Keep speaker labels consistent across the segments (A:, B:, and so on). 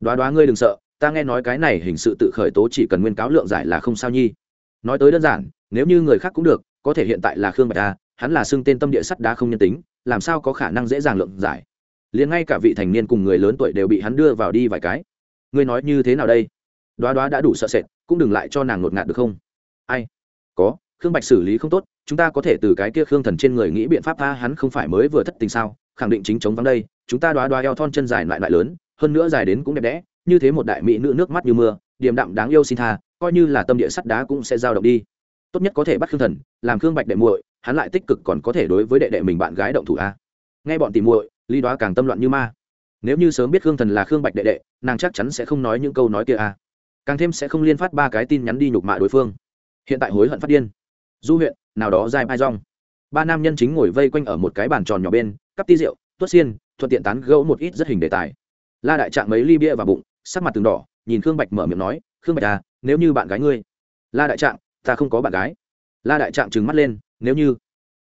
A: đoá đoá ngươi đừng sợ, ta nghe nói cái này hình sự tự khởi tố chỉ cần nguyên cáo lượng giải là không sao nhi. Nói tới đơn giản, nếu như người khác cũng được, có thể hiện tại là khương bạch ta hắn là xưng tên tâm địa sắt đá không nhân tính, làm sao có khả năng dễ dàng lượng giải? Liền ngay cả vị thành niên cùng người lớn tuổi đều bị hắn đưa vào đi vài cái. Ngươi nói như thế nào đây? Đoá đoá đã đủ sợ sệt, cũng đừng lại cho nàng ngột ngạt được không? Ai? Có, khương bạch xử lý không tốt, chúng ta có thể từ cái kia khương thần trên người nghĩ biện pháp tha hắn không phải mới vừa thất tình sao? Khẳng định chính chống vắng đây, chúng ta đoá đoá eo thon chân dài lại lại lớn hơn nữa dài đến cũng đẹp đẽ, như thế một đại mỹ nữ nước mắt như mưa, điềm đạm đáng yêu xin tha, coi như là tâm địa sắt đá cũng sẽ dao động đi. Tốt nhất có thể bắt khương thần, làm khương bạch đệ muội, hắn lại tích cực còn có thể đối với đệ đệ mình bạn gái động thủ a. Nghe bọn tìm muội ly đoá càng tâm loạn như ma. Nếu như sớm biết khương thần là khương bạch đệ đệ, nàng chắc chắn sẽ không nói những câu nói kia a. Càng thêm sẽ không liên phát ba cái tin nhắn đi nhục mạ đối phương. Hiện tại hối hận phát điên. Du huyện, nào đó dài mai rong. Ba nam nhân chính ngồi vây quanh ở một cái bàn tròn nhỏ bên, cắp ti rượu, tuất xiên, thuận tiện tán gẫu một ít rất hình đề tài la đại trạng mấy ly bia vào bụng, sắc mặt từng đỏ, nhìn khương bạch mở miệng nói, khương bạch à nếu như bạn gái ngươi la đại trạng, ta không có bạn gái. La đại trạng trừng mắt lên, nếu như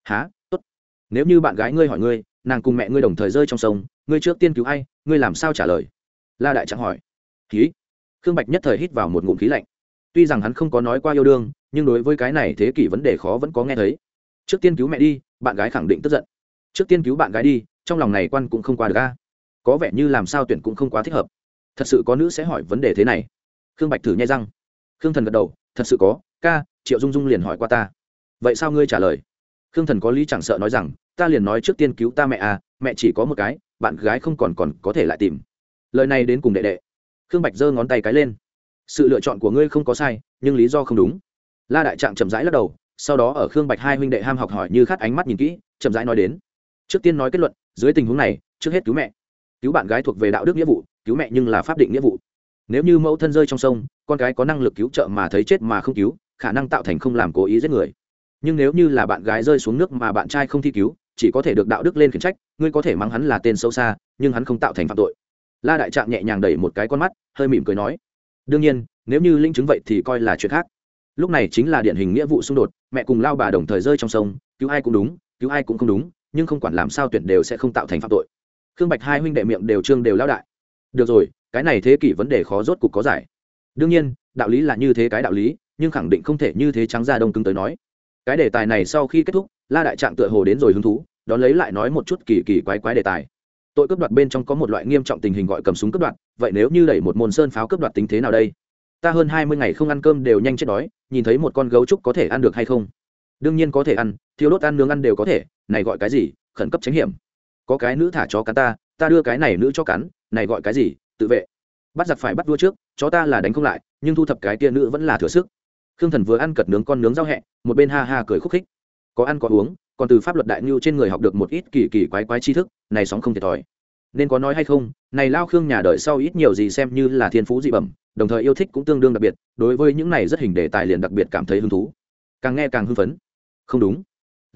A: há tốt. Nếu như bạn gái ngươi hỏi ngươi, nàng cùng mẹ ngươi đồng thời rơi trong sông, ngươi trước tiên cứu ai, ngươi làm sao trả lời? La đại trạng hỏi. Khí khương bạch nhất thời hít vào một ngụm khí lạnh. Tuy rằng hắn không có nói qua yêu đương, nhưng đối với cái này thế kỷ vấn đề khó vẫn có nghe thấy. Trước tiên cứu mẹ đi, bạn gái khẳng định tức giận. Trước tiên cứu bạn gái đi, trong lòng này quan cũng không qua được ga có vẻ như làm sao tuyển cũng không quá thích hợp. Thật sự có nữ sẽ hỏi vấn đề thế này. Khương bạch thử nhai răng. Khương thần gật đầu, thật sự có, ca, triệu dung dung liền hỏi qua ta. Vậy sao ngươi trả lời? Khương thần có lý chẳng sợ nói rằng, ta liền nói trước tiên cứu ta mẹ à mẹ chỉ có một cái, bạn gái không còn còn có thể lại tìm. Lời này đến cùng đệ đệ. Khương bạch giơ ngón tay cái lên. Sự lựa chọn của ngươi không có sai, nhưng lý do không đúng. La đại trạng chậm rãi lắc đầu, sau đó ở khương bạch hai huynh đệ ham học hỏi như khát ánh mắt nhìn kỹ, chậm rãi nói đến. Trước tiên nói kết luận, dưới tình huống này, trước hết cứu mẹ cứu bạn gái thuộc về đạo đức nghĩa vụ, cứu mẹ nhưng là pháp định nghĩa vụ. Nếu như mẫu thân rơi trong sông, con gái có năng lực cứu trợ mà thấy chết mà không cứu, khả năng tạo thành không làm cố ý giết người. Nhưng nếu như là bạn gái rơi xuống nước mà bạn trai không thi cứu, chỉ có thể được đạo đức lên khiển trách, ngươi có thể mắng hắn là tên sâu xa, nhưng hắn không tạo thành phạm tội. La đại trạng nhẹ nhàng đẩy một cái con mắt, hơi mỉm cười nói, đương nhiên, nếu như linh chứng vậy thì coi là chuyện khác. Lúc này chính là điển hình nghĩa vụ xung đột, mẹ cùng lao bà đồng thời rơi trong sông, cứu ai cũng đúng, cứu ai cũng không đúng, nhưng không quản làm sao tuyển đều sẽ không tạo thành phạm tội khương bạch hai huynh đệ miệng đều trương đều lao đại. Được rồi, cái này thế kỷ vấn đề khó rốt cục có giải. Đương nhiên, đạo lý là như thế cái đạo lý, nhưng khẳng định không thể như thế trắng ra đông cứng tới nói. Cái đề tài này sau khi kết thúc, la đại trạng tựa hồ đến rồi hứng thú, đón lấy lại nói một chút kỳ kỳ quái quái đề tài. Tội cướp đoạt bên trong có một loại nghiêm trọng tình hình gọi cầm súng cướp đoạt, vậy nếu như đẩy một môn sơn pháo cướp đoạt tính thế nào đây? Ta hơn hai mươi ngày không ăn cơm đều nhanh chết đói, nhìn thấy một con gấu trúc có thể ăn được hay không? Đương nhiên có thể ăn thiếu đốt ăn nướng ăn đều có thể, này gọi cái gì? Khẩn cấp tránh hiểm có cái nữ thả chó cắn ta ta đưa cái này nữ cho cắn, này gọi cái gì, tự vệ. Bắt giặc phải bắt vua trước, chó ta là đánh không lại, nhưng thu thập cái tia nữ vẫn là thừa sức. Khương thần vừa ăn cật nướng con nướng rau hẹ, một bên ha ha cười khúc khích. Có ăn có uống, còn từ pháp luật đại ngưu trên người học được một ít kỳ kỳ quái quái tri thức, này sóng không thiệt thòi. Nên có nói hay không, này lao khương nhà đợi sau ít nhiều gì xem như là thiên phú dị bẩm, đồng thời yêu thích cũng tương đương đặc biệt, đối với những này rất hình đề tài liền đặc biệt cảm thấy hứng thú. Càng nghe càng hưng phấn. Không đúng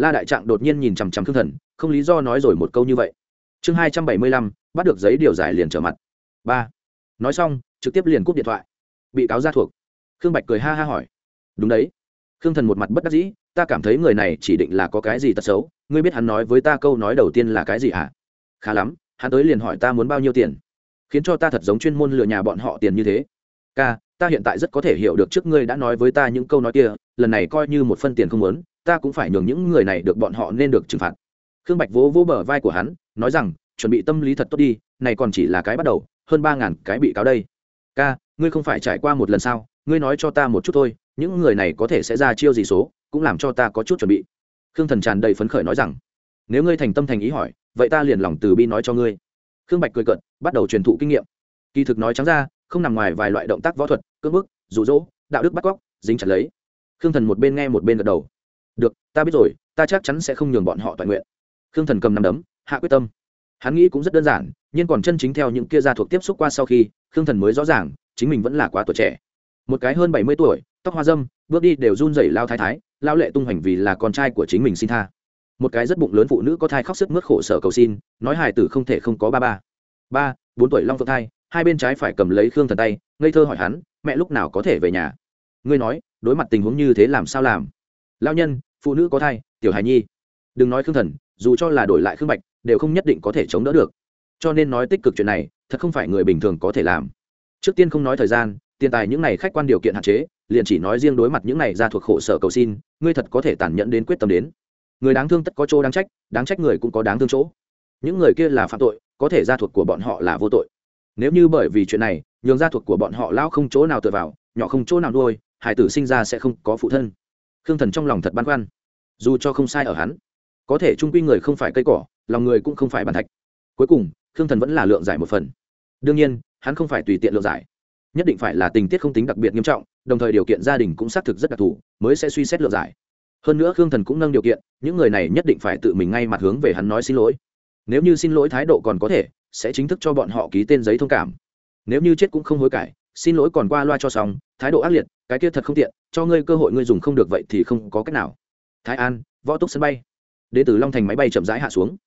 A: la đại trạng đột nhiên nhìn chằm chằm khương thần, không lý do nói rồi một câu như vậy. Chương hai trăm bảy mươi lăm, bắt được giấy điều giải liền trở mặt. Ba. Nói xong, trực tiếp liền cúp điện thoại. Bị cáo ra thuộc. Khương bạch cười ha ha hỏi. Đúng đấy. Khương thần một mặt bất đắc dĩ, ta cảm thấy người này chỉ định là có cái gì tật xấu, ngươi biết hắn nói với ta câu nói đầu tiên là cái gì hả à? khá lắm, hắn tới liền hỏi ta muốn bao nhiêu tiền. Khiến cho ta thật giống chuyên môn lừa nhà bọn họ tiền như thế. Ca, ta hiện tại rất có thể hiểu được trước ngươi đã nói với ta những câu nói kia, lần này coi như một phân tiền không muốn ta cũng phải nhường những người này được bọn họ nên được trừng phạt. Khương bạch vỗ vỗ bờ vai của hắn, nói rằng, chuẩn bị tâm lý thật tốt đi, này còn chỉ là cái bắt đầu, hơn ba ngàn cái bị cáo đây. Ca, ngươi không phải trải qua một lần sao, ngươi nói cho ta một chút thôi, những người này có thể sẽ ra chiêu gì số, cũng làm cho ta có chút chuẩn bị. Khương thần tràn đầy phấn khởi nói rằng, nếu ngươi thành tâm thành ý hỏi, vậy ta liền lòng từ bi nói cho ngươi. Khương bạch cười cận bắt đầu truyền thụ kinh nghiệm. Kỳ thực nói trắng ra, không nằm ngoài vài loại động tác võ thuật, cưỡng bức, rụ rỗ, đạo đức bắt cóc, dính chặt lấy. Khương thần một bên nghe một bên gật đầu được, ta biết rồi, ta chắc chắn sẽ không nhường bọn họ toàn nguyện. Khương thần cầm nằm đấm, hạ quyết tâm. Hắn nghĩ cũng rất đơn giản, nhưng còn chân chính theo những kia gia thuộc tiếp xúc qua sau khi, khương thần mới rõ ràng, chính mình vẫn là quá tuổi trẻ. Một cái hơn bảy mươi tuổi, tóc hoa dâm, bước đi đều run rẩy lao thái thái, lao lệ tung hoành vì là con trai của chính mình xin tha. Một cái rất bụng lớn phụ nữ có thai khóc sức mướt khổ sở cầu xin, nói hài tử không thể không có ba ba. Ba, bốn tuổi long phượng thai, hai bên trái phải cầm lấy khương thần tay, ngây thơ hỏi hắn, mẹ lúc nào có thể về nhà? Ngươi nói, đối mặt tình huống như thế làm sao làm? Lao nhân, phụ nữ có thai, tiểu hài nhi. Đừng nói khương thần, dù cho là đổi lại khương bạch, đều không nhất định có thể chống đỡ được. Cho nên nói tích cực chuyện này, thật không phải người bình thường có thể làm. Trước tiên không nói thời gian, tiền tài những này khách quan điều kiện hạn chế, liền chỉ nói riêng đối mặt những này ra thuộc khổ sở cầu xin, ngươi thật có thể tàn nhẫn đến quyết tâm đến. Người đáng thương tất có chỗ đáng trách đáng trách người cũng có đáng thương chỗ. Những người kia là phạm tội, có thể gia thuộc của bọn họ là vô tội. Nếu như bởi vì chuyện này, nhường gia thuộc của bọn họ lão không chỗ nào tựa vào, nhỏ không chỗ nào nuôi hải tử sinh ra sẽ không có phụ thân khương thần trong lòng thật băn khoăn. Dù cho không sai ở hắn, có thể trung quy người không phải cây cỏ, lòng người cũng không phải bàn thạch. Cuối cùng, khương thần vẫn là lượng giải một phần. Đương nhiên, hắn không phải tùy tiện lượng giải. Nhất định phải là tình tiết không tính đặc biệt nghiêm trọng, đồng thời điều kiện gia đình cũng xác thực rất đặc thù, mới sẽ suy xét lượng giải. Hơn nữa khương thần cũng nâng điều kiện, những người này nhất định phải tự mình ngay mặt hướng về hắn nói xin lỗi. Nếu như xin lỗi thái độ còn có thể, sẽ chính thức cho bọn họ ký tên giấy thông cảm. Nếu như chết cũng không hối cải xin lỗi còn qua loa cho xong, thái độ ác liệt, cái kia thật không tiện, cho ngươi cơ hội ngươi dùng không được vậy thì không có cách nào. Thái an, võ túc sân bay. Đến từ long thành máy bay chậm rãi hạ xuống.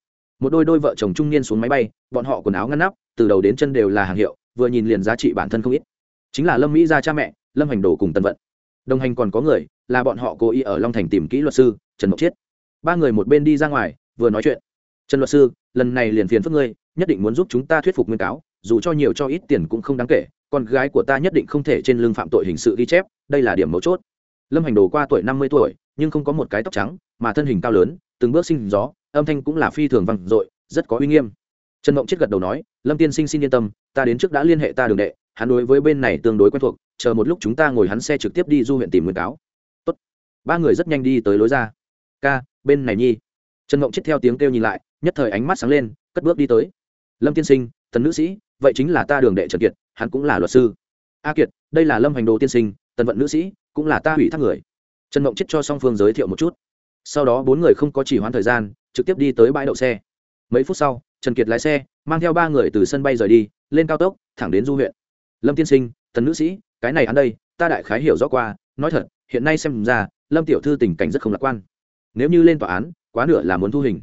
A: Một đôi đôi vợ chồng trung niên xuống máy bay, bọn họ quần áo ngăn nắp, từ đầu đến chân đều là hàng hiệu, vừa nhìn liền giá trị bản thân không ít. Chính là lâm mỹ gia cha mẹ, lâm hành đồ cùng tân vận. Đồng hành còn có người, là bọn họ cố ý ở long thành tìm kỹ luật sư, trần mộc chiết. Ba người một bên đi ra ngoài, vừa nói chuyện. Trần luật sư, lần này liền phiền phức ngươi, nhất định muốn giúp chúng ta thuyết phục nguyên cáo, dù cho nhiều cho ít tiền cũng không đáng kể con gái của ta nhất định không thể trên lưng phạm tội hình sự ghi chép, đây là điểm mấu chốt. Lâm hành đồ qua tuổi năm mươi tuổi, nhưng không có một cái tóc trắng, mà thân hình cao lớn, từng bước sinh gió, âm thanh cũng là phi thường vang dội, rất có uy nghiêm. Trần mộng chết gật đầu nói, lâm tiên sinh xin yên tâm, ta đến trước đã liên hệ ta đường đệ, hắn đối với bên này tương đối quen thuộc, chờ một lúc chúng ta ngồi hắn xe trực tiếp đi du huyện tìm nguyên cáo. Tốt. ba người rất nhanh đi tới lối ra. Ca, bên này nhi. Trần mộng chết theo tiếng kêu nhìn lại, nhất thời ánh mắt sáng lên, cất bước đi tới. Lâm tiên sinh tần nữ sĩ, vậy chính là ta đường đệ trần kiệt hắn cũng là luật sư. A kiệt, đây là lâm hành đồ tiên sinh, tần vận nữ sĩ, cũng là ta hủy thác người. Trần mộng chết cho song phương giới thiệu một chút. Sau đó bốn người không có chỉ hoãn thời gian, trực tiếp đi tới bãi đậu xe. Mấy phút sau, trần kiệt lái xe, mang theo ba người từ sân bay rời đi, lên cao tốc, thẳng đến du huyện. Lâm tiên sinh, tần nữ sĩ, cái này hắn đây, ta đại khái hiểu rõ qua, nói thật, hiện nay xem ra, lâm tiểu thư tình cảnh rất không lạc quan. Nếu như lên tòa án, quá nửa là muốn thu hình.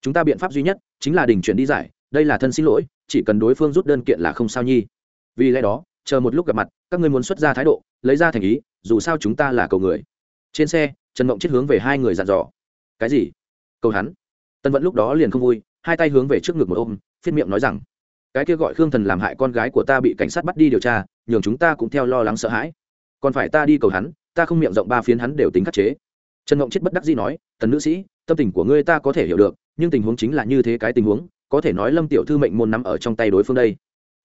A: Chúng ta biện pháp duy nhất chính là đình chuyển đi giải, đây là thân xin lỗi, chỉ cần đối phương rút đơn kiện là không sao nhi vì lẽ đó, chờ một lúc gặp mặt, các ngươi muốn xuất ra thái độ, lấy ra thành ý, dù sao chúng ta là cầu người. Trên xe, trần mộng chết hướng về hai người dặn dò. Cái gì? Cầu hắn. Tân vẫn lúc đó liền không vui, hai tay hướng về trước ngực một ôm, phiết miệng nói rằng, cái kia gọi khương thần làm hại con gái của ta bị cảnh sát bắt đi điều tra, nhường chúng ta cũng theo lo lắng sợ hãi. Còn phải ta đi cầu hắn, ta không miệng rộng ba phiến hắn đều tính khắc chế. Trần ngộng chết bất đắc dĩ nói, tần nữ sĩ, tâm tình của ngươi ta có thể hiểu được, nhưng tình huống chính là như thế cái tình huống, có thể nói lâm tiểu thư mệnh môn nắm ở trong tay đối phương đây.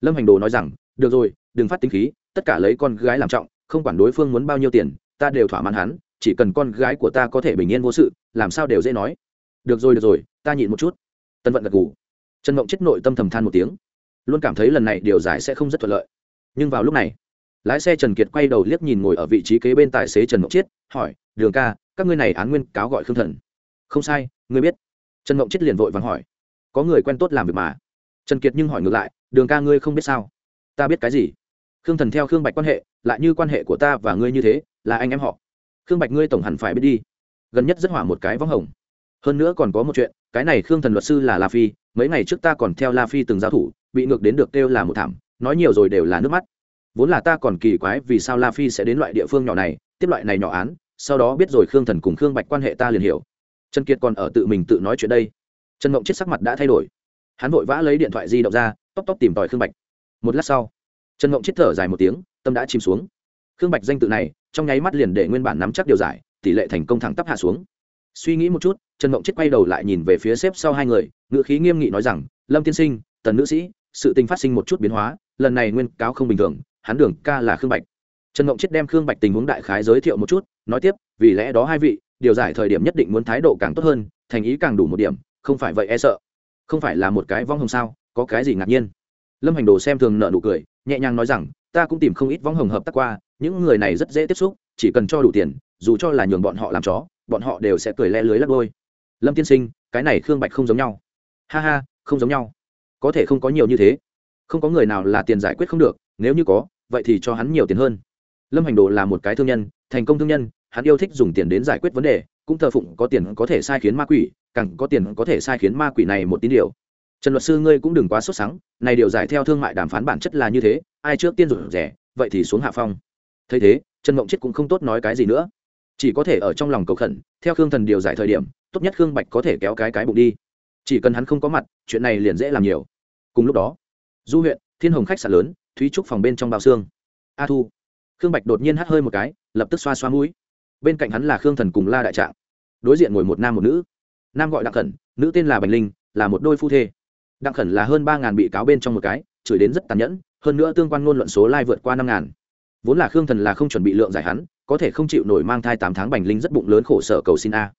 A: Lâm hành đồ nói rằng được rồi, đừng phát tính khí, tất cả lấy con gái làm trọng, không quản đối phương muốn bao nhiêu tiền, ta đều thỏa mãn hắn, chỉ cần con gái của ta có thể bình yên vô sự, làm sao đều dễ nói. Được rồi được rồi, ta nhịn một chút. Tân vận gật gù. Trần mộng chết nội tâm thầm than một tiếng. Luôn cảm thấy lần này điều giải sẽ không rất thuận lợi. Nhưng vào lúc này, lái xe trần kiệt quay đầu liếc nhìn ngồi ở vị trí kế bên tài xế trần mộng chiết hỏi, đường ca, các ngươi này án nguyên cáo gọi khương thần. Không sai, ngươi biết. Trần mộng chiết liền vội vàng hỏi, có người quen tốt làm việc mà? Trần kiệt nhưng hỏi ngược lại, đường ca ngươi không biết sao? Ta biết cái gì? Khương thần theo khương bạch quan hệ, lại như quan hệ của ta và ngươi như thế, là anh em họ. Khương bạch ngươi tổng hẳn phải biết đi. Gần nhất rất hỏa một cái vắng hồng. Hơn nữa còn có một chuyện, cái này khương thần luật sư là la phi, mấy ngày trước ta còn theo la phi từng giao thủ, bị ngược đến được kêu là một thảm, nói nhiều rồi đều là nước mắt. Vốn là ta còn kỳ quái vì sao la phi sẽ đến loại địa phương nhỏ này, tiếp loại này nhỏ án, sau đó biết rồi khương thần cùng khương bạch quan hệ ta liền hiểu. Trần kiệt còn ở tự mình tự nói chuyện đây. Trần mộng chết sắc mặt đã thay đổi. Hắn vội vã lấy điện thoại di động ra tóc tóc tìm tòi khương bạch. Một lát sau trần mộng chết thở dài một tiếng, tâm đã chìm xuống. Khương bạch danh tự này, trong nháy mắt liền để nguyên bản nắm chắc điều giải, tỷ lệ thành công thẳng tắp hạ xuống. Suy nghĩ một chút, trần mộng chết quay đầu lại nhìn về phía xếp sau hai người ngự khí nghiêm nghị nói rằng, lâm tiên sinh, tần nữ sĩ, sự tình phát sinh một chút biến hóa, lần này nguyên cáo không bình thường, hắn đường ca là khương bạch. Trần mộng chết đem khương bạch tình huống đại khái giới thiệu một chút, nói tiếp, vì lẽ đó hai vị, điều giải thời điểm nhất định muốn thái độ càng tốt hơn, thành ý càng đủ một điểm, không phải vậy e sợ. Không phải là một cái vong hồng sao, có cái gì ngạc nhiên? Lâm hành đồ xem thường nợ nụ cười nhẹ nhàng nói rằng, ta cũng tìm không ít vong hồng hợp tác qua, những người này rất dễ tiếp xúc, chỉ cần cho đủ tiền, dù cho là nhường bọn họ làm chó, bọn họ đều sẽ cười le lưới lắc đôi. Lâm tiên sinh, cái này khương bạch không giống nhau. Ha ha, không giống nhau. Có thể không có nhiều như thế. Không có người nào là tiền giải quyết không được, nếu như có, vậy thì cho hắn nhiều tiền hơn. Lâm hành đồ là một cái thương nhân, thành công thương nhân, hắn yêu thích dùng tiền đến giải quyết vấn đề, cũng thờ phụng có tiền có thể sai khiến ma quỷ, càng có tiền có thể sai khiến ma quỷ này một tín điều trần luật sư ngươi cũng đừng quá sốt sắng, này điều giải theo thương mại đàm phán bản chất là như thế, ai trước tiên rủi rẻ vậy thì xuống hạ phong. Thấy thế, trần mộng chết cũng không tốt nói cái gì nữa. Chỉ có thể ở trong lòng cầu khẩn, theo khương thần điều giải thời điểm, tốt nhất khương bạch có thể kéo cái cái bụng đi. Chỉ cần hắn không có mặt, chuyện này liền dễ làm nhiều. Cùng lúc đó, du huyện, thiên hồng khách sạn lớn, thúy trúc phòng bên trong bao xương. A thu. Khương bạch đột nhiên hắt hơi một cái, lập tức xoa xoa mũi. Bên cạnh hắn là khương thần cùng la đại trạng. Đối diện ngồi một nam một nữ. Nam gọi đặng khẩn, nữ tên là bành linh, là một đôi phu thê đặng khẩn là hơn ba ngàn bị cáo bên trong một cái, chửi đến rất tàn nhẫn, hơn nữa tương quan ngôn luận số lai vượt qua năm ngàn. Vốn là khương thần là không chuẩn bị lượng giải hắn, có thể không chịu nổi mang thai tám tháng bành linh rất bụng lớn khổ sở cầu xin a.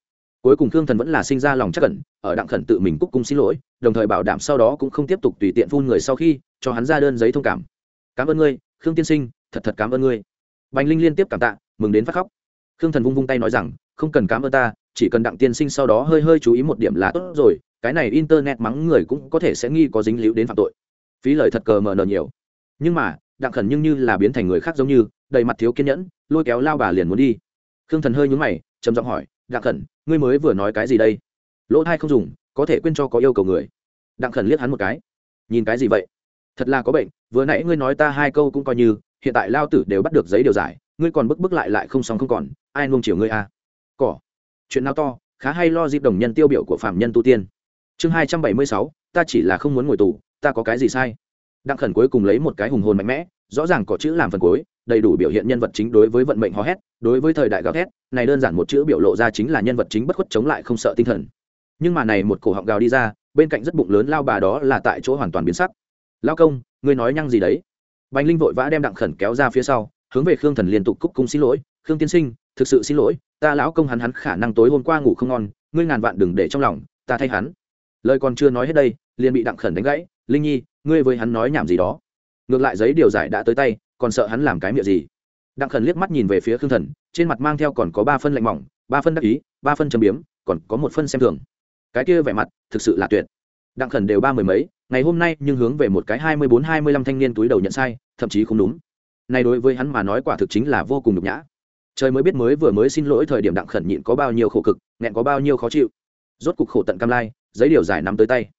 A: Cuối cùng khương thần vẫn là sinh ra lòng chắc cẩn ở đặng khẩn tự mình cúc cung xin lỗi, đồng thời bảo đảm sau đó cũng không tiếp tục tùy tiện phun người sau khi, cho hắn ra đơn giấy thông cảm. Cảm ơn ngươi, khương tiên sinh, thật thật cảm ơn ngươi. Bành linh liên tiếp cảm tạ, mừng đến phát khóc. Khương thần vung vung tay nói rằng, không cần cảm ơn ta, chỉ cần đặng tiên sinh sau đó hơi hơi chú ý một điểm là tốt rồi cái này internet mắng người cũng có thể sẽ nghi có dính líu đến phạm tội. Phí lời thật cờ mờ nờ nhiều. Nhưng mà, đặng khẩn nhưng như là biến thành người khác giống như, đầy mặt thiếu kiên nhẫn, lôi kéo lao bà liền muốn đi. Khương thần hơi nhúng mày, trầm giọng hỏi, đặng khẩn, ngươi mới vừa nói cái gì đây? Lỗ thai không dùng, có thể quên cho có yêu cầu người. Đặng khẩn liếc hắn một cái. Nhìn cái gì vậy? Thật là có bệnh, vừa nãy ngươi nói ta hai câu cũng coi như, hiện tại lao tử đều bắt được giấy điều giải, ngươi còn bức bức lại lại không xong không còn, ai nung chiều ngươi à. cỏ. Chuyện nào to, khá hay lo dịp đồng nhân tiêu biểu của phạm nhân tu tiên chương hai trăm bảy mươi sáu, ta chỉ là không muốn ngồi tù, ta có cái gì sai? Đặng khẩn cuối cùng lấy một cái hùng hồn mạnh mẽ, rõ ràng có chữ làm phần cuối, đầy đủ biểu hiện nhân vật chính đối với vận mệnh hò hét, đối với thời đại gào thét, này đơn giản một chữ biểu lộ ra chính là nhân vật chính bất khuất chống lại không sợ tinh thần. Nhưng mà này một cổ họng gào đi ra, bên cạnh rất bụng lớn lao bà đó là tại chỗ hoàn toàn biến sắc. Lao công, ngươi nói nhăng gì đấy? Bành linh vội vã đem đặng khẩn kéo ra phía sau, hướng về khương thần liên tục cúc cung xin lỗi, khương tiên sinh, thực sự xin lỗi, ta lão công hắn hắn khả năng tối hôm qua ngủ không ngon, ngươi ngàn vạn đừng để trong lòng, ta thay hắn lời còn chưa nói hết đây, liền bị đặng khẩn đánh gãy. Linh nhi, ngươi với hắn nói nhảm gì đó. Ngược lại giấy điều giải đã tới tay, còn sợ hắn làm cái miệng gì? Đặng khẩn liếc mắt nhìn về phía khương thần, trên mặt mang theo còn có ba phân lạnh mỏng, ba phân đắc ý, ba phân châm biếm, còn có một phân xem thường. Cái kia vẻ mặt, thực sự là tuyệt. Đặng khẩn đều ba mười mấy, ngày hôm nay nhưng hướng về một cái hai mươi bốn, hai mươi lăm thanh niên túi đầu nhận sai, thậm chí không đúng. Này đối với hắn mà nói quả thực chính là vô cùng nhục nhã. Trời mới biết mới vừa mới xin lỗi thời điểm đặng khẩn nhịn có bao nhiêu khổ cực, nghẹn có bao nhiêu khó chịu. Rốt cục khổ tận cam lai giấy điều giải nắm tới tay.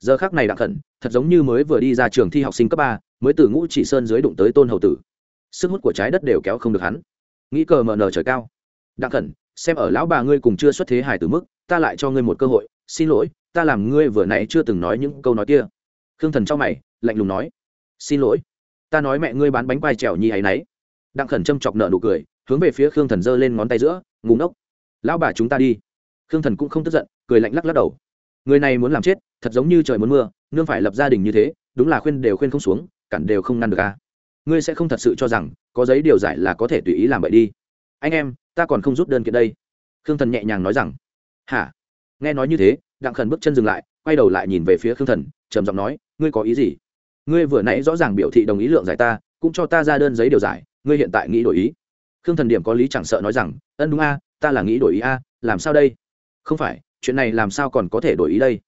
A: Giờ khác này đặng khẩn, thật giống như mới vừa đi ra trường thi học sinh cấp ba, mới từ ngũ chỉ sơn dưới đụng tới tôn hầu tử. Sức hút của trái đất đều kéo không được hắn. Nghĩ cờ mờ nờ trời cao. Đặng khẩn, xem ở lão bà ngươi cùng chưa xuất thế hài từ mức, ta lại cho ngươi một cơ hội, xin lỗi, ta làm ngươi vừa nãy chưa từng nói những câu nói kia. Khương thần cho mày, lạnh lùng nói. Xin lỗi, ta nói mẹ ngươi bán bánh quai trèo nhi hay nấy. Đặng khẩn châm chọc nợ nụ cười, hướng về phía khương thần giơ lên ngón tay giữa ngủ ngốc. Lão bà chúng ta đi. Khương thần cũng không tức giận, cười lạnh lắc lắc đầu người này muốn làm chết, thật giống như trời muốn mưa, nương phải lập gia đình như thế, đúng là khuyên đều khuyên không xuống, cản đều không ngăn được a. Ngươi sẽ không thật sự cho rằng, có giấy điều giải là có thể tùy ý làm vậy đi. Anh em, ta còn không rút đơn kiện đây. Khương thần nhẹ nhàng nói rằng, hả? Nghe nói như thế, đặng khẩn bước chân dừng lại, quay đầu lại nhìn về phía khương thần, trầm giọng nói, ngươi có ý gì? Ngươi vừa nãy rõ ràng biểu thị đồng ý lượng giải ta, cũng cho ta ra đơn giấy điều giải, ngươi hiện tại nghĩ đổi ý. Khương thần điểm có lý chẳng sợ nói rằng, ân đúng a, ta là nghĩ đổi ý a, làm sao đây? Không phải chuyện này làm sao còn có thể đổi ý đây?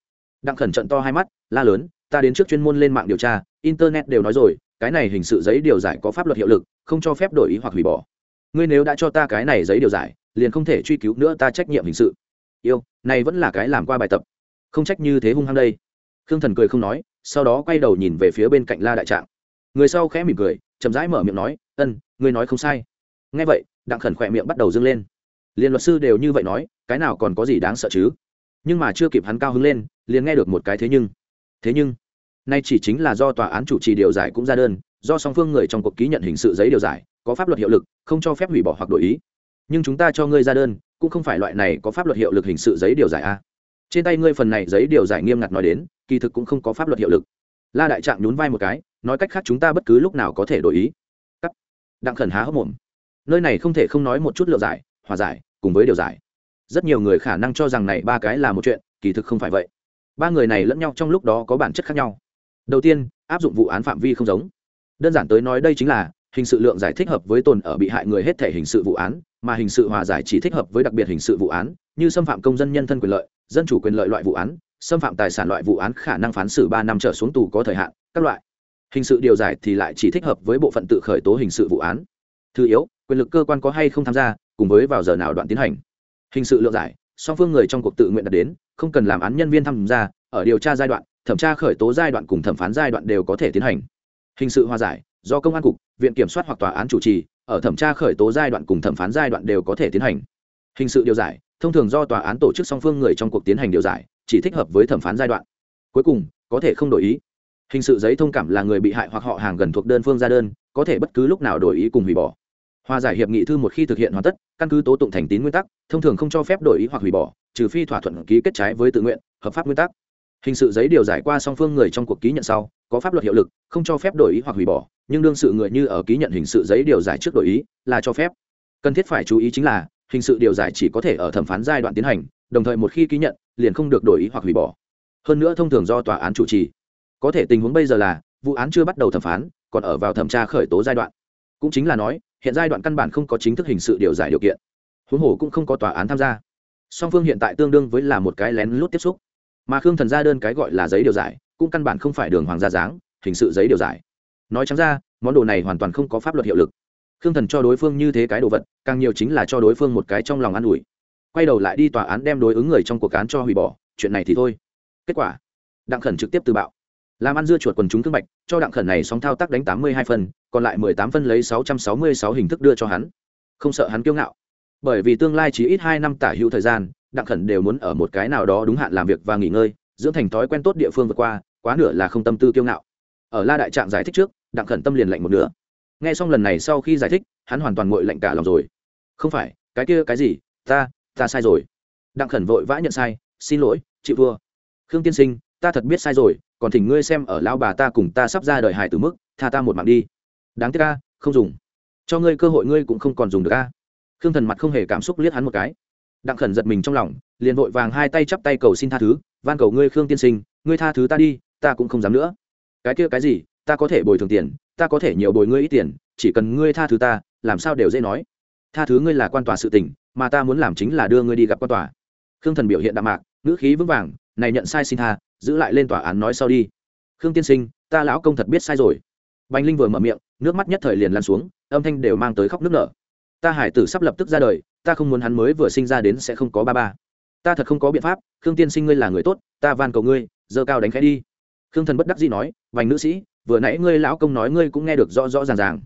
A: Đặng khẩn trận to hai mắt, la lớn, ta đến trước chuyên môn lên mạng điều tra, internet đều nói rồi, cái này hình sự giấy điều giải có pháp luật hiệu lực, không cho phép đổi ý hoặc hủy bỏ. Ngươi nếu đã cho ta cái này giấy điều giải, liền không thể truy cứu nữa ta trách nhiệm hình sự. Yêu, này vẫn là cái làm qua bài tập. Không trách như thế hung hăng đây. Khương thần cười không nói, sau đó quay đầu nhìn về phía bên cạnh la đại trạng. Người sau khẽ mỉm cười, chậm rãi mở miệng nói, ân, ngươi nói không sai. Nghe vậy, đặng khẩn khỏe miệng bắt đầu dâng lên. Liền luật sư đều như vậy nói cái nào còn có gì đáng sợ chứ? Nhưng mà chưa kịp hắn cao hứng lên, liền nghe được một cái thế nhưng. Thế nhưng, nay chỉ chính là do tòa án chủ trì điều giải cũng ra đơn, do song phương người trong cuộc ký nhận hình sự giấy điều giải, có pháp luật hiệu lực, không cho phép hủy bỏ hoặc đổi ý. Nhưng chúng ta cho ngươi ra đơn, cũng không phải loại này có pháp luật hiệu lực hình sự giấy điều giải a. Trên tay ngươi phần này giấy điều giải nghiêm ngặt nói đến, kỳ thực cũng không có pháp luật hiệu lực. La đại trạng nhún vai một cái, nói cách khác chúng ta bất cứ lúc nào có thể đổi ý. Cắt. Đặng khẩn há hốc mồm. Nơi này không thể không nói một chút lựa giải, hòa giải, cùng với điều giải rất nhiều người khả năng cho rằng này ba cái là một chuyện, kỳ thực không phải vậy. Ba người này lẫn nhau trong lúc đó có bản chất khác nhau. Đầu tiên, áp dụng vụ án phạm vi không giống. Đơn giản tới nói đây chính là hình sự lượng giải thích hợp với tồn ở bị hại người hết thể hình sự vụ án, mà hình sự hòa giải chỉ thích hợp với đặc biệt hình sự vụ án, như xâm phạm công dân nhân thân quyền lợi, dân chủ quyền lợi loại vụ án, xâm phạm tài sản loại vụ án khả năng phán xử ba năm trở xuống tù có thời hạn, các loại. Hình sự điều giải thì lại chỉ thích hợp với bộ phận tự khởi tố hình sự vụ án. Thứ yếu, quyền lực cơ quan có hay không tham gia, cùng với vào giờ nào đoạn tiến hành hình sự lượng giải, song phương người trong cuộc tự nguyện đạt đến, không cần làm án nhân viên tham gia, ở điều tra giai đoạn, thẩm tra khởi tố giai đoạn cùng thẩm phán giai đoạn đều có thể tiến hành. Hình sự hòa giải, do công an cục, viện kiểm soát hoặc tòa án chủ trì, ở thẩm tra khởi tố giai đoạn cùng thẩm phán giai đoạn đều có thể tiến hành. Hình sự điều giải, thông thường do tòa án tổ chức song phương người trong cuộc tiến hành điều giải, chỉ thích hợp với thẩm phán giai đoạn. Cuối cùng, có thể không đổi ý. Hình sự giấy thông cảm là người bị hại hoặc họ hàng gần thuộc đơn phương ra đơn, có thể bất cứ lúc nào đổi ý cùng hủy bỏ hòa giải hiệp nghị thư một khi thực hiện hoàn tất, căn cứ tố tụng thành tín nguyên tắc, thông thường không cho phép đổi ý hoặc hủy bỏ, trừ phi thỏa thuận ký kết trái với tự nguyện, hợp pháp nguyên tắc. Hình sự giấy điều giải qua song phương người trong cuộc ký nhận sau, có pháp luật hiệu lực, không cho phép đổi ý hoặc hủy bỏ, nhưng đương sự người như ở ký nhận hình sự giấy điều giải trước đổi ý, là cho phép. Cần thiết phải chú ý chính là, hình sự điều giải chỉ có thể ở thẩm phán giai đoạn tiến hành, đồng thời một khi ký nhận, liền không được đổi ý hoặc hủy bỏ. Hơn nữa thông thường do tòa án chủ trì. Có thể tình huống bây giờ là, vụ án chưa bắt đầu thẩm phán, còn ở vào thẩm tra khởi tố giai đoạn. Cũng chính là nói hiện giai đoạn căn bản không có chính thức hình sự điều giải điều kiện. Huống hồ cũng không có tòa án tham gia. Song phương hiện tại tương đương với là một cái lén lút tiếp xúc. Mà khương thần ra đơn cái gọi là giấy điều giải, cũng căn bản không phải đường hoàng gia dáng, hình sự giấy điều giải. Nói chẳng ra, món đồ này hoàn toàn không có pháp luật hiệu lực. Khương thần cho đối phương như thế cái đồ vật, càng nhiều chính là cho đối phương một cái trong lòng an ủi. Quay đầu lại đi tòa án đem đối ứng người trong cuộc án cho hủy bỏ, chuyện này thì thôi. Kết quả, đặng khẩn trực tiếp từ bạo. Làm ăn dưa chuột quần chúng thương bạch, cho đặng khẩn này sóng thao tác đánh tám mươi hai phân còn lại mười tám phân lấy sáu trăm sáu mươi sáu hình thức đưa cho hắn. Không sợ hắn kiêu ngạo. Bởi vì tương lai chỉ ít hai năm tả hữu thời gian, đặng khẩn đều muốn ở một cái nào đó đúng hạn làm việc và nghỉ ngơi, dưỡng thành thói quen tốt địa phương vượt qua, quá nửa là không tâm tư kiêu ngạo. Ở la đại trạng giải thích trước, đặng khẩn tâm liền lạnh một nửa. Nghe xong lần này sau khi giải thích, hắn hoàn toàn ngội lạnh cả lòng rồi. Không phải, cái kia cái gì? Ta ta sai rồi. Đặng khẩn vội vã nhận sai, xin lỗi chịu thua khương tiên sinh, ta thật biết sai rồi, còn thỉnh ngươi xem ở lão bà ta cùng ta sắp ra đời hài từ mức, tha ta một mạng đi đáng tiếc ca không dùng. Cho ngươi cơ hội ngươi cũng không còn dùng được ca khương thần mặt không hề cảm xúc liếc hắn một cái. Đặng khẩn giật mình trong lòng, liền vội vàng hai tay chắp tay cầu xin tha thứ, van cầu ngươi khương tiên sinh, ngươi tha thứ ta đi, ta cũng không dám nữa. Cái kia cái gì, ta có thể bồi thường tiền, ta có thể nhiều bồi ngươi ít tiền, chỉ cần ngươi tha thứ ta, làm sao đều dễ nói. Tha thứ ngươi là quan tòa sự tình, mà ta muốn làm chính là đưa ngươi đi gặp quan tòa. Khương thần biểu hiện đạm mạc, ngữ khí vững vàng, này nhận sai xin tha, giữ lại lên tòa án nói sau đi. Khương tiên sinh, ta lão công thật biết sai rồi. Bành linh vừa mở miệng nước mắt nhất thời liền lan xuống, âm thanh đều mang tới khóc nước nở. Ta hải tử sắp lập tức ra đời, ta không muốn hắn mới vừa sinh ra đến sẽ không có ba ba. Ta thật không có biện pháp, khương tiên sinh ngươi là người tốt, ta van cầu ngươi, dơ cao đánh khẽ đi. Khương thần bất đắc dĩ nói, vành nữ sĩ, vừa nãy ngươi lão công nói ngươi cũng nghe được rõ rõ ràng ràng.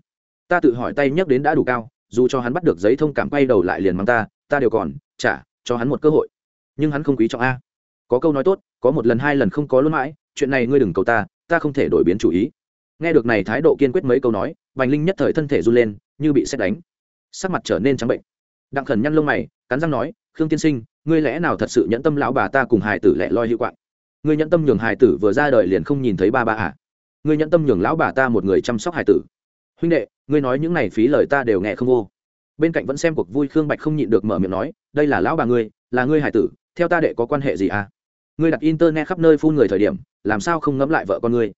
A: Ta tự hỏi tay nhấc đến đã đủ cao, dù cho hắn bắt được giấy thông cảm quay đầu lại liền mang ta ta đều còn trả cho hắn một cơ hội. Nhưng hắn không quý trọng a. Có câu nói tốt, có một lần hai lần không có luôn mãi, chuyện này ngươi đừng cầu ta ta không thể đổi biến chủ ý nghe được này thái độ kiên quyết mấy câu nói, Bành linh nhất thời thân thể run lên, như bị xét đánh. Sắc mặt trở nên trắng bệnh. Đặng khẩn nhăn lông mày, cắn răng nói, khương tiên sinh, ngươi lẽ nào thật sự nhẫn tâm lão bà ta cùng hài tử lẹ loi hữu quạng? Ngươi nhẫn tâm nhường hài tử vừa ra đời liền không nhìn thấy ba ba à? Ngươi nhẫn tâm nhường lão bà ta một người chăm sóc hài tử? Huynh đệ, ngươi nói những này phí lời ta đều nghe không vô. Bên cạnh vẫn xem cuộc vui khương bạch không nhịn được mở miệng nói, đây là lão bà ngươi, là ngươi hài tử, theo ta đệ có quan hệ gì à? Ngươi đặt internet khắp nơi phun người thời điểm, làm sao không ngẫm lại vợ con ngươi?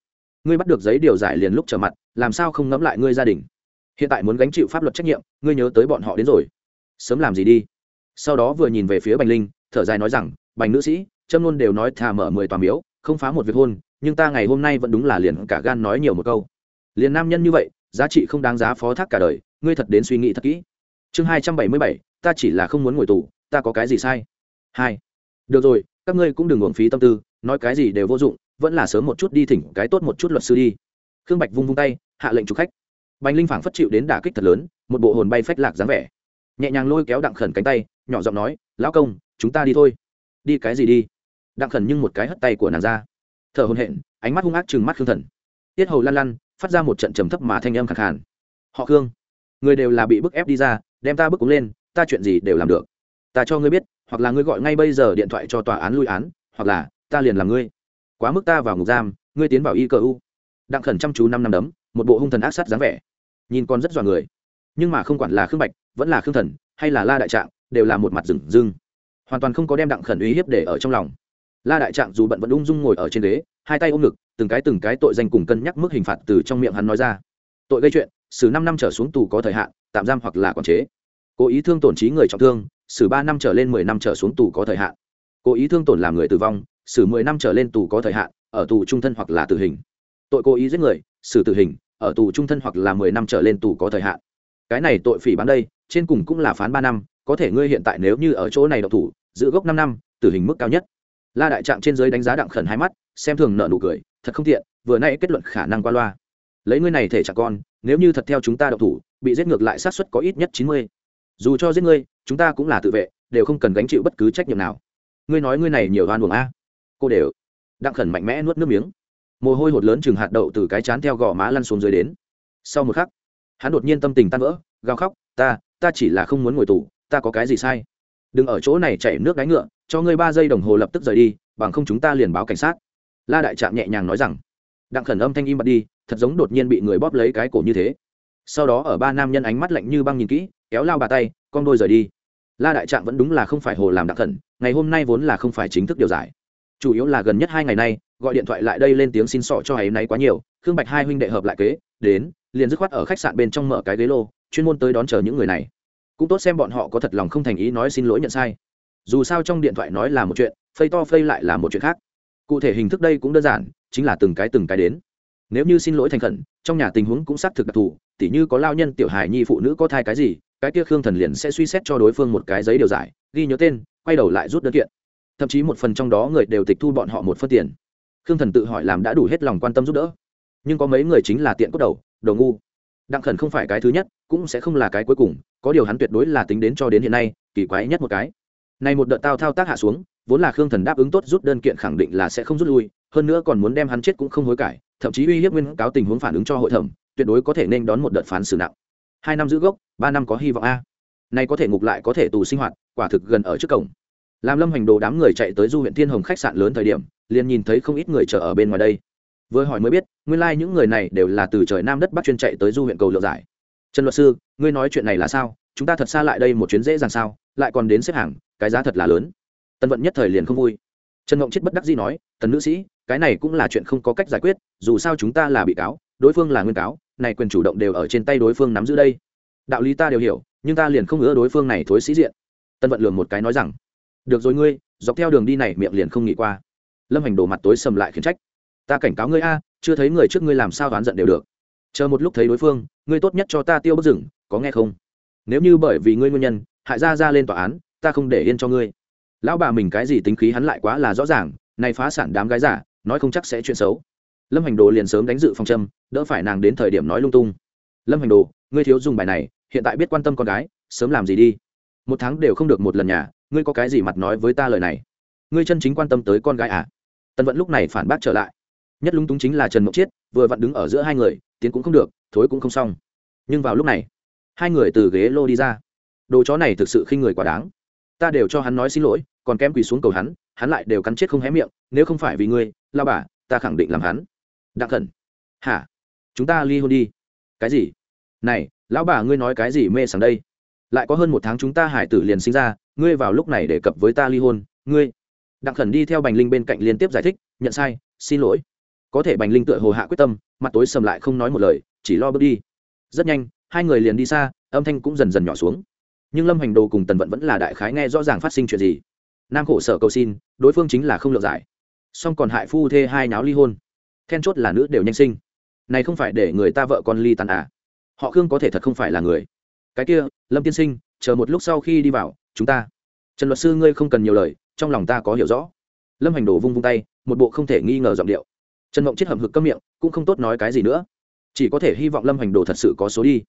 A: Ngươi bắt được giấy điều giải liền lúc trở mặt, làm sao không ngẫm lại ngươi gia đình? Hiện tại muốn gánh chịu pháp luật trách nhiệm, ngươi nhớ tới bọn họ đến rồi. Sớm làm gì đi? Sau đó vừa nhìn về phía bành linh, thở dài nói rằng, bành nữ sĩ trâm luôn đều nói thà mở mười tòa miếu, không phá một việc hôn, nhưng ta ngày hôm nay vẫn đúng là liền cả gan nói nhiều một câu. Liền nam nhân như vậy, giá trị không đáng giá phó thác cả đời, ngươi thật đến suy nghĩ thật kỹ. Chương hai trăm bảy mươi bảy, ta chỉ là không muốn ngồi tù, ta có cái gì sai? Hai. Được rồi, các ngươi cũng đừng uổng phí tâm tư, nói cái gì đều vô dụng vẫn là sớm một chút đi thỉnh cái tốt một chút luật sư đi. Khương bạch vung vung tay, hạ lệnh chụp khách. Bành linh phảng phất chịu đến đả kích thật lớn, một bộ hồn bay phách lạc dáng vẻ. Nhẹ nhàng lôi kéo đặng khẩn cánh tay, nhỏ giọng nói, lão công, chúng ta đi thôi. Đi cái gì đi? Đặng khẩn nhưng một cái hất tay của nàng ra. Thở hồn hện ánh mắt hung ác chừng mắt khương thần. Tiết hầu lăn lăn, phát ra một trận trầm thấp mà thanh âm khẳng hẳn họ khương, người đều là bị bức ép đi ra, đem ta bức cúng lên, ta chuyện gì đều làm được. Ta cho ngươi biết, hoặc là ngươi gọi ngay bây giờ điện thoại cho tòa án lui án, hoặc là ta liền làm ngươi quá mức ta vào ngục giam, ngươi tiến vào y Cơ u. Đặng khẩn chăm chú năm năm đấm, một bộ hung thần ác sát dáng vẻ. Nhìn con rất dọa người. Nhưng mà không quản là khương bạch, vẫn là khương thần, hay là la đại trạng, đều là một mặt rừng rưng. Hoàn toàn không có đem đặng khẩn uy hiếp để ở trong lòng. La đại trạng dù bận vẫn ung dung ngồi ở trên ghế, hai tay ôm ngực, từng cái từng cái tội danh cùng cân nhắc mức hình phạt từ trong miệng hắn nói ra. Tội gây chuyện, xử năm năm trở xuống tù có thời hạn, tạm giam hoặc là quản chế. Cố ý thương tổn trí người trọng thương, xử ba năm trở lên mười năm trở xuống tù có thời hạn. Cố ý thương tổn làm người tử vong xử mười năm trở lên tù có thời hạn, ở tù trung thân hoặc là tử hình. Tội cố ý giết người, xử tử hình, ở tù trung thân hoặc là mười năm trở lên tù có thời hạn. Cái này tội phỉ bán đây, trên cùng cũng là phán ba năm, có thể ngươi hiện tại nếu như ở chỗ này độc thủ, giữ gốc năm năm, tử hình mức cao nhất. La đại trạng trên giới đánh giá đặng khẩn hai mắt, xem thường nợ nụ cười, thật không tiện, vừa nay kết luận khả năng qua loa. Lấy ngươi này thể trả con, nếu như thật theo chúng ta độc thủ, bị giết ngược lại sát suất có ít nhất chín mươi. Dù cho giết ngươi, chúng ta cũng là tự vệ, đều không cần gánh chịu bất cứ trách nhiệm nào. Ngươi nói ngươi này nhiều oan buồng a cô đều đặng khẩn mạnh mẽ nuốt nước miếng. Mồ hôi hột lớn chừng hạt đậu từ cái chán theo gò má lăn xuống dưới đến. Sau một khắc, hắn đột nhiên tâm tình tan vỡ, gào khóc, ta ta chỉ là không muốn ngồi tù, ta có cái gì sai? Đừng ở chỗ này chảy nước đáy ngựa, cho ngươi ba giây đồng hồ lập tức rời đi, bằng không chúng ta liền báo cảnh sát. La đại trạm nhẹ nhàng nói rằng. Đặng khẩn âm thanh im bật đi, thật giống đột nhiên bị người bóp lấy cái cổ như thế. Sau đó ở ba nam nhân ánh mắt lạnh như băng nhìn kỹ, kéo lao bà tay, con đôi rời đi. La đại trạm vẫn đúng là không phải hồ làm đặng khẩn, ngày hôm nay vốn là không phải chính thức điều giải chủ yếu là gần nhất hai ngày nay, gọi điện thoại lại đây lên tiếng xin sọ cho ấy nay quá nhiều, khương bạch hai huynh đệ hợp lại kế, đến, liền dứt khoát ở khách sạn bên trong mở cái ghế lô, chuyên môn tới đón chờ những người này. Cũng tốt xem bọn họ có thật lòng không thành ý nói xin lỗi nhận sai. Dù sao trong điện thoại nói là một chuyện, phây to phây lại là một chuyện khác. Cụ thể hình thức đây cũng đơn giản, chính là từng cái từng cái đến. Nếu như xin lỗi thành khẩn, trong nhà tình huống cũng xác thực đặc thù, tỉ như có lao nhân tiểu hài nhi phụ nữ có thai cái gì, cái kia khương thần liền sẽ suy xét cho đối phương một cái giấy điều giải, ghi nhớ tên, quay đầu lại rút đơn kiện thậm chí một phần trong đó người đều tịch thu bọn họ một phân tiền. Khương thần tự hỏi làm đã đủ hết lòng quan tâm giúp đỡ. Nhưng có mấy người chính là tiện cốt đầu đầu ngu. Đặng khẩn không phải cái thứ nhất, cũng sẽ không là cái cuối cùng, có điều hắn tuyệt đối là tính đến cho đến hiện nay, kỳ quái nhất một cái. Này một đợt tao thao tác hạ xuống, vốn là khương thần đáp ứng tốt rút đơn kiện khẳng định là sẽ không rút lui, hơn nữa còn muốn đem hắn chết cũng không hối cải, thậm chí uy hiếp nguyên cáo tình huống phản ứng cho hội thẩm, tuyệt đối có thể nên đón một đợt phán xử nặng. Hai năm giữ gốc, ba năm có hy vọng a. Nay có thể ngục lại có thể tù sinh hoạt, quả thực gần ở trước cổng làm lâm hành đồ đám người chạy tới du huyện thiên hồng khách sạn lớn thời điểm, liền nhìn thấy không ít người chờ ở bên ngoài đây. Vừa hỏi mới biết, nguyên lai、like、những người này đều là từ trời nam đất bắc chuyên chạy tới du huyện cầu lượng giải. Trần luật sư, ngươi nói chuyện này là sao? Chúng ta thật xa lại đây một chuyến dễ dàng sao? Lại còn đến xếp hàng, cái giá thật là lớn. Tân vận nhất thời liền không vui. Trần ngộng chết bất đắc dĩ nói, tần nữ sĩ, cái này cũng là chuyện không có cách giải quyết, dù sao chúng ta là bị cáo, đối phương là nguyên cáo, này quyền chủ động đều ở trên tay đối phương nắm giữ đây. Đạo lý ta đều hiểu, nhưng ta liền không ngỡ đối phương này thối sĩ diện. Tân vận lường một cái nói rằng được rồi ngươi, dọc theo đường đi này miệng liền không nghĩ qua. Lâm hành đổ mặt tối sầm lại khiến trách. Ta cảnh cáo ngươi a, chưa thấy người trước ngươi làm sao đoán giận đều được. Chờ một lúc thấy đối phương, ngươi tốt nhất cho ta tiêu bất rừng, có nghe không? Nếu như bởi vì ngươi nguyên nhân, hại ra ra lên tòa án, ta không để yên cho ngươi. Lão bà mình cái gì tính khí hắn lại quá là rõ ràng, này phá sản đám gái giả, nói không chắc sẽ chuyện xấu. Lâm hành đồ liền sớm đánh dự phòng châm, đỡ phải nàng đến thời điểm nói lung tung. Lâm hành đồ, ngươi thiếu dùng bài này, hiện tại biết quan tâm con gái, sớm làm gì đi. Một tháng đều không được một lần nhà ngươi có cái gì mặt nói với ta lời này? Ngươi chân chính quan tâm tới con gái à? Tần vận lúc này phản bác trở lại. Nhất lúng túng chính là trần mộng chiết, vừa vặn đứng ở giữa hai người, tiến cũng không được, thối cũng không xong. Nhưng vào lúc này, hai người từ ghế lô đi ra. Đồ chó này thực sự khi người quá đáng. Ta đều cho hắn nói xin lỗi, còn kém quỳ xuống cầu hắn hắn lại đều cắn chết không hé miệng, nếu không phải vì ngươi lao bà, ta khẳng định làm hắn. Đặng thần hả? Chúng ta ly hôn đi. Cái gì? Này, lão bà ngươi nói cái gì mê sảng đây? Lại có hơn một tháng chúng ta hải tử liền sinh ra ngươi vào lúc này đề cập với ta ly hôn, ngươi. Đặng khẩn đi theo bành linh bên cạnh liên tiếp giải thích, nhận sai, xin lỗi. Có thể bành linh tựa hồ hạ quyết tâm, mặt tối sầm lại không nói một lời, chỉ lo bước đi. Rất nhanh, hai người liền đi xa, âm thanh cũng dần dần nhỏ xuống. Nhưng lâm hành đồ cùng tần vận vẫn là đại khái nghe rõ ràng phát sinh chuyện gì. Nam khổ sở cầu xin, đối phương chính là không lượng giải. Song còn hại phu thê hai náo ly hôn. Then chốt là nữ đều nhanh sinh. Này không phải để người ta vợ con ly tàn à. Họ khương có thể thật không phải là người. Cái kia, lâm tiên sinh, chờ một lúc sau khi đi vào chúng ta. Trần luật sư ngươi không cần nhiều lời, trong lòng ta có hiểu rõ. Lâm hành đồ vung vung tay, một bộ không thể nghi ngờ giọng điệu. Trần mộng chết hầm hực câm miệng, cũng không tốt nói cái gì nữa. Chỉ có thể hy vọng lâm hành đồ thật sự có số đi.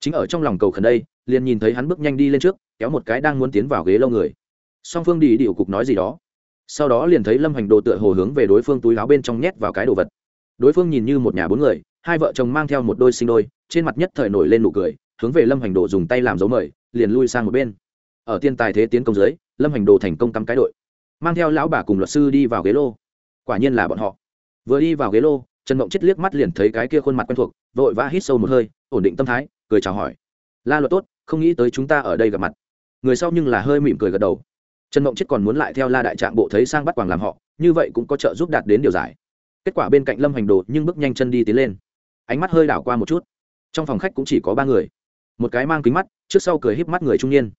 A: Chính ở trong lòng cầu khẩn đây, liền nhìn thấy hắn bước nhanh đi lên trước, kéo một cái đang muốn tiến vào ghế lâu người. Song phương đi điệu cục nói gì đó. Sau đó liền thấy lâm hành đồ tựa hồ hướng về đối phương túi áo bên trong nhét vào cái đồ vật. Đối phương nhìn như một nhà bốn người, hai vợ chồng mang theo một đôi sinh đôi, trên mặt nhất thời nổi lên nụ cười, hướng về lâm hành đồ dùng tay làm dấu mời, liền lui sang một bên ở tiên tài thế tiến công giới lâm hành đồ thành công cắm cái đội, mang theo lão bà cùng luật sư đi vào ghế lô. Quả nhiên là bọn họ. Vừa đi vào ghế lô, trần mộng chết liếc mắt liền thấy cái kia khuôn mặt quen thuộc, vội vã hít sâu một hơi, ổn định tâm thái, cười chào hỏi. La luật tốt, không nghĩ tới chúng ta ở đây gặp mặt. Người sau nhưng là hơi mỉm cười gật đầu. Trần mộng chết còn muốn lại theo la đại trạng bộ thấy sang bắt quàng làm họ, như vậy cũng có trợ giúp đạt đến điều giải. Kết quả bên cạnh lâm hành đồ nhưng bước nhanh chân đi tiến lên. Ánh mắt hơi đảo qua một chút. Trong phòng khách cũng chỉ có ba người. Một cái mang kính mắt, trước sau cười híp mắt người trung niên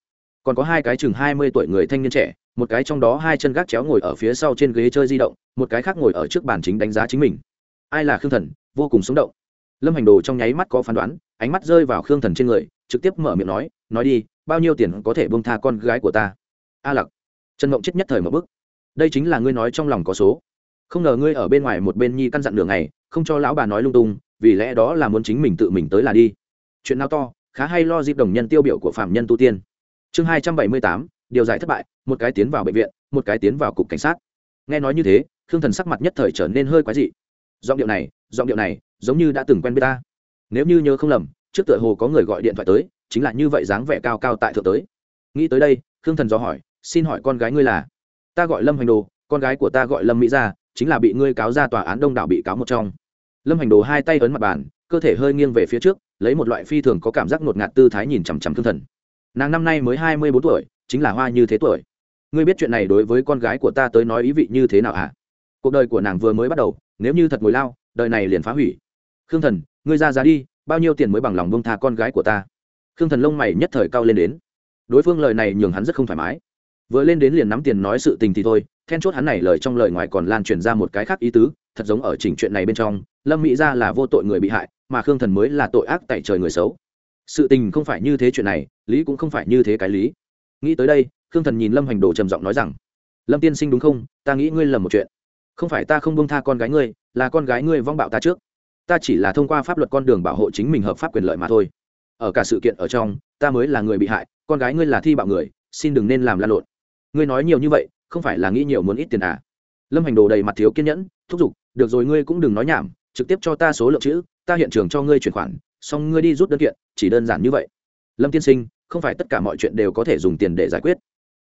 A: còn có hai cái chừng hai mươi tuổi người thanh niên trẻ, một cái trong đó hai chân gác chéo ngồi ở phía sau trên ghế chơi di động, một cái khác ngồi ở trước bàn chính đánh giá chính mình. Ai là khương thần, vô cùng sống động. Lâm hành đồ trong nháy mắt có phán đoán, ánh mắt rơi vào khương thần trên người, trực tiếp mở miệng nói nói đi, bao nhiêu tiền có thể bông tha con gái của ta? A lặc. Trần mộng chết nhất thời một bức. Đây chính là ngươi nói trong lòng có số. Không ngờ ngươi ở bên ngoài một bên nhi căn dặn đường này không cho lão bà nói lung tung, vì lẽ đó là muốn chính mình tự mình tới là đi. Chuyện nào to, khá hay lo dịp đồng nhân tiêu biểu của phạm nhân tu tiên chương hai trăm bảy mươi tám, điều giải thất bại, một cái tiến vào bệnh viện, một cái tiến vào cục cảnh sát. Nghe nói như thế, khương thần sắc mặt nhất thời trở nên hơi quái dị. Giọng điệu này, giọng điệu này, giống như đã từng quen biết ta. Nếu như nhớ không lầm, trước tựa hồ có người gọi điện thoại tới, chính là như vậy dáng vẻ cao cao tại thượng tới. Nghĩ tới đây, khương thần do hỏi, xin hỏi con gái ngươi là? Ta gọi lâm hành đồ, con gái của ta gọi lâm mỹ gia, chính là bị ngươi cáo ra tòa án đông đảo bị cáo một trong. Lâm hành đồ hai tay ấn mặt bàn, cơ thể hơi nghiêng về phía trước, lấy một loại phi thường có cảm giác ngột ngạt tư thái nhìn chằm chằm thương thần nàng năm nay mới hai mươi bốn tuổi, chính là hoa như thế tuổi. Ngươi biết chuyện này đối với con gái của ta tới nói ý vị như thế nào hả? Cuộc đời của nàng vừa mới bắt đầu, nếu như thật ngồi lao, đời này liền phá hủy. Khương thần, ngươi ra giá đi, bao nhiêu tiền mới bằng lòng bông tha con gái của ta? Khương thần lông mày nhất thời cao lên đến. Đối phương lời này nhường hắn rất không thoải mái. Vừa lên đến liền nắm tiền nói sự tình thì thôi, then chốt hắn này lời trong lời ngoài còn lan truyền ra một cái khác ý tứ, thật giống ở chỉnh chuyện này bên trong, lâm mỹ ra là vô tội người bị hại, mà khương thần mới là tội ác tại trời người xấu sự tình không phải như thế chuyện này, lý cũng không phải như thế cái lý. Nghĩ tới đây, khương thần nhìn lâm hành đồ trầm giọng nói rằng, lâm tiên sinh đúng không? Ta nghĩ ngươi lầm một chuyện. Không phải ta không bông tha con gái ngươi, là con gái ngươi vong bạo ta trước. Ta chỉ là thông qua pháp luật con đường bảo hộ chính mình hợp pháp quyền lợi mà thôi. Ở cả sự kiện ở trong, ta mới là người bị hại, con gái ngươi là thi bạo người, xin đừng nên làm lan lộn. Ngươi nói nhiều như vậy, không phải là nghĩ nhiều muốn ít tiền à? Lâm hành đồ đầy mặt thiếu kiên nhẫn, thúc giục, được rồi ngươi cũng đừng nói nhảm, trực tiếp cho ta số lượng chữ, ta hiện trường cho ngươi chuyển khoản xong ngươi đi rút đơn kiện, chỉ đơn giản như vậy. Lâm tiên sinh, không phải tất cả mọi chuyện đều có thể dùng tiền để giải quyết.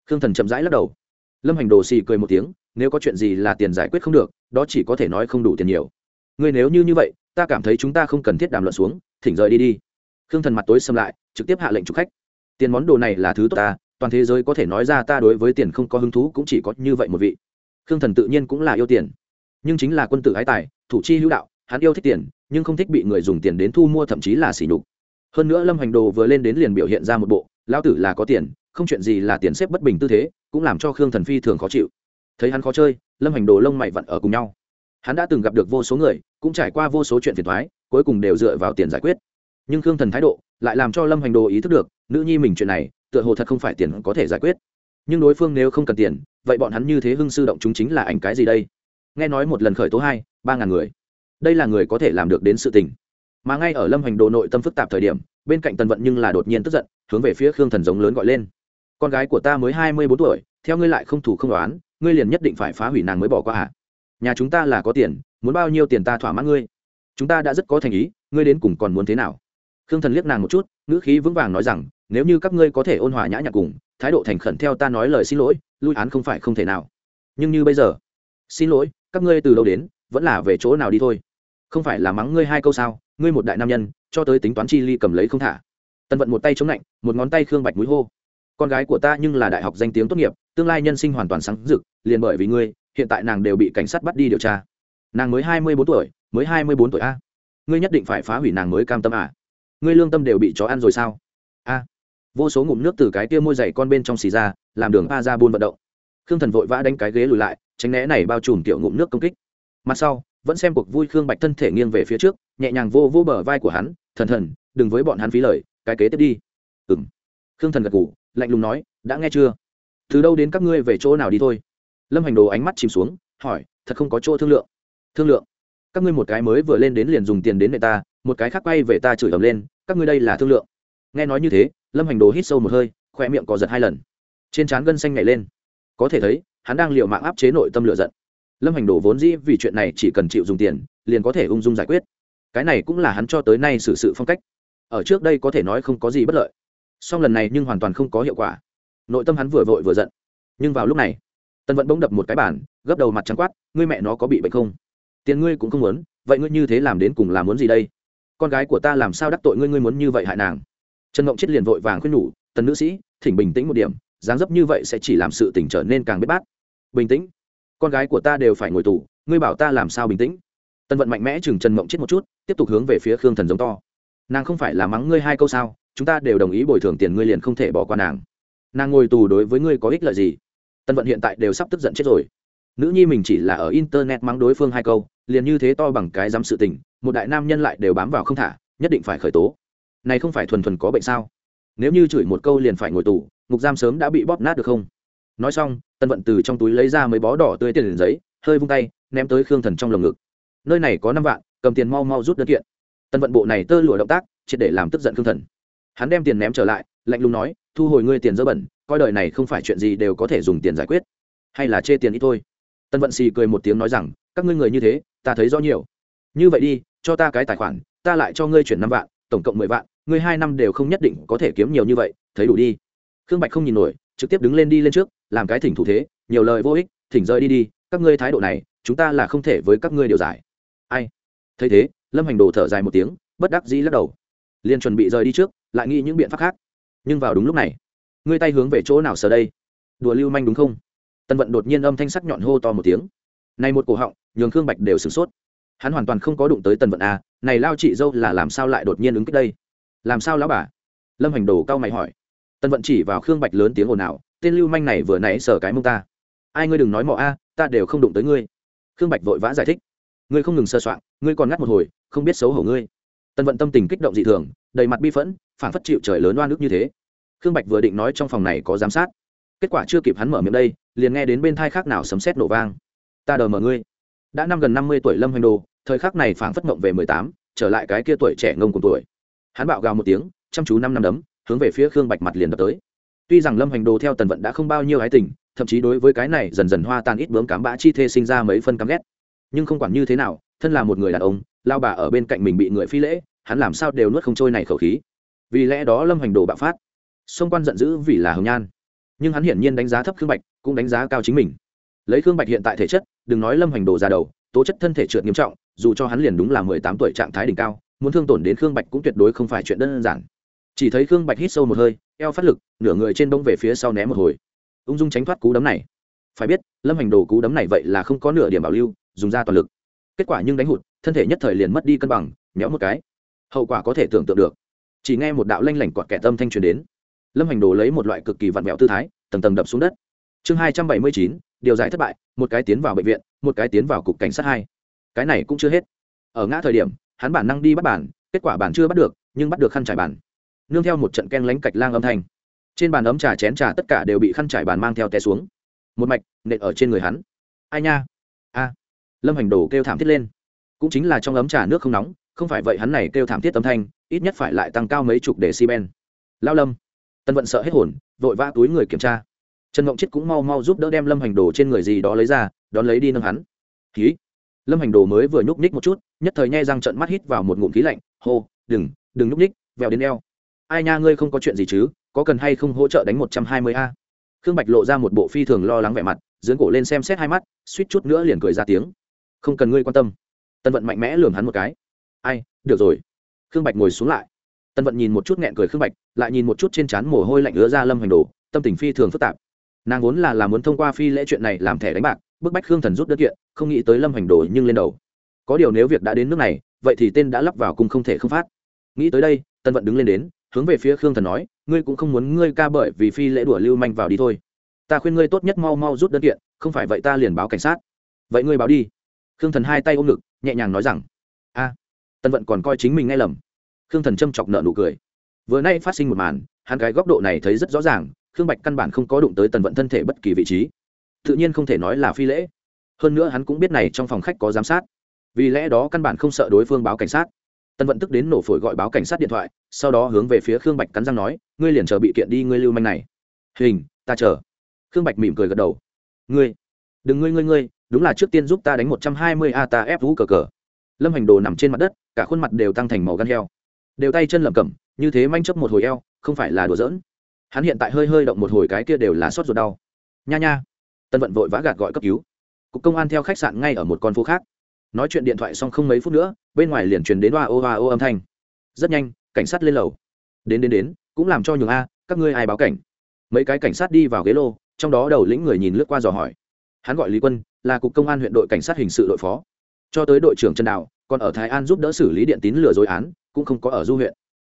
A: Khương thần chậm rãi lắc đầu. Lâm hành đồ xì cười một tiếng, nếu có chuyện gì là tiền giải quyết không được, đó chỉ có thể nói không đủ tiền nhiều. Ngươi nếu như như vậy, ta cảm thấy chúng ta không cần thiết đàm luận xuống, thỉnh rời đi đi. Khương thần mặt tối xâm lại, trực tiếp hạ lệnh chụp khách. Tiền món đồ này là thứ tốt ta, toàn thế giới có thể nói ra ta đối với tiền không có hứng thú cũng chỉ có như vậy một vị. Khương thần tự nhiên cũng là yêu tiền. Nhưng chính là quân tử ái tài, thủ chi hữu đạo, hắn yêu thích tiền nhưng không thích bị người dùng tiền đến thu mua, thậm chí là xỉ nhục. Hơn nữa lâm hành đồ vừa lên đến liền biểu hiện ra một bộ lao tử là có tiền, không chuyện gì là tiền xếp bất bình tư thế, cũng làm cho khương thần phi thường khó chịu. Thấy hắn khó chơi, lâm hành đồ lông mày vặn ở cùng nhau. Hắn đã từng gặp được vô số người, cũng trải qua vô số chuyện phiền thoái cuối cùng đều dựa vào tiền giải quyết. Nhưng khương thần thái độ lại làm cho lâm hành đồ ý thức được, nữ nhi mình chuyện này, tựa hồ thật không phải tiền có thể giải quyết. Nhưng đối phương nếu không cần tiền, vậy bọn hắn như thế hưng sư động chúng chính là ảnh cái gì đây? Nghe nói một lần khởi tố hai, ba ngàn người đây là người có thể làm được đến sự tình. Mà ngay ở lâm Hoành đồ nội tâm phức tạp thời điểm, bên cạnh tần vận nhưng là đột nhiên tức giận, hướng về phía khương thần giống lớn gọi lên. Con gái của ta mới hai mươi bốn tuổi, theo ngươi lại không thủ không đoán, ngươi liền nhất định phải phá hủy nàng mới bỏ qua hả nhà chúng ta là có tiền, muốn bao nhiêu tiền ta thỏa mãn ngươi? Chúng ta đã rất có thành ý, ngươi đến cùng còn muốn thế nào? Khương thần liếc nàng một chút, ngữ khí vững vàng nói rằng, nếu như các ngươi có thể ôn hòa nhã nhặn cùng, thái độ thành khẩn theo ta nói lời xin lỗi, lui án không phải không thể nào. Nhưng như bây giờ, xin lỗi, các ngươi từ đâu đến, vẫn là về chỗ nào đi thôi không phải là mắng ngươi hai câu sao, ngươi một đại nam nhân, cho tới tính toán chi ly cầm lấy không thả. Tân vận một tay chống lạnh, một ngón tay khương bạch mũi hô. Con gái của ta nhưng là đại học danh tiếng tốt nghiệp, tương lai nhân sinh hoàn toàn sáng rực, liền bởi vì ngươi, hiện tại nàng đều bị cảnh sát bắt đi điều tra. Nàng mới hai mươi bốn tuổi, mới hai mươi bốn tuổi a. Ngươi nhất định phải phá hủy nàng mới cam tâm à. Ngươi lương tâm đều bị chó ăn rồi sao? A. Vô số ngụm nước từ cái kia môi dày con bên trong xì ra, làm đường a ra buôn vận động. Khương thần vội vã đánh cái ghế lùi lại, tránh né này bao trùm tiểu ngụm nước công kích. Mặt sau vẫn xem cuộc vui khương bạch thân thể nghiêng về phía trước, nhẹ nhàng vô vô bờ vai của hắn, thần thần, đừng với bọn hắn phí lời, cái kế tiếp đi. Ừ m khương thần gật ngủ lạnh lùng nói, đã nghe chưa? Từ đâu đến các ngươi về chỗ nào đi thôi? Lâm hành đồ ánh mắt chìm xuống, hỏi, thật không có chỗ thương lượng? Thương lượng? Các ngươi một cái mới vừa lên đến liền dùng tiền đến mẹ ta, một cái khác quay về ta chửi ầm lên, các ngươi đây là thương lượng? Nghe nói như thế, lâm hành đồ hít sâu một hơi khoe miệng có giật hai lần. Trên trán gân xanh nhảy lên. Có thể thấy, hắn đang l i ề u mạng áp chế nội tâm lựa giận lâm hành đồ vốn dĩ vì chuyện này chỉ cần chịu dùng tiền, liền có thể ung dung giải quyết. Cái này cũng là hắn cho tới nay xử sự phong cách. Ở trước đây có thể nói không có gì bất lợi. Song lần này nhưng hoàn toàn không có hiệu quả. Nội tâm hắn vừa vội vừa giận. Nhưng vào lúc này tân vẫn bỗng đập một cái bản gấp đầu mặt trắng quát, ngươi mẹ nó có bị bệnh không? Tiền ngươi cũng không muốn, vậy ngươi như thế làm đến cùng là muốn gì đây? Con gái của ta làm sao đắc tội ngươi ngươi muốn như vậy hại nàng? Trần ngộng chết liền vội vàng khuyên nhủ, tần nữ sĩ, thỉnh bình tĩnh một điểm, dáng dấp như vậy sẽ chỉ làm sự tỉnh trở nên càng bế bát. Bình tĩnh? Con gái của ta đều phải ngồi tù, ngươi bảo ta làm sao bình tĩnh? Tân vận mạnh mẽ chừng trần mộng chết một chút, tiếp tục hướng về phía khương thần giống to. Nàng không phải là mắng ngươi hai câu sao, chúng ta đều đồng ý bồi thường tiền ngươi liền không thể bỏ qua nàng. Nàng ngồi tù đối với ngươi có ích lợi gì? Tân vận hiện tại đều sắp tức giận chết rồi. Nữ nhi mình chỉ là ở internet mắng đối phương hai câu, liền như thế to bằng cái dám sự tình, một đại nam nhân lại đều bám vào không thả, nhất định phải khởi tố. Này không phải thuần thuần có bệnh sao? Nếu như chửi một câu liền phải ngồi tù, ngục giam sớm đã bị bóp nát được không? Nói xong tân vận từ trong túi lấy ra mấy bó đỏ tươi tiền liền giấy, hơi vung tay, ném tới khương thần trong lồng ngực. Nơi này có năm vạn, cầm tiền mau mau rút đơn kiện. Tân vận bộ này tơ lụa động tác, triệt để làm tức giận khương thần. Hắn đem tiền ném trở lại, lạnh lùng nói, thu hồi ngươi tiền dơ bẩn, coi đời này không phải chuyện gì đều có thể dùng tiền giải quyết. Hay là chê tiền ít thôi. Tân vận xì cười một tiếng nói rằng, các ngươi người như thế, ta thấy rõ nhiều. Như vậy đi, cho ta cái tài khoản, ta lại cho ngươi chuyển năm vạn, tổng cộng mười vạn, ngươi hai năm đều không nhất định có thể kiếm nhiều như vậy, thấy đủ đi. Khương bạch không nhìn nổi trực tiếp đứng lên đi lên trước, làm cái thỉnh thủ thế, nhiều lời vô ích, thỉnh rời đi đi, các ngươi thái độ này, chúng ta là không thể với các ngươi điều giải. Ai? Thấy thế, lâm hành đồ thở dài một tiếng, bất đắc dĩ lắc đầu. Liền chuẩn bị rời đi trước, lại nghĩ những biện pháp khác. Nhưng vào đúng lúc này, ngươi tay hướng về chỗ nào sờ đây? Đùa lưu manh đúng không? Tân vận đột nhiên âm thanh sắc nhọn hô to một tiếng. Này một cổ họng, nhường khương bạch đều sửng sốt. Hắn hoàn toàn không có đụng tới tần vận a, này lao chị dâu là làm sao lại đột nhiên ứng kích đây? Làm sao lão bà? Lâm hành đồ cao mày hỏi tần vận chỉ vào khương bạch lớn tiếng ồn ào, tên lưu manh này vừa nãy sờ cái mông ta. Ai ngươi đừng nói mọ a, ta đều không đụng tới ngươi. Khương bạch vội vã giải thích. Ngươi không ngừng sơ soạn ngươi còn ngắt một hồi, không biết xấu hổ ngươi. Tần vận tâm tình kích động dị thường, đầy mặt bi phẫn, phản phất chịu trời lớn oan ức như thế. Khương bạch vừa định nói trong phòng này có giám sát. Kết quả chưa kịp hắn mở miệng đây, liền nghe đến bên thai khác nào sấm sét nổ vang. Ta đờ mở ngươi. Đã năm gần năm mươi tuổi lâm hoành đồ, thời khắc này phảng phất mộng về mười tám, trở lại cái kia tuổi trẻ ngông cùng tuổi. Hắn bạo gào một tiếng, chăm chú năm năm đấm hướng về phía khương bạch mặt liền đập tới. Tuy rằng lâm hoành đồ theo tần vận đã không bao nhiêu ái tình, thậm chí đối với cái này dần dần hoa tan ít bướm cám bã chi thê sinh ra mấy phân cám ghét. Nhưng không quản như thế nào, thân là một người đàn ông, lao bà ở bên cạnh mình bị người phi lễ, hắn làm sao đều nuốt không trôi này khẩu khí. Vì lẽ đó lâm hoành đồ bạo phát. Xung quan giận dữ vì là hồng nhan. Nhưng hắn hiển nhiên đánh giá thấp khương bạch, cũng đánh giá cao chính mình. Lấy khương bạch hiện tại thể chất, đừng nói lâm hoành đồ ra đầu, tố chất thân thể trượt nghiêm trọng, dù cho hắn liền đúng là mười tám tuổi trạng thái đỉnh cao, muốn thương tổn đến khương bạch cũng tuyệt đối không phải chuyện đơn giản chỉ thấy khương bạch hít sâu một hơi, eo phát lực, nửa người trên bông về phía sau ném một hồi. Ung dung tránh thoát cú đấm này. Phải biết, lâm hành đồ cú đấm này vậy là không có nửa điểm bảo lưu, dùng ra toàn lực. Kết quả nhưng đánh hụt, thân thể nhất thời liền mất đi cân bằng, méo một cái. Hậu quả có thể tưởng tượng được. Chỉ nghe một đạo lanh lảnh quạt kẻ tâm thanh truyền đến. Lâm hành đồ lấy một loại cực kỳ vặn vẹo tư thái, tầng tầng đập xuống đất. Chương hai trăm bảy mươi chín, điều giải thất bại, một cái tiến vào bệnh viện, một cái tiến vào cục cảnh sát hai. Cái này cũng chưa hết. Ở ngã thời điểm, hắn bản năng đi bắt bản, kết quả bản chưa bắt được, nhưng bắt được khăn trải bản nương theo một trận ken lánh cạch lang âm thanh. Trên bàn ấm trà chén trà tất cả đều bị khăn trải bàn mang theo té xuống. Một mạch, nện ở trên người hắn. Ai nha? A. Lâm hành đồ kêu thảm thiết lên. Cũng chính là trong ấm trà nước không nóng, không phải vậy hắn này kêu thảm thiết âm thanh, ít nhất phải lại tăng cao mấy chục để xi ben. Lao lâm. Tân vận sợ hết hồn, vội vã túi người kiểm tra. Trần ngộng chết cũng mau mau giúp đỡ đem lâm hành đồ trên người gì đó lấy ra, đón lấy đi nâng hắn. Khí lâm hành đồ mới vừa nhúc ních một chút, nhất thời nhai răng trận mắt hít vào một ngụm khí lạnh, hô, đừng đừng nhúc ních vèo đến eo ai nha, ngươi không có chuyện gì chứ, có cần hay không hỗ trợ đánh một trăm hai mươi a? Khương bạch lộ ra một bộ phi thường lo lắng vẻ mặt dưỡng cổ lên xem xét hai mắt, suýt chút nữa liền cười ra tiếng. Không cần ngươi quan tâm. Tân vận mạnh mẽ lường hắn một cái. Ai, được rồi. Khương bạch ngồi xuống lại. Tân vận nhìn một chút nghẹn cười khương bạch, lại nhìn một chút trên trán mồ hôi lạnh ứa ra lâm Hoành đồ, tâm tình phi thường phức tạp. Nàng vốn là làm muốn thông qua phi lễ chuyện này làm thẻ đánh bạc, bức bách khương thần rút đất kiện, không nghĩ tới lâm Hoành đồ nhưng lên đầu. Có điều nếu việc đã đến nước này, vậy thì tên đã lắp vào cùng không thể không phát. Nghĩ tới đây, tân vận đứng lên đến hướng về phía khương thần nói, ngươi cũng không muốn ngươi ca bởi vì phi lễ đùa lưu manh vào đi thôi. Ta khuyên ngươi tốt nhất mau mau rút đơn kiện, không phải vậy ta liền báo cảnh sát. Vậy ngươi báo đi. Khương thần hai tay ôm ngực, nhẹ nhàng nói rằng, a tân vận còn coi chính mình nghe lầm. Khương thần châm chọc nợ nụ cười. Vừa nay phát sinh một màn, hắn cái góc độ này thấy rất rõ ràng, khương bạch căn bản không có đụng tới tần vận thân thể bất kỳ vị trí. Tự nhiên không thể nói là phi lễ. Hơn nữa hắn cũng biết này trong phòng khách có giám sát. Vì lẽ đó căn bản không sợ đối phương báo cảnh sát tân vận tức đến nổ phổi gọi báo cảnh sát điện thoại, sau đó hướng về phía khương bạch cắn răng nói, ngươi liền chờ bị kiện đi, ngươi lưu manh này. Hình, ta chờ. Khương bạch mỉm cười gật đầu. Ngươi, đừng ngươi ngươi ngươi, đúng là trước tiên giúp ta đánh một trăm hai mươi a, ta ép vũ cờ cờ. Lâm hành đồ nằm trên mặt đất, cả khuôn mặt đều tăng thành màu gan heo. Đều tay chân lẩm cẩm, như thế manh chấp một hồi eo, không phải là đùa giỡn. Hắn hiện tại hơi hơi động một hồi cái kia đều là sốt ruột đau. Nha nha. Tân vận vội vã gạt gọi cấp cứu. Cục công an theo khách sạn ngay ở một con phố khác nói chuyện điện thoại xong không mấy phút nữa, bên ngoài liền truyền đến oa ô oa ô âm thanh. Rất nhanh, cảnh sát lên lầu. Đến đến đến, cũng làm cho nhường a, các ngươi ai báo cảnh? Mấy cái cảnh sát đi vào ghế lô, trong đó đầu lĩnh người nhìn lướt qua dò hỏi. Hắn gọi lý quân, là cục công an huyện đội cảnh sát hình sự đội phó. Cho tới đội trưởng trần đạo, còn ở thái an giúp đỡ xử lý điện tín lừa dối án, cũng không có ở du huyện.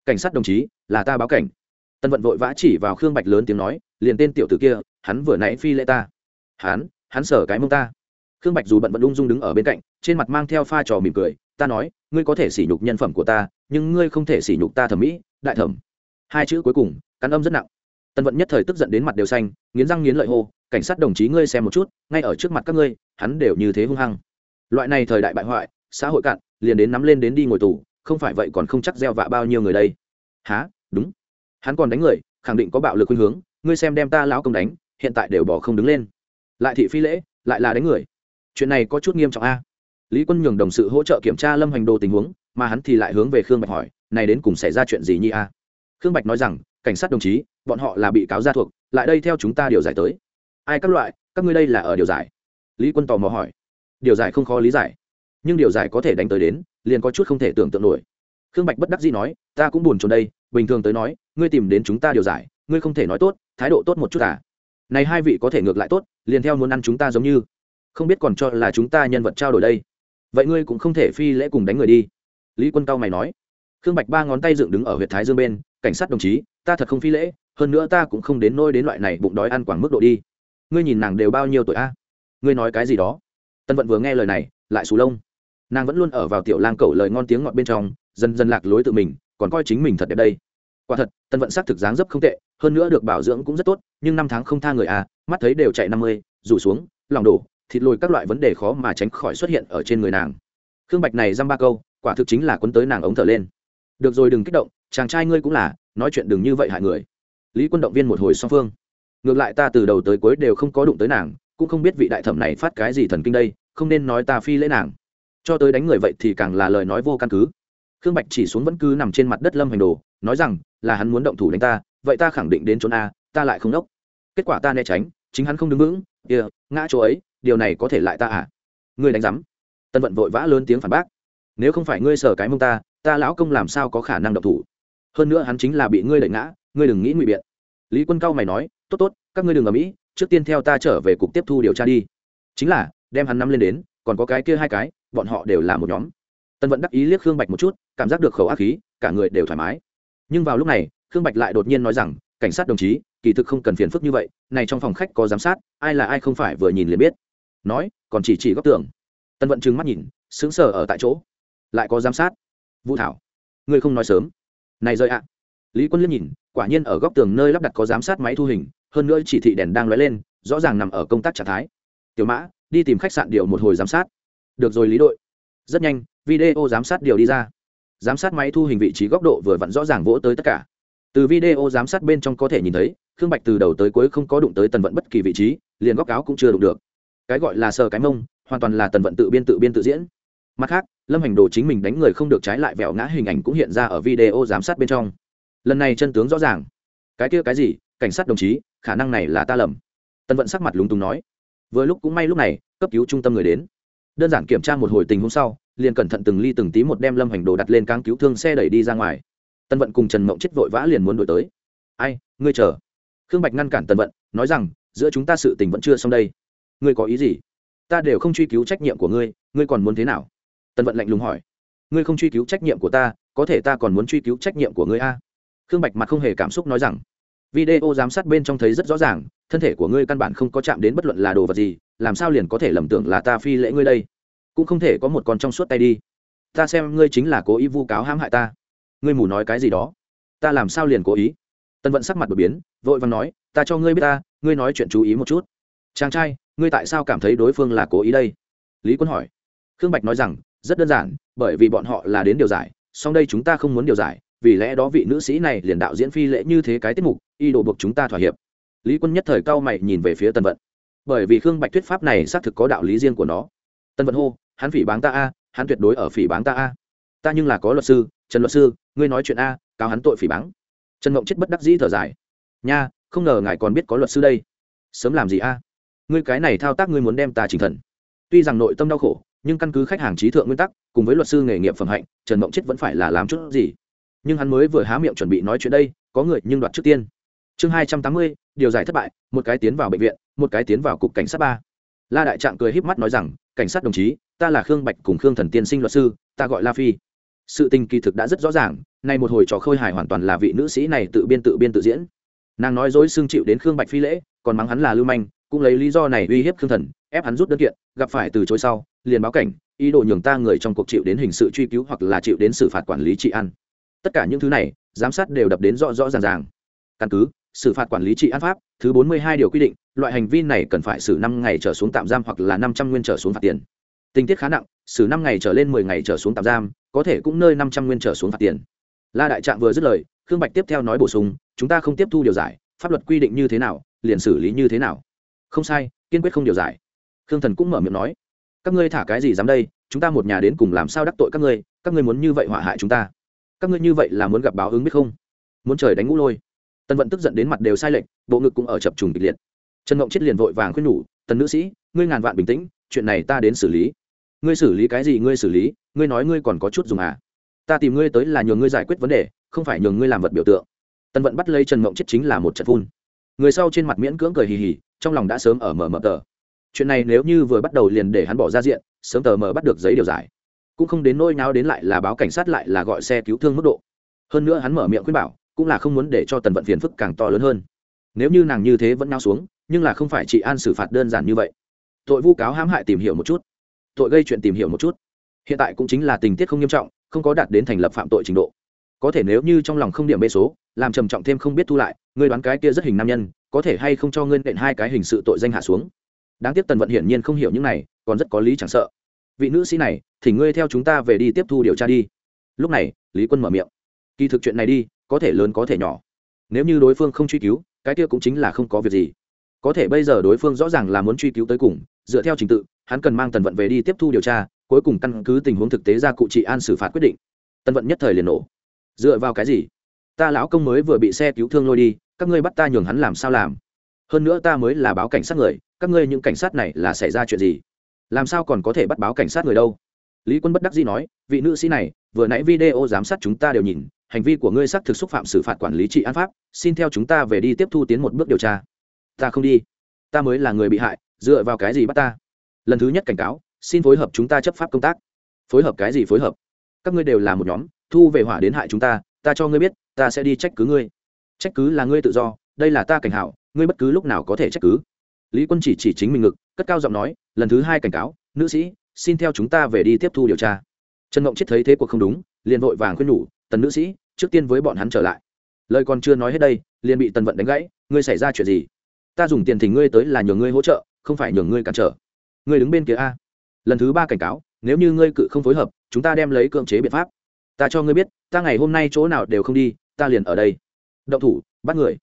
A: Cảnh sát đồng chí, là ta báo cảnh. Tân vận vội vã chỉ vào khương bạch lớn tiếng nói, liền tên tiểu tử kia, hắn vừa nãy phi lễ ta. Hắn hắn sở cái mông ta khương bạch dù bận vẫn ung dung đứng ở bên cạnh, trên mặt mang theo pha trò mỉm cười, ta nói, ngươi có thể sỉ nhục nhân phẩm của ta, nhưng ngươi không thể sỉ nhục ta thẩm mỹ, đại thẩm. Hai chữ cuối cùng, cắn âm rất nặng. Tân vận nhất thời tức giận đến mặt đều xanh, nghiến răng nghiến lợi hô, cảnh sát đồng chí ngươi xem một chút, ngay ở trước mặt các ngươi, hắn đều như thế hung hăng. Loại này thời đại bại hoại, xã hội cạn, liền đến nắm lên đến đi ngồi tù, không phải vậy còn không chắc gieo vạ bao nhiêu người đây. Há đúng. Hắn còn đánh người, khẳng định có bạo lực khuynh hướng, ngươi xem đem ta lão công đánh, hiện tại đều bỏ không đứng lên. Lại thị phi lễ, lại là đánh người chuyện này có chút nghiêm trọng a. Lý quân nhường đồng sự hỗ trợ kiểm tra lâm hoành đồ tình huống, mà hắn thì lại hướng về khương bạch hỏi, này đến cùng xảy ra chuyện gì nhi a? Khương bạch nói rằng, cảnh sát đồng chí, bọn họ là bị cáo gia thuộc, lại đây theo chúng ta điều giải tới. Ai các loại, các ngươi đây là ở điều giải? Lý quân tò mò hỏi. Điều giải không khó lý giải, nhưng điều giải có thể đánh tới đến, liền có chút không thể tưởng tượng nổi. Khương bạch bất đắc dĩ nói, ta cũng buồn trốn đây, bình thường tới nói, ngươi tìm đến chúng ta điều giải, ngươi không thể nói tốt, thái độ tốt một chút à? Này hai vị có thể ngược lại tốt, liền theo muốn ăn chúng ta giống như không biết còn cho là chúng ta nhân vật trao đổi đây. Vậy ngươi cũng không thể phi lễ cùng đánh người đi. Lý quân cao mày nói. Khương bạch ba ngón tay dựng đứng ở huyện thái dương bên, cảnh sát đồng chí, ta thật không phi lễ, hơn nữa ta cũng không đến nôi đến loại này bụng đói ăn quảng mức độ đi. Ngươi nhìn nàng đều bao nhiêu tuổi a? Ngươi nói cái gì đó? Tân vận vừa nghe lời này, lại xù lông. Nàng vẫn luôn ở vào tiểu lang cẩu lời ngon tiếng ngọt bên trong, dần dần lạc lối tự mình, còn coi chính mình thật đẹp đây. Quả thật, tân vận xác thực dáng dấp không tệ, hơn nữa được bảo dưỡng cũng rất tốt, nhưng năm tháng không tha người à mắt thấy đều chạy năm mươi, rủ xuống, lòng đổ thịt lồi các loại vấn đề khó mà tránh khỏi xuất hiện ở trên người nàng. Khương bạch này dăm ba câu, quả thực chính là quấn tới nàng ống thở lên. Được rồi, đừng kích động, chàng trai ngươi cũng là, nói chuyện đừng như vậy hại người. Lý quân động viên một hồi song phương. Ngược lại ta từ đầu tới cuối đều không có đụng tới nàng, cũng không biết vị đại thẩm này phát cái gì thần kinh đây, không nên nói ta phi lễ nàng. Cho tới đánh người vậy thì càng là lời nói vô căn cứ. Khương bạch chỉ xuống vẫn cứ nằm trên mặt đất lâm hành đồ, nói rằng, là hắn muốn động thủ đánh ta, vậy ta khẳng định đến chỗ a, ta lại không đốc. Kết quả ta né tránh, chính hắn không đứng vững, kia, ngã chỗ ấy điều này có thể lại ta à? Ngươi đánh giám. Tân vận vội vã lớn tiếng phản bác. Nếu không phải ngươi sở cái mông ta ta lão công làm sao có khả năng độc thủ? Hơn nữa hắn chính là bị ngươi đẩy ngã, ngươi đừng nghĩ ngụy biện. Lý quân cao mày nói, tốt tốt, các ngươi đừng ở mỹ, trước tiên theo ta trở về cục tiếp thu điều tra đi. Chính là, đem hắn năm lên đến, còn có cái kia hai cái, bọn họ đều là một nhóm. Tân vận đắc ý liếc khương bạch một chút, cảm giác được khẩu ác khí, cả người đều thoải mái. Nhưng vào lúc này, khương bạch lại đột nhiên nói rằng, cảnh sát đồng chí, kỳ thực không cần phiền phức như vậy, này trong phòng khách có giám sát, ai là ai không phải vừa nhìn liền biết nói, còn chỉ chỉ góc tường. Tân vận trừng mắt nhìn, sững sờ ở tại chỗ. Lại có giám sát. Vũ thảo, ngươi không nói sớm. Này rơi ạ. Lý quân liếc nhìn, quả nhiên ở góc tường nơi lắp đặt có giám sát máy thu hình, hơn nữa chỉ thị đèn đang lóe lên, rõ ràng nằm ở công tác trạng thái. Tiểu mã, đi tìm khách sạn điều một hồi giám sát. Được rồi lý đội. Rất nhanh, video giám sát điều đi ra. Giám sát máy thu hình vị trí góc độ vừa vặn rõ ràng vỗ tới tất cả. Từ video giám sát bên trong có thể nhìn thấy, khương bạch từ đầu tới cuối không có đụng tới tần vận bất kỳ vị trí, liền góc áo cũng chưa đụng được cái gọi là sờ cái mông, hoàn toàn là tần vận tự biên tự biên tự diễn. Mặt khác, lâm hành đồ chính mình đánh người không được trái lại vẹo ngã hình ảnh cũng hiện ra ở video giám sát bên trong. Lần này chân tướng rõ ràng. Cái kia cái gì, cảnh sát đồng chí, khả năng này là ta lầm. Tần vận sắc mặt lúng túng nói. Vừa lúc cũng may lúc này, cấp cứu trung tâm người đến. Đơn giản kiểm tra một hồi tình hôm sau, liền cẩn thận từng ly từng tí một đem lâm hành đồ đặt lên cáng cứu thương xe đẩy đi ra ngoài. Tân vận cùng trần mộng chết vội vã liền muốn đổi tới. Ai, ngươi chờ. Khương bạch ngăn cản tân vận, nói rằng, giữa chúng ta sự tình vẫn chưa xong đây ngươi có ý gì? Ta đều không truy cứu trách nhiệm của ngươi ngươi còn muốn thế nào? Tần vận lạnh lùng hỏi. Ngươi không truy cứu trách nhiệm của ta, có thể ta còn muốn truy cứu trách nhiệm của ngươi a? Khương bạch mặt không hề cảm xúc nói rằng. Video giám sát bên trong thấy rất rõ ràng, thân thể của ngươi căn bản không có chạm đến bất luận là đồ vật gì, làm sao liền có thể lầm tưởng là ta phi lễ ngươi đây? Cũng không thể có một con trong suốt tay đi. Ta xem ngươi chính là cố ý vu cáo hãm hại ta. Ngươi mù nói cái gì đó? Ta làm sao liền cố ý? Tân vận sắc mặt đột biến, vội vàng nói, ta cho ngươi biết ta, ngươi nói chuyện chú ý một chút. Chàng trai ngươi tại sao cảm thấy đối phương là cố ý đây? Lý quân hỏi. Khương bạch nói rằng, rất đơn giản, bởi vì bọn họ là đến điều giải, song đây chúng ta không muốn điều giải, vì lẽ đó vị nữ sĩ này liền đạo diễn phi lễ như thế cái tiết mục, y đồ buộc chúng ta thỏa hiệp. Lý quân nhất thời cao mày nhìn về phía Tần vận. Bởi vì khương bạch thuyết pháp này xác thực có đạo lý riêng của nó. Tần vận hô, hắn phỉ báng ta a, hắn tuyệt đối ở phỉ báng ta a. Ta nhưng là có luật sư, trần luật sư, ngươi nói chuyện a, cáo hắn tội phỉ báng. Trần mộng chết bất đắc dĩ thở dài. Nha, không ngờ ngài còn biết có luật sư đây. Sớm làm gì a? Ngươi cái này thao tác ngươi muốn đem ta trình thần. Tuy rằng nội tâm đau khổ, nhưng căn cứ khách hàng trí thượng nguyên tắc, cùng với luật sư nghề nghiệp phẩm hạnh, trần mộng chết vẫn phải là làm chút gì. Nhưng hắn mới vừa há miệng chuẩn bị nói chuyện đây, có người nhưng đoạt trước tiên. Chương hai trăm tám mươi, điều giải thất bại, một cái tiến vào bệnh viện, một cái tiến vào cục cảnh sát ba. La đại trạng cười híp mắt nói rằng, cảnh sát đồng chí, ta là khương bạch cùng khương thần tiên sinh luật sư, ta gọi la phi. Sự tình kỳ thực đã rất rõ ràng, nay một hồi trò khôi hài hoàn toàn là vị nữ sĩ này tự biên tự biên tự diễn. Nàng nói dối xương chịu đến khương bạch phi lễ, còn mắng hắn là lưu manh cũng lấy lý do này uy hiếp khương thần, ép hắn rút đơn kiện, gặp phải từ chối sau, liền báo cảnh, ý đồ nhường ta người trong cuộc chịu đến hình sự truy cứu hoặc là chịu đến xử phạt quản lý trị an. Tất cả những thứ này, giám sát đều đập đến rõ rõ ràng ràng. Căn cứ, xử phạt quản lý trị an pháp, thứ bốn mươi hai điều quy định, loại hành vi này cần phải xử năm ngày trở xuống tạm giam hoặc là năm trăm nguyên trở xuống phạt tiền. Tình tiết khá nặng, xử năm ngày trở lên mười ngày trở xuống tạm giam, có thể cũng nơi năm trăm nguyên trở xuống phạt tiền. La đại trạng vừa dứt lời, khương bạch tiếp theo nói bổ sung, chúng ta không tiếp thu điều giải, pháp luật quy định như thế nào, liền xử lý như thế nào không sai, kiên quyết không điều giải. Khương thần cũng mở miệng nói, các ngươi thả cái gì dám đây, chúng ta một nhà đến cùng làm sao đắc tội các ngươi các ngươi muốn như vậy họa hại chúng ta. Các ngươi như vậy là muốn gặp báo ứng biết không? Muốn trời đánh ngũ lôi. Tần vận tức giận đến mặt đều sai lệch, bộ ngực cũng ở chập trùng kịch liệt. Trần ngộng chết liền vội vàng khuyên nhủ, tần nữ sĩ, ngươi ngàn vạn bình tĩnh, chuyện này ta đến xử lý. Ngươi xử lý cái gì ngươi xử lý, ngươi nói ngươi còn có chút dùng à? Ta tìm ngươi tới là nhường ngươi giải quyết vấn đề, không phải nhường ngươi làm vật biểu tượng. Tần vận bắt lấy trần ngộng chết chính là một trận phun người sau trên mặt miễn cưỡng cười hì hì, trong lòng đã sớm ở mở mở tờ. Chuyện này nếu như vừa bắt đầu liền để hắn bỏ ra diện, sớm tờ mở bắt được giấy điều giải. Cũng không đến nỗi nào đến lại là báo cảnh sát lại là gọi xe cứu thương mức độ. Hơn nữa hắn mở miệng khuyên bảo, cũng là không muốn để cho tần vận phiền phức càng to lớn hơn. Nếu như nàng như thế vẫn nao xuống, nhưng là không phải chị an xử phạt đơn giản như vậy. Tội vu cáo hãm hại tìm hiểu một chút. Tội gây chuyện tìm hiểu một chút. Hiện tại cũng chính là tình tiết không nghiêm trọng, không có đạt đến thành lập phạm tội trình độ có thể nếu như trong lòng không điểm bê số, làm trầm trọng thêm không biết thu lại, ngươi đoán cái kia rất hình nam nhân, có thể hay không cho ngươi nện hai cái hình sự tội danh hạ xuống. Đáng tiếc tần vận hiển nhiên không hiểu những này, còn rất có lý chẳng sợ. Vị nữ sĩ này, thì ngươi theo chúng ta về đi tiếp thu điều tra đi. Lúc này, lý quân mở miệng. Kỳ thực chuyện này đi, có thể lớn có thể nhỏ. Nếu như đối phương không truy cứu, cái kia cũng chính là không có việc gì. Có thể bây giờ đối phương rõ ràng là muốn truy cứu tới cùng, dựa theo trình tự, hắn cần mang tần vận về đi tiếp thu điều tra, cuối cùng căn cứ tình huống thực tế ra cụ trị an xử phạt quyết định. Tần vận nhất thời liền nổ dựa vào cái gì? Ta lão công mới vừa bị xe cứu thương lôi đi, các ngươi bắt ta nhường hắn làm sao làm? Hơn nữa ta mới là báo cảnh sát người, các ngươi những cảnh sát này là xảy ra chuyện gì? Làm sao còn có thể bắt báo cảnh sát người đâu? Lý quân bất đắc dĩ nói, vị nữ sĩ này, vừa nãy video giám sát chúng ta đều nhìn, hành vi của ngươi xác thực xúc phạm xử phạt quản lý trị an pháp, xin theo chúng ta về đi tiếp thu tiến một bước điều tra. Ta không đi. Ta mới là người bị hại, dựa vào cái gì bắt ta? Lần thứ nhất cảnh cáo, xin phối hợp chúng ta chấp pháp công tác. Phối hợp cái gì phối hợp? Các ngươi đều là một nhóm thu về hỏa đến hại chúng ta ta cho ngươi biết, ta sẽ đi trách cứ ngươi. Trách cứ là ngươi tự do, đây là ta cảnh hảo, ngươi bất cứ lúc nào có thể trách cứ. Lý quân chỉ chỉ chính mình ngực, cất cao giọng nói, lần thứ hai cảnh cáo, nữ sĩ, xin theo chúng ta về đi tiếp thu điều tra. Trần ngộng chết thấy thế cuộc không đúng, liền vội vàng khuyên nhủ, tần nữ sĩ, trước tiên với bọn hắn trở lại. Lời còn chưa nói hết đây, liền bị tần vận đánh gãy, ngươi xảy ra chuyện gì? Ta dùng tiền thỉnh ngươi tới là nhường ngươi hỗ trợ, không phải nhường ngươi cản trở. Ngươi đứng bên kia a. Lần thứ ba cảnh cáo, nếu như ngươi cự không phối hợp, chúng ta đem lấy cưỡng chế biện pháp ta cho ngươi biết, ta ngày hôm nay chỗ nào đều không đi, ta liền ở đây. Động thủ, bắt người.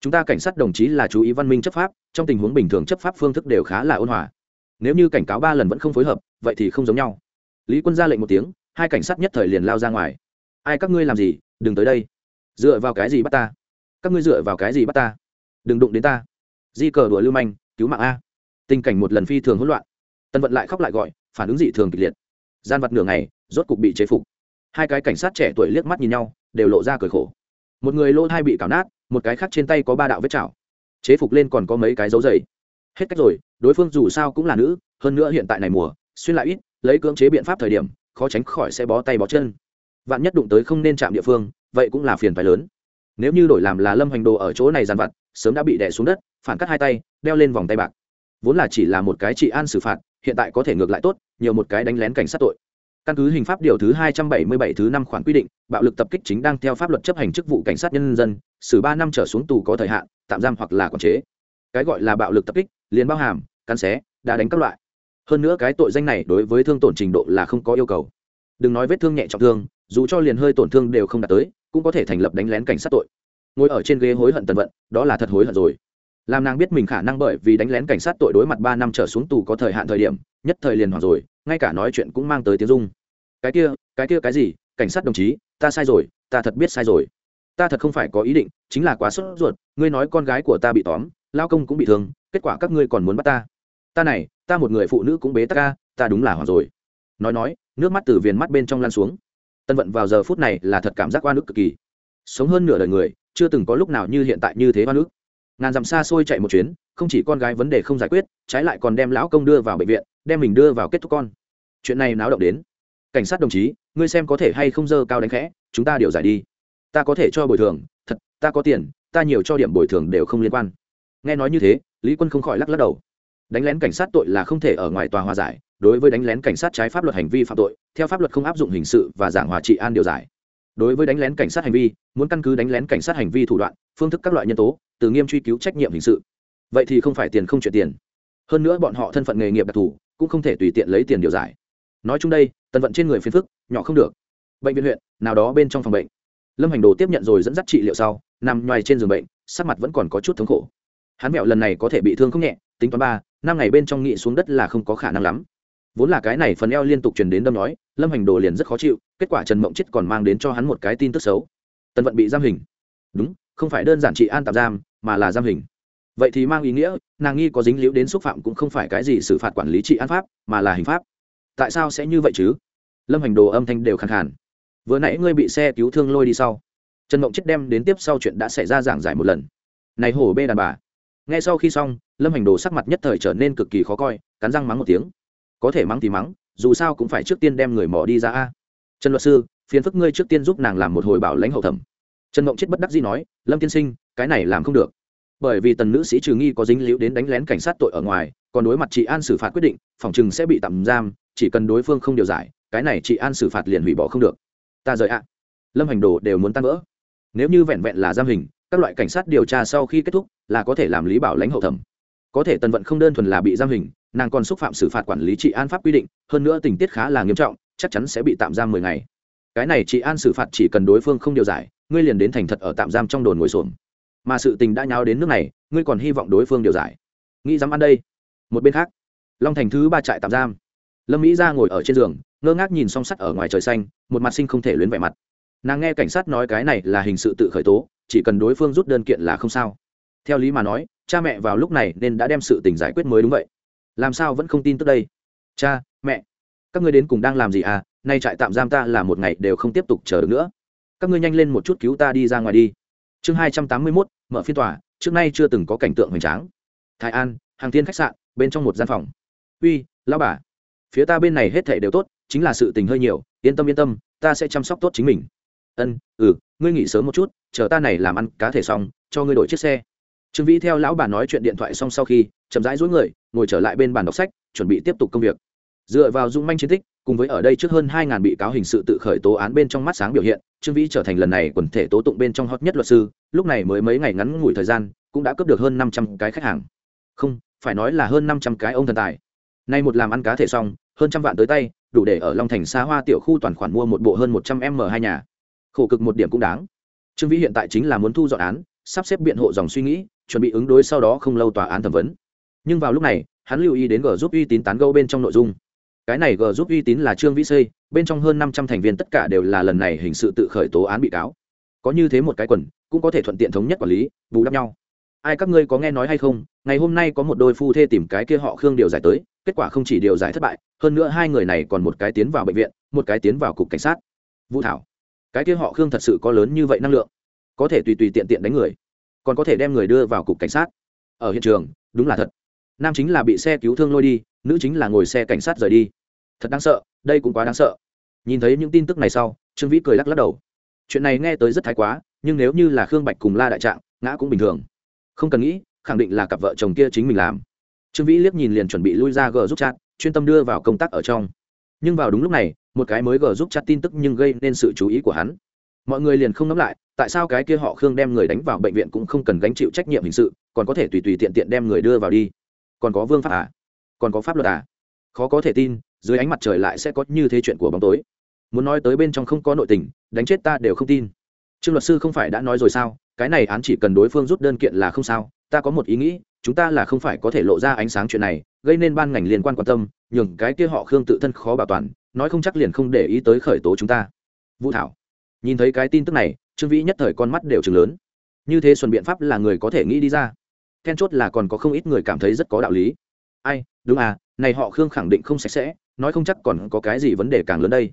A: Chúng ta cảnh sát đồng chí là chú ý văn minh chấp pháp, trong tình huống bình thường chấp pháp phương thức đều khá là ôn hòa. Nếu như cảnh cáo ba lần vẫn không phối hợp, vậy thì không giống nhau. Lý quân ra lệnh một tiếng, hai cảnh sát nhất thời liền lao ra ngoài. Ai, các ngươi làm gì? Đừng tới đây. Dựa vào cái gì bắt ta? Các ngươi dựa vào cái gì bắt ta? Đừng đụng đến ta. Di cờ đùa lưu manh, cứu mạng a. Tình cảnh một lần phi thường hỗn loạn. Tân vận lại khóc lại gọi, phản ứng dị thường kịch liệt. Gian vật nửa ngày, rốt cục bị chế phục hai cái cảnh sát trẻ tuổi liếc mắt nhìn nhau, đều lộ ra cười khổ. Một người lỗ hai bị cào nát, một cái khác trên tay có ba đạo vết chảo. Chế phục lên còn có mấy cái dấu dày. Hết cách rồi, đối phương dù sao cũng là nữ, hơn nữa hiện tại này mùa, xuyên lại ít, lấy cưỡng chế biện pháp thời điểm, khó tránh khỏi sẽ bó tay bó chân. Vạn nhất đụng tới không nên chạm địa phương, vậy cũng là phiền phái lớn. Nếu như đổi làm là lâm hành đồ ở chỗ này dàn vặt, sớm đã bị đè xuống đất, phản cắt hai tay, đeo lên vòng tay bạc. Vốn là chỉ là một cái trị an xử phạt, hiện tại có thể ngược lại tốt, nhiều một cái đánh lén cảnh sát tội căn cứ hình pháp điều thứ hai trăm bảy mươi bảy thứ năm khoản quy định, bạo lực tập kích chính đang theo pháp luật chấp hành chức vụ cảnh sát nhân dân, xử ba năm trở xuống tù có thời hạn, tạm giam hoặc là quản chế. Cái gọi là bạo lực tập kích, liền bao hàm, cắn xé đã đánh các loại. Hơn nữa cái tội danh này đối với thương tổn trình độ là không có yêu cầu. Đừng nói vết thương nhẹ trọng thương, dù cho liền hơi tổn thương đều không đạt tới, cũng có thể thành lập đánh lén cảnh sát tội. Ngồi ở trên ghế hối hận tần vận, đó là thật hối hận rồi làm nàng biết mình khả năng bởi vì đánh lén cảnh sát tội đối mặt ba năm trở xuống tù có thời hạn thời điểm, nhất thời liền hoảng rồi, ngay cả nói chuyện cũng mang tới tiếng dung cái kia cái kia cái gì? Cảnh sát đồng chí, ta sai rồi, ta thật biết sai rồi. Ta thật không phải có ý định, chính là quá sốt ruột, ngươi nói con gái của ta bị tóm, lao công cũng bị thương, kết quả các ngươi còn muốn bắt ta. Ta này, ta một người phụ nữ cũng bế tắc ca ta đúng là hoảng rồi. Nói nói, nước mắt từ viền mắt bên trong lan xuống. Tân vận vào giờ phút này là thật cảm giác oan ức cực kỳ. Sống hơn nửa đời người, chưa từng có lúc nào như hiện tại như thế oan ức ngàn dặm xa xôi chạy một chuyến, không chỉ con gái vấn đề không giải quyết, trái lại còn đem lão công đưa vào bệnh viện, đem mình đưa vào kết thúc con. Chuyện này náo động đến. Cảnh sát đồng chí, ngươi xem có thể hay không dơ cao đánh khẽ, chúng ta điều giải đi. Ta có thể cho bồi thường, thật, ta có tiền, ta nhiều cho điểm bồi thường đều không liên quan. Nghe nói như thế, lý quân không khỏi lắc lắc đầu. Đánh lén cảnh sát tội là không thể ở ngoài tòa hòa giải, đối với đánh lén cảnh sát trái pháp luật hành vi phạm tội, theo pháp luật không áp dụng hình sự và giảng hòa trị an điều giải đối với đánh lén cảnh sát hành vi, muốn căn cứ đánh lén cảnh sát hành vi thủ đoạn, phương thức các loại nhân tố, từ nghiêm truy cứu trách nhiệm hình sự. Vậy thì không phải tiền không chuyển tiền. Hơn nữa bọn họ thân phận nghề nghiệp đặc thù, cũng không thể tùy tiện lấy tiền điều giải. Nói chung đây, tần vận trên người phiền phức, nhỏ không được. Bệnh viện huyện, nào đó bên trong phòng bệnh. Lâm hành đồ tiếp nhận rồi dẫn dắt trị liệu sau, nằm ngoài trên giường bệnh, sắc mặt vẫn còn có chút thống khổ. Hắn mẹo lần này có thể bị thương không nhẹ, tính toán ba, năm ngày bên trong nghị xuống đất là không có khả năng lắm. Vốn là cái này phần eo liên tục truyền đến đâm nói, lâm hành đồ liền rất khó chịu kết quả trần mộng chết còn mang đến cho hắn một cái tin tức xấu. Tần vận bị giam hình. Đúng, không phải đơn giản trị an tạm giam, mà là giam hình. Vậy thì mang ý nghĩa, nàng nghi có dính liễu đến xúc phạm cũng không phải cái gì xử phạt quản lý trị an pháp, mà là hình pháp. Tại sao sẽ như vậy chứ? Lâm hành đồ âm thanh đều khẳng khàn. Vừa nãy ngươi bị xe cứu thương lôi đi sau. Trần mộng chết đem đến tiếp sau chuyện đã xảy ra giảng giải một lần. Này hổ bê đàn bà. Ngay sau khi xong, lâm hành đồ sắc mặt nhất thời trở nên cực kỳ khó coi, cắn răng mắng một tiếng. Có thể mắng thì mắng, dù sao cũng phải trước tiên đem người mỏ đi ra a trần luật sư, phiền phức ngươi trước tiên giúp nàng làm một hồi bảo lãnh hậu thẩm. Trần mộng chết bất đắc dĩ nói, lâm tiên sinh, cái này làm không được. Bởi vì tần nữ sĩ trừ nghi có dính liễu đến đánh lén cảnh sát tội ở ngoài, còn đối mặt chị an xử phạt quyết định, phòng chừng sẽ bị tạm giam, chỉ cần đối phương không điều giải, cái này chị an xử phạt liền hủy bỏ không được. Ta rời ạ. Lâm hành đồ đều muốn tan vỡ. Nếu như vẹn vẹn là giam hình, các loại cảnh sát điều tra sau khi kết thúc, là có thể làm lý bảo lãnh hậu thẩm. Có thể tần vận không đơn thuần là bị giam hình, nàng còn xúc phạm xử phạt quản lý trị an pháp quy định, hơn nữa tình tiết khá là nghiêm trọng chắc chắn sẽ bị tạm giam mười ngày. Cái này chị an xử phạt chỉ cần đối phương không điều giải, ngươi liền đến thành thật ở tạm giam trong đồn ngồi xổm. Mà sự tình đã nháo đến nước này, ngươi còn hy vọng đối phương điều giải. Nghĩ dám ăn đây. Một bên khác, long thành thứ ba trại tạm giam. Lâm mỹ ra ngồi ở trên giường, ngơ ngác nhìn song sắt ở ngoài trời xanh, một mặt sinh không thể luyến vẻ mặt. Nàng nghe cảnh sát nói cái này là hình sự tự khởi tố, chỉ cần đối phương rút đơn kiện là không sao. Theo lý mà nói, cha mẹ vào lúc này nên đã đem sự tình giải quyết mới đúng vậy. Làm sao vẫn không tin tức đây? Cha, mẹ các ngươi đến cùng đang làm gì à? Nay trại tạm giam ta là một ngày đều không tiếp tục chờ được nữa. Các ngươi nhanh lên một chút cứu ta đi ra ngoài đi. Chương hai trăm tám mươi mốt, mở phiên tòa, trước nay chưa từng có cảnh tượng hoành tráng. Thái an, hàng thiên khách sạn, bên trong một gian phòng. Uy lao bà. Phía ta bên này hết thể đều tốt, chính là sự tình hơi nhiều, yên tâm yên tâm, ta sẽ chăm sóc tốt chính mình. Ân ừ ngươi nghỉ sớm một chút, chờ ta này làm ăn cá thể xong, cho ngươi đổi chiếc xe. Trương vĩ theo lão bà nói chuyện điện thoại xong sau khi, chậm rãi dối người, ngồi trở lại bên bàn đọc sách, chuẩn bị tiếp tục công việc dựa vào dung manh chiến tích, cùng với ở đây trước hơn hai ngàn bị cáo hình sự tự khởi tố án bên trong mắt sáng biểu hiện, trương vĩ trở thành lần này quần thể tố tụng bên trong hot nhất luật sư, lúc này mới mấy ngày ngắn ngủi thời gian, cũng đã cướp được hơn năm trăm cái khách hàng. Không, phải nói là hơn năm trăm cái ông thần tài. Nay một làm ăn cá thể xong, hơn trăm vạn tới tay, đủ để ở long thành xa hoa tiểu khu toàn khoản mua một bộ hơn một trăm m hai nhà. Khổ cực một điểm cũng đáng. Trương vĩ hiện tại chính là muốn thu dọn án, sắp xếp biện hộ dòng suy nghĩ, chuẩn bị ứng đối sau đó không lâu tòa án thẩm vấn. Nhưng vào lúc này, hắn lưu ý đến g giúp uy tín tán gâu bên trong nội dung cái này g giúp uy tín là trương vĩ xây, bên trong hơn năm trăm thành viên tất cả đều là lần này hình sự tự khởi tố án bị cáo. Có như thế một cái quần, cũng có thể thuận tiện thống nhất quản lý, bù đắp nhau. Ai các ngươi có nghe nói hay không, ngày hôm nay có một đôi phu thê tìm cái kia họ khương điều giải tới, kết quả không chỉ điều giải thất bại, hơn nữa hai người này còn một cái tiến vào bệnh viện, một cái tiến vào cục cảnh sát. Vũ thảo, cái kia họ khương thật sự có lớn như vậy năng lượng? Có thể tùy tùy tiện tiện đánh người, còn có thể đem người đưa vào cục cảnh sát? Ở hiện trường, đúng là thật. Nam chính là bị xe cứu thương lôi đi, nữ chính là ngồi xe cảnh sát rời đi thật đáng sợ, đây cũng quá đáng sợ. Nhìn thấy những tin tức này sau, trương vĩ cười lắc lắc đầu. Chuyện này nghe tới rất thái quá, nhưng nếu như là khương bạch cùng la đại trạng, ngã cũng bình thường. Không cần nghĩ, khẳng định là cặp vợ chồng kia chính mình làm. Trương vĩ liếc nhìn liền chuẩn bị lui ra gờ giúp chat, chuyên tâm đưa vào công tác ở trong. Nhưng vào đúng lúc này, một cái mới gờ giúp chat tin tức nhưng gây nên sự chú ý của hắn. Mọi người liền không nắm lại, tại sao cái kia họ khương đem người đánh vào bệnh viện cũng không cần gánh chịu trách nhiệm hình sự, còn có thể tùy tùy tiện tiện đem người đưa vào đi. Còn có vương pháp à? Còn có pháp luật à? Khó có thể tin dưới ánh mặt trời lại sẽ có như thế chuyện của bóng tối. Muốn nói tới bên trong không có nội tình, đánh chết ta đều không tin. Trương luật sư không phải đã nói rồi sao? Cái này án chỉ cần đối phương rút đơn kiện là không sao, ta có một ý nghĩ, chúng ta là không phải có thể lộ ra ánh sáng chuyện này, gây nên ban ngành liên quan quan tâm, nhường cái kia họ khương tự thân khó bảo toàn, nói không chắc liền không để ý tới khởi tố chúng ta. Vũ thảo, nhìn thấy cái tin tức này, trương vĩ nhất thời con mắt đều chừng lớn. Như thế xuân biện pháp là người có thể nghĩ đi ra. Then chốt là còn có không ít người cảm thấy rất có đạo lý. Ai, đúng à này họ khương khẳng định không sạch sẽ nói không chắc còn có cái gì vấn đề càng lớn đây.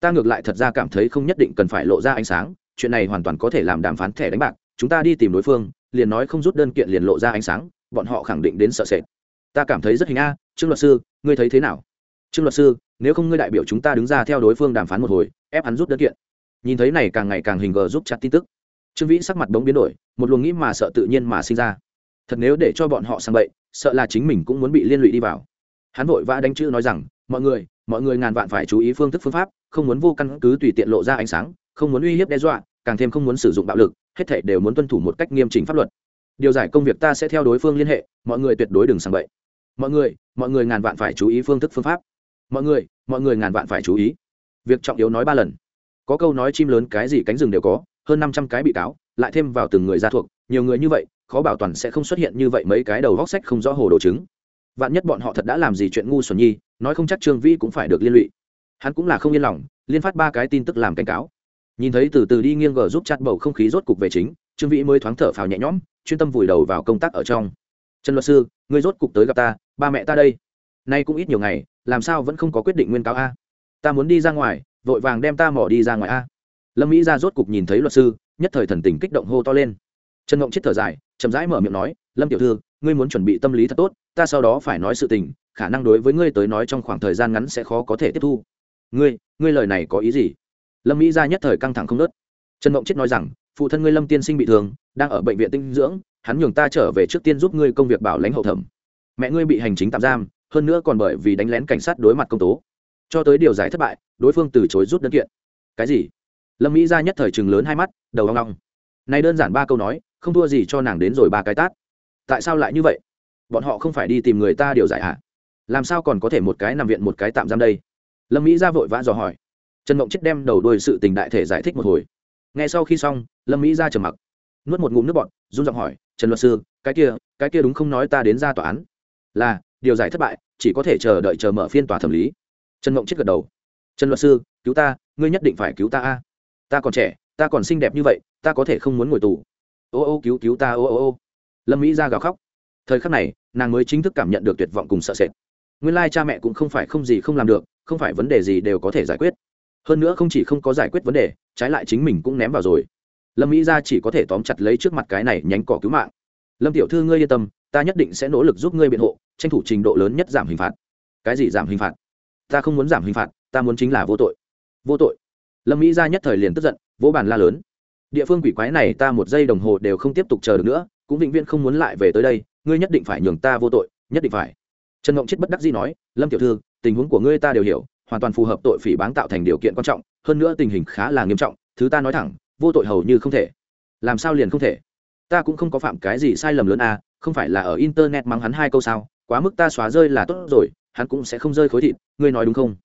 A: Ta ngược lại thật ra cảm thấy không nhất định cần phải lộ ra ánh sáng, chuyện này hoàn toàn có thể làm đàm phán thẻ đánh bạc, chúng ta đi tìm đối phương, liền nói không rút đơn kiện liền lộ ra ánh sáng, bọn họ khẳng định đến sợ sệt. Ta cảm thấy rất hình a, trương luật sư, ngươi thấy thế nào? Trương luật sư, nếu không ngươi đại biểu chúng ta đứng ra theo đối phương đàm phán một hồi, ép hắn rút đơn kiện. Nhìn thấy này càng ngày càng hình gờ giúp chặt tin tức. Trương vĩ sắc mặt bỗng biến đổi, một luồng nghĩ mà sợ tự nhiên mà sinh ra. Thật nếu để cho bọn họ sang bậy, sợ là chính mình cũng muốn bị liên lụy đi vào. Hắn vội vã đánh chữ nói rằng mọi người mọi người ngàn vạn phải chú ý phương thức phương pháp, không muốn vô căn cứ tùy tiện lộ ra ánh sáng, không muốn uy hiếp đe dọa, càng thêm không muốn sử dụng bạo lực, hết thảy đều muốn tuân thủ một cách nghiêm chỉnh pháp luật. Điều giải công việc ta sẽ theo đối phương liên hệ, mọi người tuyệt đối đừng sang bậy. Mọi người mọi người ngàn vạn phải chú ý phương thức phương pháp. Mọi người mọi người ngàn vạn phải chú ý. Việc trọng yếu nói ba lần. Có câu nói chim lớn cái gì cánh rừng đều có, hơn năm trăm cái bị cáo, lại thêm vào từng người gia thuộc, nhiều người như vậy, khó bảo toàn sẽ không xuất hiện như vậy mấy cái đầu góc sách không rõ hồ đồ chứng. Vạn nhất bọn họ thật đã làm gì chuyện ngu xuẩn nhi nói không chắc trương vĩ cũng phải được liên lụy. Hắn cũng là không yên lòng, liên phát ba cái tin tức làm cảnh cáo. Nhìn thấy từ từ đi nghiêng gờ giúp chặt bầu không khí rốt cục về chính, trương vĩ mới thoáng thở phào nhẹ nhõm, chuyên tâm vùi đầu vào công tác ở trong. Trần luật sư, ngươi rốt cục tới gặp ta, ba mẹ ta đây. Nay cũng ít nhiều ngày, làm sao vẫn không có quyết định nguyên cáo a? Ta muốn đi ra ngoài, vội vàng đem ta mỏ đi ra ngoài a. Lâm mỹ ra rốt cục nhìn thấy luật sư, nhất thời thần tình kích động hô to lên. Trần ngộng chết thở dài, chậm rãi mở miệng nói, lâm tiểu thư, ngươi muốn chuẩn bị tâm lý thật tốt, ta sau đó phải nói sự tình khả năng đối với ngươi tới nói trong khoảng thời gian ngắn sẽ khó có thể tiếp thu. Ngươi ngươi lời này có ý gì? Lâm mỹ Gia nhất thời căng thẳng không nớt trần mộng chết nói rằng, phụ thân ngươi lâm tiên sinh bị thương, đang ở bệnh viện tinh dưỡng, hắn nhường ta trở về trước tiên giúp ngươi công việc bảo lãnh hậu thẩm. Mẹ ngươi bị hành chính tạm giam, hơn nữa còn bởi vì đánh lén cảnh sát đối mặt công tố. Cho tới điều giải thất bại, đối phương từ chối rút đơn kiện. Cái gì? Lâm mỹ ra nhất thời chừng lớn hai mắt, đầu hoang long này đơn giản ba câu nói, không thua gì cho nàng đến rồi ba cái tát. Tại sao lại như vậy? Bọn họ không phải đi tìm người ta điều giải hả? Làm sao còn có thể một cái nằm viện một cái tạm giam đây? Lâm mỹ ra vội vã dò hỏi. Trần mộng chết đem đầu đuôi sự tình đại thể giải thích một hồi. Ngay sau khi xong, lâm mỹ ra trầm mặc. Nuốt một ngụm nước bọn run giọng hỏi, trần luật sư, cái kia cái kia đúng không nói ta đến ra tòa án? Là, điều giải thất bại, chỉ có thể chờ đợi chờ mở phiên tòa thẩm lý. Trần mộng chết gật đầu. Trần luật sư, cứu ta, ngươi nhất định phải cứu ta a. Ta còn trẻ, ta còn xinh đẹp như vậy, ta có thể không muốn ngồi tù. Ô ô, cứu cứu ta, ô ô ô. Lâm mỹ ra gào khóc. Thời khắc này, nàng mới chính thức cảm nhận được tuyệt vọng cùng sợ sệt nguyên lai cha mẹ cũng không phải không gì không làm được, không phải vấn đề gì đều có thể giải quyết. Hơn nữa không chỉ không có giải quyết vấn đề, trái lại chính mình cũng ném vào rồi. Lâm mỹ ra chỉ có thể tóm chặt lấy trước mặt cái này nhánh cỏ cứu mạng. Lâm tiểu thư ngươi yên tâm, ta nhất định sẽ nỗ lực giúp ngươi biện hộ, tranh thủ trình độ lớn nhất giảm hình phạt. Cái gì giảm hình phạt? Ta không muốn giảm hình phạt, ta muốn chính là vô tội. Vô tội. Lâm mỹ ra nhất thời liền tức giận, vỗ bàn la lớn. Địa phương quỷ quái này ta một giây đồng hồ đều không tiếp tục chờ được nữa, cũng vĩnh viễn không muốn lại về tới đây, ngươi nhất định phải nhường ta vô tội, nhất định phải trần mộng chết bất đắc dĩ nói, lâm tiểu thư, tình huống của ngươi ta đều hiểu, hoàn toàn phù hợp tội phỉ báng tạo thành điều kiện quan trọng, hơn nữa tình hình khá là nghiêm trọng, thứ ta nói thẳng, vô tội hầu như không thể. Làm sao liền không thể? Ta cũng không có phạm cái gì sai lầm lớn à không phải là ở internet mắng hắn hai câu sao, quá mức ta xóa rơi là tốt rồi, hắn cũng sẽ không rơi khối thịt, ngươi nói đúng không?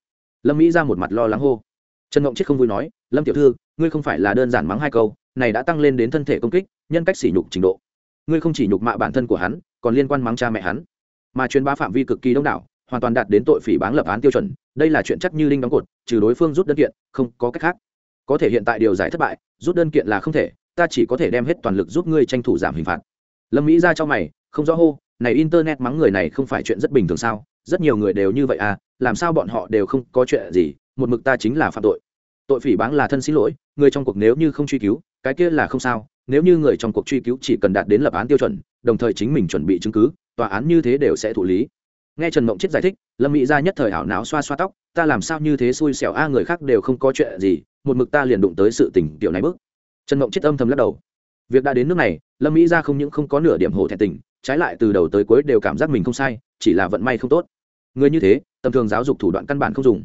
A: Lâm mỹ ra một mặt lo lắng hô. Trần ngộng chết không vui nói, lâm tiểu thư, ngươi không phải là đơn giản mắng hai câu, này đã tăng lên đến thân thể công kích, nhân cách sỉ nhục trình độ. Ngươi không chỉ nhục mạ bản thân của hắn, còn liên quan mắng cha mẹ hắn mà truyền bá phạm vi cực kỳ đông đảo, hoàn toàn đạt đến tội phỉ báng lập án tiêu chuẩn, đây là chuyện chắc như linh đóng cột, trừ đối phương rút đơn kiện, không có cách khác. Có thể hiện tại điều giải thất bại, rút đơn kiện là không thể, ta chỉ có thể đem hết toàn lực giúp ngươi tranh thủ giảm hình phạt. Lâm mỹ ra cho mày, không rõ hô, này internet mắng người này không phải chuyện rất bình thường sao? Rất nhiều người đều như vậy à làm sao bọn họ đều không có chuyện gì, một mực ta chính là phạm tội. Tội phỉ báng là thân xin lỗi, người trong cuộc nếu như không truy cứu, cái kia là không sao nếu như người trong cuộc truy cứu chỉ cần đạt đến lập án tiêu chuẩn, đồng thời chính mình chuẩn bị chứng cứ, tòa án như thế đều sẽ thụ lý. Nghe trần mộng chết giải thích, lâm mỹ ra nhất thời hảo não xoa xoa tóc, ta làm sao như thế xui xẻo a, người khác đều không có chuyện gì, một mực ta liền đụng tới sự tình tiểu này bước. Trần mộng chết âm thầm lắc đầu. Việc đã đến nước này, lâm mỹ ra không những không có nửa điểm hổ thẹn tình, trái lại từ đầu tới cuối đều cảm giác mình không sai, chỉ là vận may không tốt. Người như thế, tầm thường giáo dục thủ đoạn căn bản không dùng.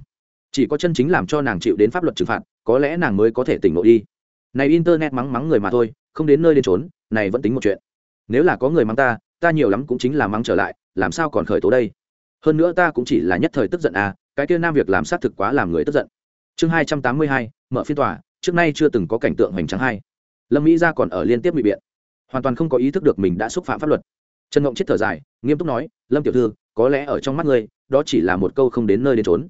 A: Chỉ có chân chính làm cho nàng chịu đến pháp luật trừng phạt, có lẽ nàng mới có thể tỉnh ngộ đi. Này internet mắng mắng người mà thôi không đến nơi đến trốn, này vẫn tính một chuyện. Nếu là có người mắng ta ta nhiều lắm cũng chính là mắng trở lại, làm sao còn khởi tố đây? Hơn nữa ta cũng chỉ là nhất thời tức giận à cái kia nam việc làm sát thực quá làm người tức giận. Chương hai trăm tám mươi hai, mở phiên tòa, trước nay chưa từng có cảnh tượng hoành tráng hai. Lâm mỹ ra còn ở liên tiếp bị biện. Hoàn toàn không có ý thức được mình đã xúc phạm pháp luật. Trần ngộng chết thở dài, nghiêm túc nói, lâm tiểu thư, có lẽ ở trong mắt ngươi, đó chỉ là một câu không đến nơi đến trốn.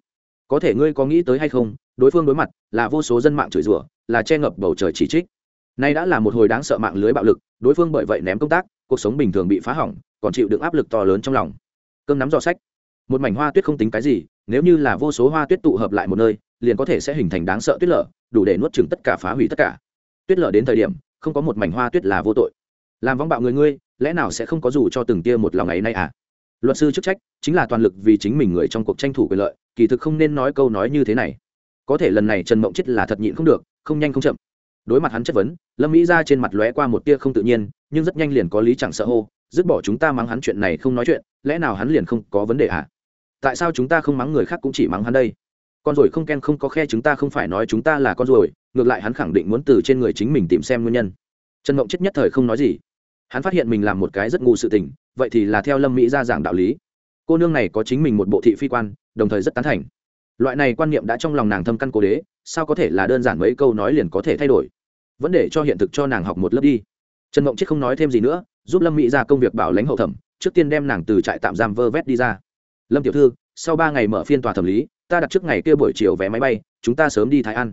A: Có thể ngươi có nghĩ tới hay không, đối phương đối mặt là vô số dân mạng chửi rủa, là che ngập bầu trời chỉ trích nay đã là một hồi đáng sợ mạng lưới bạo lực, đối phương bởi vậy ném công tác, cuộc sống bình thường bị phá hỏng, còn chịu đựng áp lực to lớn trong lòng. Cơm nắm giò sách. Một mảnh hoa tuyết không tính cái gì, nếu như là vô số hoa tuyết tụ hợp lại một nơi, liền có thể sẽ hình thành đáng sợ tuyết lở, đủ để nuốt chừng tất cả phá hủy tất cả. Tuyết lở đến thời điểm, không có một mảnh hoa tuyết là vô tội. Làm vong bạo người ngươi, lẽ nào sẽ không có dù cho từng tia một lòng ấy nay à? Luật sư chức trách chính là toàn lực vì chính mình người trong cuộc tranh thủ quyền lợi, kỳ thực không nên nói câu nói như thế này. Có thể lần này trần mộng chết là thật nhịn không được, không nhanh không chậm đối mặt hắn chất vấn, lâm mỹ ra trên mặt lóe qua một tia không tự nhiên, nhưng rất nhanh liền có lý chẳng sợ hô, dứt bỏ chúng ta mắng hắn chuyện này không nói chuyện, lẽ nào hắn liền không có vấn đề à tại sao chúng ta không mắng người khác cũng chỉ mắng hắn đây? Con rồi không ken không có khe chúng ta không phải nói chúng ta là con rồi ngược lại hắn khẳng định muốn từ trên người chính mình tìm xem nguyên nhân. Trần mộng chết nhất thời không nói gì. Hắn phát hiện mình làm một cái rất ngu sự tình, vậy thì là theo lâm mỹ ra giảng đạo lý. Cô nương này có chính mình một bộ thị phi quan, đồng thời rất tán thành loại này quan niệm đã trong lòng nàng thâm căn cố đế, sao có thể là đơn giản mấy câu nói liền có thể thay đổi? Vẫn để cho hiện thực cho nàng học một lớp đi. Trần mộng chết không nói thêm gì nữa, giúp lâm mỹ ra công việc bảo lãnh hậu thẩm, trước tiên đem nàng từ trại tạm giam vơ vét đi ra. Lâm tiểu thư, sau ba ngày mở phiên tòa thẩm lý, ta đặt trước ngày kia buổi chiều vé máy bay, chúng ta sớm đi thái ăn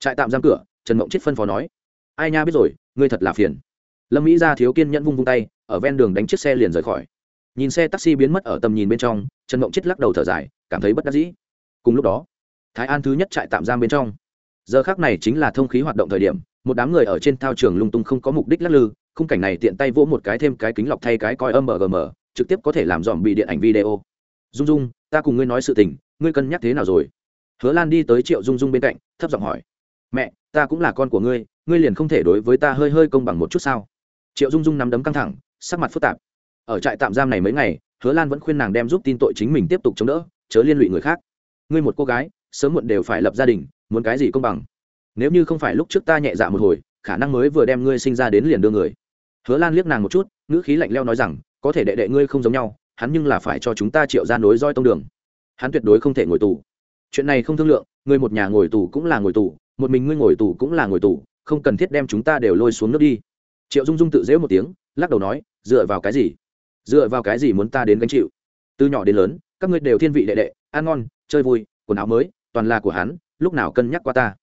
A: trại tạm giam cửa, trần mộng chết phân phó nói. Ai nha biết rồi, ngươi thật là phiền. Lâm mỹ ra thiếu kiên nhẫn vung vung tay, ở ven đường đánh chiếc xe liền rời khỏi. Nhìn xe taxi biến mất ở tầm nhìn bên trong, trần mộng chết lắc đầu thở dài, cảm thấy bất đắc dĩ cùng lúc đó, thái an thứ nhất trại tạm giam bên trong. Giờ khác này chính là thông khí hoạt động thời điểm, một đám người ở trên thao trường lung tung không có mục đích lắc lư, khung cảnh này tiện tay vỗ một cái thêm cái kính lọc thay cái coi âm mgm trực tiếp có thể làm dòm bị điện ảnh video. Dung dung, ta cùng ngươi nói sự tình, ngươi cân nhắc thế nào rồi? Hứa lan đi tới triệu dung dung bên cạnh, thấp giọng hỏi. Mẹ, ta cũng là con của ngươi ngươi liền không thể đối với ta hơi hơi công bằng một chút sao? Triệu dung dung nắm đấm căng thẳng, sắc mặt phức tạp. Ở trại tạm giam này mấy ngày, hứa lan vẫn khuyên nàng đem giúp tin tội chính mình tiếp tục chống đỡ, chớ liên lụy người khác ngươi một cô gái, sớm muộn đều phải lập gia đình, muốn cái gì công bằng? Nếu như không phải lúc trước ta nhẹ dạ một hồi, khả năng mới vừa đem ngươi sinh ra đến liền đưa người. Hứa lan liếc nàng một chút, ngữ khí lạnh leo nói rằng, có thể đệ đệ ngươi không giống nhau, hắn nhưng là phải cho chúng ta triệu ra nối roi tông đường. Hắn tuyệt đối không thể ngồi tù. Chuyện này không thương lượng người một nhà ngồi tù cũng là ngồi tù, một mình ngươi ngồi tù cũng là ngồi tù, không cần thiết đem chúng ta đều lôi xuống nước đi. Triệu dung dung tự dễu một tiếng, lắc đầu nói, dựa vào cái gì? Dựa vào cái gì muốn ta đến gánh chịu? Từ nhỏ đến lớn, các ngươi đều thiên vị đệ đệ ăn ngon, chơi vui, quần áo mới, toàn là của hắn, lúc nào cân nhắc qua ta?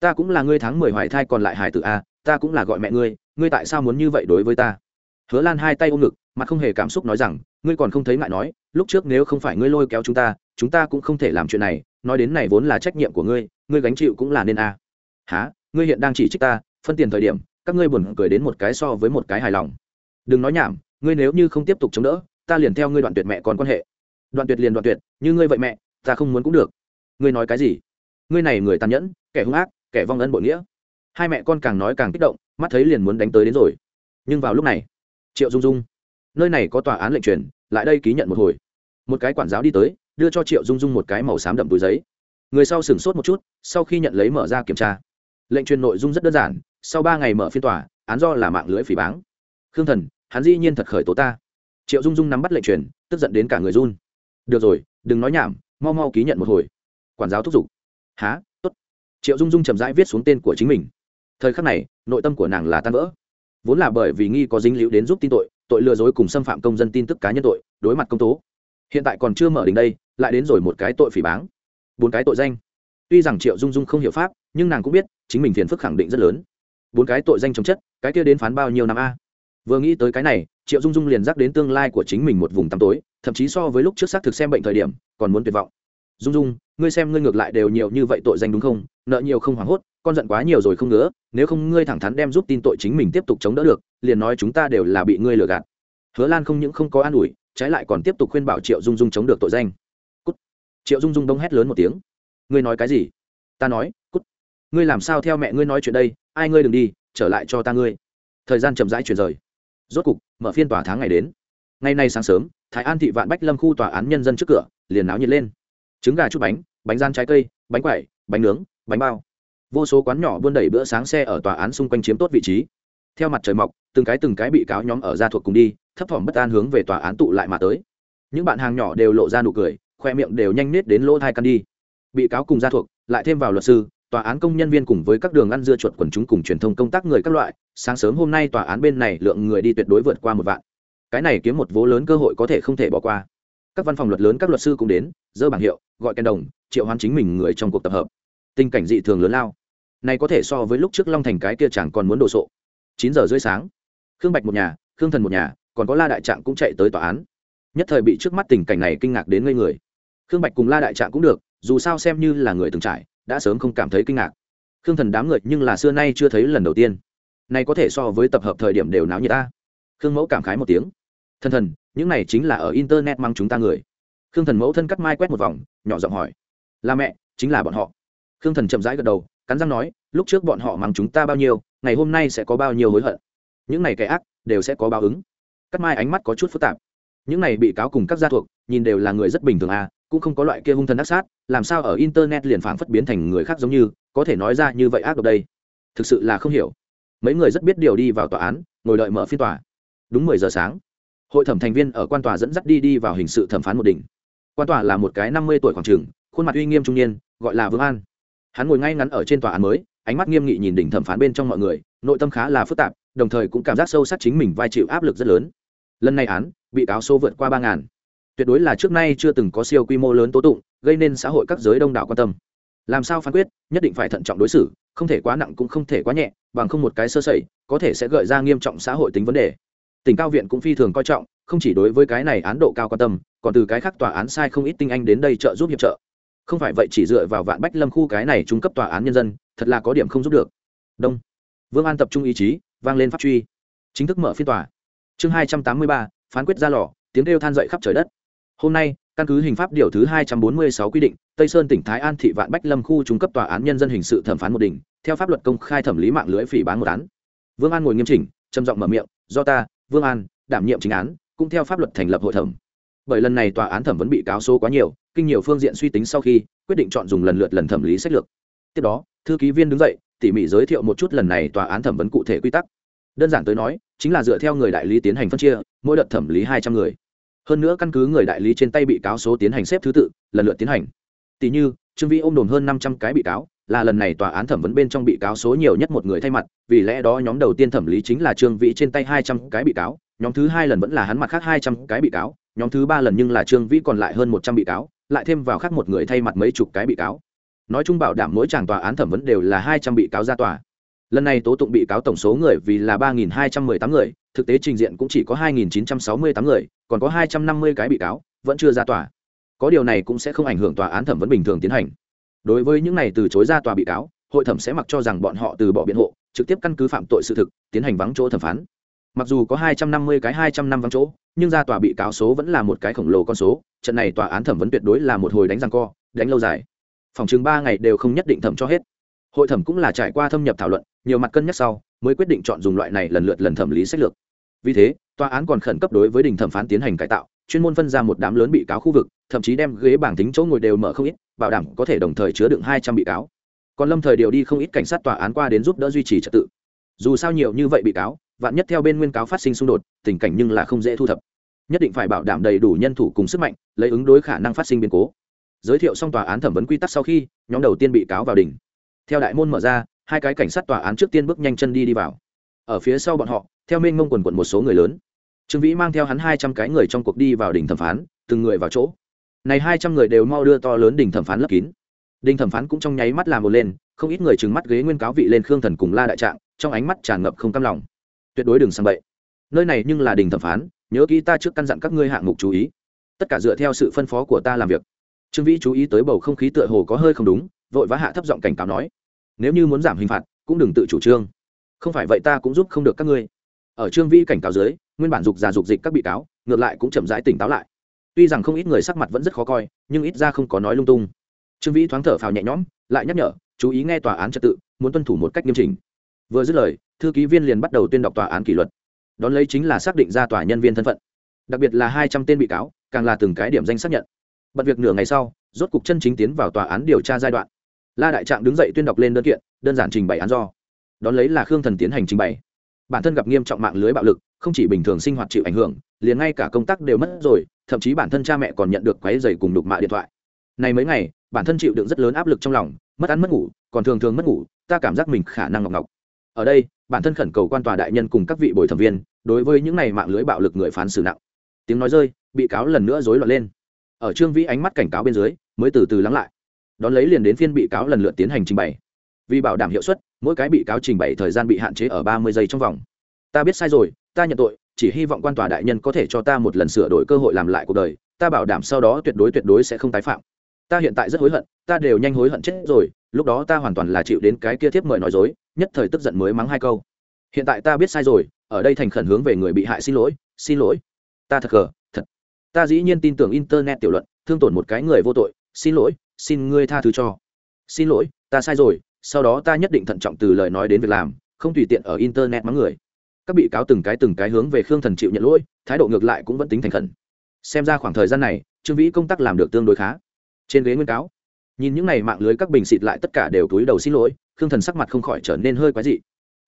A: Ta cũng là ngươi tháng mười hoài thai còn lại hải tử a ta cũng là gọi mẹ ngươi ngươi tại sao muốn như vậy đối với ta? Hứa lan hai tay ôm ngực, mặt không hề cảm xúc nói rằng, ngươi còn không thấy ngại nói, lúc trước nếu không phải ngươi lôi kéo chúng ta chúng ta cũng không thể làm chuyện này, nói đến này vốn là trách nhiệm của ngươi ngươi gánh chịu cũng là nên à. a há ngươi hiện đang chỉ trích ta, phân tiền thời điểm, các ngươi buồn cười đến một cái so với một cái hài lòng. Đừng nói nhảm, ngươi nếu như không tiếp tục chống đỡ, ta liền theo ngươi đoạn tuyệt mẹ còn quan hệ đoạn tuyệt liền đoạn tuyệt, như ngươi vậy mẹ, ta không muốn cũng được. Ngươi nói cái gì? Ngươi này người tàn nhẫn, kẻ hung ác, kẻ vong ân bội nghĩa. Hai mẹ con càng nói càng kích động, mắt thấy liền muốn đánh tới đến rồi. Nhưng vào lúc này, triệu dung dung, nơi này có tòa án lệnh truyền, lại đây ký nhận một hồi. Một cái quản giáo đi tới, đưa cho triệu dung dung một cái màu xám đậm túi giấy. Người sau sửng sốt một chút, sau khi nhận lấy mở ra kiểm tra. Lệnh truyền nội dung rất đơn giản, sau ba ngày mở phiên tòa, án do là mạng lưới phỉ báng. Khương thần, hắn dĩ nhiên thật khởi tố ta. Triệu dung dung nắm bắt lệnh truyền, tức giận đến cả người run được rồi, đừng nói nhảm, mau mau ký nhận một hồi. Quản giáo thúc giục. Há t ố t triệu dung dung chậm rãi viết xuống tên của chính mình. Thời khắc này, nội tâm của nàng là tan vỡ. Vốn là bởi vì nghi có dính líu đến giúp tin tội tội lừa dối cùng xâm phạm công dân tin tức cá nhân tội, đối mặt công tố. Hiện tại còn chưa mở đến đây, lại đến rồi một cái tội phỉ báng. Bốn cái tội danh. Tuy rằng triệu dung dung không hiểu pháp, nhưng nàng cũng biết, chính mình phiền phức khẳng định rất lớn. Bốn cái tội danh chống chất, cái kia đến phán bao nhiêu năm a? Vừa nghĩ tới cái này, triệu dung dung liền dắt đến tương lai của chính mình một vùng tăm tối thậm chí so với lúc trước xác thực xem bệnh thời điểm, còn muốn tuyệt vọng. Dung dung, ngươi xem ngươi ngược lại đều nhiều như vậy tội danh đúng không? Nợ nhiều không hoảng hốt, con giận quá nhiều rồi không nữa nếu không ngươi thẳng thắn đem giúp tin tội chính mình tiếp tục chống đỡ được, liền nói chúng ta đều là bị ngươi lừa gạt. Hứa lan không những không có an ủi, trái lại còn tiếp tục khuyên bảo triệu dung dung chống được tội danh. Cút. Triệu dung dung đông hét lớn một tiếng. Ngươi nói cái gì? Ta nói, cút. Ngươi làm sao theo mẹ ngươi nói chuyện đây? Ai ngươi đừng đi, trở lại cho ta ngươi. Thời gian chậm rãi chuyển rời. Rốt cục, mở phiên tòa tháng ngày đến. Ngày nay sáng sớm thái an thị vạn bách lâm khu tòa án nhân dân trước cửa, liền náo nhiệt lên. Trứng gà chút bánh bánh gian trái cây, bánh quẩy, bánh nướng, bánh bao. Vô số quán nhỏ buôn đẩy bữa sáng xe ở tòa án xung quanh chiếm tốt vị trí. Theo mặt trời mọc, từng cái từng cái bị cáo nhóm ở ra thuộc cùng đi, thấp thỏm bất an hướng về tòa án tụ lại mà tới. Những bạn hàng nhỏ đều lộ ra nụ cười, khoe miệng đều nhanh nết đến lỗ thai căn đi. Bị cáo cùng gia thuộc, lại thêm vào luật sư, tòa án công nhân viên cùng với các đường ăn dưa chuột quần chúng cùng truyền thông công tác người các loại, sáng sớm hôm nay tòa án bên này lượng người đi tuyệt đối vượt qua một vạn cái này kiếm một vố lớn cơ hội có thể không thể bỏ qua. Các văn phòng luật lớn, các luật sư cũng đến, dơ bảng hiệu, gọi kèn đồng, triệu hoán chính mình người trong cuộc tập hợp. Tình cảnh dị thường lớn lao. Này có thể so với lúc trước long thành cái kia chẳng còn muốn đồ sộ. Chín giờ rưỡi sáng, khương bạch một nhà, khương thần một nhà, còn có la đại trạng cũng chạy tới tòa án. Nhất thời bị trước mắt tình cảnh này kinh ngạc đến ngây người. Khương bạch cùng la đại trạng cũng được, dù sao xem như là người từng trải, đã sớm không cảm thấy kinh ngạc. Khương thần đám người nhưng là xưa nay chưa thấy lần đầu tiên. Này có thể so với tập hợp thời điểm đều náo như ta. Khương mẫu cảm khái một tiếng thần thần, những này chính là ở internet mang chúng ta người. Khương thần mẫu thân cắt mai quét một vòng, nhỏ giọng hỏi. Là mẹ, chính là bọn họ. Khương thần chậm rãi gật đầu, cắn răng nói, lúc trước bọn họ mang chúng ta bao nhiêu, ngày hôm nay sẽ có bao nhiêu hối hận. Những này kẻ ác, đều sẽ có báo ứng. Cắt mai ánh mắt có chút phức tạp. Những này bị cáo cùng các gia thuộc, nhìn đều là người rất bình thường à cũng không có loại kia hung thần ác sát, làm sao ở internet liền phảng phất biến thành người khác giống như, có thể nói ra như vậy ác độc đây. Thực sự là không hiểu. Mấy người rất biết điều đi vào tòa án, ngồi đợi mở phiên tòa. Đúng mười giờ sáng hội thẩm thành viên ở quan tòa dẫn dắt đi đi vào hình sự thẩm phán một đỉnh. Quan tòa là một cái năm mươi tuổi khoảng trường, khuôn mặt uy nghiêm trung niên, gọi là vương an. Hắn ngồi ngay ngắn ở trên tòa án mới, ánh mắt nghiêm nghị nhìn đỉnh thẩm phán bên trong mọi người, nội tâm khá là phức tạp, đồng thời cũng cảm giác sâu sắc chính mình vai chịu áp lực rất lớn. Lần này án, bị cáo số vượt qua ba ngàn. Tuyệt đối là trước nay chưa từng có siêu quy mô lớn tố tụng, gây nên xã hội các giới đông đảo quan tâm. Làm sao phán quyết, nhất định phải thận trọng đối xử, không thể quá nặng cũng không thể quá nhẹ, bằng không một cái sơ sẩy, có thể sẽ gợi ra nghiêm trọng xã hội tính vấn đề tỉnh cao viện cũng phi thường coi trọng, không chỉ đối với cái này án độ cao quan tâm, còn từ cái khác tòa án sai không ít tinh anh đến đây trợ giúp hiệp trợ. Không phải vậy chỉ dựa vào vạn bách lâm khu cái này trung cấp tòa án nhân dân, thật là có điểm không giúp được. Đông. Vương an tập trung ý chí, vang lên pháp truy. Chính thức mở phiên tòa. Chương hai trăm tám mươi ba, phán quyết ra lò, tiếng kêu than dậy khắp trời đất. Hôm nay, căn cứ hình pháp điều thứ hai trăm bốn mươi sáu quy định, tây sơn tỉnh thái an thị vạn bách lâm khu trung cấp tòa án nhân dân hình sự thẩm phán một đỉnh, theo pháp luật công khai thẩm lý mạng lưới phỉ bán một án. Vương an ngồi nghiêm chỉnh, trầm giọng mở miệng, do ta vương an đảm nhiệm chính án, cũng theo pháp luật thành lập hội thẩm. Bởi lần này tòa án thẩm vấn bị cáo số quá nhiều, kinh nhiều phương diện suy tính sau khi quyết định chọn dùng lần lượt lần thẩm lý sách lược. Tiếp đó, thư ký viên đứng dậy, tỉ mỉ giới thiệu một chút lần này tòa án thẩm vấn cụ thể quy tắc. Đơn giản tới nói, chính là dựa theo người đại lý tiến hành phân chia, mỗi đợt thẩm lý hai trăm người. Hơn nữa căn cứ người đại lý trên tay bị cáo số tiến hành xếp thứ tự, lần lượt tiến hành. Tỷ như, trương vĩ ôm đồn hơn năm trăm cái bị cáo là lần này tòa án thẩm vấn bên trong bị cáo số nhiều nhất một người thay mặt, vì lẽ đó nhóm đầu tiên thẩm lý chính là trương vĩ trên tay hai trăm cái bị cáo, nhóm thứ hai lần vẫn là hắn mặt khác hai trăm cái bị cáo, nhóm thứ ba lần nhưng là trương vĩ còn lại hơn một trăm bị cáo, lại thêm vào khác một người thay mặt mấy chục cái bị cáo. Nói chung bảo đảm mỗi tràng tòa án thẩm vấn đều là hai trăm bị cáo ra tòa. Lần này tố tụng bị cáo tổng số người vì là ba nghìn hai trăm mười tám người, thực tế trình diện cũng chỉ có hai nghìn chín trăm sáu mươi tám người, còn có hai trăm năm mươi cái bị cáo vẫn chưa ra tòa. Có điều này cũng sẽ không ảnh hưởng tòa án thẩm vấn bình thường tiến hành đối với những này từ chối ra tòa bị cáo, hội thẩm sẽ mặc cho rằng bọn họ từ bỏ biện hộ, trực tiếp căn cứ phạm tội sự thực, tiến hành vắng chỗ thẩm phán. Mặc dù có hai trăm năm mươi cái hai trăm năm vắng chỗ, nhưng ra tòa bị cáo số vẫn là một cái khổng lồ con số, trận này tòa án thẩm vấn tuyệt đối là một hồi đánh răng co, đánh lâu dài. Phòng chừng ba ngày đều không nhất định thẩm cho hết. Hội thẩm cũng là trải qua thâm nhập thảo luận, nhiều mặt cân nhắc sau, mới quyết định chọn dùng loại này lần lượt lần thẩm lý sách lược. Vì thế tòa án còn khẩn cấp đối với đình thẩm phán tiến hành cải tạo, chuyên môn phân ra một đám lớn bị cáo khu vực, thậm chí đem ghế bảng tính chỗ ngồi đều mở không ít, bảo đảm có thể đồng thời chứa đựng hai trăm bị cáo. Còn lâm thời điều đi không ít cảnh sát tòa án qua đến giúp đỡ duy trì trật tự. Dù sao nhiều như vậy bị cáo, vạn nhất theo bên nguyên cáo phát sinh xung đột, tình cảnh nhưng là không dễ thu thập. Nhất định phải bảo đảm đầy đủ nhân thủ cùng sức mạnh, lấy ứng đối khả năng phát sinh biến cố. Giới thiệu xong tòa án thẩm vấn quy tắc sau khi, nhóm đầu tiên bị cáo vào đỉnh. Theo đại môn mở ra, hai cái cảnh sát tòa án trước tiên bước nhanh chân đi đi vào. Ở phía sau bọn họ, theo minh mông quần quận một số người lớn trương vĩ mang theo hắn hai trăm cái người trong cuộc đi vào đỉnh thẩm phán, từng người vào chỗ. Này hai trăm người đều mau đưa to lớn đỉnh thẩm phán lấp kín. Đỉnh thẩm phán cũng trong nháy mắt làm một lên, không ít người trừng mắt ghế nguyên cáo vị lên khương thần cùng la đại trạng, trong ánh mắt tràn ngập không cam lòng. Tuyệt đối đừng sang bậy. Nơi này nhưng là đỉnh thẩm phán, nhớ kỹ ta trước căn dặn các ngươi hạng mục chú ý. Tất cả dựa theo sự phân phó của ta làm việc. Trương vĩ chú ý tới bầu không khí tựa hồ có hơi không đúng, vội vã hạ thấp giọng cảnh cáo nói, nếu như muốn giảm hình phạt, cũng đừng tự chủ trương. Không phải vậy ta cũng giúp không được các ngươi ở trương vĩ cảnh cáo dưới, nguyên bản dục già dục dịch các bị cáo, ngược lại cũng chậm rãi tỉnh táo lại. Tuy rằng không ít người sắc mặt vẫn rất khó coi, nhưng ít ra không có nói lung tung. Trương vĩ thoáng thở phào nhẹ nhõm, lại nhắc nhở, chú ý nghe tòa án trật tự, muốn tuân thủ một cách nghiêm chỉnh. Vừa dứt lời, thư ký viên liền bắt đầu tuyên đọc tòa án kỷ luật. Đón lấy chính là xác định ra tòa nhân viên thân phận. Đặc biệt là hai trăm tên bị cáo, càng là từng cái điểm danh xác nhận. Bật việc nửa ngày sau, rốt cục chân chính tiến vào tòa án điều tra giai đoạn. La đại trạng đứng dậy tuyên đọc lên đơn kiện, đơn giản trình bày án do. Đón lấy là khương thần tiến hành trình bày bản thân gặp nghiêm trọng mạng lưới bạo lực, không chỉ bình thường sinh hoạt chịu ảnh hưởng, liền ngay cả công tác đều mất rồi, thậm chí bản thân cha mẹ còn nhận được quáy dày cùng đục mạ điện thoại. Này mấy ngày, bản thân chịu đựng rất lớn áp lực trong lòng, mất ăn mất ngủ, còn thường thường mất ngủ, ta cảm giác mình khả năng ngọc ngọc. Ở đây, bản thân khẩn cầu quan tòa đại nhân cùng các vị bồi thẩm viên, đối với những này mạng lưới bạo lực người phán xử nặng. Tiếng nói rơi, bị cáo lần nữa rối loạn lên. Ở trương vĩ ánh mắt cảnh cáo bên dưới, mới từ từ lắng lại. Đón lấy liền đến phiên bị cáo lần lượt tiến hành trình bày vì bảo đảm hiệu suất, mỗi cái bị cáo trình bày thời gian bị hạn chế ở ba mươi giây trong vòng. Ta biết sai rồi, ta nhận tội, chỉ hy vọng quan tòa đại nhân có thể cho ta một lần sửa đổi cơ hội làm lại cuộc đời, ta bảo đảm sau đó tuyệt đối tuyệt đối sẽ không tái phạm. Ta hiện tại rất hối hận, ta đều nhanh hối hận chết rồi, lúc đó ta hoàn toàn là chịu đến cái kia thiếp mời nói dối, nhất thời tức giận mới mắng hai câu. Hiện tại ta biết sai rồi, ở đây thành khẩn hướng về người bị hại xin lỗi xin lỗi. Ta thật gờ, thật. Ta dĩ nhiên tin tưởng internet tiểu luận, thương tổn một cái người vô tội, xin lỗi, xin ngươi tha thứ cho. Xin lỗi, ta sai rồi sau đó ta nhất định thận trọng từ lời nói đến việc làm, không tùy tiện ở internet mắng người. Các bị cáo từng cái từng cái hướng về khương thần chịu nhận lỗi, thái độ ngược lại cũng vẫn tính thành khẩn. Xem ra khoảng thời gian này, trương vĩ công tác làm được tương đối khá. Trên ghế nguyên cáo, nhìn những n à y mạng lưới các bình xịt lại tất cả đều túi đầu xin lỗi, khương thần sắc mặt không khỏi trở nên hơi quái dị.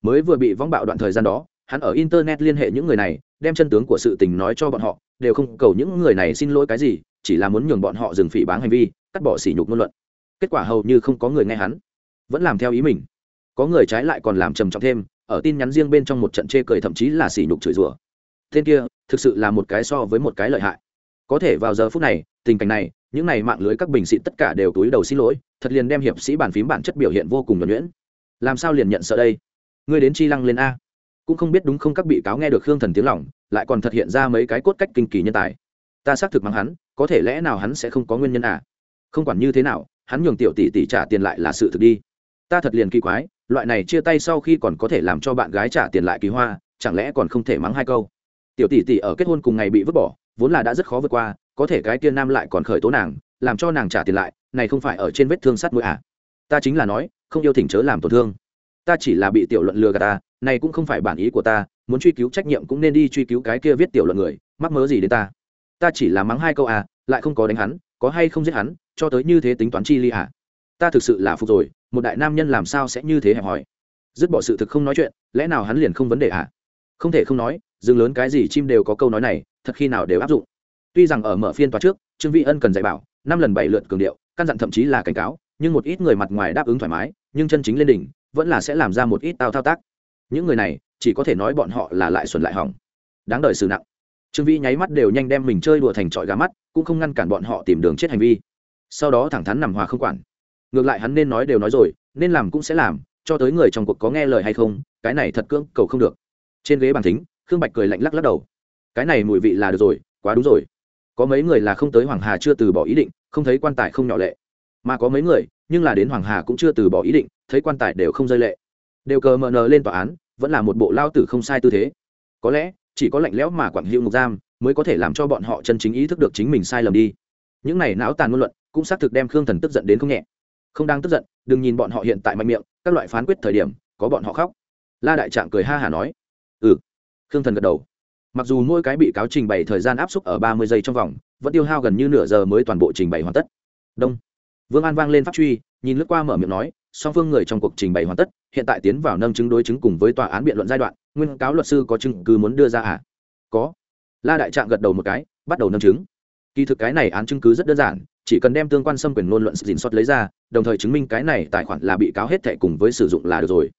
A: Mới vừa bị vong bạo đoạn thời gian đó, hắn ở internet liên hệ những người này, đem chân tướng của sự tình nói cho bọn họ, đều không cầu những người này xin lỗi cái gì, chỉ là muốn nhường bọn họ dừng phỉ báng hành vi, cắt bỏ sỉ nhục ngôn luận. Kết quả hầu như không có người nghe hắn vẫn làm theo ý mình. Có người trái lại còn làm trầm trọng thêm, ở tin nhắn riêng bên trong một trận chê cười thậm chí là sỉ nhục chửi rủa. Tên kia, thực sự là một cái so với một cái lợi hại. Có thể vào giờ phút này, tình cảnh này, những này mạng lưới các bình xịn tất cả đều túi đầu xin lỗi, thật liền đem hiệp sĩ bàn phím bản chất biểu hiện vô cùng nhuẩn nhuyễn. Làm sao liền nhận sợ đây? Ngươi đến chi lăng lên a. Cũng không biết đúng không các bị cáo nghe được khương thần tiếng lỏng lại còn thật hiện ra mấy cái cốt cách kinh kỳ nhân tài. Ta xác thực mắng hắn, có thể lẽ nào hắn sẽ không có nguyên nhân à? Không quản như thế nào, hắn nhường tiểu tỷ tỷ trả tiền lại là sự thực đi ta thật liền kỳ quái, loại này chia tay sau khi còn có thể làm cho bạn gái trả tiền lại kỳ hoa, chẳng lẽ còn không thể mắng hai câu? Tiểu tỷ tỷ ở kết hôn cùng ngày bị vứt bỏ, vốn là đã rất khó vượt qua, có thể cái tiên nam lại còn khởi tố nàng, làm cho nàng trả tiền lại, này không phải ở trên vết thương sắt mũi à? Ta chính là nói, không yêu thỉnh chớ làm tổn thương. Ta chỉ là bị tiểu luận lừa gạt ta, này cũng không phải bản ý của ta, muốn truy cứu trách nhiệm cũng nên đi truy cứu cái kia viết tiểu luận người, mắc mớ gì đến ta? Ta chỉ là mắng hai câu à lại không có đánh hắn, có hay không giết hắn, cho tới như thế tính toán chi ly à? Ta thực sự là phục rồi một đại nam nhân làm sao sẽ như thế hẹp hòi? Dứt bỏ sự thực không nói chuyện, lẽ nào hắn liền không vấn đề à? Không thể không nói, rừng lớn cái gì chim đều có câu nói này, thật khi nào đều áp dụng. Tuy rằng ở mở phiên tòa trước, trương vị ân cần dạy bảo, năm lần bảy lượt cường điệu, căn dặn thậm chí là cảnh cáo, nhưng một ít người mặt ngoài đáp ứng thoải mái, nhưng chân chính lên đỉnh, vẫn là sẽ làm ra một ít tao thao tác. Những người này, chỉ có thể nói bọn họ là lại xuẩn lại hỏng. Đáng đời sự nặng. Trương vĩ nháy mắt đều nhanh đem mình chơi đùa thành trọi gà mắt, cũng không ngăn cản bọn họ tìm đường chết hành vi. Sau đó thẳng thắn nằm hòa không quản ngược lại hắn nên nói đều nói rồi, nên làm cũng sẽ làm, cho tới người trong cuộc có nghe lời hay không, cái này thật cưỡng cầu không được. Trên ghế bàn thính, khương bạch cười lạnh lắc lắc đầu. Cái này mùi vị là được rồi, quá đúng rồi. Có mấy người là không tới hoàng hà chưa từ bỏ ý định, không thấy quan tài không nhỏ lệ. Mà có mấy người, nhưng là đến hoàng hà cũng chưa từ bỏ ý định, thấy quan tài đều không rơi lệ. Đều cờ mờ nờ lên tòa án, vẫn là một bộ lao tử không sai tư thế. Có lẽ, chỉ có lạnh lẽo mà quảng hiệu ngục giam, mới có thể làm cho bọn họ chân chính ý thức được chính mình sai lầm đi. Những này não tàn ngôn luận, cũng xác thực đem khương thần tức giận đến không nhẹ không đang tức giận, đừng nhìn bọn họ hiện tại mạnh miệng, các loại phán quyết thời điểm, có bọn họ khóc. La đại trạng cười ha hả nói. Ừ. Khương thần gật đầu. Mặc dù mỗi cái bị cáo trình bày thời gian áp suất ở ba mươi giây trong vòng, vẫn tiêu hao gần như nửa giờ mới toàn bộ trình bày hoàn tất. Đông. Vương an vang lên pháp truy, nhìn lướt qua mở miệng nói, song phương người trong cuộc trình bày hoàn tất, hiện tại tiến vào nâng chứng đối chứng cùng với tòa án biện luận giai đoạn, nguyên cáo luật sư có chứng cứ muốn đưa ra à? Có. La đại trạng gật đầu một cái, bắt đầu nâng chứng. Kỳ thực cái này án chứng cứ rất đơn giản chỉ cần đem tương quan xâm quyền ngôn luận dình soát lấy ra, đồng thời chứng minh cái này tài khoản là bị cáo hết thệ cùng với sử dụng là được rồi.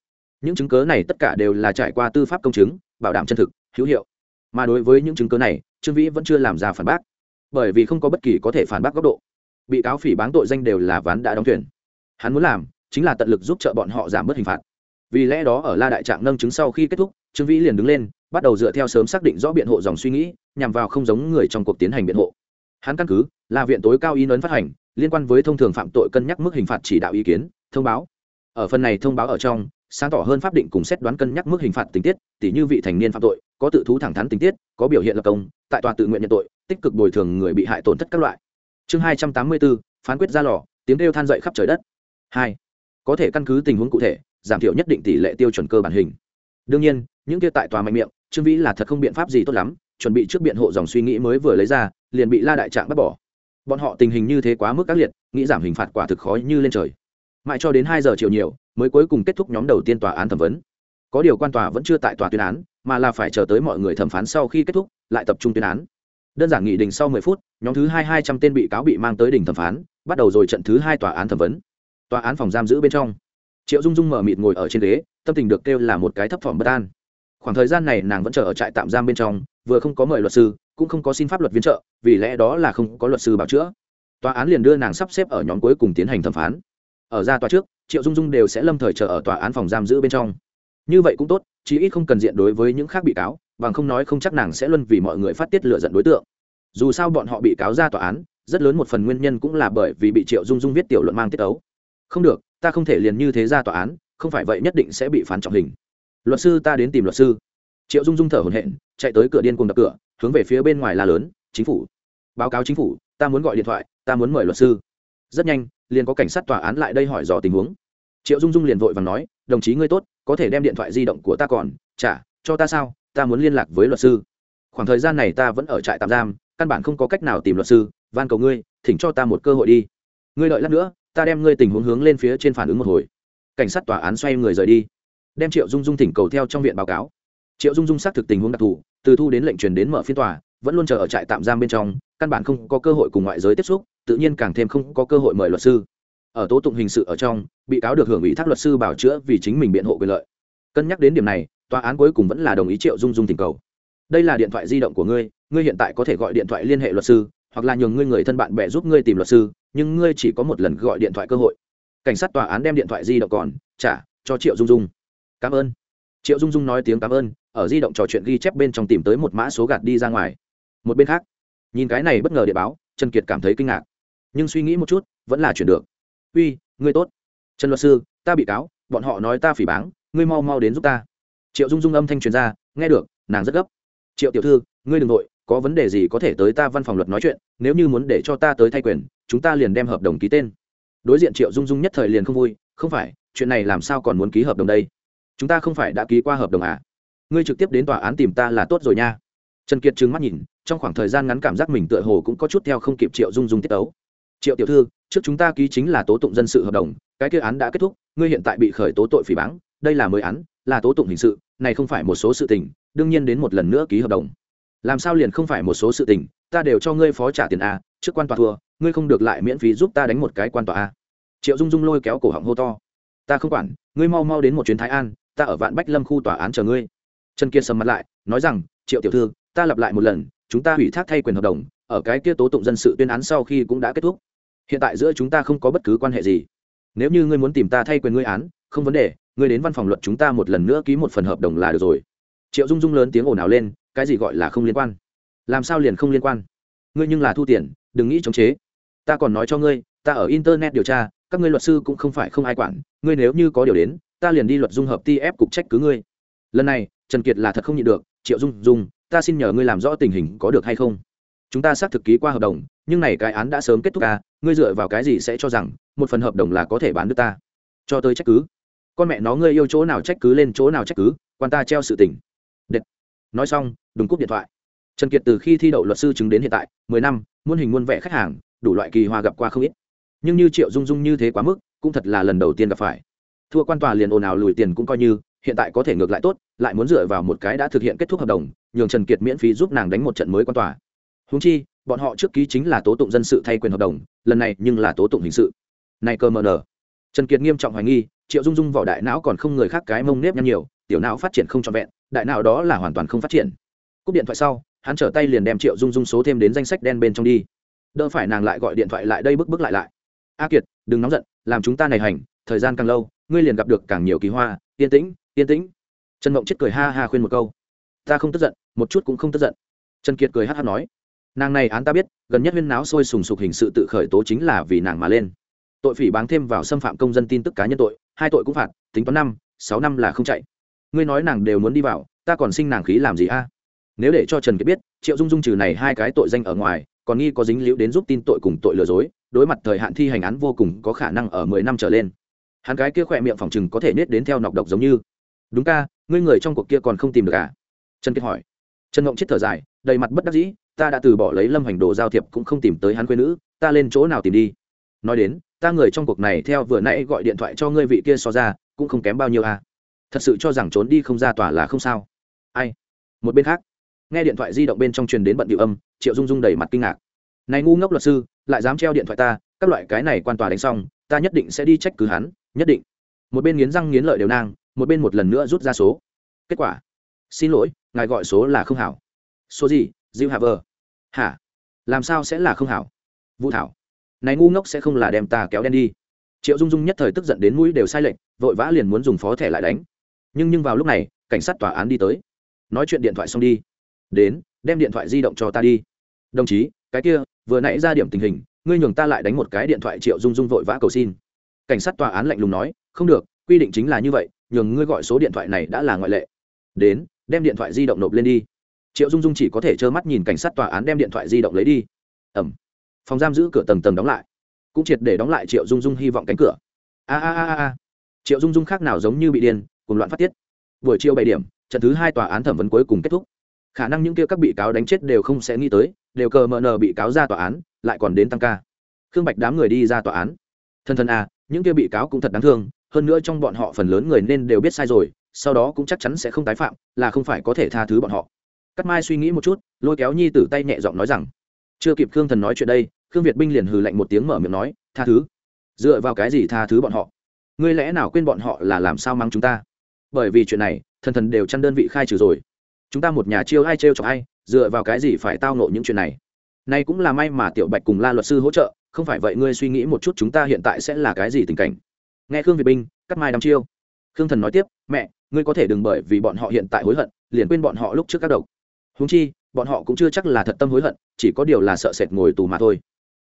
A: Những chứng cớ này tất cả đều là trải qua tư pháp công chứng, bảo đảm chân thực, hữu hiệu. Mà đối với những chứng cớ này, trương vĩ vẫn chưa làm ra phản bác. Bởi vì không có bất kỳ có thể phản bác góc độ. Bị cáo phỉ báng tội danh đều là ván đã đóng thuyền. Hắn muốn làm chính là tận lực giúp trợ bọn họ giảm bớt hình phạt. Vì lẽ đó ở la đại trạng nâng chứng sau khi kết thúc, trương vĩ liền đứng lên, bắt đầu dựa theo sớm xác định rõ biện hộ dòng suy nghĩ, nhằm vào không giống người trong cuộc tiến hành biện hộ hắn căn cứ là viện tối cao ý ấn phát hành, liên quan với thông thường phạm tội cân nhắc mức hình phạt chỉ đạo ý kiến, thông báo. Ở phần này thông báo ở trong, sáng tỏ hơn pháp định cùng xét đoán cân nhắc mức hình phạt tình tiết tỷ như vị thành niên phạm tội, có tự thú thẳng thắn tình tiết, có biểu hiện lập công, tại tòa tự nguyện nhận tội, tích cực bồi thường người bị hại tổn thất các loại. Chương hai trăm tám mươi bốn, phán quyết ra lò, tiếng kêu than dậy khắp trời đất. Hai, có thể căn cứ tình huống cụ thể, giảm thiểu nhất định tỷ lệ tiêu chuẩn cơ bản hình. Đương nhiên, những kia tại tòa mạnh miệng, trương vĩ là thật không biện pháp gì tốt lắm chuẩn bị trước biện hộ dòng suy nghĩ mới vừa lấy ra, liền bị la đại trạng bắt bỏ. Bọn họ tình hình như thế quá mức ác liệt, nghĩ giảm hình phạt quả thực khó như lên trời. Mãi cho đến hai giờ chiều nhiều, mới cuối cùng kết thúc nhóm đầu tiên tòa án thẩm vấn. Có điều quan tòa vẫn chưa tại tòa tuyên án, mà là phải chờ tới mọi người thẩm phán sau khi kết thúc, lại tập trung tuyên án. Đơn giản nghị đình sau mười phút, nhóm thứ hai hai trăm tên bị cáo bị mang tới đỉnh thẩm phán, bắt đầu rồi trận thứ hai tòa án thẩm vấn. Tòa án phòng giam giữ bên trong. Triệu dung dung mở mịt ngồi ở trên ghế, tâm tình được kêu là một cái thấp thỏm bất an khoảng thời gian này nàng vẫn chờ ở trại tạm giam bên trong, vừa không có mời luật sư, cũng không có xin pháp luật viên trợ, vì lẽ đó là không có luật sư bảo chữa. Tòa án liền đưa nàng sắp xếp ở nhóm cuối cùng tiến hành thẩm phán. Ở ra tòa trước, triệu dung dung đều sẽ lâm thời chờ ở tòa án phòng giam giữ bên trong. Như vậy cũng tốt, chí ít không cần diện đối với những khác bị cáo, bằng không nói không chắc nàng sẽ luân vì mọi người phát tiết lựa giận đối tượng. Dù sao bọn họ bị cáo ra tòa án, rất lớn một phần nguyên nhân cũng là bởi vì bị triệu dung dung viết tiểu luận mang tiết ấu. Không được, ta không thể liền như thế ra tòa án, không phải vậy nhất định sẽ bị phán trọng hình luật sư, ta đến tìm luật sư. Triệu dung dung thở hổn hển, chạy tới cửa điên cùng đập cửa, hướng về phía bên ngoài la lớn, chính phủ, báo cáo chính phủ, ta muốn gọi điện thoại, ta muốn mời luật sư. Rất nhanh, liền có cảnh sát tòa án lại đây hỏi dò tình huống. Triệu dung dung liền vội và nói, đồng chí ngươi tốt, có thể đem điện thoại di động của ta còn, trả, cho ta sao? Ta muốn liên lạc với luật sư. Khoảng thời gian này ta vẫn ở trại tạm giam, căn bản không có cách nào tìm luật sư, van cầu ngươi, thỉnh cho ta một cơ hội đi. Ngươi đợi lát nữa, ta đem ngươi tình huống hướng lên phía trên phản ứng một hồi. Cảnh sát tòa án xoay người rời đi đem triệu dung dung thỉnh cầu theo trong viện báo cáo. Triệu dung dung xác thực tình huống đặc thù, từ thu đến lệnh truyền đến mở phiên tòa, vẫn luôn chờ ở trại tạm giam bên trong, căn bản không có cơ hội cùng ngoại giới tiếp xúc, tự nhiên càng thêm không có cơ hội mời luật sư. Ở tố tụng hình sự ở trong, bị cáo được hưởng ủy thác luật sư bảo chữa vì chính mình biện hộ quyền lợi. Cân nhắc đến điểm này, tòa án cuối cùng vẫn là đồng ý triệu dung dung tình cầu. Đây là điện thoại di động của ngươi ngươi hiện tại có thể gọi điện thoại liên hệ luật sư, hoặc là nhường ngươi người thân bạn bè giúp ngươi tìm luật sư, nhưng ngươi chỉ có một lần gọi điện thoại cơ hội. Cảnh sát tòa án đem điện thoại di động còn, trả cho triệu dung dung cảm ơn. Triệu dung dung nói tiếng cảm ơn, ở di động trò chuyện ghi chép bên trong tìm tới một mã số gạt đi ra ngoài. Một bên khác, nhìn cái này bất ngờ điện báo, trần kiệt cảm thấy kinh ngạc. Nhưng suy nghĩ một chút, vẫn là chuyển được. Uy, ngươi tốt. Trần luật sư, ta bị cáo, bọn họ nói ta phỉ báng, ngươi mau mau đến giúp ta. Triệu dung dung âm thanh truyền ra, nghe được, nàng rất gấp. Triệu tiểu thư, ngươi đ ừ n g nội có vấn đề gì có thể tới ta văn phòng luật nói chuyện, nếu như muốn để cho ta tới thay quyền, chúng ta liền đem hợp đồng ký tên. Đối diện triệu dung dung nhất thời liền không vui, không phải, chuyện này làm sao còn muốn ký hợp đồng đây? Chúng ta không phải đã ký qua hợp đồng à? Ngươi trực tiếp đến tòa án tìm ta là tốt rồi nha. Trần kiệt trừng mắt nhìn, trong khoảng thời gian ngắn cảm giác mình tựa hồ cũng có chút theo không kịp triệu dung dung tiết tấu. Triệu tiểu thư, trước chúng ta ký chính là tố tụng dân sự hợp đồng, cái kia án đã kết thúc, ngươi hiện tại bị khởi tố tội phỉ báng, đây là mới án, là tố tụng hình sự, này không phải một số sự tình, đương nhiên đến một lần nữa ký hợp đồng. Làm sao liền không phải một số sự tình, ta đều cho ngươi phó trả tiền a trước quan tòa thua, ngươi không được lại miễn phí giúp ta đánh một cái quan tòa a triệu dung dung lôi kéo cổ họng hô to. Ta không quản, ngươi mau mau đến một chuyến thái an ta ở vạn bách lâm khu tòa án chờ ngươi. Trần kiên sầm mặt lại, nói rằng, triệu tiểu thư, ta lặp lại một lần, chúng ta hủy thác thay quyền hợp đồng, ở cái kia tố tụng dân sự tuyên án sau khi cũng đã kết thúc. Hiện tại giữa chúng ta không có bất cứ quan hệ gì. Nếu như ngươi muốn tìm ta thay quyền ngươi án, không vấn đề, ngươi đến văn phòng luật chúng ta một lần nữa ký một phần hợp đồng là được rồi. Triệu dung dung lớn tiếng ồn ào lên, cái gì gọi là không liên quan? Làm sao liền không liên quan? Ngươi nhưng là thu tiền, đừng nghĩ chống chế. Ta còn nói cho ngươi, ta ở internet điều tra, các ngươi luật sư cũng không phải không ai quản, ngươi nếu như có điều đến ta liền đi luật dung hợp ti ép cục trách cứ ngươi. Lần này, trần kiệt là thật không nhịn được, triệu dung dung, ta xin nhờ ngươi làm rõ tình hình có được hay không? Chúng ta xác thực ký qua hợp đồng, nhưng này cái án đã sớm kết thúc à ngươi dựa vào cái gì sẽ cho rằng một phần hợp đồng là có thể bán được ta? Cho tới trách cứ. Con mẹ nó, ngươi yêu chỗ nào trách cứ lên chỗ nào trách cứ, quan ta treo sự tình. Đệt. nói xong đúng cúp điện thoại. Trần kiệt từ khi thi đậu luật sư chứng đến hiện tại, mười năm, muôn hình muôn vẻ khách hàng, đủ loại kỳ hoa gặp qua không ít. Nhưng như triệu dung dung như thế quá mức, cũng thật là lần đầu tiên gặp phải thua quan tòa liền ồn ào lùi tiền cũng coi như, hiện tại có thể ngược lại tốt, lại muốn dựa vào một cái đã thực hiện kết thúc hợp đồng, nhường trần kiệt miễn phí giúp nàng đánh một trận mới quan tòa. Húng chi, bọn họ trước ký chính là tố tụng dân sự thay quyền hợp đồng, lần này nhưng là tố tụng hình sự. Này cơ mờ nở. Trần kiệt nghiêm trọng hoài nghi, triệu dung dung vỏ đại não còn không người khác cái mông nếp nhăn nhiều, tiểu não phát triển không trọn vẹn, đại não đó là hoàn toàn không phát triển. Cúp điện thoại sau, hắn trở tay liền đem triệu dung dung số thêm đến danh sách đen bên trong đi. Đỡ phải nàng lại gọi điện thoại lại đây bức bức lại lại. A kiệt, đừng nóng giận, làm chúng ta này hành, thời gian càng lâu ngươi liền gặp được càng nhiều kỳ hoa, yên tĩnh yên tĩnh. Trần mộng chết cười ha ha khuyên một câu. Ta không tức giận, một chút cũng không tức giận. Trần kiệt cười hát hát nói. Nàng này án ta biết, gần nhất huyên náo sôi sùng sục hình sự tự khởi tố chính là vì nàng mà lên. Tội phỉ báng thêm vào xâm phạm công dân tin tức cá nhân tội, hai tội cũng phạt, tính toán năm, sáu năm là không chạy. Ngươi nói nàng đều muốn đi vào, ta còn sinh nàng khí làm gì a? Nếu để cho trần kiệt biết, triệu dung dung trừ này hai cái tội danh ở ngoài, còn nghi có dính liễu đến giúp tin tội cùng tội lừa dối, đối mặt thời hạn thi hành án vô cùng có khả năng ở mười năm trở lên hắn cái kia khỏe miệng phòng chừng có thể nết đến theo nọc độc giống như. Đúng ca, ngươi người trong cuộc kia còn không tìm được à? Trần kiệt hỏi. Trần ngộng chết thở dài, đầy mặt bất đắc dĩ, ta đã từ bỏ lấy lâm hành đồ giao thiệp cũng không tìm tới hắn quê nữ, ta lên chỗ nào tìm đi? Nói đến, ta người trong cuộc này theo vừa nãy gọi điện thoại cho ngươi vị kia so ra, cũng không kém bao nhiêu à? Thật sự cho rằng trốn đi không ra tòa là không sao. Ai? Một bên khác, nghe điện thoại di động bên trong truyền đến bận điệu âm, triệu dung dung đầy mặt kinh ngạc. Này ngu ngốc luật sư, lại dám treo điện thoại ta, các loại cái này quan tòa đánh xong, ta nhất định sẽ đi trách cứ hắn nhất định. Một bên nghiến răng nghiến lợi đều nang, một bên một lần nữa rút ra số. Kết quả. Xin lỗi, ngài gọi số là không hảo. Số gì? Diêu hạ vờ. Hả? Làm sao sẽ là không hảo? Vũ thảo. Này ngu ngốc sẽ không là đem ta kéo đen đi. Triệu dung dung nhất thời tức giận đến mũi đều sai lệch, vội vã liền muốn dùng phó thẻ lại đánh. Nhưng nhưng vào lúc này, cảnh sát tòa án đi tới. Nói chuyện điện thoại xong đi. Đến, đem điện thoại di động cho ta đi. Đồng chí, cái kia, vừa nãy ra điểm tình hình, ngươi nhường ta lại đánh một cái điện thoại triệu dung dung vội vã cầu xin cảnh sát tòa án lạnh lùng nói, không được, quy định chính là như vậy, nhường ngươi gọi số điện thoại này đã là ngoại lệ. Đến, đem điện thoại di động nộp lên đi. Triệu dung dung chỉ có thể trơ mắt nhìn cảnh sát tòa án đem điện thoại di động lấy đi. Ẩm phòng giam giữ cửa tầng tầng đóng lại. Cũng triệt để đóng lại triệu dung dung hy vọng cánh cửa. A a a a triệu dung dung khác nào giống như bị điên cùng loạn phát tiết. Buổi chiều bảy điểm, trận thứ hai tòa án thẩm vấn cuối cùng kết thúc. Khả năng những kia các bị cáo đánh chết đều không sẽ nghĩ tới, đều cờ mờ nờ bị cáo ra tòa án, lại còn đến tăng ca. Khương bạch đám người đi ra tòa án. Thân thân à những kia bị cáo cũng thật đáng thương, hơn nữa trong bọn họ phần lớn người nên đều biết sai rồi, sau đó cũng chắc chắn sẽ không tái phạm, là không phải có thể tha thứ bọn họ. Cắt mai suy nghĩ một chút, lôi kéo nhi tử tay nhẹ giọng nói rằng, chưa kịp khương thần nói chuyện đây, khương việt binh liền hừ lạnh một tiếng mở miệng nói, tha thứ? Dựa vào cái gì tha thứ bọn họ? Ngươi lẽ nào quên bọn họ là làm sao mang chúng ta? Bởi vì chuyện này, thần thần đều chăn đơn vị khai trừ rồi. Chúng ta một nhà chiêu ai trêu cho ai, dựa vào cái gì phải tao nộ những chuyện này? Nay cũng là may mà tiểu bạch cùng la luật sư hỗ trợ không phải vậy ngươi suy nghĩ một chút chúng ta hiện tại sẽ là cái gì tình cảnh? Nghe khương việt binh cắt mai đăm chiêu. Khương thần nói tiếp, mẹ, ngươi có thể đừng bởi vì bọn họ hiện tại hối hận, liền quên bọn họ lúc trước các độc. Húng chi, bọn họ cũng chưa chắc là thật tâm hối hận, chỉ có điều là sợ sệt ngồi tù mà thôi.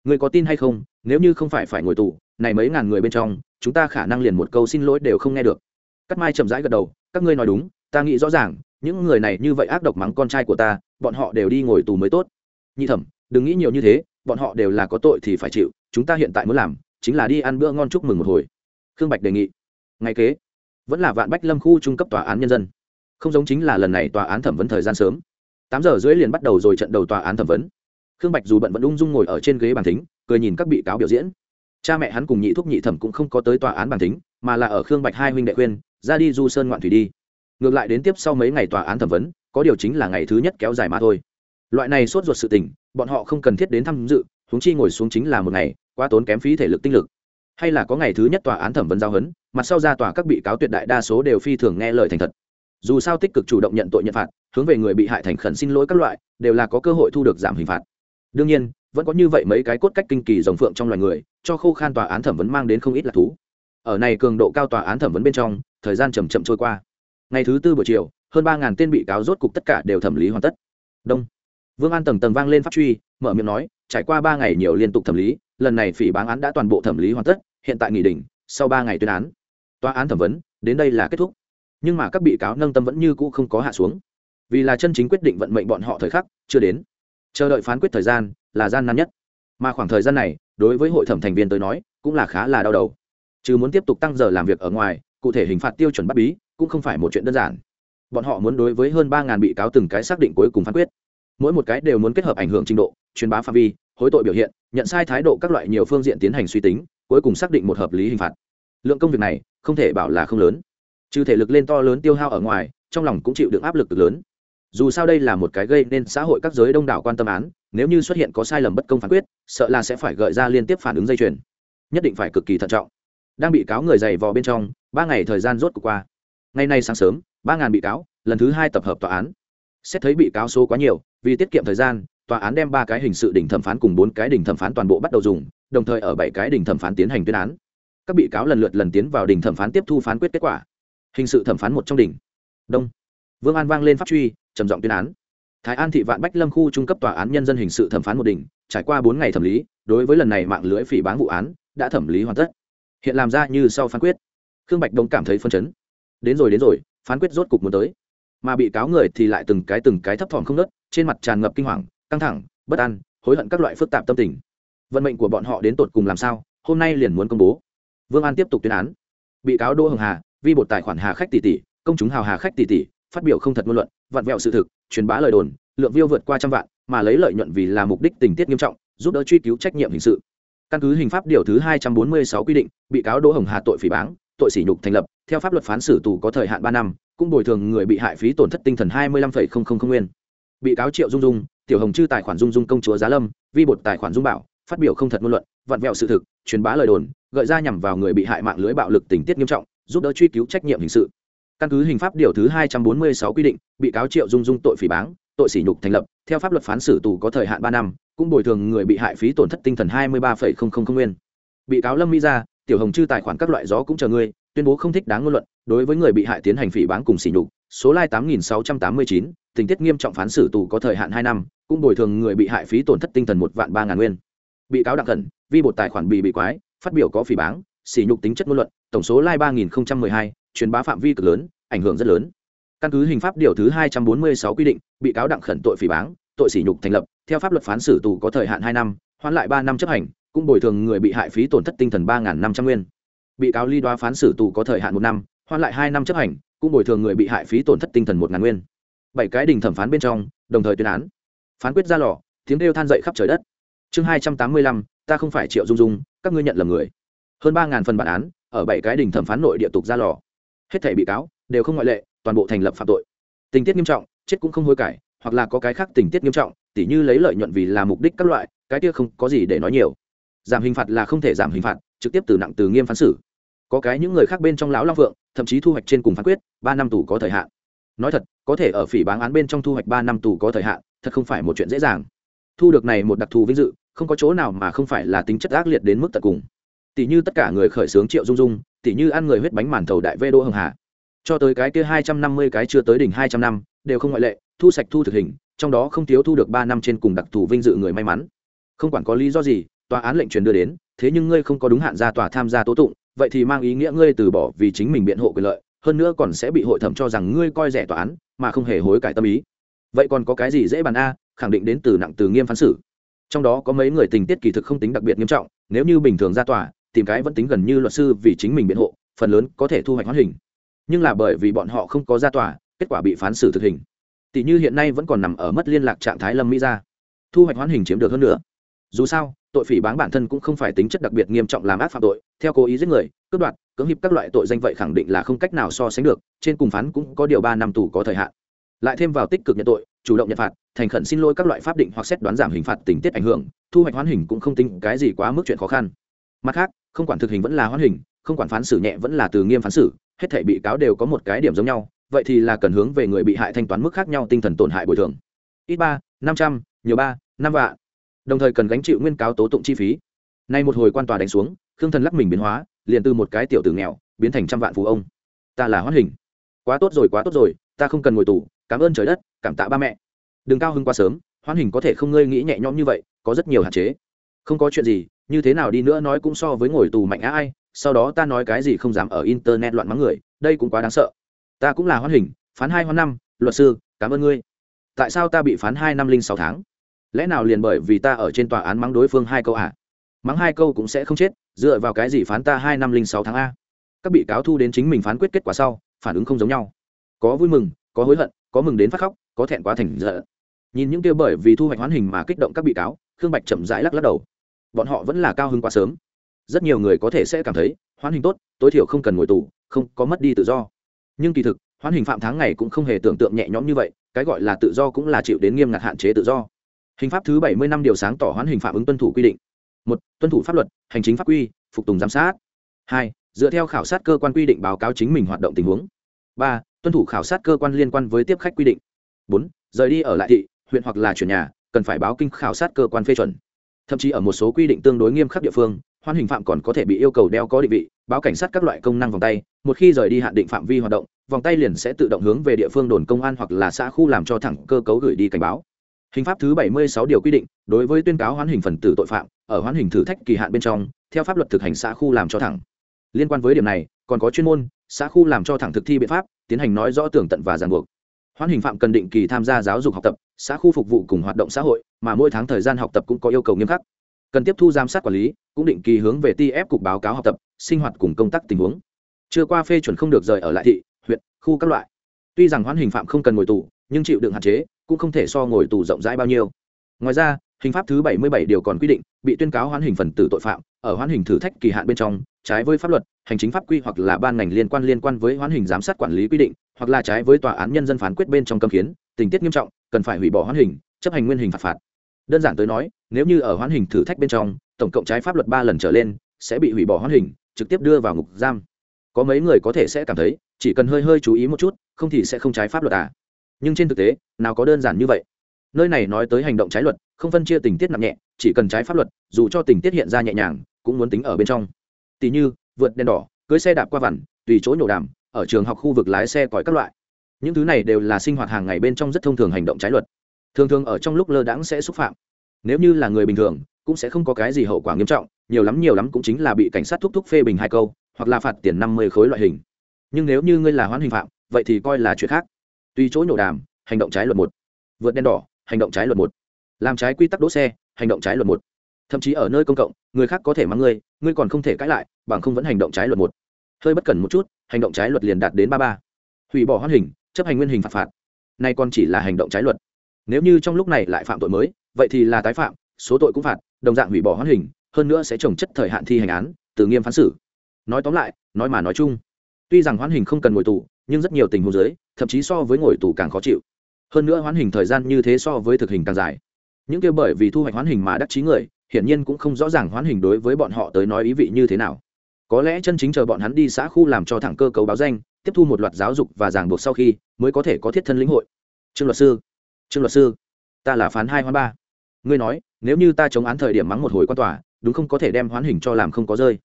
A: Ngươi có tin hay không? Nếu như không phải phải ngồi tù, này mấy ngàn người bên trong, chúng ta khả năng liền một câu xin lỗi đều không nghe được. Cắt mai chậm rãi gật đầu, các ngươi nói đúng, ta nghĩ rõ ràng, những người này như vậy ác độc mắng con trai của ta, bọn họ đều đi ngồi tù mới tốt. Nhị thẩm, đừng nghĩ nhiều như thế bọn họ đều là có tội thì phải chịu, chúng ta hiện tại muốn làm chính là đi ăn bữa ngon chúc mừng một hồi. Khương bạch đề nghị. Ngay kế, vẫn là vạn bách lâm khu trung cấp tòa án nhân dân. Không giống chính là lần này tòa án thẩm vấn thời gian sớm. Tám giờ rưỡi liền bắt đầu rồi trận đầu tòa án thẩm vấn. Khương bạch dù bận vẫn ung dung ngồi ở trên ghế bàn thính, cười nhìn các bị cáo biểu diễn. Cha mẹ hắn cùng nhị thúc nhị thẩm cũng không có tới tòa án bàn thính, mà là ở khương bạch hai huynh đệ khuyên, ra đi du sơn ngoạn thủy đi. Ngược lại đến tiếp sau mấy ngày tòa án thẩm vấn, có điều chính là ngày thứ nhất kéo dài mà thôi. Loại này sốt ruột sự tình bọn họ không cần thiết đến tham dự, huống chi ngồi xuống chính là một ngày, quá tốn kém phí thể lực tinh lực. Hay là có ngày thứ nhất tòa án thẩm vấn giao hấn, mặt sau ra tòa các bị cáo tuyệt đại đa số đều phi thường nghe lời thành thật. Dù sao tích cực chủ động nhận tội nhận phạt, hướng về người bị hại thành khẩn xin lỗi các loại, đều là có cơ hội thu được giảm hình phạt. Đương nhiên, vẫn có như vậy mấy cái cốt cách kinh kỳ rồng phượng trong loài người, cho khô khan tòa án thẩm vấn mang đến không ít là thú. Ở này cường độ cao tòa án thẩm vấn bên trong, thời gian chầm chậm trôi qua. Ngày thứ tư buổi chiều, hơn ba ngàn tên bị cáo rốt cục tất cả đều thẩm lý hoàn tất. Đông vương an tầng tầng vang lên pháp truy, mở miệng nói, trải qua ba ngày nhiều liên tục thẩm lý, lần này phỉ bán án đã toàn bộ thẩm lý hoàn tất, hiện tại nghị đình sau ba ngày tuyên án. Tòa án thẩm vấn, đến đây là kết thúc. Nhưng mà các bị cáo nâng tâm vẫn như cũ không có hạ xuống. Vì là chân chính quyết định vận mệnh bọn họ thời khắc, chưa đến. Chờ đợi phán quyết thời gian là gian nan nhất. Mà khoảng thời gian này, đối với hội thẩm thành viên tới nói, cũng là khá là đau đầu. Chứ muốn tiếp tục tăng giờ làm việc ở ngoài, cụ thể hình phạt tiêu chuẩn bắt bí, cũng không phải một chuyện đơn giản. Bọn họ muốn đối với hơn ba bị cáo từng cái xác định cuối cùng phán quyết mỗi một cái đều muốn kết hợp ảnh hưởng trình độ, truyền bá phạm vi, hối tội biểu hiện, nhận sai thái độ các loại nhiều phương diện tiến hành suy tính, cuối cùng xác định một hợp lý hình phạt. Lượng công việc này, không thể bảo là không lớn. Trừ thể lực lên to lớn tiêu hao ở ngoài, trong lòng cũng chịu được áp lực lớn. Dù sao đây là một cái gây nên xã hội các giới đông đảo quan tâm án, nếu như xuất hiện có sai lầm bất công phán quyết, sợ là sẽ phải gợi ra liên tiếp phản ứng dây chuyền. Nhất định phải cực kỳ thận trọng. Đang bị cáo người dày vò bên trong, ba ngày thời gian rốt cuộc qua. Ngày nay sáng sớm, ba ngàn bị cáo, lần thứ hai tập hợp tòa án. Xét thấy bị cáo số quá nhiều vì tiết kiệm thời gian, tòa án đem ba cái hình sự đỉnh thẩm phán cùng bốn cái đỉnh thẩm phán toàn bộ bắt đầu dùng, đồng thời ở bảy cái đỉnh thẩm phán tiến hành tuyên án. Các bị cáo lần lượt lần tiến vào đỉnh thẩm phán tiếp thu phán quyết kết quả. Hình sự thẩm phán một trong đỉnh. Đông. Vương an vang lên pháp truy, trầm giọng tuyên án. Thái an thị vạn bách lâm khu trung cấp tòa án nhân dân hình sự thẩm phán một đỉnh, trải qua bốn ngày thẩm lý, đối với lần này mạng lưới phỉ bán vụ án, đã thẩm lý hoàn tất. Hiện làm ra như sau phán quyết. Khương bạch đông cảm thấy phân chấn. Đến rồi đến rồi, phán quyết rốt cục muốn tới mà bị cáo người thì lại từng cái từng cái thấp thỏm không nớt, trên mặt tràn ngập kinh hoàng, căng thẳng, bất an, hối hận các loại phức tạp tâm tình. Vận mệnh của bọn họ đến tột cùng làm sao, hôm nay liền muốn công bố. Vương an tiếp tục tuyên án. Bị cáo đỗ hồng hà, vi bột tài khoản hà khách tỷ tỷ, công chúng hào hà khách tỷ tỷ, phát biểu không thật ngôn luận, vặn vẹo sự thực, truyền bá lời đồn, lượng viêu vượt qua trăm vạn, mà lấy lợi nhuận vì là mục đích tình tiết nghiêm trọng, giúp đỡ truy cứu trách nhiệm hình sự. Căn cứ hình pháp điều thứ hai trăm bốn mươi sáu quy định, bị cáo đỗ hồng hà tội phỉ báng, tội sỉ nhục thành lập theo pháp luật phán xử tù có thời hạn ba năm, cũng bồi thường người bị hại phí tổn thất tinh thần hai mươi lăm nguyên. Bị cáo triệu dung dung, tiểu hồng chư tài khoản dung dung công chúa giá lâm, vi bột tài khoản dung bảo, phát biểu không thật ngôn luận, vặn vẹo sự thực, truyền bá lời đồn, gợi ra nhằm vào người bị hại mạng lưới bạo lực tình tiết nghiêm trọng, giúp đỡ truy cứu trách nhiệm hình sự. Căn cứ hình pháp điều thứ hai trăm bốn mươi sáu quy định, bị cáo triệu dung dung tội phỉ báng, tội sỉ nhục thành lập, theo pháp luật phán xử tù có thời hạn ba năm, cũng bồi thường người bị hại phí tổn thất tinh thần hai mươi ba nguyên. Bị cáo lâm mỹ gia, tiểu hồng chư tài khoản các loại gió cũng chờ ngươi tuyên bố không thích đáng ngôn luận, đối với người bị hại tiến hành phỉ báng cùng xỉ nhục, số lai tám nghìn sáu trăm tám mươi chín, tình tiết nghiêm trọng phán xử tù có thời hạn hai năm, cũng bồi thường người bị hại phí tổn thất tinh thần một vạn ba ngàn nguyên. Bị cáo đặc khẩn, vi bột tài khoản bị bị quái, phát biểu có phỉ báng xỉ nhục tính chất ngôn luận, tổng số lai ba nghìn hai, truyền bá phạm vi cực lớn, ảnh hưởng rất lớn. Căn cứ hình pháp điều thứ hai trăm bốn mươi sáu quy định, bị cáo đặng khẩn tội phỉ báng, tội sỉ nhục thành lập, theo pháp luật phán xử tù có thời hạn hai năm, hoãn lại ba năm chấp hành, cũng bồi thường người bị hại phí tổn thất tinh thần ba năm trăm nguyên bị cáo ly đoá phán xử tù có thời hạn một năm, hoan lại hai năm chấp hành, cũng bồi thường người bị hại phí tổn thất tinh thần một ngàn nguyên. Bảy cái đình thẩm phán bên trong, đồng thời tuyên án. Phán quyết ra lò, tiếng đêu than dậy khắp trời đất. Chương hai trăm tám mươi lăm, ta không phải triệu dung dung, các ngươi nhận lầm người. Hơn ba ngàn phần bản án, ở bảy cái đình thẩm phán nội địa tục ra lò. Hết thể bị cáo, đều không ngoại lệ, toàn bộ thành lập phạm tội. Tình tiết nghiêm trọng, chết cũng không hối cải, hoặc là có cái khác tình tiết nghiêm trọng, tỉ như lấy lợi nhuận vì là mục đích các loại, cái kia không có gì để nói nhiều. Giảm hình phạt là không thể giảm hình phạt, trực tiếp từ nặng từ nghiêm phán xử có cái những người khác bên trong lão long phượng, thậm chí thu hoạch trên cùng phán quyết, ba năm tù có thời hạn. Nói thật, có thể ở phỉ báng án bên trong thu hoạch ba năm tù có thời hạn, thật không phải một chuyện dễ dàng. Thu được này một đặc thù vinh dự, không có chỗ nào mà không phải là tính chất ác liệt đến mức tận cùng. Tỷ như tất cả người khởi xướng triệu dung dung, tỷ như ăn người huyết bánh màn thầu đại vê đô hồng hà. Cho tới cái kia hai trăm năm mươi cái chưa tới đỉnh hai trăm năm, đều không ngoại lệ, thu sạch thu thực hình, trong đó không thiếu thu được ba năm trên cùng đặc thù vinh dự người may mắn. Không quản có lý do gì, tòa án lệnh truyền đưa đến, thế nhưng ngươi không có đúng hạn ra tòa tham gia tố tụng vậy thì mang ý nghĩa ngươi từ bỏ vì chính mình biện hộ quyền lợi, hơn nữa còn sẽ bị hội thẩm cho rằng ngươi coi rẻ tòa án, mà không hề hối cải tâm ý. Vậy còn có cái gì dễ bàn a, khẳng định đến từ nặng từ nghiêm phán xử. Trong đó có mấy người tình tiết kỳ thực không tính đặc biệt nghiêm trọng, nếu như bình thường ra tòa, tìm cái vẫn tính gần như luật sư vì chính mình biện hộ, phần lớn có thể thu hoạch hoán hình. Nhưng là bởi vì bọn họ không có ra tòa, kết quả bị phán xử thực hình. Tỷ như hiện nay vẫn còn nằm ở mất liên lạc trạng thái lâm mỹ ra. Thu hoạch hoán hình chiếm được hơn nữa. Dù sao tội phỉ báng bản thân cũng không phải tính chất đặc biệt nghiêm trọng làm ác phạm tội, theo cố ý giết người, cướp đoạt, cưỡng hiếp các loại tội danh vậy khẳng định là không cách nào so sánh được, trên cùng phán cũng có điều ba năm tù có thời hạn. Lại thêm vào tích cực nhận tội, chủ động nhận phạt, thành khẩn xin lỗi các loại pháp định hoặc xét đoán giảm hình phạt tình tiết ảnh hưởng, thu hoạch hoán hình cũng không tính cái gì quá mức chuyện khó khăn. Mặt khác, không quản thực hình vẫn là hoán hình, không quản phán xử nhẹ vẫn là từ nghiêm phán xử, hết thể bị cáo đều có một cái điểm giống nhau, vậy thì là cần hướng về người bị hại thanh toán mức khác nhau tinh thần tổn hại bồi thường. Ít ba, năm trăm, nhiều ba, năm vạn đồng thời cần gánh chịu nguyên cáo tố tụng chi phí. Nay một hồi quan tòa đánh xuống, khương thần lắc mình biến hóa, liền từ một cái tiểu tử nghèo, biến thành trăm vạn phú ông. Ta là hoán hình. Quá tốt rồi, quá tốt rồi, ta không cần ngồi tù, cảm ơn trời đất, cảm tạ ba mẹ. Đừng cao hưng quá sớm hoán hình có thể không ngơi nghĩ nhẹ nhõm như vậy, có rất nhiều hạn chế. Không có chuyện gì, như thế nào đi nữa nói cũng so với ngồi tù mạnh á ai, sau đó ta nói cái gì không dám ở internet loạn mắng người, đây cũng quá đáng sợ. Ta cũng là hoán hình, phán hai hoán năm, luật sư, cảm ơn ngươi. Tại sao ta bị phán hai năm linh sáu tháng? Lẽ nào liền bởi vì ta ở trên tòa án mắng đối phương hai câu à? Mắng hai câu cũng sẽ không chết, dựa vào cái gì phán ta hai năm linh sáu tháng a? Các bị cáo thu đến chính mình phán quyết kết quả sau, phản ứng không giống nhau. Có vui mừng, có hối hận, có mừng đến phát khóc, có thẹn quá thành giận. Nhìn những kia bởi vì thu hoạch hoán hình mà kích động các bị cáo, khương bạch chậm rãi lắc lắc đầu. Bọn họ vẫn là cao hứng quá sớm. Rất nhiều người có thể sẽ cảm thấy, hoán hình tốt, tối thiểu không cần ngồi tù, không, có mất đi tự do. Nhưng kỳ thực, hoán hình phạm tháng ngày cũng không hề tưởng tượng nhẹ nhõm như vậy, cái gọi là tự do cũng là chịu đến nghiêm ngặt hạn chế tự do hình pháp thứ bảy mươi năm điều sáng tỏ hoán hình phạm ứng tuân thủ quy định. Một, tuân thủ pháp luật, hành chính pháp quy, phục tùng giám sát. Hai, dựa theo khảo sát cơ quan quy định báo cáo chính mình hoạt động tình huống. Ba, tuân thủ khảo sát cơ quan liên quan với tiếp khách quy định. Bốn, rời đi ở lại thị, huyện hoặc là chuyển nhà, cần phải báo kinh khảo sát cơ quan phê chuẩn. Thậm chí ở một số quy định tương đối nghiêm khắc địa phương hoan hình phạm còn có thể bị yêu cầu đeo có định vị, báo cảnh sát các loại công năng vòng tay. Một khi rời đi hạn định phạm vi hoạt động, vòng tay liền sẽ tự động hướng về địa phương đồn công an hoặc là xã khu làm cho thẳng cơ cấu gửi đi cảnh báo hình pháp thứ bảy mươi sáu điều quy định, đối với tuyên cáo hoán hình phần tử tội phạm, ở hoán hình thử thách kỳ hạn bên trong, theo pháp luật thực hành xã khu làm cho thẳng. Liên quan với điểm này, còn có chuyên môn, xã khu làm cho thẳng thực thi biện pháp, tiến hành nói rõ tường tận và ràng buộc. Hoán hình phạm cần định kỳ tham gia giáo dục học tập, xã khu phục vụ cùng hoạt động xã hội, mà mỗi tháng thời gian học tập cũng có yêu cầu nghiêm khắc. Cần tiếp thu giám sát quản lý, cũng định kỳ hướng về ti ép cục báo cáo học tập, sinh hoạt cùng công tác tình huống. Chưa qua phê chuẩn không được rời ở lại thị, huyện, khu các loại. Tuy rằng hoán hình phạm không cần ngồi tù, nhưng chịu đựng hạn chế cũng không thể so ngồi tù rộng rãi bao nhiêu. Ngoài ra, hình pháp thứ bảy mươi bảy điều còn quy định, bị tuyên cáo hoán hình phần tử tội phạm, ở hoán hình thử thách kỳ hạn bên trong, trái với pháp luật, hành chính pháp quy hoặc là ban ngành liên quan liên quan với hoán hình giám sát quản lý quy định, hoặc là trái với tòa án nhân dân phán quyết bên trong cấm kiến, tình tiết nghiêm trọng, cần phải hủy bỏ hoán hình, chấp hành nguyên hình phạt phạt. Đơn giản tới nói, nếu như ở hoán hình thử thách bên trong, tổng cộng trái pháp luật ba lần trở lên, sẽ bị hủy bỏ hoán hình, trực tiếp đưa vào ngục giam. Có mấy người có thể sẽ cảm thấy, chỉ cần hơi hơi chú ý một chút, không thì sẽ không trái pháp luật à nhưng trên thực tế, nào có đơn giản như vậy. Nơi này nói tới hành động trái luật, không phân chia tình tiết nặng nhẹ, chỉ cần trái pháp luật, dù cho tình tiết hiện ra nhẹ nhàng, cũng muốn tính ở bên trong. Tỉ như, vượt đèn đỏ, cưới xe đạp qua vằn, tùy chỗ nhổ đàm, ở trường học khu vực lái xe còi các loại. Những thứ này đều là sinh hoạt hàng ngày bên trong rất thông thường hành động trái luật. Thường thường ở trong lúc lơ đãng sẽ xúc phạm. Nếu như là người bình thường, cũng sẽ không có cái gì hậu quả nghiêm trọng, nhiều lắm nhiều lắm cũng chính là bị cảnh sát thúc thúc phê bình hai câu, hoặc là phạt tiền năm mươi khối loại hình. Nhưng nếu như ngươi là hoãn hình phạm, vậy thì coi là chuyện khác tùy chỗ nhổ đàm, hành động trái luật một. Vượt đèn đỏ, hành động trái luật một. Làm trái quy tắc đỗ xe, hành động trái luật một. Thậm chí ở nơi công cộng, người khác có thể mắng ngươi ngươi còn không thể cãi lại, bằng không vẫn hành động trái luật một. Hơi bất cẩn một chút, hành động trái luật liền đạt đến ba ba. Hủy bỏ hoan hình, chấp hành nguyên hình phạt phạt. Nay còn chỉ là hành động trái luật. Nếu như trong lúc này lại phạm tội mới, vậy thì là tái phạm, số tội cũng phạt, đồng dạng hủy bỏ hoan hình, hơn nữa sẽ trồng chất thời hạn thi hành án, từ nghiêm phán xử. Nói tóm lại, nói mà nói chung tuy rằng hoán hình không cần ngồi tù, nhưng rất nhiều tình huống giới thậm chí so với ngồi tù càng khó chịu. Hơn nữa hoán hình thời gian như thế so với thực hình càng dài. Những kia bởi vì thu hoạch hoán hình mà đắc chí người, hiển nhiên cũng không rõ ràng hoán hình đối với bọn họ tới nói ý vị như thế nào. Có lẽ chân chính chờ bọn hắn đi xã khu làm cho thẳng cơ cấu báo danh, tiếp thu một loạt giáo dục và giảng buộc sau khi, mới có thể có thiết thân lĩnh hội. Trương luật sư, trương luật sư, ta là phán hai hoán ba. Ngươi nói, nếu như ta chống án thời điểm mắng một hồi quan tòa, đúng không có thể đem hoán hình cho làm không có rơi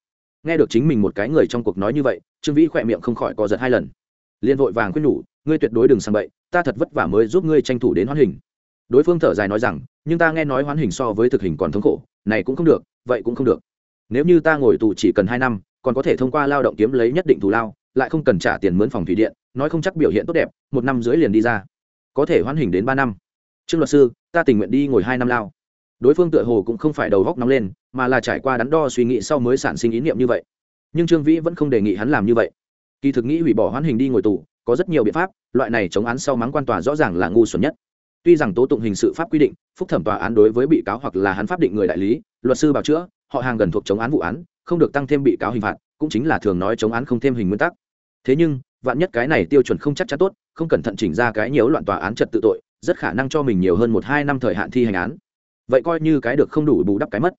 A: nghe được chính mình một cái người trong cuộc nói như vậy, trương vĩ khỏe miệng không khỏi co giật hai lần. Liên vội vàng khuyên nhủ, ngươi tuyệt đối đừng sang bậy, ta thật vất vả mới giúp ngươi tranh thủ đến hoán hình. Đối phương thở dài nói rằng, nhưng ta nghe nói hoán hình so với thực hình còn thống khổ, này cũng không được, vậy cũng không được. Nếu như ta ngồi tù chỉ cần hai năm, còn có thể thông qua lao động kiếm lấy nhất định thù lao, lại không cần trả tiền mướn phòng thủy điện, nói không chắc biểu hiện tốt đẹp, một năm dưới liền đi ra. Có thể hoán hình đến ba năm. Trương luật sư, ta tình nguyện đi ngồi hai năm lao đối phương tựa hồ cũng không phải đầu góc nóng lên, mà là trải qua đắn đo suy nghĩ sau mới sản sinh ý niệm như vậy. Nhưng trương vĩ vẫn không đề nghị hắn làm như vậy. Kỳ thực nghĩ hủy bỏ hoán hình đi ngồi tù, có rất nhiều biện pháp, loại này chống án sau mắng quan tòa rõ ràng là ngu xuẩn nhất. Tuy rằng tố tụng hình sự pháp quy định, phúc thẩm tòa án đối với bị cáo hoặc là hắn pháp định người đại lý, luật sư bảo chữa, họ hàng gần thuộc chống án vụ án, không được tăng thêm bị cáo hình phạt, cũng chính là thường nói chống án không thêm hình nguyên tắc. Thế nhưng, vạn nhất cái này tiêu chuẩn không chắc chắn tốt, không cẩn thận chỉnh ra cái nhiều loạn tòa án trật tự tội, rất khả năng cho mình nhiều hơn một hai năm thời hạn thi hành án vậy coi như cái được không đủ bù đắp cái mất.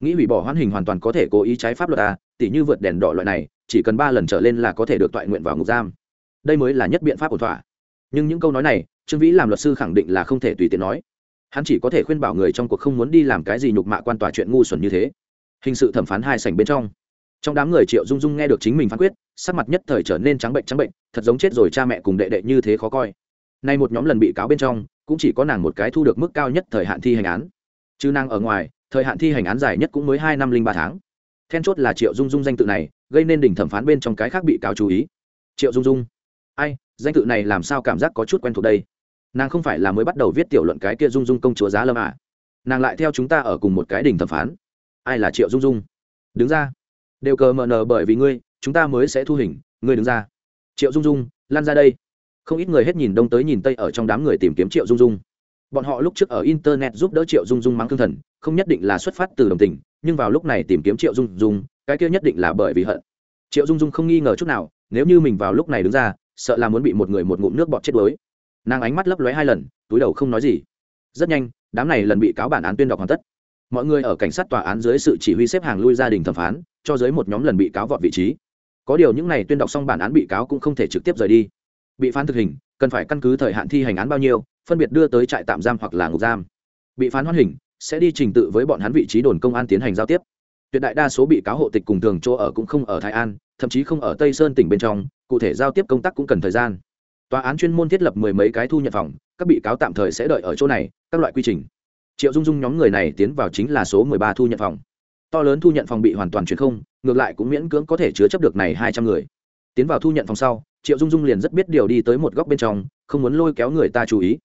A: Nghĩ hủy bỏ hoãn hình hoàn toàn có thể cố ý trái pháp luật à tỉ như vượt đèn đỏ loại này, chỉ cần ba lần trở lên là có thể được toại nguyện vào ngục giam. Đây mới là nhất biện pháp ổn thỏa. Nhưng những câu nói này, trương vĩ làm luật sư khẳng định là không thể tùy tiện nói. Hắn chỉ có thể khuyên bảo người trong cuộc không muốn đi làm cái gì nhục mạ quan tòa chuyện ngu xuẩn như thế. Hình sự thẩm phán hai sảnh bên trong. Trong đám người triệu dung dung nghe được chính mình phán quyết, sắc mặt nhất thời trở nên trắng bệnh trắng bệnh, thật giống chết rồi cha mẹ cùng đệ đệ như thế khó coi. Nay một nhóm lần bị cáo bên trong, cũng chỉ có nàng một cái thu được mức cao nhất thời hạn thi hành án chứ nàng ở ngoài, thời hạn thi hành án dài nhất cũng mới hai năm linh ba tháng. Then chốt là triệu dung dung danh tự này, gây nên đỉnh thẩm phán bên trong cái khác bị cáo chú ý. Triệu dung dung. Ai, danh tự này làm sao cảm giác có chút quen thuộc đây? Nàng không phải là mới bắt đầu viết tiểu luận cái kia dung dung công chúa giá lâm à? Nàng lại theo chúng ta ở cùng một cái đỉnh thẩm phán. Ai là triệu dung dung? Đứng ra. Đều cờ mờ nờ bởi vì ngươi, chúng ta mới sẽ thu hình, ngươi đứng ra. Triệu dung dung lan ra đây. Không ít người hết nhìn đông tới nhìn tây ở trong đám người tìm kiếm triệu dung dung bọn họ lúc trước ở internet giúp đỡ triệu dung dung mắng thương thần, không nhất định là xuất phát từ đồng tình, nhưng vào lúc này tìm kiếm triệu dung dung, cái kia nhất định là bởi vì hận. Triệu dung dung không nghi ngờ chút nào, nếu như mình vào lúc này đứng ra, sợ là muốn bị một người một ngụm nước bọt chết đuối. Nàng ánh mắt lấp lóe hai lần, túi đầu không nói gì. Rất nhanh, đám này lần bị cáo bản án tuyên đọc hoàn tất. Mọi người ở cảnh sát tòa án dưới sự chỉ huy xếp hàng lui gia đình thẩm phán, cho dưới một nhóm lần bị cáo vọt vị trí. Có điều những này tuyên đọc xong bản án bị cáo cũng không thể trực tiếp rời đi. Bị phán thực hình cần phải căn cứ thời hạn thi hành án bao nhiêu, phân biệt đưa tới trại tạm giam hoặc là ngục giam. Bị phán hoãn hình, sẽ đi trình tự với bọn hắn vị trí đồn công an tiến hành giao tiếp. Tuyệt đại đa số bị cáo hộ tịch cùng thường chỗ ở cũng không ở thái an, thậm chí không ở tây sơn tỉnh bên trong, cụ thể giao tiếp công tác cũng cần thời gian. Tòa án chuyên môn thiết lập mười mấy cái thu nhận phòng, các bị cáo tạm thời sẽ đợi ở chỗ này, các loại quy trình. Triệu dung dung nhóm người này tiến vào chính là số mười ba thu nhận phòng. To lớn thu nhận phòng bị hoàn toàn chuyển không, ngược lại cũng miễn cưỡng có thể chứa chấp được này hai trăm người tiến vào thu nhận phòng sau, triệu dung dung liền rất biết điều đi tới một góc bên trong, không muốn lôi kéo người ta chú ý.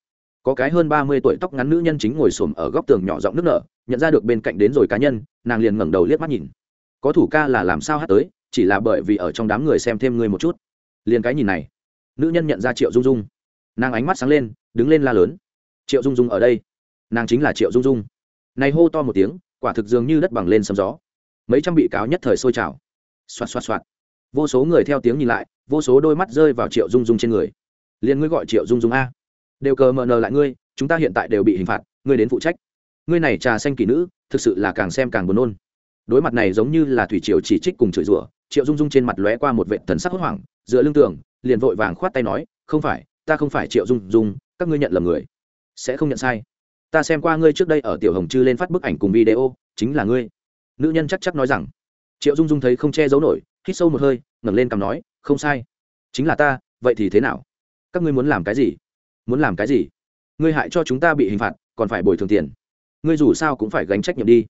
A: Có cái hơn ba mươi tuổi tóc ngắn nữ nhân chính ngồi xổm ở góc tường nhỏ giọng nước nở, nhận ra được bên cạnh đến rồi cá nhân, nàng liền ngẩng đầu liếc mắt nhìn. Có thủ ca là làm sao hát tới, chỉ là bởi vì ở trong đám người xem thêm người một chút. Liền cái nhìn này, nữ nhân nhận ra triệu dung dung. Nàng ánh mắt sáng lên, đứng lên la lớn. Triệu dung dung ở đây. Nàng chính là triệu dung dung. Này hô to một tiếng, quả thực dường như đất bằng lên sấm gió. Mấy trăm bị cáo nhất thời sôi trào. Xoạt xoạt xoạt vô số người theo tiếng nhìn lại, vô số đôi mắt rơi vào triệu dung dung trên người. Liền ngươi gọi triệu dung dung a. Đều cờ mờ nờ lại ngươi, chúng ta hiện tại đều bị hình phạt, ngươi đến phụ trách. Ngươi này trà xanh kỳ nữ, thực sự là càng xem càng buồn nôn. Đối mặt này giống như là thủy triều chỉ trích cùng chửi rủa, triệu dung dung trên mặt lóe qua một vệ thần sắc hốt hoảng, dựa lưng tường, liền vội vàng khoát tay nói, không phải, ta không phải triệu dung dung, các ngươi nhận lầm người. Sẽ không nhận sai. Ta xem qua ngươi trước đây ở tiểu hồng chư lên phát bức ảnh cùng video, chính là ngươi. Nữ nhân chắc chắc nói rằng. Triệu dung dung thấy không che giấu nổi hít sâu một hơi, ngẩng lên cằm nói, không sai. Chính là ta, vậy thì thế nào? Các ngươi muốn làm cái gì? Muốn làm cái gì? Ngươi hại cho chúng ta bị hình phạt, còn phải bồi thường tiền. Ngươi dù sao cũng phải gánh trách nhiệm đi.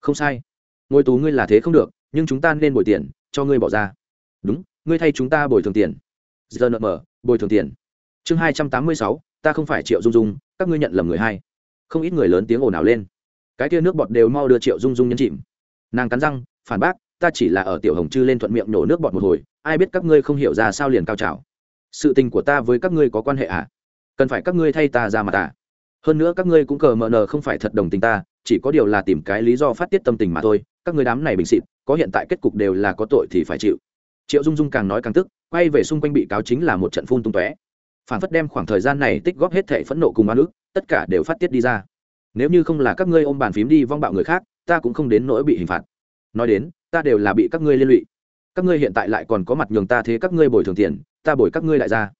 A: Không sai. Ngồi tù ngươi là thế không được, nhưng chúng ta nên bồi tiền, cho ngươi bỏ ra. Đúng, ngươi thay chúng ta bồi thường tiền. Giờ nợ mở, bồi thường tiền. Chương hai trăm tám mươi sáu, ta không phải triệu dung dung, các ngươi nhận lầm người hay? không ít người lớn tiếng ồn ào lên. Cái kia nước bọt đều mau đưa triệu dung dung nhấn chìm. Nàng cắn răng, phản bác ta chỉ là ở tiểu hồng chư lên thuận miệng nổ nước bọt một hồi, ai biết các ngươi không hiểu ra sao liền cao trào. Sự tình của ta với các ngươi có quan hệ à? Cần phải các ngươi thay ta ra mặt à? Hơn nữa các ngươi cũng cờ mờ nờ không phải thật đồng tình ta, chỉ có điều là tìm cái lý do phát tiết tâm tình mà thôi. Các ngươi đám này bình xịt có hiện tại kết cục đều là có tội thì phải chịu. Triệu dung dung càng nói càng tức, quay về xung quanh bị cáo chính là một trận phun tung tóe. Phản phất đem khoảng thời gian này tích góp hết thể phẫn nộ cùng oan ức, tất cả đều phát tiết đi ra. Nếu như không là các ngươi ôm bàn phím đi vong bạo người khác, ta cũng không đến nỗi bị hình phạt nói đến, ta đều là bị các ngươi liên lụy. Các ngươi hiện tại lại còn có mặt nhường ta thế các ngươi bồi thường tiền, ta bồi các ngươi lại ra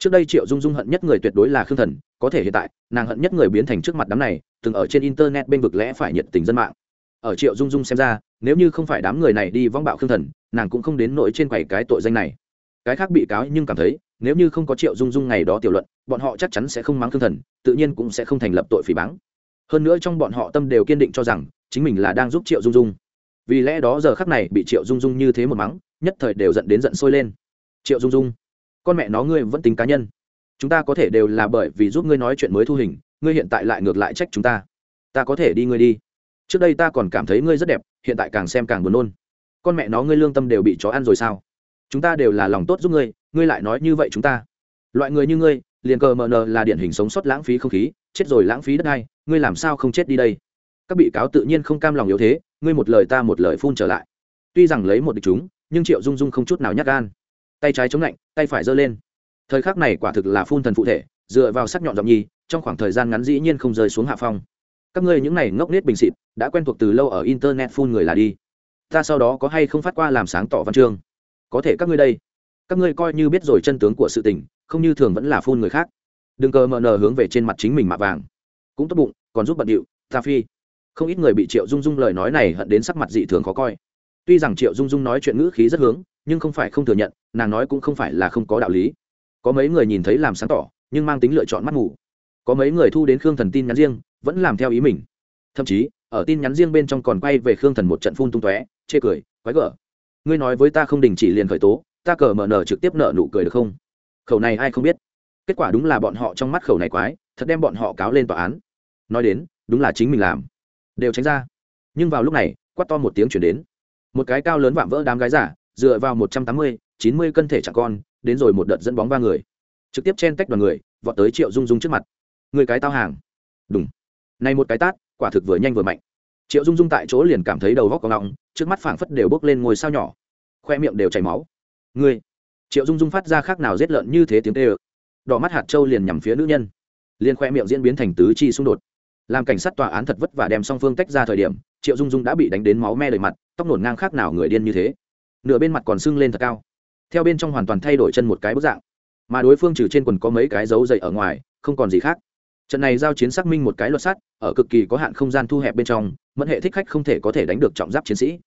A: trước đây triệu dung dung hận nhất người tuyệt đối là khương thần, có thể hiện tại, nàng hận nhất người biến thành trước mặt đám này, từng ở trên internet bên vực lẽ phải nhiệt tình dân mạng. Ở triệu dung dung xem ra, nếu như không phải đám người này đi vong bạo khương thần, nàng cũng không đến nỗi trên quầy cái tội danh này. Cái khác bị cáo nhưng cảm thấy, nếu như không có triệu dung dung ngày đó tiểu luận, bọn họ chắc chắn sẽ không mắng khương thần, tự nhiên cũng sẽ không thành lập tội phỉ báng. Hơn nữa trong bọn họ tâm đều kiên định cho rằng, chính mình là đang giúp triệu dung dung vì lẽ đó giờ khắc này bị triệu dung dung như thế một mắng, nhất thời đều dẫn đến giận sôi lên. Triệu dung dung, con mẹ nó ngươi vẫn tính cá nhân. Chúng ta có thể đều là bởi vì giúp ngươi nói chuyện mới thu hình, ngươi hiện tại lại ngược lại trách chúng ta. Ta có thể đi ngươi đi. Trước đây ta còn cảm thấy ngươi rất đẹp, hiện tại càng xem càng buồn nôn. Con mẹ nó ngươi lương tâm đều bị chó ăn rồi sao? Chúng ta đều là lòng tốt giúp ngươi ngươi lại nói như vậy chúng ta. Loại người như ngươi, liền cờ mờ nờ là điển hình sống sót lãng phí không khí, chết rồi lãng phí đất đai, ngươi làm sao không chết đi đây? Các bị cáo tự nhiên không cam lòng yếu thế ngươi một lời ta một lời phun trở lại. Tuy rằng lấy một địch chúng, nhưng triệu dung dung không chút nào nhắc gan. Tay trái chống lạnh, tay phải giơ lên. Thời khắc này quả thực là phun thần phụ thể, dựa vào sắc nhọn giọng nhi, trong khoảng thời gian ngắn dĩ nhiên không rơi xuống hạ phong. Các ngươi những này ngốc nết bình xịt, đã quen thuộc từ lâu ở internet phun người là đi. Ta sau đó có hay không phát qua làm sáng tỏ văn chương? Có thể các ngươi đây. Các ngươi coi như biết rồi chân tướng của sự tình, không như thường vẫn là phun người khác. Đừng cờ mờ nờ hướng về trên mặt chính mình mạ vàng. Cũng tốt bụng, còn giúp bận điệu, ta phi không ít người bị triệu dung dung lời nói này hận đến sắc mặt dị thường khó coi. Tuy rằng triệu dung dung nói chuyện ngữ khí rất hướng, nhưng không phải không thừa nhận, nàng nói cũng không phải là không có đạo lý. Có mấy người nhìn thấy làm sáng tỏ, nhưng mang tính lựa chọn mắt ngủ có mấy người thu đến khương thần tin nhắn riêng, vẫn làm theo ý mình. Thậm chí, ở tin nhắn riêng bên trong còn quay về khương thần một trận phun tung tóe, chê cười, quái gở. Ngươi nói với ta không đình chỉ liền khởi tố, ta cờ mở nở trực tiếp nợ nụ cười được không? Khẩu này ai không biết. Kết quả đúng là bọn họ trong mắt khẩu này quái, thật đem bọn họ cáo lên tòa án. Nói đến, đúng là chính mình làm đều tránh ra. Nhưng vào lúc này, quát to một tiếng chuyển đến. Một cái cao lớn vạm vỡ đám gái giả, dựa vào một trăm tám mươi, chín mươi cân thể chẳng con, đến rồi một đợt dẫn bóng ba người. Trực tiếp chen tách đoàn người, vọt tới triệu dung dung trước mặt. Người cái tao hàng. Đúng này một cái tát, quả thực vừa nhanh vừa mạnh. Triệu dung dung tại chỗ liền cảm thấy đầu góc có ngọng, trước mắt phảng phất đều bốc lên ngôi sao nhỏ. Khoe miệng đều chảy máu. Ngươi triệu dung dung phát ra khác nào giết lợn như thế tiếng tê ơ đỏ mắt hạt trâu liền nhằm phía nữ nhân. Liền khoe miệng diễn biến thành tứ chi xung đột làm cảnh sát tòa án thật vất và đem song phương tách ra thời điểm, triệu dung dung đã bị đánh đến máu me đầy mặt, tóc nổn ngang khác nào người điên như thế. Nửa bên mặt còn sưng lên thật cao. Theo bên trong hoàn toàn thay đổi chân một cái bức dạng. Mà đối phương trừ trên quần có mấy cái dấu dậy ở ngoài, không còn gì khác. Trận này giao chiến xác minh một cái luật sắt, ở cực kỳ có hạn không gian thu hẹp bên trong, mẫn hệ thích khách không thể có thể đánh được trọng giáp chiến sĩ.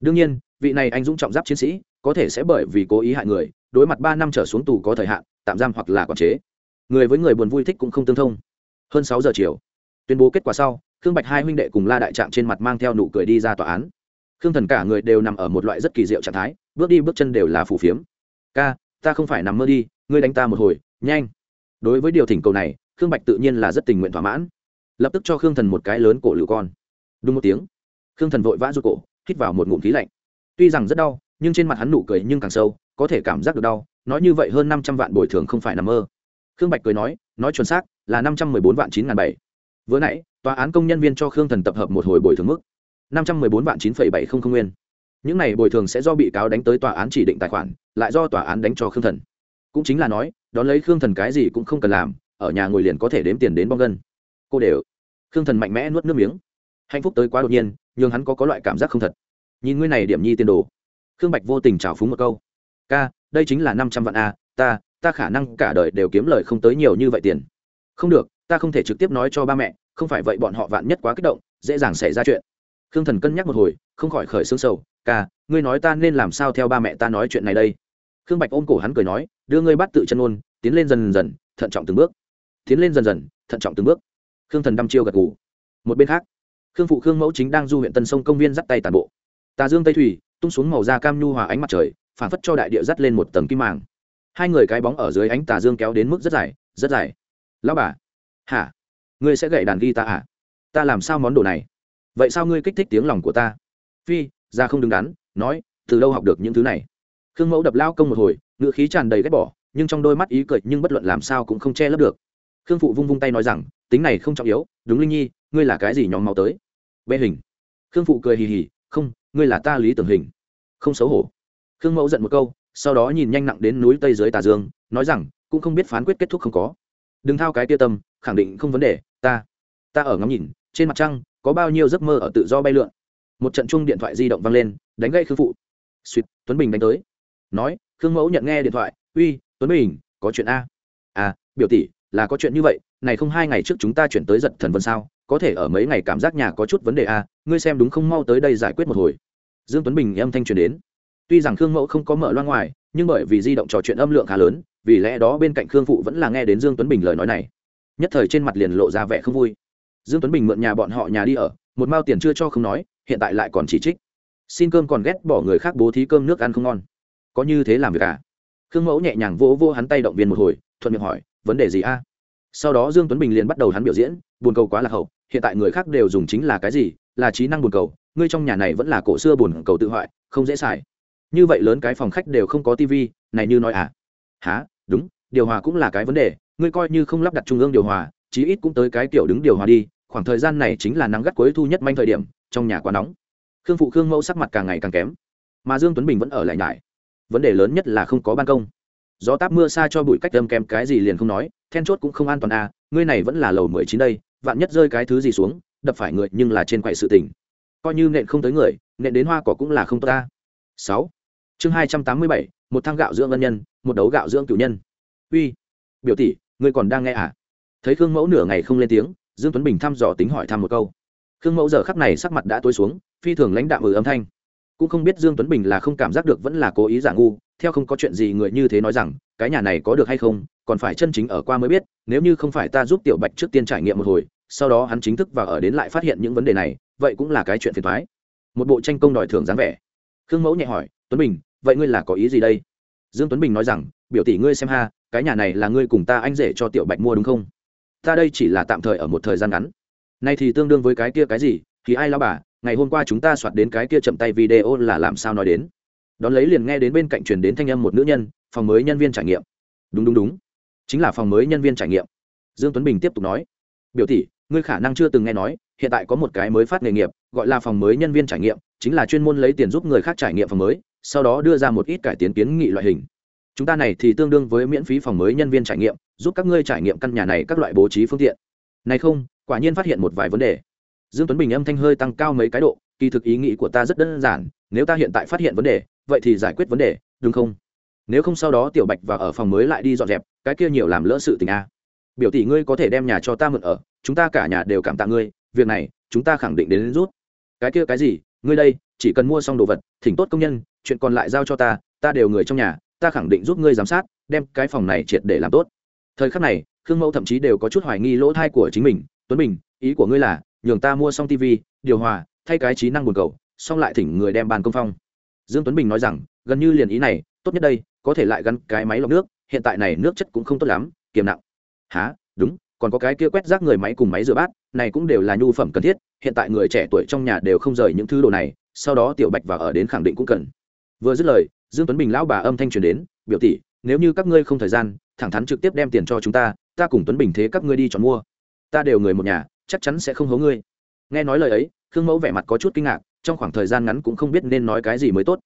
A: Đương nhiên, vị này anh dũng trọng giáp chiến sĩ, có thể sẽ bởi vì cố ý hại người, đối mặt ba năm trở xuống tù có thời hạn, tạm giam hoặc là quản chế. Người với người buồn vui thích cũng không tương thông. Hơn sáu giờ chiều tuyên bố kết quả sau, khương bạch hai huynh đệ cùng la đại trạng trên mặt mang theo nụ cười đi ra tòa án. Khương thần cả người đều nằm ở một loại rất kỳ diệu trạng thái, bước đi bước chân đều là phù phiếm. Ca, ta không phải nằm mơ đi, ngươi đánh ta một hồi, nhanh. Đối với điều thỉnh cầu này, khương bạch tự nhiên là rất tình nguyện thỏa mãn. Lập tức cho khương thần một cái lớn cổ lựu con. Đúng một tiếng, khương thần vội vã rút cổ, hít vào một ngụm khí lạnh. Tuy rằng rất đau, nhưng trên mặt hắn nụ cười nhưng càng sâu, có thể cảm giác được đau, nói như vậy hơn năm trăm vạn bồi thường không phải nằm mơ. Khương bạch cười nói nói chuẩn xác, là năm trăm mười bốn vạn chín ngàn bảy vừa nãy, tòa án công nhân viên cho khương thần tập hợp một hồi bồi thường mức năm trăm mười bốn vạn chín phẩy bảy không không nguyên. Những này bồi thường sẽ do bị cáo đánh tới tòa án chỉ định tài khoản, lại do tòa án đánh cho khương thần. Cũng chính là nói, đón lấy khương thần cái gì cũng không cần làm, ở nhà ngồi liền có thể đếm tiền đến bong gân. Cô đều. Khương thần mạnh mẽ nuốt nước miếng. Hạnh phúc tới quá đột nhiên nhưng hắn có có loại cảm giác không thật. Nhìn ngươi này điểm nhi tiền đồ. Khương bạch vô tình trào phúng một câu. Ca, đây chính là năm trăm vạn a, ta ta khả năng cả đời đều kiếm lời không tới nhiều như vậy tiền. Không được ta không thể trực tiếp nói cho ba mẹ, không phải vậy bọn họ vạn nhất quá kích động, dễ dàng xảy ra chuyện. Khương thần cân nhắc một hồi, không khỏi khởi xương sầu, ca, ngươi nói ta nên làm sao theo ba mẹ ta nói chuyện này đây? Khương bạch ôm cổ hắn cười nói, đưa ngươi bắt tự chân ôn, tiến lên dần dần, thận trọng từng bước. Tiến lên dần dần, thận trọng từng bước. Khương thần đăm chiêu gật gù. Một bên khác, khương phụ khương mẫu chính đang du huyện tân sông công viên dắt tay tàn bộ. Tà dương tây thủy, tung xuống màu da cam nhu hòa ánh mặt trời, phản phất cho đại địa dắt lên một tầng kim màng. Hai người cái bóng ở dưới ánh tà dương kéo đến mức rất dài rất dài. Lão bà hả? Ngươi sẽ gậy đàn ghi ta hả? À? ta làm sao món đồ này? Vậy sao ngươi kích thích tiếng lòng của ta? Phi, ra không đứng đắn, nói, từ đâu học được những thứ này. Khương mẫu đập lao công một hồi ngựa khí tràn đầy ghét bỏ, nhưng trong đôi mắt ý cười nhưng bất luận làm sao cũng không che lấp được. Khương phụ vung vung tay nói rằng, tính này không trọng yếu, đúng linh nhi, ngươi là cái gì nhóm máu tới? Bê hình. Khương phụ cười hì hì, không, ngươi là ta lý tưởng hình. Không xấu hổ. Khương mẫu giận một câu, sau đó nhìn nhanh nặng đến núi tây dưới tà dương, nói rằng, cũng không biết phán quyết kết thúc không có. Đừng thao cái tia tâm khẳng định không vấn đề, ta ta ở ngắm nhìn, trên mặt trăng có bao nhiêu giấc mơ ở tự do bay lượn. Một trận chung điện thoại di động vang lên, đánh gây khương phụ. Suýt, tuấn bình đánh tới. Nói, khương mẫu nhận nghe điện thoại, uy, tuấn bình, có chuyện a. À biểu tỷ, là có chuyện như vậy, này không hai ngày trước chúng ta chuyển tới giật thần vân sao, có thể ở mấy ngày cảm giác nhà có chút vấn đề a, ngươi xem đúng không, mau tới đây giải quyết một hồi. Dương tuấn bình âm thanh truyền đến. Tuy rằng khương mẫu không có mở loa ngoài, nhưng bởi vì di động trò chuyện âm lượng khá lớn, vì lẽ đó bên cạnh khương phụ vẫn là nghe đến dương tuấn bình lời nói này nhất thời trên mặt liền lộ ra vẻ không vui. Dương tuấn bình mượn nhà bọn họ nhà đi ở, một mao tiền chưa cho không nói, hiện tại lại còn chỉ trích. Xin cơm còn ghét bỏ người khác bố thí cơm nước ăn không ngon. Có như thế làm việc à? Khương mẫu nhẹ nhàng vỗ vỗ hắn tay động viên một hồi, thuận miệng hỏi, vấn đề gì a? Sau đó dương tuấn bình liền bắt đầu hắn biểu diễn, buồn cầu quá là hậu, hiện tại người khác đều dùng chính là cái gì? Là trí năng buồn cầu, ngươi trong nhà này vẫn là cổ xưa buồn cầu tự hoại, không dễ xài. Như vậy lớn cái phòng khách đều không có tivi này như nói à? Há đúng, điều hòa cũng là cái vấn đề ngươi coi như không lắp đặt trung ương điều hòa, chí ít cũng tới cái kiểu đứng điều hòa đi, khoảng thời gian này chính là nắng gắt cuối thu nhất manh thời điểm, trong nhà quá nóng. Khương phụ khương mẫu sắc mặt càng ngày càng kém. Mà dương tuấn bình vẫn ở lại nhải vấn đề lớn nhất là không có ban công. Gió táp mưa xa cho bụi cách âm kém cái gì liền không nói, then chốt cũng không an toàn à ngươi này vẫn là lầu mười chín đây, vạn nhất rơi cái thứ gì xuống, đập phải người nhưng là trên quậy sự tình. Coi như nện không tới người, nện đến hoa cỏ cũng là không tốt ta. Sáu. Chương hai trăm tám mươi bảy, một thang gạo dưỡng ân nhân, một đấu gạo dưỡng cửu nhân. Uy. Biểu tỷ ngươi còn đang nghe à? Thấy khương mẫu nửa ngày không lên tiếng, dương tuấn bình thăm dò tính hỏi thăm một câu. Khương mẫu giờ khắc này sắc mặt đã tối xuống, phi thường lãnh đạm ừ âm thanh. Cũng không biết dương tuấn bình là không cảm giác được vẫn là cố ý giả ngu, theo không có chuyện gì người như thế nói rằng, cái nhà này có được hay không, còn phải chân chính ở qua mới biết, nếu như không phải ta giúp tiểu bạch trước tiên trải nghiệm một hồi, sau đó hắn chính thức vào ở đến lại phát hiện những vấn đề này, vậy cũng là cái chuyện phiền thoái một bộ tranh công đòi thưởng dáng vẻ. Khương mẫu nhẹ hỏi, tuấn bình, vậy ngươi là có ý gì đây? Dương tuấn bình nói rằng, biểu tỷ ngươi xem ha cái nhà này là ngươi cùng ta anh rể cho tiểu bạch mua đúng không? Ta đây chỉ là tạm thời ở một thời gian ngắn. Nay thì tương đương với cái kia cái gì? Thì ai lao bà, ngày hôm qua chúng ta soạt đến cái kia chậm tay video là làm sao nói đến? Đón lấy liền nghe đến bên cạnh truyền đến thanh âm một nữ nhân, phòng mới nhân viên trải nghiệm. Đúng đúng đúng. Chính là phòng mới nhân viên trải nghiệm. Dương tuấn bình tiếp tục nói. Biểu tỷ, ngươi khả năng chưa từng nghe nói, hiện tại có một cái mới phát nghề nghiệp, gọi là phòng mới nhân viên trải nghiệm, chính là chuyên môn lấy tiền giúp người khác trải nghiệm phòng mới, sau đó đưa ra một ít cải tiến kiến nghị loại hình chúng ta này thì tương đương với miễn phí phòng mới nhân viên trải nghiệm giúp các ngươi trải nghiệm căn nhà này các loại bố trí phương tiện. Này không quả nhiên phát hiện một vài vấn đề. Dương tuấn bình âm thanh hơi tăng cao mấy cái độ kỳ thực ý nghĩ của ta rất đơn giản nếu ta hiện tại phát hiện vấn đề vậy thì giải quyết vấn đề đúng không? Nếu không sau đó tiểu bạch và ở phòng mới lại đi dọn dẹp cái kia nhiều làm lỡ sự tình a. Biểu tỷ ngươi có thể đem nhà cho ta mượn ở chúng ta cả nhà đều cảm tạ ngươi việc này chúng ta khẳng định đến, đến rút. Cái kia cái gì? Ngươi đây chỉ cần mua xong đồ vật thỉnh tốt công nhân chuyện còn lại giao cho ta ta đều người trong nhà ta khẳng định giúp ngươi giám sát, đem cái phòng này triệt để làm tốt. Thời khắc này, khương mẫu thậm chí đều có chút hoài nghi lỗ thai của chính mình. Tuấn bình, ý của ngươi là, nhường ta mua xong tv điều hòa, thay cái trí năng buồn cầu, xong lại thỉnh người đem bàn công phong. Dương tuấn bình nói rằng, gần như liền ý này, tốt nhất đây, có thể lại gắn cái máy lọc nước, hiện tại này nước chất cũng không tốt lắm, kiềm nặng. Há đúng, còn có cái kia quét rác người máy cùng máy rửa bát, này cũng đều là nhu phẩm cần thiết, hiện tại người trẻ tuổi trong nhà đều không rời những thứ đồ này, sau đó tiểu bạch và ở đến khẳng định cũng cần. Vừa dứt lời dương tuấn bình lão bà âm thanh truyền đến, biểu tỷ, nếu như các ngươi không thời gian, thẳng thắn trực tiếp đem tiền cho chúng ta ta cùng tuấn bình thế các ngươi đi chọn mua. Ta đều người một nhà, chắc chắn sẽ không hố ngươi. Nghe nói lời ấy, khương mẫu vẻ mặt có chút kinh ngạc, trong khoảng thời gian ngắn cũng không biết nên nói cái gì mới tốt.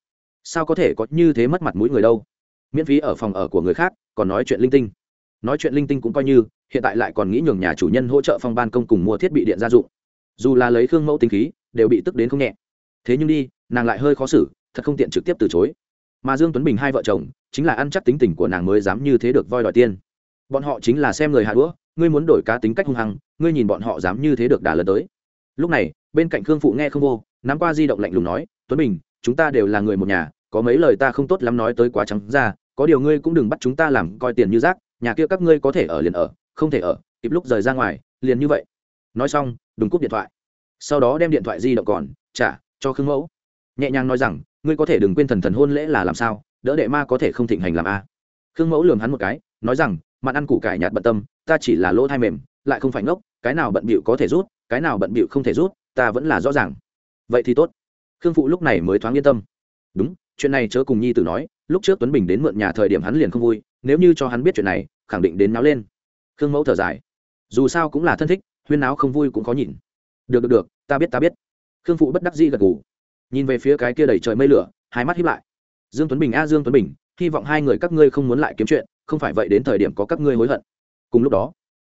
A: Sao có thể có như thế mất mặt mũi người đâu? Miễn phí ở phòng ở của người khác, còn nói chuyện linh tinh. Nói chuyện linh tinh cũng coi như, hiện tại lại còn nghĩ nhường nhà chủ nhân hỗ trợ phong ban công cùng mua thiết bị điện gia dụng. Dù là lấy khương mẫu tinh khí, đều bị tức đến không nhẹ. Thế nhưng đi, nàng lại hơi khó xử, thật không tiện trực tiếp từ chối mà dương tuấn bình hai vợ chồng chính là ăn chắc tính tình của nàng mới dám như thế được voi đòi tiên bọn họ chính là xem người hạ đũa, ngươi muốn đổi cá tính cách hung hăng, ngươi nhìn bọn họ dám như thế được đà lần tới. Lúc này, bên cạnh khương phụ nghe không vô, nắm qua di động lạnh lùng nói, tuấn bình, chúng ta đều là người một nhà, có mấy lời ta không tốt lắm nói tới quá trắng ra, có điều ngươi cũng đừng bắt chúng ta làm coi tiền như rác, nhà kia các ngươi có thể ở liền ở, không thể ở, kịp lúc rời ra ngoài, liền như vậy. Nói xong đừng cúp điện thoại. Sau đó đem điện thoại di động còn, trả cho khương mẫu. Nhẹ nhàng nói rằng ngươi có thể đừng quên thần thần hôn lễ là làm sao, đỡ đệ ma có thể không thịnh hành làm a. Khương mẫu lường hắn một cái, nói rằng mặn ăn củ cải nhạt bận tâm, ta chỉ là lỗ thai mềm, lại không phải ngốc, cái nào bận bịu có thể rút, cái nào bận bịu không thể rút, ta vẫn là rõ ràng. Vậy thì tốt. Khương phụ lúc này mới thoáng yên tâm. Đúng, chuyện này chớ cùng nhi tử nói, lúc trước tuấn bình đến mượn nhà thời điểm hắn liền không vui, nếu như cho hắn biết chuyện này, khẳng định đến náo lên. Khương mẫu thở dài. Dù sao cũng là thân thích, huyên náo không vui cũng khó nhìn được được được, ta biết ta biết. Khương phụ bất đắc dĩ gật gù nhìn về phía cái kia đầy trời mây lửa, hai mắt hiếp lại. Dương tuấn bình a, dương tuấn bình, hy vọng hai người các ngươi không muốn lại kiếm chuyện, không phải vậy đến thời điểm có các ngươi hối hận. Cùng lúc đó,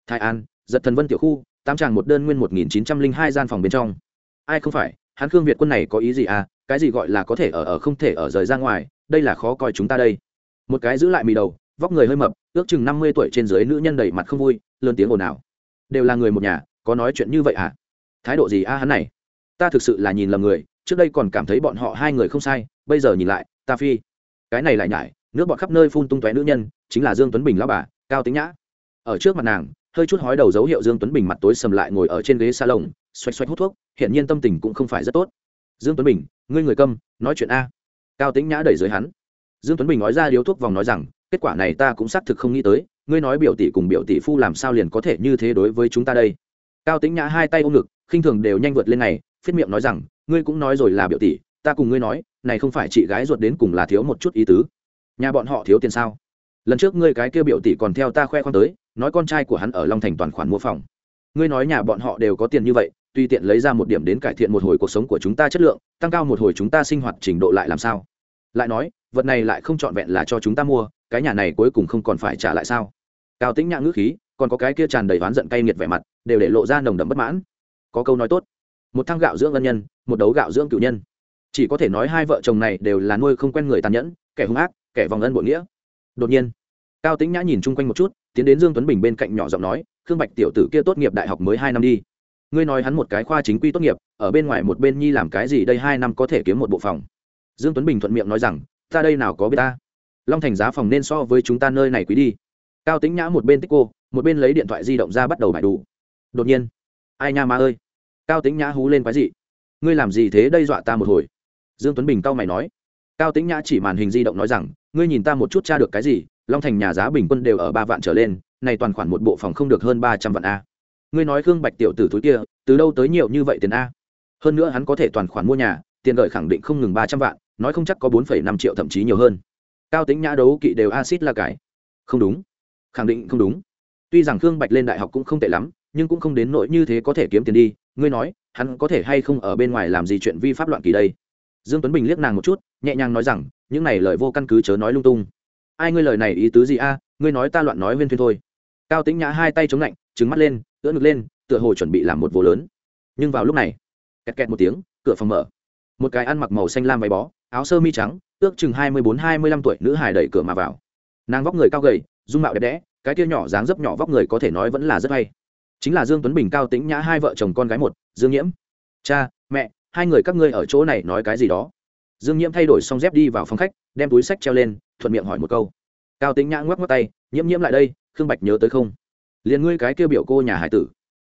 A: thái an, giật thần vân tiểu khu, tám tràng một đơn nguyên một nghìn chín trăm linh hai gian phòng bên trong. Ai không phải hắn khương việt quân này có ý gì à cái gì gọi là có thể ở ở không thể ở rời ra ngoài, đây là khó coi chúng ta đây. Một cái giữ lại mì đầu, vóc người hơi mập, ước chừng năm mươi tuổi trên dưới nữ nhân đầy mặt không vui, lớn tiếng ồn ào. Đều là người một nhà, có nói chuyện như vậy à? Thái độ gì a hắn này? Ta thực sự là nhìn lầm người trước đây còn cảm thấy bọn họ hai người không sai, bây giờ nhìn lại, ta phi. Cái này lại nhải, nước bọn khắp nơi phun tung tóe nữ nhân, chính là dương tuấn bình lão bà, cao tính nhã. Ở trước mặt nàng, hơi chút hói đầu dấu hiệu dương tuấn bình mặt tối sầm lại ngồi ở trên ghế salon xoay xoay hút thuốc hiện nhiên tâm tình cũng không phải rất tốt. Dương tuấn bình, ngươi người câm, nói chuyện a. Cao tính nhã đẩy dưới hắn. Dương tuấn bình nói ra điếu thuốc vòng nói rằng, kết quả này ta cũng xác thực không nghĩ tới, ngươi nói biểu tỷ cùng biểu tỷ phu làm sao liền có thể như thế đối với chúng ta đây? Cao tính nhã hai tay ôm ngực, khinh thường đều nhanh vượt lên này phết miệng nói rằng ngươi cũng nói rồi là biểu tỷ, ta cùng ngươi nói, này không phải chị gái ruột đến cùng là thiếu một chút ý tứ. Nhà bọn họ thiếu tiền sao? Lần trước ngươi cái kia biểu tỷ còn theo ta khoe khoang tới, nói con trai của hắn ở long thành toàn khoản mua phòng. Ngươi nói nhà bọn họ đều có tiền như vậy tùy tiện lấy ra một điểm đến cải thiện một hồi cuộc sống của chúng ta chất lượng, tăng cao một hồi chúng ta sinh hoạt trình độ lại làm sao? Lại nói, vật này lại không trọn vẹn là cho chúng ta mua, cái nhà này cuối cùng không còn phải trả lại sao? Cao tĩnh nhã ngữ khí, còn có cái kia tràn đầy oán giận cay nghiệt vẻ mặt, đều để lộ ra nồng đậm bất mãn. Có câu nói tốt, một thang gạo dưỡng ân nhân một đấu gạo dưỡng cựu nhân. Chỉ có thể nói hai vợ chồng này đều là nuôi không quen người tàn nhẫn, kẻ hung ác, kẻ vòng ân bội nghĩa. Đột nhiên, cao tĩnh nhã nhìn chung quanh một chút, tiến đến dương tuấn bình bên cạnh nhỏ giọng nói, khương bạch tiểu tử kia tốt nghiệp đại học mới hai năm đi. Ngươi nói hắn một cái khoa chính quy tốt nghiệp, ở bên ngoài một bên nhi làm cái gì đây hai năm có thể kiếm một bộ phòng? Dương tuấn bình thuận miệng nói rằng, ta đây nào có biết ta? Long thành giá phòng nên so với chúng ta nơi này quý đi. Cao tĩnh nhã một bên tích cô, một bên lấy điện thoại di động ra bắt đầu bài đủ. Đột nhiên, ai nha ma ơi. Cao tĩnh nhã hú lên quái dị ngươi làm gì thế đây dọa ta một hồi? Dương tuấn bình cao mày nói. Cao tĩnh nhã chỉ màn hình di động nói rằng, ngươi nhìn ta một chút tra được cái gì, long thành nhà giá bình quân đều ở ba vạn trở lên, này toàn khoản một bộ phòng không được hơn ba trăm vạn a. Ngươi nói khương bạch tiểu tử túi kia, từ đâu tới nhiều như vậy tiền a? Hơn nữa hắn có thể toàn khoản mua nhà, tiền gợi khẳng định không ngừng ba trăm vạn, nói không chắc có bốn phẩy năm triệu thậm chí nhiều hơn. Cao tính nhã đấu kỵ đều acid là cái. Không đúng. Khẳng định không đúng. Tuy rằng khương bạch lên đại học cũng không tệ lắm, nhưng cũng không đến nỗi như thế có thể kiếm tiền đi ngươi nói, hắn có thể hay không ở bên ngoài làm gì chuyện vi pháp loạn kỳ đây? Dương tuấn bình liếc nàng một chút, nhẹ nhàng nói rằng, những này lời vô căn cứ chớ nói lung tung. Ai ngươi lời này ý tứ gì a? Ngươi nói ta loạn nói viên thuyên thôi. Cao Tĩnh nhã hai tay chống lạnh trứng mắt lên, ưỡn ngực lên, tựa hồ chuẩn bị làm một vô lớn. Nhưng vào lúc này, kẹt kẹt một tiếng, cửa phòng mở. Một cái ăn mặc màu xanh lam váy bó, áo sơ mi trắng, ước chừng hai mươi bốn, hai mươi lăm tuổi nữ hài đẩy cửa mà vào. Nàng vóc người cao gầy, dung mạo đẹp đẽ, cái kia nhỏ dáng dấp nhỏ vóc người có thể nói vẫn là rất hay chính là dương tuấn bình cao tĩnh nhã hai vợ chồng con gái một, dương nhiễm. Cha, mẹ, hai người các ngươi ở chỗ này nói cái gì đó. Dương nhiễm thay đổi xong dép đi vào phòng khách, đem túi sách treo lên, thuận miệng hỏi một câu. Cao tĩnh nhã ngoắc ngoắc tay, nhiễm nhiễm lại đây, khương bạch nhớ tới không? Liền ngươi cái kêu biểu cô nhà hải tử.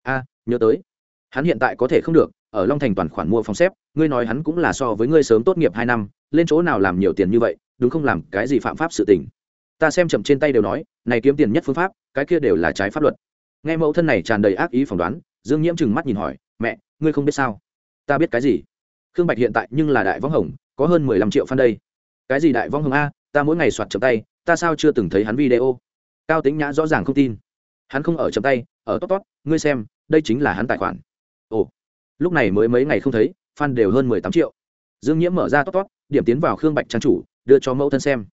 A: A, nhớ tới. Hắn hiện tại có thể không được, ở long thành toàn khoản mua phòng xếp, ngươi nói hắn cũng là so với ngươi sớm tốt nghiệp hai năm, lên chỗ nào làm nhiều tiền như vậy, đúng không làm cái gì phạm pháp sự tình? Ta xem chậm trên tay đều nói, này kiếm tiền nhất phương pháp, cái kia đều là trái pháp luật nghe mẫu thân này tràn đầy ác ý phỏng đoán, dương nhiễm chừng mắt nhìn hỏi, mẹ, ngươi không biết sao? Ta biết cái gì? Khương bạch hiện tại nhưng là đại võng hồng, có hơn mười lăm triệu fan đây. Cái gì đại võng hồng a? Ta mỗi ngày soạt chậm tay, ta sao chưa từng thấy hắn video? Cao tính nhã rõ ràng không tin. Hắn không ở chậm tay, ở tót tót ngươi xem, đây chính là hắn tài khoản. Ồ. Lúc này mới mấy ngày không thấy, fan đều hơn mười tám triệu. Dương nhiễm mở ra tót tót điểm tiến vào khương bạch trang chủ, đưa cho mẫu thân xem.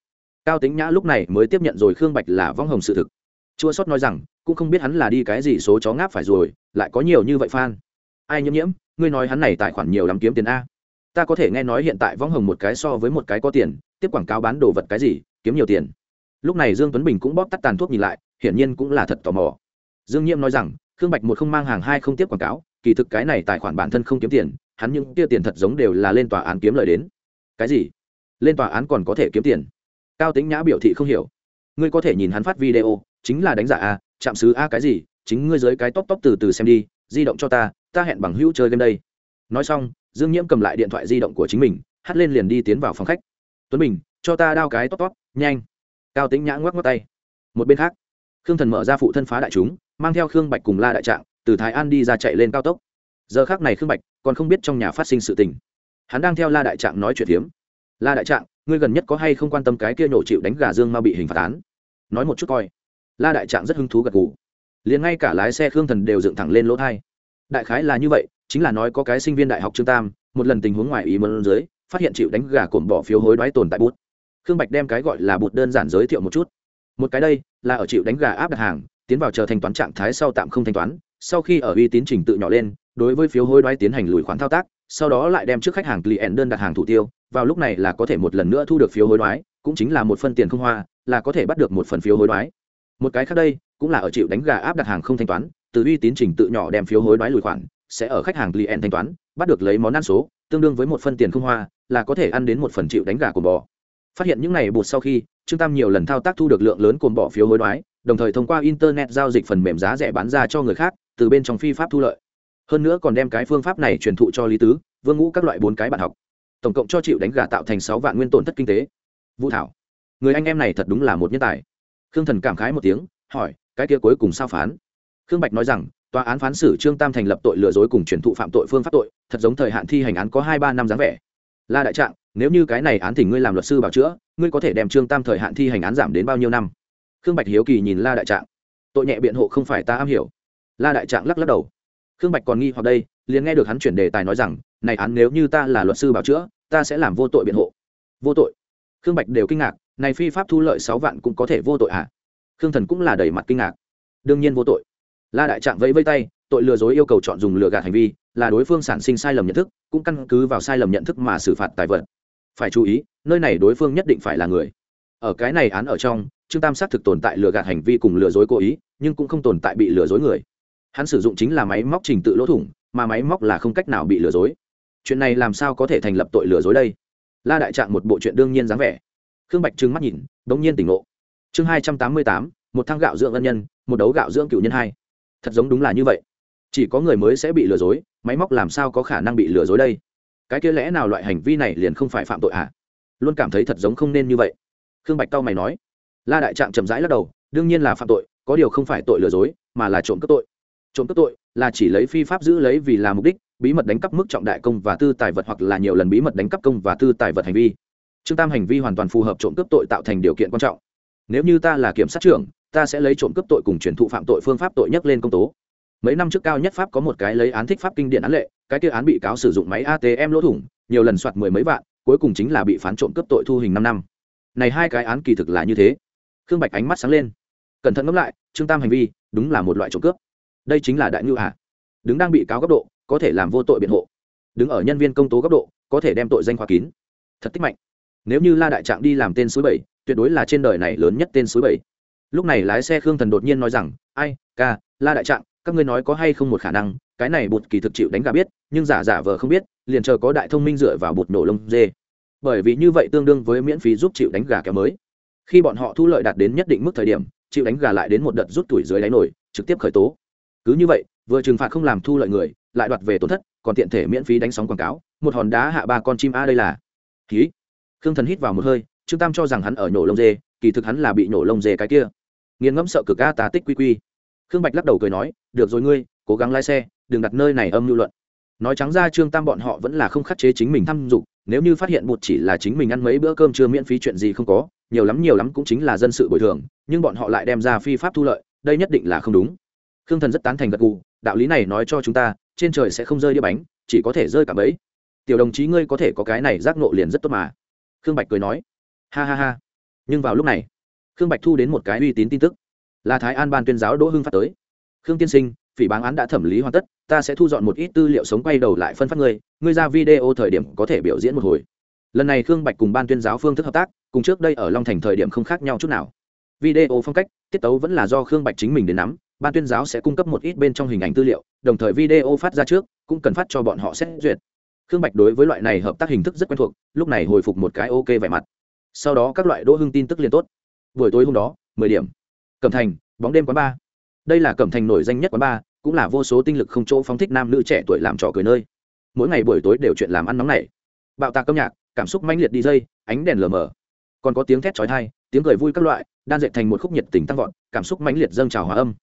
A: Cao tính nhã lúc này mới tiếp nhận rồi khương bạch là vong hồng sự thực chua sót nói rằng, cũng không biết hắn là đi cái gì số chó ngáp phải rồi, lại có nhiều như vậy fan. Ai nhiễm nhiễm, ngươi nói hắn này tài khoản nhiều lắm kiếm tiền a. Ta có thể nghe nói hiện tại vong hồng một cái so với một cái có tiền, tiếp quảng cáo bán đồ vật cái gì, kiếm nhiều tiền. Lúc này dương tuấn bình cũng bóp tắt tàn thuốc nhìn lại, hiển nhiên cũng là thật tò mò. Dương nhiễm nói rằng, khương bạch một không mang hàng hai không tiếp quảng cáo, kỳ thực cái này tài khoản bản thân không kiếm tiền, hắn những kia tiền thật giống đều là lên tòa án kiếm lời đến. Cái gì? Lên tòa án còn có thể kiếm tiền? Cao tính nhã biểu thị không hiểu ngươi có thể nhìn hắn phát video, chính là đánh giả a, chạm xứ a cái gì, chính ngươi dưới cái top top từ từ xem đi, di động cho ta ta hẹn bằng hữu chơi game đây. Nói xong, dương nhiễm cầm lại điện thoại di động của chính mình hắt lên liền đi tiến vào phòng khách. Tuấn bình, cho ta đao cái top top, nhanh. Cao tính nhã ngoắc ngoắc tay. Một bên khác, khương thần mở ra phụ thân phá đại chúng, mang theo khương bạch cùng la đại trạng, từ thái an đi ra chạy lên cao tốc. Giờ khác này khương bạch còn không biết trong nhà phát sinh sự tình. Hắn đang theo la đại trạng nói chuyện hiếm. La đại trạng, ngươi gần nhất có hay không quan tâm cái kia nhổ chịu đánh gà dương mà bị hình phạt án? Nói một chút coi. La đại trạng rất hứng thú gật gù. Liền ngay cả lái xe khương thần đều dựng thẳng lên lỗ thai. Đại khái là như vậy, chính là nói có cái sinh viên đại học trương tam, một lần tình huống ngoài ý mơn dưới, phát hiện chịu đánh gà cổm bỏ phiếu hối đoái tồn tại bút. Khương bạch đem cái gọi là bút đơn giản giới thiệu một chút. Một cái đây, là ở chịu đánh gà áp đặt hàng, tiến vào chờ thanh toán trạng thái sau tạm không thanh toán, sau khi ở uy tín trình tự nhỏ lên, đối với phiếu hối đoái tiến hành lùi khoản thao tác, sau đó lại đem trước khách hàng client đơn đặt hàng thủ tiêu, vào lúc này là có thể một lần nữa thu được phiếu hối đoái, cũng chính là một phần tiền không hoa là có thể bắt được một phần phiếu hối đoái. Một cái khác đây, cũng là ở chịu đánh gà áp đặt hàng không thanh toán, từ uy tín trình tự nhỏ đem phiếu hối đoái lùi khoản, sẽ ở khách hàng client thanh toán, bắt được lấy món ăn số, tương đương với một phân tiền không hoa, là có thể ăn đến một phần chịu đánh gà của bò. Phát hiện những này bột sau khi, trương tam nhiều lần thao tác thu được lượng lớn cồn bỏ phiếu hối đoái, đồng thời thông qua internet giao dịch phần mềm giá rẻ bán ra cho người khác, từ bên trong phi pháp thu lợi. Hơn nữa còn đem cái phương pháp này truyền thụ cho lý tứ, vương ngũ các loại bốn cái bạn học. Tổng cộng cho chịu đánh gà tạo thành sáu vạn nguyên tổn thất kinh tế. Vũ thảo người anh em này thật đúng là một nhân tài. Khương thần cảm khái một tiếng, hỏi, cái kia cuối cùng sao phán? Khương bạch nói rằng, tòa án phán xử trương tam thành lập tội lừa dối cùng truyền thụ phạm tội phương pháp tội, thật giống thời hạn thi hành án có hai ba năm dáng vẻ. La đại trạng, nếu như cái này án thì ngươi làm luật sư bảo chữa, ngươi có thể đem trương tam thời hạn thi hành án giảm đến bao nhiêu năm? Khương bạch hiếu kỳ nhìn la đại trạng. Tội nhẹ biện hộ không phải ta am hiểu. La đại trạng lắc lắc đầu. Khương bạch còn nghi hoặc đây, liền nghe được hắn chuyển đề tài nói rằng, này án nếu như ta là luật sư bảo chữa, ta sẽ làm vô tội biện hộ. Vô tội? Khương bạch đều kinh ngạc này phi pháp thu lợi sáu vạn cũng có thể vô tội à khương thần cũng là đầy mặt kinh ngạc. Đương nhiên vô tội. La đại trạng vẫy vây tay, tội lừa dối yêu cầu chọn dùng lừa gạt hành vi, là đối phương sản sinh sai lầm nhận thức, cũng căn cứ vào sai lầm nhận thức mà xử phạt tài vật. Phải chú ý, nơi này đối phương nhất định phải là người. Ở cái này án ở trong, trương tam xác thực tồn tại lừa gạt hành vi cùng lừa dối cố ý, nhưng cũng không tồn tại bị lừa dối người. Hắn sử dụng chính là máy móc trình tự lỗ thủng, mà máy móc là không cách nào bị lừa dối. Chuyện này làm sao có thể thành lập tội lừa dối đây? La đại trạng một bộ chuyện đương nhiên dáng vẻ khương bạch trừng mắt nhìn đ ố n g nhiên tỉnh ngộ. Chương hai trăm tám mươi tám, một thang gạo dưỡng ân nhân, một đấu gạo dưỡng cựu nhân hai. Thật giống đúng là như vậy. Chỉ có người mới sẽ bị lừa dối, máy móc làm sao có khả năng bị lừa dối đây? Cái kia lẽ nào loại hành vi này liền không phải phạm tội à? Luôn cảm thấy thật giống không nên như vậy. Khương bạch tao mày nói. La đại trạng chậm rãi lắc đầu, đương nhiên là phạm tội, có điều không phải tội lừa dối, mà là trộm cướp tội. Trộm cướp tội là chỉ lấy phi pháp giữ lấy vì là mục đích, bí mật đánh cắp mức trọng đại công và tư tài vật hoặc là nhiều lần bí mật đánh cắp công và tư tài vật hành vi trương tam hành vi hoàn toàn phù hợp trộm cướp tội tạo thành điều kiện quan trọng. Nếu như ta là kiểm sát trưởng, ta sẽ lấy trộm cướp tội cùng chuyển thụ phạm tội phương pháp tội nhất lên công tố. Mấy năm trước cao nhất pháp có một cái lấy án thích pháp kinh điển án lệ, cái kia án bị cáo sử dụng máy atm lỗ thủng, nhiều lần soạt mười mấy vạn, cuối cùng chính là bị phán trộm cướp tội thu hình năm năm. Này hai cái án kỳ thực là như thế. Khương bạch ánh mắt sáng lên. Cẩn thận ngẫm lại, trương tam hành vi, đúng là một loại trộm cướp. Đây chính là đại ngư hạ à? đứng đang bị cáo góc độ, có thể làm vô tội biện hộ. Đứng ở nhân viên công tố góc độ, có thể đem tội danh khóa kín. Thật tích mạnh nếu như la đại trạng đi làm tên suối bảy, tuyệt đối là trên đời này lớn nhất tên suối bảy. Lúc này lái xe khương thần đột nhiên nói rằng, ai, ca, la đại trạng, các ngươi nói có hay không một khả năng, cái này bột kỳ thực chịu đánh gà biết, nhưng giả giả vờ không biết, liền chờ có đại thông minh dựa vào bột nổ lông dê. Bởi vì như vậy tương đương với miễn phí giúp chịu đánh gà kéo mới. Khi bọn họ thu lợi đạt đến nhất định mức thời điểm, chịu đánh gà lại đến một đợt rút tuổi dưới đáy nổi, trực tiếp khởi tố. Cứ như vậy, vừa trừng phạt không làm thu lợi người, lại đoạt về tổn thất, còn tiện thể miễn phí đánh sóng quảng cáo, một hòn đá hạ ba con chim a đây là. Ký khương thần hít vào một hơi, trương tam cho rằng hắn ở nhổ lông dê, kỳ thực hắn là bị nhổ lông dê cái kia. Nghiền ngẫm sợ cực a tà tích quy quy. Khương bạch lắc đầu cười nói, được rồi ngươi, cố gắng lái xe, đừng đặt nơi này âm lưu luận. Nói trắng ra trương tam bọn họ vẫn là không khắc chế chính mình tham dục, nếu như phát hiện một chỉ là chính mình ăn mấy bữa cơm chưa miễn phí chuyện gì không có, nhiều lắm nhiều lắm cũng chính là dân sự bồi thường, nhưng bọn họ lại đem ra phi pháp thu lợi, đây nhất định là không đúng. Khương thần rất tán thành gật gù, đạo lý này nói cho chúng ta, trên trời sẽ không rơi đĩa bánh, chỉ có thể rơi cả bẫy. Tiểu đồng chí ngươi có thể có cái này giác nộ liền rất tốt mà khương bạch cười nói, ha ha ha. Nhưng vào lúc này, khương bạch thu đến một cái uy tín tin tức, là thái an ban tuyên giáo đỗ hưng phát tới. Khương tiên sinh, phỉ báng án đã thẩm lý hoàn tất, ta sẽ thu dọn một ít tư liệu sống quay đầu lại phân phát ngươi ngươi ra video thời điểm có thể biểu diễn một hồi. Lần này khương bạch cùng ban tuyên giáo phương thức hợp tác, cùng trước đây ở long thành thời điểm không khác nhau chút nào. Video phong cách, tiết tấu vẫn là do khương bạch chính mình đến nắm, ban tuyên giáo sẽ cung cấp một ít bên trong hình ảnh tư liệu, đồng thời video phát ra trước, cũng cần phát cho bọn họ xét duyệt khương bạch đối với loại này hợp tác hình thức rất quen thuộc, lúc này hồi phục một cái ok vẻ mặt. Sau đó các loại đỗ hưng tin tức liên tốt. Buổi tối hôm đó, mười điểm. Cẩm thành, bóng đêm quán ba đây là cẩm thành nổi danh nhất quán ba cũng là vô số tinh lực không chỗ phóng thích nam nữ trẻ tuổi làm trò cười nơi. Mỗi ngày buổi tối đều chuyện làm ăn nóng này bạo tạc âm nhạc, cảm xúc mãnh liệt đi dây ánh đèn lờ mờ. Còn có tiếng thét trói thai tiếng cười vui các loại, đan dệt thành một khúc nhiệt tình tăng vọt, cảm xúc mãnh liệt dâng trào hòa âm.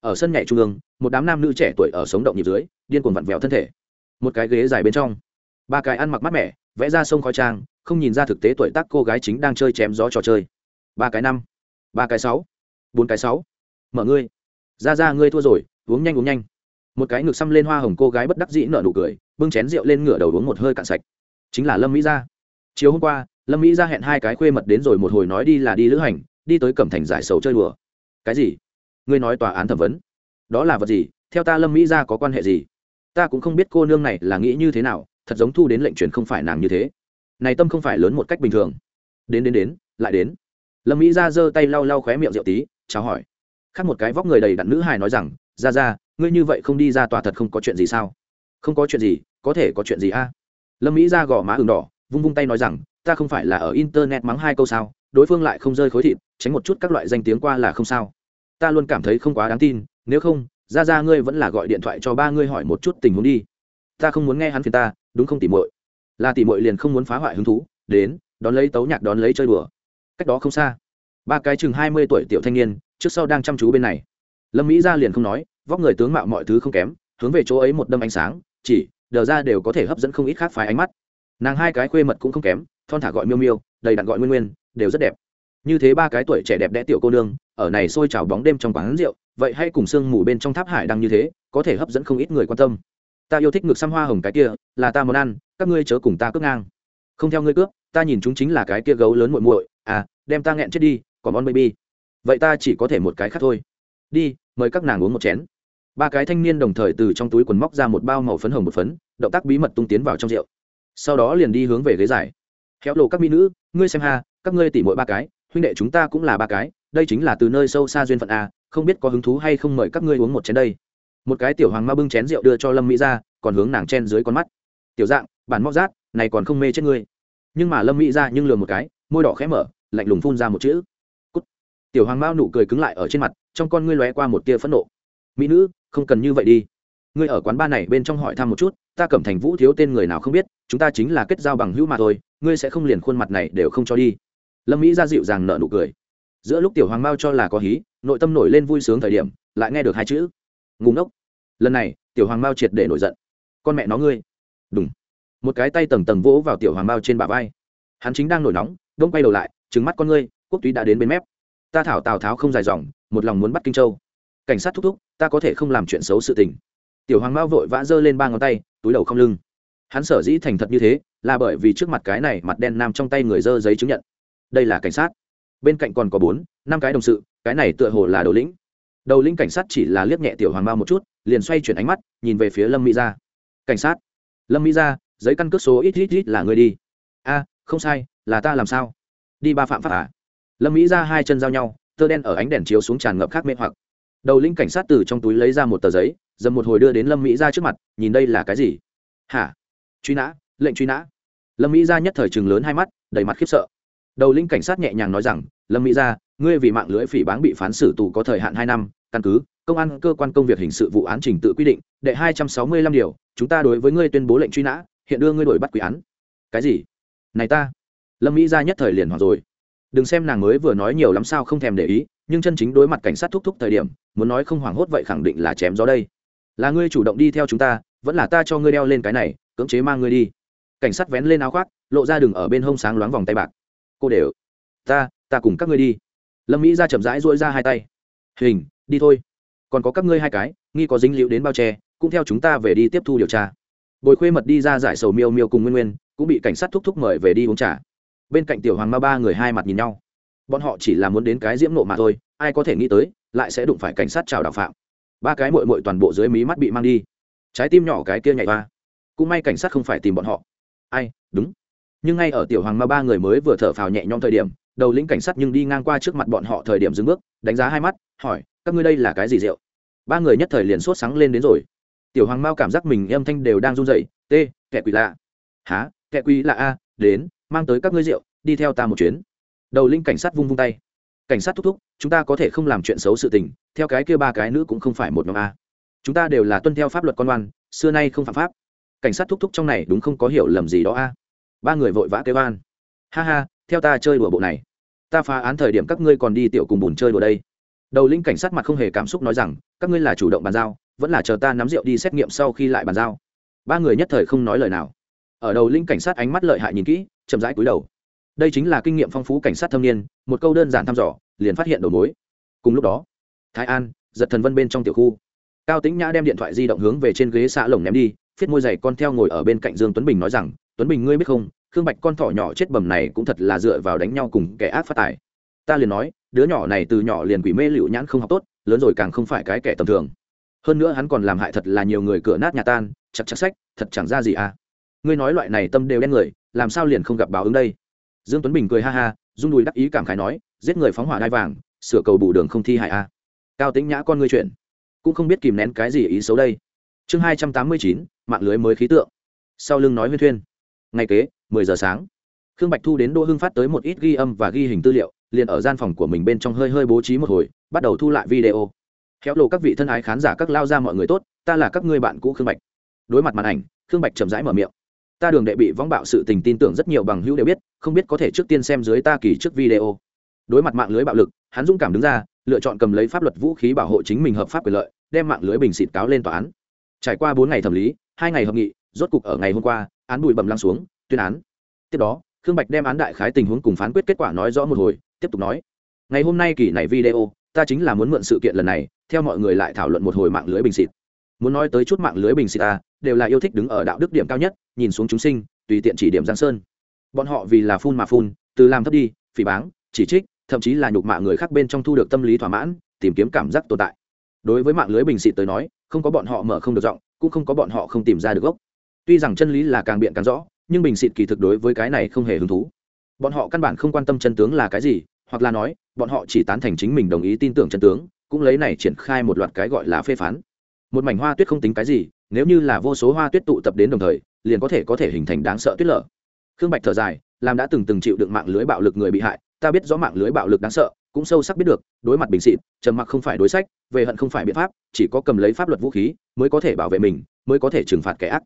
A: Ở sân nhảy trung ương, một đám nam nữ trẻ tuổi ở sống động nhịp dưới, điên cuồng vặn vẹo thân thể. Một cái ghế dài bên trong ba cái ăn mặc mát mẻ, vẽ ra sông khói trang, không nhìn ra thực tế tuổi tác cô gái chính đang chơi chém gió trò chơi. Ba cái năm, ba cái sáu, bốn cái sáu. Mở ngươi. Ra ra, ngươi thua rồi, uống nhanh uống nhanh. Một cái ngực xăm lên hoa hồng cô gái bất đắc dĩ nở nụ cười, bưng chén rượu lên ngửa đầu uống một hơi cạn sạch. Chính là lâm mỹ gia. Chiều hôm qua, lâm mỹ gia hẹn hai cái khuê mật đến rồi một hồi nói đi là đi lữ hành, đi tới cẩm thành giải sầu chơi đùa. Cái gì? Ngươi nói tòa án thẩm vấn. Đó là vật gì? Theo ta lâm mỹ gia có quan hệ gì? Ta cũng không biết cô nương này là nghĩ như thế nào thật giống thu đến lệnh truyền không phải nàng như thế. Này tâm không phải lớn một cách bình thường. Đến đến đến, lại đến. Lâm mỹ gia giơ tay lau lau khóe miệng rượu tí, chào hỏi. Khác một cái vóc người đầy đặn nữ hài nói rằng ra ra ngươi như vậy không đi ra tòa thật không có chuyện gì sao? Không có chuyện gì, có thể có chuyện gì a? Lâm mỹ ra gõ má ừng đỏ, vung vung tay nói rằng, ta không phải là ở internet mắng hai câu sao, đối phương lại không rơi khối thịt, tránh một chút các loại danh tiếng qua là không sao. Ta luôn cảm thấy không quá đáng tin, nếu không ra ra ngươi vẫn là gọi điện thoại cho ba ngươi hỏi một chút tình huống đi. Ta không muốn nghe hắn phiền ta đúng không tỉ mội là tỉ mội liền không muốn phá hoại hứng thú, đến, đón lấy tấu nhạc, đón lấy chơi đùa. Cách đó không xa, ba cái chừng hai mươi tuổi tiểu thanh niên, trước sau đang chăm chú bên này. Lâm mỹ ra liền không nói, vóc người tướng mạo mọi thứ không kém, hướng về chỗ ấy một đâm ánh sáng, chỉ, đờ ra đều có thể hấp dẫn không ít khác phái ánh mắt. Nàng hai cái khuê mật cũng không kém, thon thả gọi miêu miêu, đầy đặn gọi nguyên nguyên, đều rất đẹp. Như thế ba cái tuổi trẻ đẹp đẽ tiểu cô nương, ở này sôi trào bóng đêm trong quán rượu, vậy hay cùng sương mù bên trong tháp hải đăng như thế, có thể hấp dẫn không ít người quan tâm ta yêu thích ngược xăm hoa hồng cái kia, là ta món ăn, các ngươi chớ cùng ta cướp ngang. Không theo ngươi cướp, ta nhìn chúng chính là cái kia gấu lớn muội muội à đem ta nghẹn chết đi, còn on baby. Vậy ta chỉ có thể một cái khác thôi. Đi, mời các nàng uống một chén. Ba cái thanh niên đồng thời từ trong túi quần móc ra một bao màu phấn hồng một phấn, động tác bí mật tung tiến vào trong rượu. Sau đó liền đi hướng về ghế dài. Khéo lộ các mỹ nữ, ngươi xem ha, các ngươi tỉ mỗi ba cái, huynh đệ chúng ta cũng là ba cái, đây chính là từ nơi sâu xa duyên phận a không biết có hứng thú hay không mời các ngươi uống một chén đây một cái tiểu hoàng ma bưng chén rượu đưa cho lâm mỹ ra, còn hướng nàng chen dưới con mắt. Tiểu dạng, bản móc rát, này còn không mê chết ngươi. Nhưng mà lâm mỹ ra nhưng lừa một cái, môi đỏ khẽ mở, lạnh lùng phun ra một chữ. Cút. tiểu hoàng mao nụ cười cứng lại ở trên mặt, trong con ngươi lóe qua một tia phẫn nộ. Mỹ nữ, không cần như vậy đi. Ngươi ở quán ba này bên trong hỏi thăm một chút, ta cẩm thành vũ thiếu tên người nào không biết, chúng ta chính là kết giao bằng hữu mà thôi, ngươi sẽ không liền khuôn mặt này đều không cho đi. Lâm mỹ ra dịu dàng nợ nụ cười. Giữa lúc tiểu hoàng mao cho là có hí, nội tâm nổi lên vui sướng thời điểm, lại nghe được hai chữ ngủ ngốc. Lần này, tiểu hoàng mao triệt để nổi giận. Con mẹ nó ngươi. Đúng một cái tay tầng tầng vỗ vào tiểu hoàng mao trên bả vai. Hắn chính đang nổi nóng, đông quay đầu lại trứng mắt con ngươi, quốc túy đã đến bên mép. Ta thảo tào tháo không dài dòng, một lòng muốn bắt kinh châu. Cảnh sát thúc thúc, ta có thể không làm chuyện xấu sự tình. Tiểu hoàng mao vội vã giơ lên ba ngón tay, túi đầu không lưng. Hắn sở dĩ thành thật như thế, là bởi vì trước mặt cái này mặt đen nam trong tay người dơ giấy chứng nhận. Đây là cảnh sát. Bên cạnh còn có bốn, năm cái đồng sự, cái này tựa hồ là đầu lĩnh đầu lĩnh cảnh sát chỉ là liếc nhẹ tiểu hoàng mao một chút, liền xoay chuyển ánh mắt, nhìn về phía lâm mỹ gia. Cảnh sát. Lâm mỹ gia, giấy căn cước số ít ít ít là người đi. A, không sai, là ta làm sao? Đi ba phạm pháp à? Lâm mỹ ra hai chân giao nhau, tơ đen ở ánh đèn chiếu xuống tràn ngập khác mê hoặc. Đầu linh cảnh sát từ trong túi lấy ra một tờ giấy, dầm một hồi đưa đến lâm mỹ ra trước mặt, nhìn đây là cái gì? Hả? Truy nã? Lệnh truy nã? Lâm mỹ ra nhất thời chừng lớn hai mắt, đầy mặt khiếp sợ. Đầu linh cảnh sát nhẹ nhàng nói rằng lâm mỹ Gia, ngươi vì mạng lưới phỉ báng bị phán xử tù có thời hạn hai năm căn cứ công an cơ quan công việc hình sự vụ án trình tự quy định đệ hai trăm sáu mươi lăm điều chúng ta đối với ngươi tuyên bố lệnh truy nã hiện đưa ngươi đổi bắt quỷ án. Cái gì? Này ta. Lâm mỹ Gia nhất thời liền hoặc rồi. Đừng xem nàng mới vừa nói nhiều lắm sao không thèm để ý nhưng chân chính đối mặt cảnh sát thúc thúc thời điểm muốn nói không hoảng hốt vậy khẳng định là chém gió đây. Là ngươi chủ động đi theo chúng ta vẫn là ta cho ngươi đeo lên cái này cưỡng chế mang ngươi đi. Cảnh sát vén lên áo khoác lộ ra đường ở bên hông sáng loáng vòng tay bạc. Cô đều. Ta ta cùng các ngươi đi. Lâm mỹ ra chậm rãi dỗi ra hai tay. Hình đi thôi. Còn có các ngươi hai cái nghi có dính liễu đến bao che cũng theo chúng ta về đi tiếp thu điều tra. Bồi khuê mật đi ra giải sầu miêu miêu cùng nguyên nguyên cũng bị cảnh sát thúc thúc mời về đi uống trà. Bên cạnh tiểu hoàng ma ba người hai mặt nhìn nhau. Bọn họ chỉ là muốn đến cái diễm nộ mà thôi ai có thể nghĩ tới lại sẽ đụng phải cảnh sát chào đạo phạm. Ba cái mội mội toàn bộ dưới mí mắt bị mang đi. Trái tim nhỏ cái kia nhảy ba, cũng may cảnh sát không phải tìm bọn họ. Ai đúng. Nhưng ngay ở tiểu hoàng ma ba người mới vừa thở phào nhẹ nhõm thời điểm đầu lĩnh cảnh sát nhưng đi ngang qua trước mặt bọn họ thời điểm dừng bước, đánh giá hai mắt, hỏi, các ngươi đây là cái gì rượu? Ba người nhất thời liền sốt sáng lên đến rồi. Tiểu hoàng mao cảm giác mình âm thanh đều đang run rẩy t kẻ quỷ lạ. Há kẻ quỷ lạ a, đến, mang tới các ngươi rượu, đi theo ta một chuyến. Đầu linh cảnh sát vung vung tay. Cảnh sát thúc thúc, chúng ta có thể không làm chuyện xấu sự tình, theo cái kia ba cái nữ cũng không phải một nhóm a. Chúng ta đều là tuân theo pháp luật con oan, xưa nay không phạm pháp. Cảnh sát thúc thúc trong này đúng không có hiểu lầm gì đó a. Ba người vội vã kêu an ha ha, theo ta chơi đùa bộ này. Ta phá án thời điểm các ngươi còn đi tiểu cùng bùn chơi đùa đây. Đầu linh cảnh sát mặt không hề cảm xúc nói rằng, các ngươi là chủ động bàn giao, vẫn là chờ ta nắm rượu đi xét nghiệm sau khi lại bàn giao. Ba người nhất thời không nói lời nào. Ở đầu linh cảnh sát ánh mắt lợi hại nhìn kỹ, chậm rãi cúi đầu. Đây chính là kinh nghiệm phong phú cảnh sát thâm niên, một câu đơn giản thăm dò, liền phát hiện đầu mối. Cùng lúc đó, thái an, giật thần vân bên trong tiểu khu. Cao tĩnh nhã đem điện thoại di động hướng về trên ghế xạ lồng ném đi, phiết môi giày con theo ngồi ở bên cạnh dương tuấn bình nói rằng, tuấn bình ngươi biết không khương bạch con thỏ nhỏ chết bầm này cũng thật là dựa vào đánh nhau cùng kẻ ác phát tài. Ta liền nói, đứa nhỏ này từ nhỏ liền quỷ mê liệu nhãn không học tốt, lớn rồi càng không phải cái kẻ tầm thường. Hơn nữa hắn còn làm hại thật là nhiều người cửa nát nhà tan, chặt chặt sách, thật chẳng ra gì à. Ngươi nói loại này tâm đều đen người, làm sao liền không gặp báo ứng đây? Dương tuấn bình cười ha ha, rung đùi đắc ý cảm khái nói, giết người phóng hỏa đai vàng, sửa cầu bù đường không thi hại a cao tính nhã con ngươi chuyện cũng không biết kìm nén cái gì ý xấu đây. Chương hai trăm tám mươi chín, mạng lưới mới khí tượng. Sau lưng nói huyên thuyên ngày kế, mười giờ sáng, khương bạch thu đến đỗ hưng phát tới một ít ghi âm và ghi hình tư liệu, liền ở gian phòng của mình bên trong hơi hơi bố trí một hồi, bắt đầu thu lại video. Khéo lộ các vị thân ái khán giả các lao ra mọi người tốt, ta là các ngươi bạn cũ khương bạch. Đối mặt màn ảnh, khương bạch chậm rãi mở miệng. Ta đường đệ bị vong bạo sự tình tin tưởng rất nhiều bằng hữu đều biết, không biết có thể trước tiên xem dưới ta kỳ trước video. Đối mặt mạng lưới bạo lực, hắn dũng cảm đứng ra, lựa chọn cầm lấy pháp luật vũ khí bảo hộ chính mình hợp pháp quyền lợi, đem mạng lưới bình xịt cáo lên tòa án. Trải qua bốn ngày thẩm lý, hai ngày hợp nghị, rốt cục ở ngày hôm qua án bụi bầm lăng xuống, tuyên án. Tiếp đó, khương bạch đem án đại khái tình huống cùng phán quyết kết quả nói rõ một hồi, tiếp tục nói. Ngày hôm nay kỳ này video, ta chính là muốn mượn sự kiện lần này, theo mọi người lại thảo luận một hồi mạng lưới bình xịt. Muốn nói tới chút mạng lưới bình xịt ta đều là yêu thích đứng ở đạo đức điểm cao nhất, nhìn xuống chúng sinh, tùy tiện chỉ điểm giang sơn. Bọn họ vì là phun mà phun, từ làm thấp đi, phỉ báng, chỉ trích, thậm chí là nhục mạ người khác bên trong thu được tâm lý thỏa mãn, tìm kiếm cảm giác tồn tại. Đối với mạng lưới bình xịt tới nói, không có bọn họ mở không được giọng, cũng không có bọn họ không tìm ra được gốc tuy rằng chân lý là càng biện càng rõ, nhưng bình xịt kỳ thực đối với cái này không hề hứng thú. Bọn họ căn bản không quan tâm chân tướng là cái gì, hoặc là nói, bọn họ chỉ tán thành chính mình đồng ý tin tưởng chân tướng, cũng lấy này triển khai một loạt cái gọi là phê phán. Một mảnh hoa tuyết không tính cái gì, nếu như là vô số hoa tuyết tụ tập đến đồng thời, liền có thể có thể hình thành đáng sợ tuyết lở. Khương bạch thở dài, làm đã từng từng chịu đựng mạng lưới bạo lực người bị hại, ta biết rõ mạng lưới bạo lực đáng sợ, cũng sâu sắc biết được, đối mặt bình xịt trầm mặc không phải đối sách, về hận không phải biện pháp, chỉ có cầm lấy pháp luật vũ khí, mới có thể bảo vệ mình, mới có thể trừng phạt kẻ ác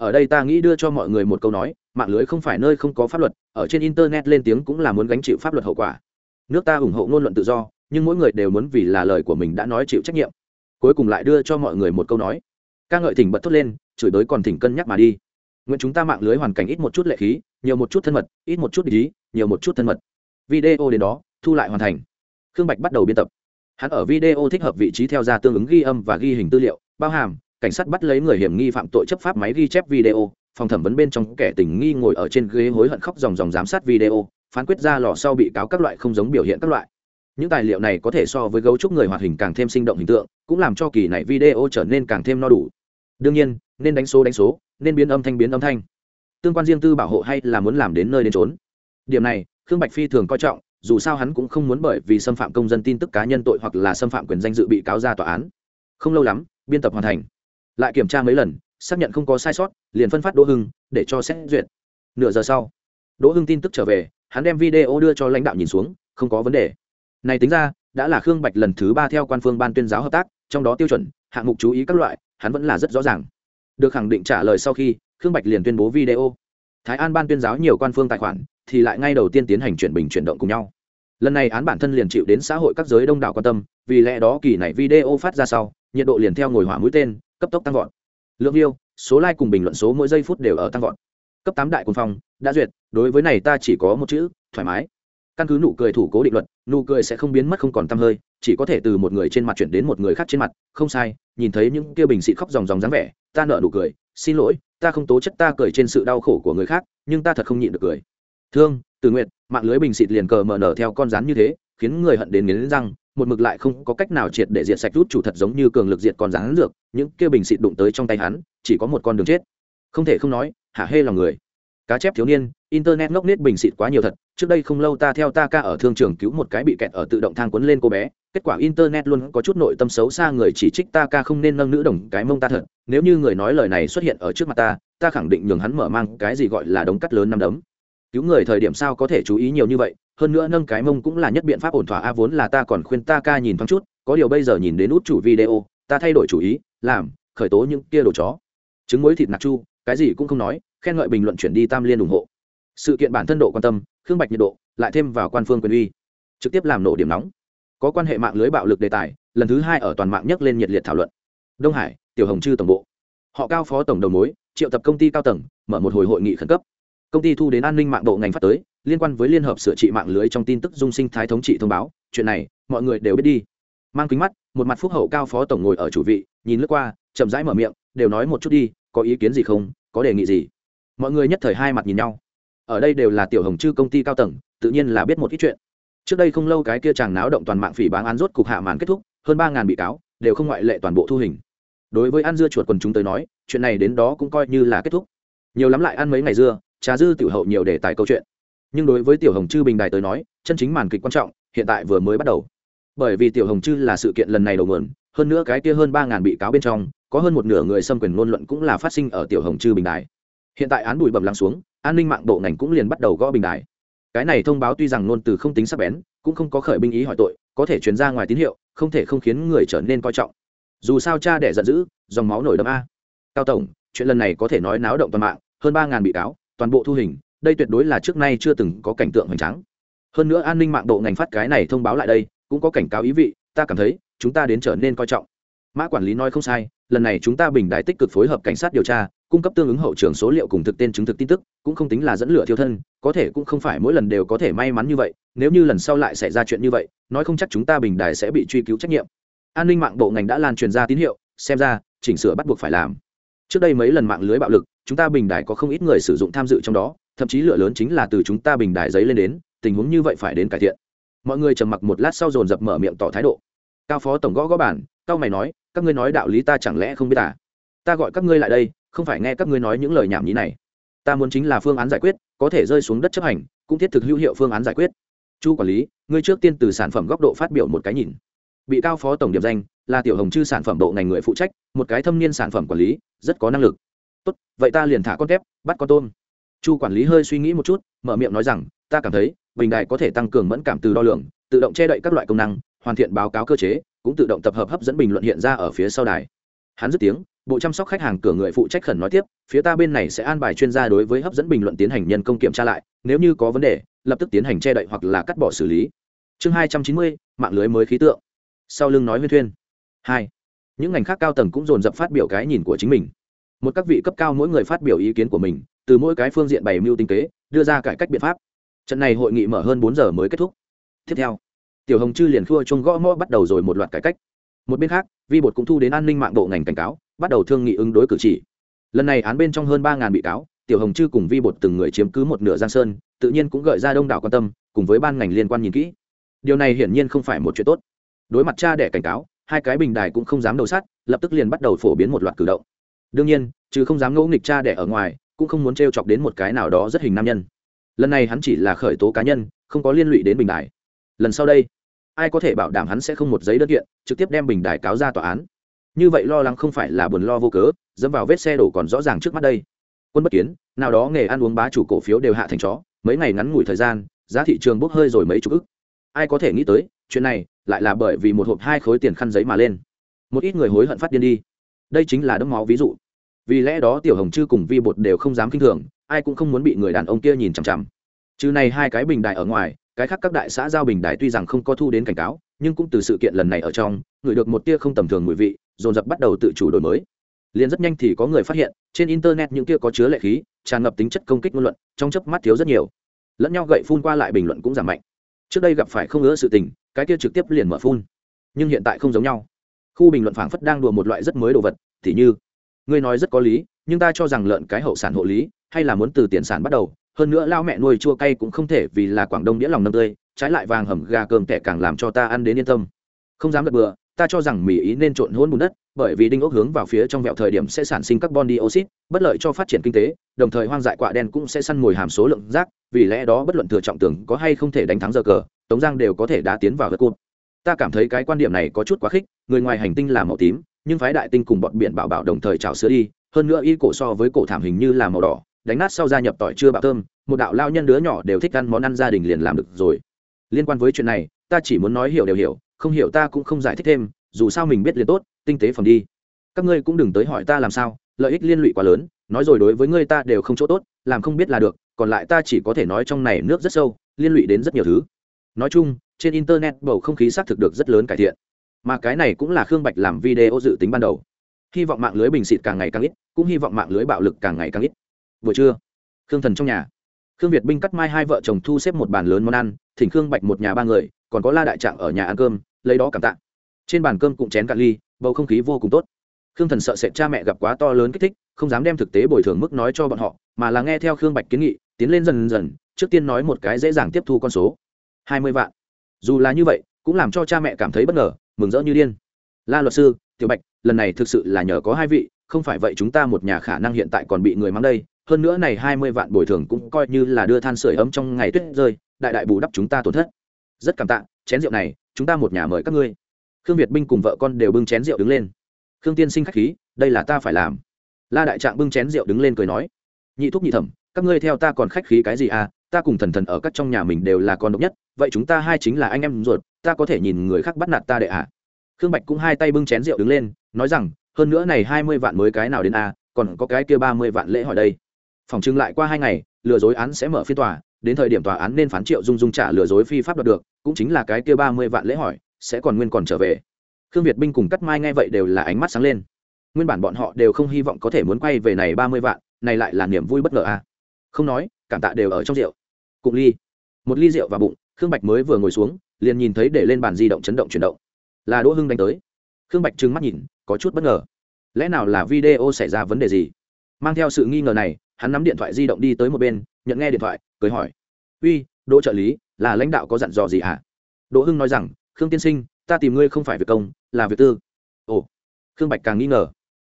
A: ở đây ta nghĩ đưa cho mọi người một câu nói, mạng lưới không phải nơi không có pháp luật, ở trên internet lên tiếng cũng là muốn gánh chịu pháp luật hậu quả. Nước ta ủng hộ ngôn luận tự do, nhưng mỗi người đều muốn vì là lời của mình đã nói chịu trách nhiệm. Cuối cùng lại đưa cho mọi người một câu nói. Ca ngợi thỉnh bật thốt lên, chửi đới còn thỉnh cân nhắc mà đi. Nguyện chúng ta mạng lưới hoàn cảnh ít một chút lệ khí, nhiều một chút thân mật, ít một chút ý, nhiều một chút thân mật. Video đến đó, thu lại hoàn thành. Khương bạch bắt đầu biên tập. Hắn ở video thích hợp vị trí theo ra tương ứng ghi âm và ghi hình tư liệu, bao hàm cảnh sát bắt lấy người hiểm nghi phạm tội chấp pháp máy ghi chép video, phòng thẩm vấn bên trong kẻ tình nghi ngồi ở trên ghế hối hận khóc dòng dòng giám sát video, phán quyết ra lò sau bị cáo các loại không giống biểu hiện các loại. Những tài liệu này có thể so với gấu trúc người hoạt hình càng thêm sinh động hình tượng, cũng làm cho kỳ này video trở nên càng thêm no đủ. Đương nhiên, nên đánh số đánh số, nên biến âm thanh biến âm thanh. Tương quan riêng tư bảo hộ hay là muốn làm đến nơi đến trốn điểm này, khương bạch phi thường coi trọng, dù sao hắn cũng không muốn bởi vì xâm phạm công dân tin tức cá nhân tội hoặc là xâm phạm quyền danh dự bị cáo ra tòa án. Không lâu lắm, biên tập hoàn thành lại kiểm tra mấy lần, xác nhận không có sai sót, liền phân phát đỗ hưng để cho xét duyệt. Nửa giờ sau, đỗ hưng tin tức trở về, hắn đem video đưa cho lãnh đạo nhìn xuống, không có vấn đề. Này tính ra, đã là khương bạch lần thứ ba theo quan phương ban tuyên giáo hợp tác, trong đó tiêu chuẩn, hạng mục chú ý các loại, hắn vẫn là rất rõ ràng. Được khẳng định trả lời sau khi, khương bạch liền tuyên bố video. Thái an ban tuyên giáo nhiều quan phương tài khoản, thì lại ngay đầu tiên tiến hành chuyển bình chuyển động cùng nhau. Lần này án bản thân liền chịu đến xã hội các giới đông đảo quan tâm, vì lẽ đó kỳ này video phát ra sau, nhiệt độ liền theo ngồi hỏa mũi tên cấp tốc tăng vọt. Lượng view, số like cùng bình luận số mỗi giây phút đều ở tăng vọt. Cấp tám đại quân phong, đã duyệt, đối với này ta chỉ có một chữ, thoải mái. Căn cứ nụ cười thủ cố định luật, nụ cười sẽ không biến mất không còn t hơi, chỉ có thể từ một người trên mặt chuyển đến một người khác trên mặt, không sai, nhìn thấy những kia bình xịt khóc dòng dòng dáng vẻ, ta nợ nụ cười, xin lỗi, ta không tố chất ta cười trên sự đau khổ của người khác, nhưng ta thật không nhịn được cười. Thương, từ nguyện mạng lưới bình xịt liền cờ mở nở theo con rắn như thế, khiến người hận đến nghiến răng một mực lại không có cách nào triệt để diệt sạch rút chủ thật giống như cường lực diệt con rắn dược, những kia bình xịt đụng tới trong tay hắn, chỉ có một con đường chết. Không thể không nói, hả hê lòng người. Cá chép thiếu niên, internet ngốc nết bình xịt quá nhiều thật, trước đây không lâu ta theo ta ca ở thương trường cứu một cái bị kẹt ở tự động thang quấn lên cô bé, kết quả internet luôn có chút nội tâm xấu xa người chỉ trích ta ca không nên nâng nữ đồng cái mông ta thật, nếu như người nói lời này xuất hiện ở trước mặt ta ta khẳng định nhường hắn mở mang cái gì gọi là đống cắt lớn năm đấm cứu người thời điểm sao có thể chú ý nhiều như vậy, hơn nữa nâng cái mông cũng là nhất biện pháp ổn thỏa, a, vốn là ta còn khuyên ta ca nhìn thoáng chút, có điều bây giờ nhìn đến út chủ video, ta thay đổi chủ ý, làm, khởi tố những kia đồ chó. Trứng muối thịt nạc chu, cái gì cũng không nói, khen ngợi bình luận chuyển đi tam liên ủng hộ. Sự kiện bản thân độ quan tâm, khương bạch nhiệt độ, lại thêm vào quan phương quyền uy, trực tiếp làm nổ điểm nóng. Có quan hệ mạng lưới bạo lực đề tài, lần thứ hai ở toàn mạng nhấc lên nhiệt liệt thảo luận. Đông hải, tiểu hồng chư tổng bộ. Họ cao phó tổng đầu mối, triệu tập công ty cao tầng, mở một hồi hội nghị khẩn cấp công ty thu đến an ninh mạng bộ ngành phát tới, liên quan với liên hợp sửa trị mạng lưới trong tin tức dung sinh thái thống trị thông báo, chuyện này, mọi người đều biết đi. Mang kính mắt, một mặt phúc hậu cao phó tổng ngồi ở chủ vị, nhìn lướt qua, chậm rãi mở miệng, đều nói một chút đi, có ý kiến gì không, có đề nghị gì. Mọi người nhất thời hai mặt nhìn nhau. Ở đây đều là tiểu hồng chư công ty cao tầng, tự nhiên là biết một ít chuyện. Trước đây không lâu cái kia chàng náo động toàn mạng phỉ bán án rốt cục hạ màn kết thúc, hơn ba ngàn bị cáo, đều không ngoại lệ toàn bộ thu hình. Đối với ăn dưa chuột quần chúng tới nói, chuyện này đến đó cũng coi như là kết thúc. Nhiều lắm lại ăn mấy ngày dưa trà dư tiểu hậu nhiều đề tài câu chuyện. Nhưng đối với tiểu hồng chư bình đài tới nói, chân chính màn kịch quan trọng, hiện tại vừa mới bắt đầu. Bởi vì tiểu hồng chư là sự kiện lần này đầu nguồn, hơn nữa cái kia hơn ba ngàn bị cáo bên trong, có hơn một nửa người xâm quyền ngôn luận cũng là phát sinh ở tiểu hồng chư bình đài. Hiện tại án bụi bầm lắng xuống, an ninh mạng bộ ngành cũng liền bắt đầu gõ bình đài. Cái này thông báo tuy rằng ngôn từ không tính sắc bén, cũng không có khởi binh ý hỏi tội, có thể chuyển ra ngoài tín hiệu, không thể không khiến người trở nên coi trọng. Dù sao cha đẻ giận dữ, dòng máu nổi đấm a. Cao tổng, chuyện lần này có thể nói náo động toàn mạng, hơn ba ngàn bị cáo toàn bộ thu hình, đây tuyệt đối là trước nay chưa từng có cảnh tượng hoành tráng. Hơn nữa an ninh mạng độ ngành phát cái này thông báo lại đây, cũng có cảnh cáo ý vị, ta cảm thấy, chúng ta đến trở nên coi trọng. Mã quản lý nói không sai, lần này chúng ta bình đại tích cực phối hợp cảnh sát điều tra, cung cấp tương ứng hậu trường số liệu cùng thực tên chứng thực tin tức, cũng không tính là dẫn lửa thiêu thân, có thể cũng không phải mỗi lần đều có thể may mắn như vậy, nếu như lần sau lại xảy ra chuyện như vậy, nói không chắc chúng ta bình đài sẽ bị truy cứu trách nhiệm. An ninh mạng bộ ngành đã lan truyền ra tín hiệu, xem ra, chỉnh sửa bắt buộc phải làm trước đây mấy lần mạng lưới bạo lực, chúng ta bình đài có không ít người sử dụng tham dự trong đó, thậm chí lựa lớn chính là từ chúng ta bình đài giấy lên đến, tình huống như vậy phải đến cải thiện. Mọi người trầm mặc một lát sau dồn dập mở miệng tỏ thái độ. Cao phó tổng gõ gõ bản cao mày nói, các ngươi nói đạo lý ta chẳng lẽ không biết à? Ta gọi các ngươi lại đây, không phải nghe các ngươi nói những lời nhảm nhí này. Ta muốn chính là phương án giải quyết, có thể rơi xuống đất chấp hành, cũng thiết thực hữu hiệu phương án giải quyết. Chu quản lý, ngươi trước tiên từ sản phẩm góc độ phát biểu một cái nhìn. Bị cao phó tổng điểm danh là tiểu hồng chư sản phẩm độ ngành người phụ trách, một cái thâm niên sản phẩm quản lý, rất có năng lực. Tốt, vậy ta liền thả con tép bắt con tôm. Chu quản lý hơi suy nghĩ một chút, mở miệng nói rằng, ta cảm thấy, bình đại có thể tăng cường mẫn cảm từ đo lường, tự động che đậy các loại công năng, hoàn thiện báo cáo cơ chế, cũng tự động tập hợp hấp dẫn bình luận hiện ra ở phía sau đài. Hắn dứt tiếng, bộ chăm sóc khách hàng cửa người phụ trách khẩn nói tiếp, phía ta bên này sẽ an bài chuyên gia đối với hấp dẫn bình luận tiến hành nhân công kiểm tra lại, nếu như có vấn đề, lập tức tiến hành che đậy hoặc là cắt bỏ xử lý. Chương hai trăm chín mươi, mạng lưới mới khí tượng. Sau lưng nói huyên thuyên hai, những ngành khác cao tầng cũng dồn dập phát biểu cái nhìn của chính mình. Một các vị cấp cao mỗi người phát biểu ý kiến của mình, từ mỗi cái phương diện bày mưu tinh tế đưa ra cải cách biện pháp. Trận này hội nghị mở hơn bốn giờ mới kết thúc. Tiếp theo, tiểu hồng chư liền khua chung gõ mõ bắt đầu rồi một loạt cải cách. Một bên khác, vi bột cũng thu đến an ninh mạng bộ ngành cảnh cáo, bắt đầu thương nghị ứng đối cử chỉ. Lần này án bên trong hơn ba bị cáo, tiểu hồng chư cùng vi bột từng người chiếm cứ một nửa giang sơn, tự nhiên cũng gợi ra đông đảo quan tâm, cùng với ban ngành liên quan nhìn kỹ. Điều này hiển nhiên không phải một chuyện tốt. Đối mặt cha đẻ cảnh cáo hai cái bình đài cũng không dám đầu sát lập tức liền bắt đầu phổ biến một loạt cử động. Đương nhiên, chứ không dám ngẫu nghịch cha đẻ ở ngoài, cũng không muốn t chọc đến một cái nào đó rất hình nam nhân. Lần này hắn chỉ là khởi tố cá nhân, không có liên lụy đến bình đài. Lần sau đây, ai có thể bảo đảm hắn sẽ không một giấy đơn kiện, trực tiếp đem bình đài cáo ra tòa án? Như vậy lo lắng không phải là buồn lo vô cớ, dẫm vào vết xe đổ còn rõ ràng trước mắt đây. Quân bất kiến, nào đó nghề ăn uống bá chủ cổ phiếu đều hạ thành chó, mấy ngày ngắn ngủi thời gian, giá thị trường bốc hơi rồi mấy chục ức. Ai có thể nghĩ tới chuyện này lại là bởi vì một hộp hai khối tiền khăn giấy mà lên. Một ít người hối hận phát điên đi. Đây chính là đấm máu ví dụ. Vì lẽ đó tiểu hồng chư cùng vi bột đều không dám kinh thường, ai cũng không muốn bị người đàn ông kia nhìn chằm chằm. Trừ này hai cái bình đại ở ngoài, cái khác các đại xã giao bình đại tuy rằng không có thu đến cảnh cáo, nhưng cũng từ sự kiện lần này ở trong, người được một tia không tầm thường mùi vị, dồn dập bắt đầu tự chủ đổi mới. Liền rất nhanh thì có người phát hiện, trên internet những tia có chứa lệ khí, tràn ngập tính chất công kích ngôn luận, trong chớp mắt thiếu rất nhiều. Lẫn nhau gậy phun qua lại bình luận cũng giảm mạnh trước đây gặp phải không ngỡ sự tình, cái kia trực tiếp liền mở phun. Nhưng hiện tại không giống nhau. Khu bình luận phảng phất đang đùa một loại rất mới đồ vật thì như, ngươi nói rất có lý, nhưng ta cho rằng lợn cái hậu sản hộ lý, hay là muốn từ tiền sản bắt đầu, hơn nữa lao mẹ nuôi chua cay cũng không thể vì là quảng đông đĩa lòng nâm tươi, trái lại vàng hầm gà cơm tẻ càng làm cho ta ăn đến yên tâm. Không dám gật bừa ta cho rằng mì ý nên trộn hỗn bùn đất, bởi vì đinh ốc hướng vào phía trong vẹo thời điểm sẽ sản sinh carbon dioxide, bất lợi cho phát triển kinh tế, đồng thời hoang dại quạ đen cũng sẽ săn mồi hàm số lượng rác, vì lẽ đó bất luận thừa trọng tưởng có hay không thể đánh thắng giờ cờ, tống giang đều có thể đá tiến vào gật cụt. Ta cảm thấy cái quan điểm này có chút quá khích, người ngoài hành tinh là màu tím, nhưng phái đại tinh cùng bọn biển bảo bảo đồng thời trào sữa đi, hơn nữa y cổ so với cổ thảm hình như là màu đỏ, đánh nát sau gia nhập tỏi chưa bạo thơm, một đạo lao nhân đứa nhỏ đều thích ăn món ăn gia đình liền làm được rồi. Liên quan với chuyện này, ta chỉ muốn nói hiểu đều hiểu không hiểu ta cũng không giải thích thêm, dù sao mình biết liền tốt, tinh tế phẩm đi. Các ngươi cũng đừng tới hỏi ta làm sao, lợi ích liên lụy quá lớn, nói rồi đối với ngươi ta đều không chỗ tốt, làm không biết là được, còn lại ta chỉ có thể nói trong này nước rất sâu, liên lụy đến rất nhiều thứ. Nói chung, trên internet bầu không khí xác thực được rất lớn cải thiện. Mà cái này cũng là khương bạch làm video dự tính ban đầu. Hy vọng mạng lưới bình xịt càng ngày càng ít, cũng hy vọng mạng lưới bạo lực càng ngày càng ít. Vừa trưa, khương thần trong nhà. Khương việt binh cắt mai hai vợ chồng thu xếp một bàn lớn món ăn, thỉnh khương bạch một nhà ba người, còn có la đại trạng ở nhà ăn cơm lấy đó cảm tạ. Trên bàn cơm cũng chén cạn ly, bầu không khí vô cùng tốt. Khương thần sợ sệt cha mẹ gặp quá to lớn kích thích, không dám đem thực tế bồi thường mức nói cho bọn họ, mà là nghe theo khương bạch kiến nghị, tiến lên dần dần, trước tiên nói một cái dễ dàng tiếp thu con số. Hai mươi vạn. Dù là như vậy, cũng làm cho cha mẹ cảm thấy bất ngờ, mừng rỡ như điên. La luật sư, tiểu bạch, lần này thực sự là nhờ có hai vị, không phải vậy chúng ta một nhà khả năng hiện tại còn bị người mắng đây, hơn nữa này hai mươi vạn bồi thường cũng coi như là đưa than sửa ấm trong ngày tuyết rơi, đại đại bù đắp chúng ta tổn thất. Rất cảm tạ chén rượu này, chúng ta một nhà mời các ngươi. Khương việt binh cùng vợ con đều bưng chén rượu đứng lên. Khương tiên sinh k h á c h khí, đây là ta phải làm. La đại trạng bưng chén rượu đứng lên cười nói, nhị thúc nhị thẩm, các ngươi theo ta còn khách khí cái gì à ta cùng thần thần ở các trong nhà mình đều là con độc nhất, vậy chúng ta hai chính là anh em ruột, ta có thể nhìn người khác bắt nạt ta đệ à? Khương bạch cũng hai tay bưng chén rượu đứng lên, nói rằng, hơn nữa này hai mươi vạn mới cái nào đến à còn có cái kia ba mươi vạn lễ hỏi đây. Phòng trưng lại qua hai ngày, lừa dối án sẽ mở phiên tòa đến thời điểm tòa án nên phán triệu dung dung trả lừa dối phi pháp đoạt được, cũng chính là cái kia ba mươi vạn lễ hỏi, sẽ còn nguyên còn trở về. Khương việt binh cùng cắt mai nghe vậy đều là ánh mắt sáng lên. Nguyên bản bọn họ đều không hy vọng có thể muốn quay về này ba mươi vạn, này lại là niềm vui bất ngờ à? Không nói, cảm tạ đều ở trong rượu. Cụng ly. Một ly rượu vào bụng, khương bạch mới vừa ngồi xuống, liền nhìn thấy để lên bàn di động chấn động chuyển động. Là đỗ hưng đánh tới. Khương bạch trừng mắt nhìn, có chút bất ngờ. Lẽ nào là video xảy ra vấn đề gì? Mang theo sự nghi ngờ này, hắn nắm điện thoại di động đi tới một bên, nhận nghe điện thoại, cười hỏi. Uy, đỗ trợ lý, là lãnh đạo có dặn dò gì hả? À? đỗ hưng nói rằng, khương tiên sinh, ta tìm ngươi không phải việc công, là việc tư. Ồ. Khương bạch càng nghi ngờ.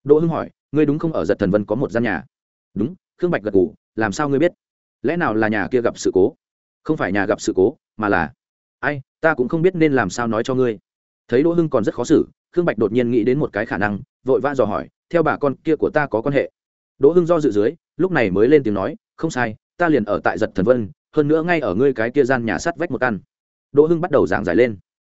A: Đỗ hưng hỏi, ngươi đúng không ở giật thần vân có một gian nhà? Đúng. Khương bạch gật ngủ làm sao ngươi biết? Lẽ nào là nhà kia gặp sự cố? Không phải nhà gặp sự cố, mà là ai, ta cũng không biết nên làm sao nói cho ngươi. Thấy đỗ hưng còn rất khó xử, khương bạch đột nhiên nghĩ đến một cái khả năng, vội vã dò hỏi, theo bà con kia của ta có quan hệ? Đỗ hưng do dự dưới, lúc này mới lên tiếng nói, không sai, ta liền ở tại giật thần vân, hơn nữa ngay ở ngươi cái kia gian nhà sắt vách một căn. Đỗ hưng bắt đầu giảng giải lên.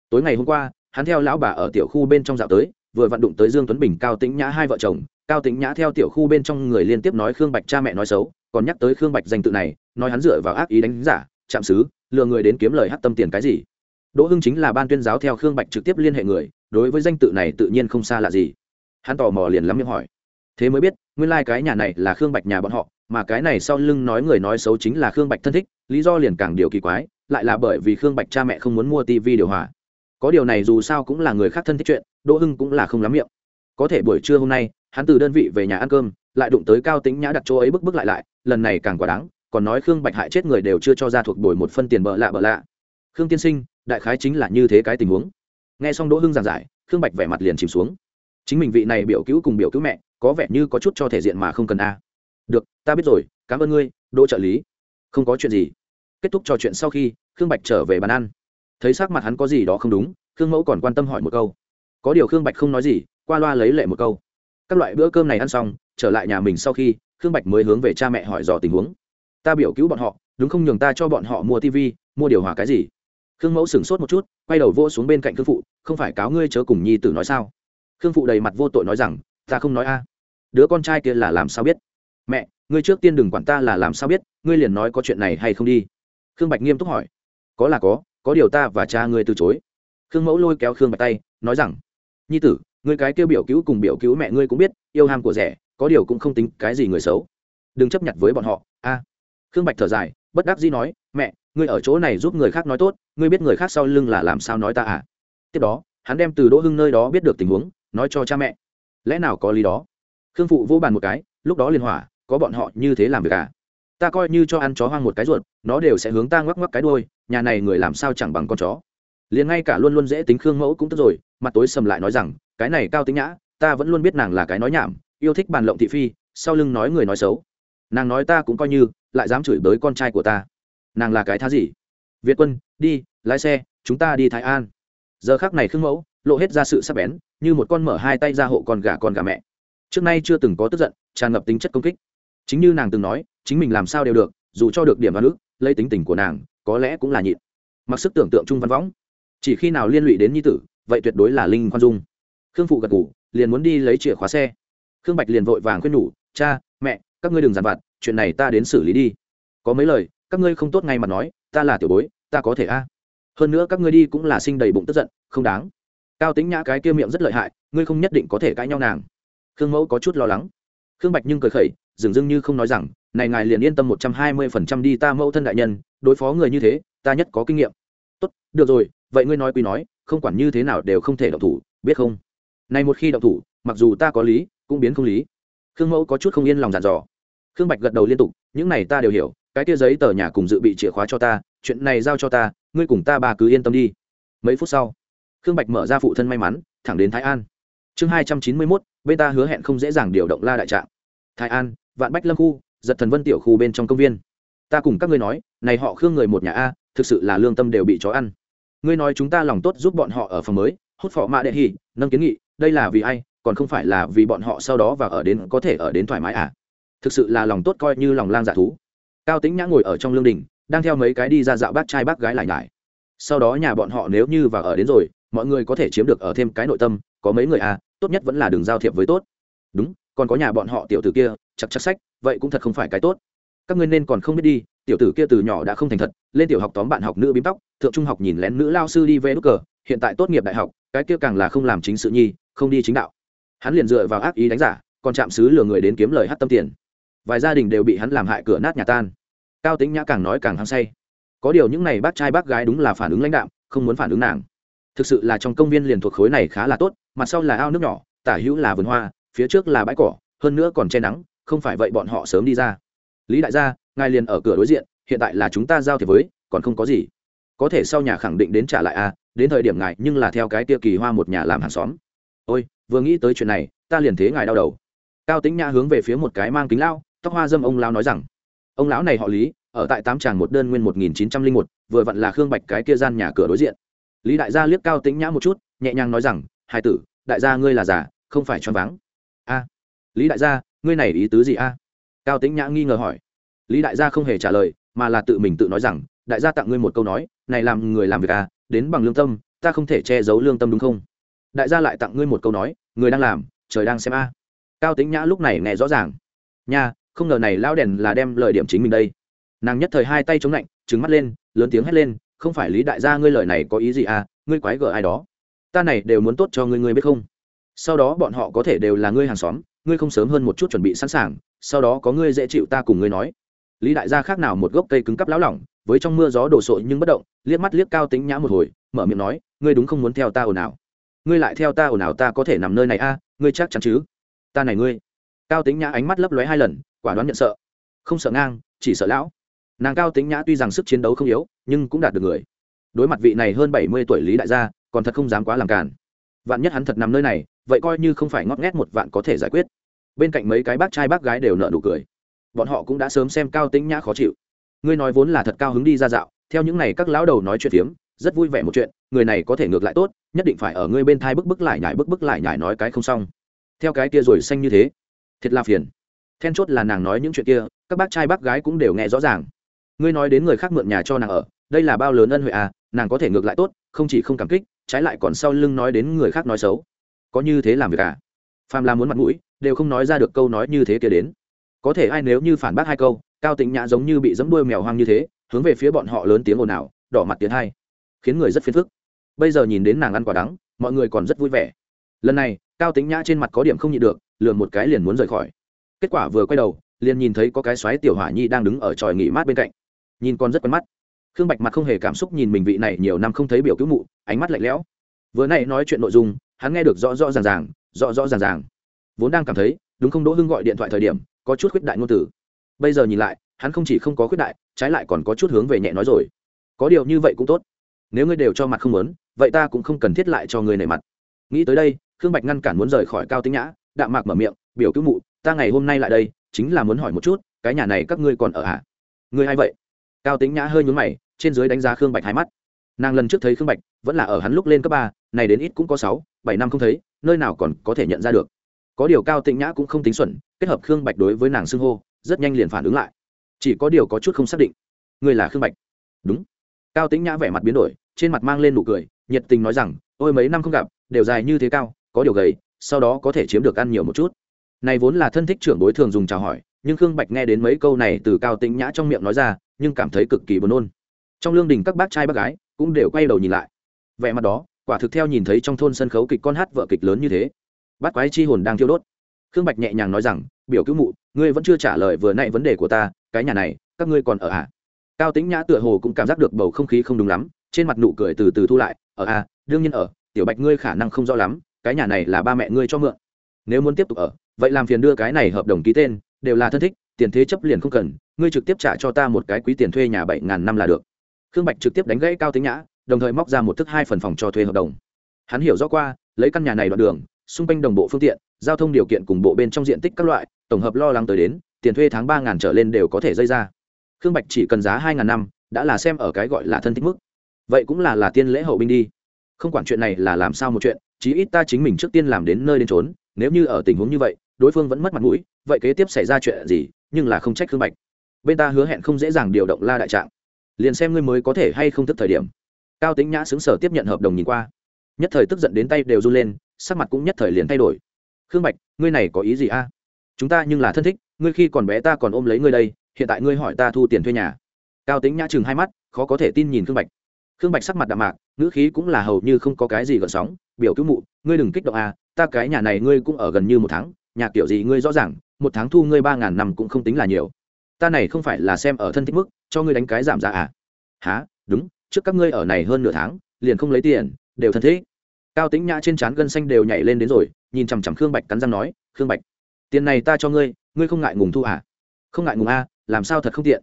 A: Tối ngày hôm qua, hắn theo lão bà ở tiểu khu bên trong dạo tới, vừa vặn đụng tới dương tuấn bình, cao tĩnh nhã hai vợ chồng. Cao tĩnh nhã theo tiểu khu bên trong người liên tiếp nói khương bạch cha mẹ nói xấu, còn nhắc tới khương bạch danh tự này, nói hắn dựa vào ác ý đánh giả, chạm xứ, lừa người đến kiếm lời hát tâm tiền cái gì. Đỗ hưng chính là ban tuyên giáo theo khương bạch trực tiếp liên hệ người, đối với danh tự này tự nhiên không xa lạ gì. Hắn tò mò liền lắm miệng hỏi thế mới biết, nguyên lai、like、cái nhà này là khương bạch nhà bọn họ, mà cái này sau lưng nói người nói xấu chính là khương bạch thân thích, lý do liền càng điều kỳ quái, lại là bởi vì khương bạch cha mẹ không muốn mua tv điều hòa. Có điều này dù sao cũng là người khác thân thích chuyện, đỗ hưng cũng là không lắm miệng. Có thể buổi trưa hôm nay, hắn từ đơn vị về nhà ăn cơm, lại đụng tới cao tính nhã đặt chỗ ấy bức bức lại lại, lần này càng quá đáng, còn nói khương bạch hại chết người đều chưa cho ra thuộc đổi một phân tiền bợ lạ bợ lạ. Khương tiên sinh, đại khái chính là như thế cái tình huống. Nghe xong đỗ hưng giảng giải, khương bạch vẻ mặt liền chìm xuống. Chính mình vị này biểu cứu cùng biểu cứu mẹ có vẻ như có chút cho thể diện mà không cần a. Được, ta biết rồi, cảm ơn ngươi, đỗ trợ lý. Không có chuyện gì. Kết thúc trò chuyện sau khi, khương bạch trở về bàn ăn. Thấy sắc mặt hắn có gì đó không đúng, khương mẫu còn quan tâm hỏi một câu. Có điều khương bạch không nói gì, qua loa lấy lệ một câu. Các loại bữa cơm này ăn xong, trở lại nhà mình sau khi, khương bạch mới hướng về cha mẹ hỏi dò tình huống. Ta biểu cứu bọn họ, đúng không nhường ta cho bọn họ mua tv mua điều hòa cái gì? Khương mẫu sửng sốt một chút, quay đầu vô xuống bên cạnh khương phụ, không phải cáo ngươi chớ cùng nhi tử nói sao? Khương phụ đầy mặt vô tội nói rằng, ta không nói a đứa con trai kia là làm sao biết? Mẹ, ngươi trước tiên đừng quản ta là làm sao biết, ngươi liền nói có chuyện này hay không đi. Khương bạch nghiêm túc hỏi. Có là có có điều ta và cha ngươi từ chối. Khương mẫu lôi kéo khương bạch tay, nói rằng, nhi tử, ngươi cái kêu biểu cứu cùng biểu cứu mẹ ngươi cũng biết, yêu ham của rẻ, có điều cũng không tính cái gì người xấu. Đừng chấp nhận với bọn họ, a. Khương bạch thở dài, bất đắc dĩ nói, mẹ, ngươi ở chỗ này giúp người khác nói tốt, ngươi biết người khác sau lưng là làm sao nói ta à? Tiếp đó, hắn đem từ đỗ hưng nơi đó biết được tình huống, nói cho cha mẹ. Lẽ nào có lý đó? Khương phụ vô bàn một cái, lúc đó liên hỏa, có bọn họ như thế làm việc à? Ta coi như cho ăn chó hoang một cái ruột, nó đều sẽ hướng ta ngoắc ngoắc cái đôi nhà này người làm sao chẳng bằng con chó. Liền ngay cả luôn luôn dễ tính khương mẫu cũng tức rồi, mặt tối sầm lại nói rằng, cái này cao tính nhã, ta vẫn luôn biết nàng là cái nói nhảm, yêu thích bàn lộng thị phi, sau lưng nói người nói xấu. Nàng nói ta cũng coi như, lại dám chửi bới con trai của ta. Nàng là cái thá gì? Việt quân, đi, lái xe, chúng ta đi thái an. Giờ khác này khương mẫu, lộ hết ra sự sắp bén, như một con mở hai tay ra hộ con gà con gà mẹ trước nay chưa từng có tức giận, tràn ngập tính chất công kích. Chính như nàng từng nói, chính mình làm sao đều được, dù cho được điểm văn nước lấy tính tình của nàng, có lẽ cũng là nhịn. Mặc sức tưởng tượng trung văn võng, chỉ khi nào liên lụy đến nhi tử, vậy tuyệt đối là linh khoan dung. Khương phụ gật ngủ liền muốn đi lấy chìa khóa xe. Khương bạch liền vội vàng khuyên nhủ, cha, mẹ, các ngươi đừng dàn vặt, chuyện này ta đến xử lý đi. Có mấy lời, các ngươi không tốt ngay mà nói, ta là tiểu bối, ta có thể a. Hơn nữa các ngươi đi cũng là sinh đầy bụng tức giận, không đáng. Cao tính nhã cái kia miệng rất lợi hại, ngươi không nhất định có thể cãi nhau nàng khương mẫu có chút lo lắng. Khương bạch nhưng cười khẩy dường dưng như không nói rằng, này ngài liền yên tâm một trăm hai mươi phần trăm đi ta mẫu thân đại nhân, đối phó người như thế, ta nhất có kinh nghiệm. Tốt, được rồi, vậy ngươi nói quy nói, không quản như thế nào đều không thể động thủ, biết không? Này một khi động thủ, mặc dù ta có lý, cũng biến không lý. Khương mẫu có chút không yên lòng dàn dò. Khương bạch gật đầu liên tục, những này ta đều hiểu, cái kia giấy tờ nhà cùng dự bị chìa khóa cho ta, chuyện này giao cho ta, ngươi cùng ta bà cứ yên tâm đi. Mấy phút sau, khương bạch mở ra phụ thân may mắn, thẳng đến thái an. Chương hai trăm chín mươi mốt bên ta hứa hẹn không dễ dàng điều động la đại trạng. Thái an, vạn bách lâm khu, giật thần vân tiểu khu bên trong công viên. Ta cùng các ngươi nói, này họ khương người một nhà a, thực sự là lương tâm đều bị chó ăn. Ngươi nói chúng ta lòng tốt giúp bọn họ ở phòng mới, hút phỏ mạ đệ hỉ, nâng kiến nghị, đây là vì ai, còn không phải là vì bọn họ sau đó và ở đến, có thể ở đến thoải mái à? Thực sự là lòng tốt coi như lòng lang dạ thú. Cao tính nhã ngồi ở trong lương đình, đang theo mấy cái đi ra dạo bác trai bác gái lại lại sau đó nhà bọn họ nếu như và ở đến rồi, mọi người có thể chiếm được ở thêm cái nội tâm, có mấy người à tốt nhất vẫn là đường giao thiệp với tốt. Đúng, còn có nhà bọn họ tiểu tử kia chặt chặt sách, vậy cũng thật không phải cái tốt. Các ngươi nên còn không biết đi, tiểu tử kia từ nhỏ đã không thành thật, lên tiểu học tóm bạn học nữ bím tóc, thượng trung học nhìn lén nữ lao sư đi về nút cờ, hiện tại tốt nghiệp đại học, cái kia càng là không làm chính sự nhi, không đi chính đạo. Hắn liền dựa vào ác ý đánh giả, còn chạm xứ lừa người đến kiếm lời hát tâm tiền. Vài gia đình đều bị hắn làm hại cửa nát nhà tan. Cao tính nhã càng nói càng hăng say. Có điều những này bác trai bác gái đúng là phản ứng lãnh đạm, không muốn phản ứng nàng. Thực sự là trong công viên liền thuộc khối này khá là tốt mặt sau là ao nước nhỏ, tả hữu là vườn hoa, phía trước là bãi cỏ, hơn nữa còn che nắng, không phải vậy bọn họ sớm đi ra. Lý đại gia, ngài liền ở cửa đối diện, hiện tại là chúng ta giao thiệp với, còn không có gì. Có thể sau nhà khẳng định đến trả lại a đến thời điểm ngài nhưng là theo cái tia kỳ hoa một nhà làm hàng xóm. Ôi, vừa nghĩ tới chuyện này, ta liền thế ngài đau đầu. Cao tính nhã hướng về phía một cái mang kính lao tóc hoa dâm ông lao nói rằng, ông lão này họ lý, ở tại tám tràng một đơn nguyên một nghìn chín trăm linh một, vừa vặn là khương bạch cái kia gian nhà cửa đối diện. Lý đại gia liếc cao tính nhã một chút, nhẹ nhàng nói rằng hai tử, đại gia ngươi là già, không phải choáng váng. A, lý đại gia, ngươi này ý tứ gì a? Cao tính nhã nghi ngờ hỏi. Lý đại gia không hề trả lời, mà là tự mình tự nói rằng, đại gia tặng ngươi một câu nói, này làm người làm việc à đến bằng lương tâm, ta không thể che giấu lương tâm đúng không? Đại gia lại tặng ngươi một câu nói, người đang làm, trời đang xem a. Cao tính nhã lúc này nghe rõ ràng. Nha, không ngờ này lao đèn là đem lời điểm chính mình đây. Nàng nhất thời hai tay chống lạnh trứng mắt lên, lớn tiếng hét lên, không phải lý đại gia ngươi lời này có ý gì à ngươi quái gở ai đó ta này đều muốn tốt cho ngươi ngươi biết không? Sau đó bọn họ có thể đều là ngươi hàng xóm, ngươi không sớm hơn một chút chuẩn bị sẵn sàng, sau đó có ngươi dễ chịu ta cùng ngươi nói. Lý đại gia khác nào một gốc cây cứng cắp lão lỏng, với trong mưa gió đổ sội nhưng bất động, liếc mắt liếc cao tính nhã một hồi, mở miệng nói, ngươi đúng không muốn theo ta ồn ào? Ngươi lại theo ta ồn ào ta có thể nằm nơi này a, ngươi chắc chắn chứ? Ta này ngươi. Cao tính nhã ánh mắt lấp lóe hai lần, quả đoán nhận sợ. Không sợ ngang, chỉ sợ lão. Nàng cao tính nhã tuy rằng sức chiến đấu không yếu, nhưng cũng đạt được người. Đối mặt vị này hơn bảy mươi tuổi lý đại gia còn thật không dám quá làm cản vạn nhất hắn thật nằm nơi này, vậy coi như không phải ngót nghét một vạn có thể giải quyết. Bên cạnh mấy cái bác trai bác gái đều nợ nụ cười. Bọn họ cũng đã sớm xem cao tính nhã khó chịu. Ngươi nói vốn là thật cao hứng đi ra dạo, theo những này các lão đầu nói chuyện phiếm, rất vui vẻ một chuyện, người này có thể ngược lại tốt, nhất định phải ở ngươi bên thai bức bức lại nhải bức bức lại nhải nói cái không xong. Theo cái kia rồi xanh như thế, thiệt là phiền. Then chốt là nàng nói những chuyện kia, các bác trai bác gái cũng đều nghe rõ ràng. Ngươi nói đến người khác mượn nhà cho nàng ở, đây là bao lớn ân huệ à nàng có thể ngược lại tốt, không chỉ không cảm kích trái lại còn sau lưng nói đến người khác nói xấu. Có như thế làm việc à? Phàm là muốn mặt mũi, đều không nói ra được câu nói như thế kia đến. Có thể ai nếu như phản bác hai câu, cao tĩnh nhã giống như bị dẫm đuôi mèo hoang như thế, hướng về phía bọn họ lớn tiếng ồn ào, đỏ mặt tiến hai. Khiến người rất phiền phức. Bây giờ nhìn đến nàng ăn quả đắng, mọi người còn rất vui vẻ. Lần này, cao tĩnh nhã trên mặt có điểm không nhịn được lượn một cái liền muốn rời khỏi. Kết quả vừa quay đầu, liền nhìn thấy có cái xoáy tiểu hỏa nhi đang đứng ở tròi nghỉ mát bên cạnh. Nhìn con rất quen mắt khương bạch mặt không hề cảm xúc nhìn mình vị này nhiều năm không thấy biểu cứu mụ ánh mắt lạnh lẽo. Vừa nay nói chuyện nội dung hắn nghe được rõ rõ ràng ràng rõ rõ ràng ràng. Vốn đang cảm thấy đúng không đỗ hưng gọi điện thoại thời điểm có chút khuyết đại ngôn từ. Bây giờ nhìn lại hắn không chỉ không có khuyết đại trái lại còn có chút hướng về nhẹ nói rồi. Có điều như vậy cũng tốt. Nếu ngươi đều cho mặt không muốn, vậy ta cũng không cần thiết lại cho ngươi nảy mặt. Nghĩ tới đây khương bạch ngăn cản muốn rời khỏi cao tính nhã đạm mạc mở miệng biểu cứu mụ ta ngày hôm nay lại đây chính là muốn hỏi một chút cái nhà này các ngươi còn ở hả? À? ngươi hay vậy? Cao tính nhã hơi nhún mày, trên dưới đánh giá khương bạch hai mắt. Nàng lần trước thấy khương bạch, vẫn là ở hắn lúc lên cấp ba, này đến ít cũng có sáu, bảy năm không thấy, nơi nào còn có thể nhận ra được. Có điều cao tĩnh nhã cũng không tính xuẩn, kết hợp khương bạch đối với nàng xưng hô, rất nhanh liền phản ứng lại. Chỉ có điều có chút không xác định. Người là khương bạch? Đúng. Cao tĩnh nhã vẻ mặt biến đổi, trên mặt mang lên nụ cười, nhiệt tình nói rằng, ôi, mấy năm không gặp, đều dài như thế cao, có điều gầy, sau đó có thể chiếm được ăn nhiều một chút. Này vốn là thân thích trưởng đối thường dùng chào hỏi, nhưng khương bạch nghe đến mấy câu này từ cao tĩnh nhã trong miệng nói ra nhưng cảm thấy cực kỳ buồn nôn. Trong lương đình các bác trai bác gái cũng đều quay đầu nhìn lại. Vẻ mặt đó, quả thực theo nhìn thấy trong thôn sân khấu kịch con hát vợ kịch lớn như thế. Bát quái chi hồn đang thiêu đốt. Khương bạch nhẹ nhàng nói rằng, biểu cứu mụ, ngươi vẫn chưa trả lời vừa nãy vấn đề của ta, cái nhà này, các ngươi còn ở à? Cao tính nhã tựa hồ cũng cảm giác được bầu không khí không đúng lắm, trên mặt nụ cười từ từ thu lại, ở à đương nhiên ở, tiểu bạch ngươi khả năng không rõ lắm, cái nhà này là ba mẹ ngươi cho mượn. Nếu muốn tiếp tục ở, vậy làm phiền đưa cái này hợp đồng ký tên, đều là thân thích tiền thế chấp liền không cần, ngươi trực tiếp trả cho ta một cái quý tiền thuê nhà bảy ngàn năm là được. Khương bạch trực tiếp đánh gãy cao tính nhã, đồng thời móc ra một thức hai phần phòng cho thuê hợp đồng. Hắn hiểu rõ qua, lấy căn nhà này đoạn đường, xung quanh đồng bộ phương tiện, giao thông điều kiện cùng bộ bên trong diện tích các loại, tổng hợp lo lắng tới đến, tiền thuê tháng ba ngàn trở lên đều có thể dây ra. Khương bạch chỉ cần giá hai ngàn năm, đã là xem ở cái gọi là thân thích mức. Vậy cũng là là tiên lễ hậu binh đi. Không quản chuyện này là làm sao một chuyện, chí ít ta chính mình trước tiên làm đến nơi đến trốn nếu như ở tình huống như vậy, đối phương vẫn mất mặt mũi, vậy kế tiếp xảy ra chuyện gì nhưng là không trách khương bạch. Bên ta hứa hẹn không dễ dàng điều động la đại trạng. Liền xem ngươi mới có thể hay không thức thời điểm. Cao tính nhã xứng sở tiếp nhận hợp đồng nhìn qua. Nhất thời tức giận đến tay đều run lên, sắc mặt cũng nhất thời liền thay đổi. Khương bạch, ngươi này có ý gì a? Chúng ta nhưng là thân thích, ngươi khi còn bé ta còn ôm lấy ngươi đây, hiện tại ngươi hỏi ta thu tiền thuê nhà. Cao tính nhã chừng hai mắt, khó có thể tin nhìn khương bạch. Khương bạch sắc mặt đạm mạc, ngữ khí cũng là hầu như không có cái gì gợn sóng, biểu cứu mụ, ngươi đừng kích động a, ta cái nhà này ngươi cũng ở gần như một tháng nhà kiểu gì ngươi rõ ràng, một tháng thu ngươi ba ngàn năm cũng không tính là nhiều. Ta này không phải là xem ở thân thích mức, cho ngươi đánh cái giảm giá à? Há đúng, trước các ngươi ở này hơn nửa tháng, liền không lấy tiền, đều thân thế. cao tính nhã trên trán gân xanh đều nhảy lên đến rồi, nhìn chằm chằm khương bạch cắn răng nói, khương bạch, tiền này ta cho ngươi ngươi không ngại ngùng thu à? Không ngại ngùng a làm sao thật không tiện?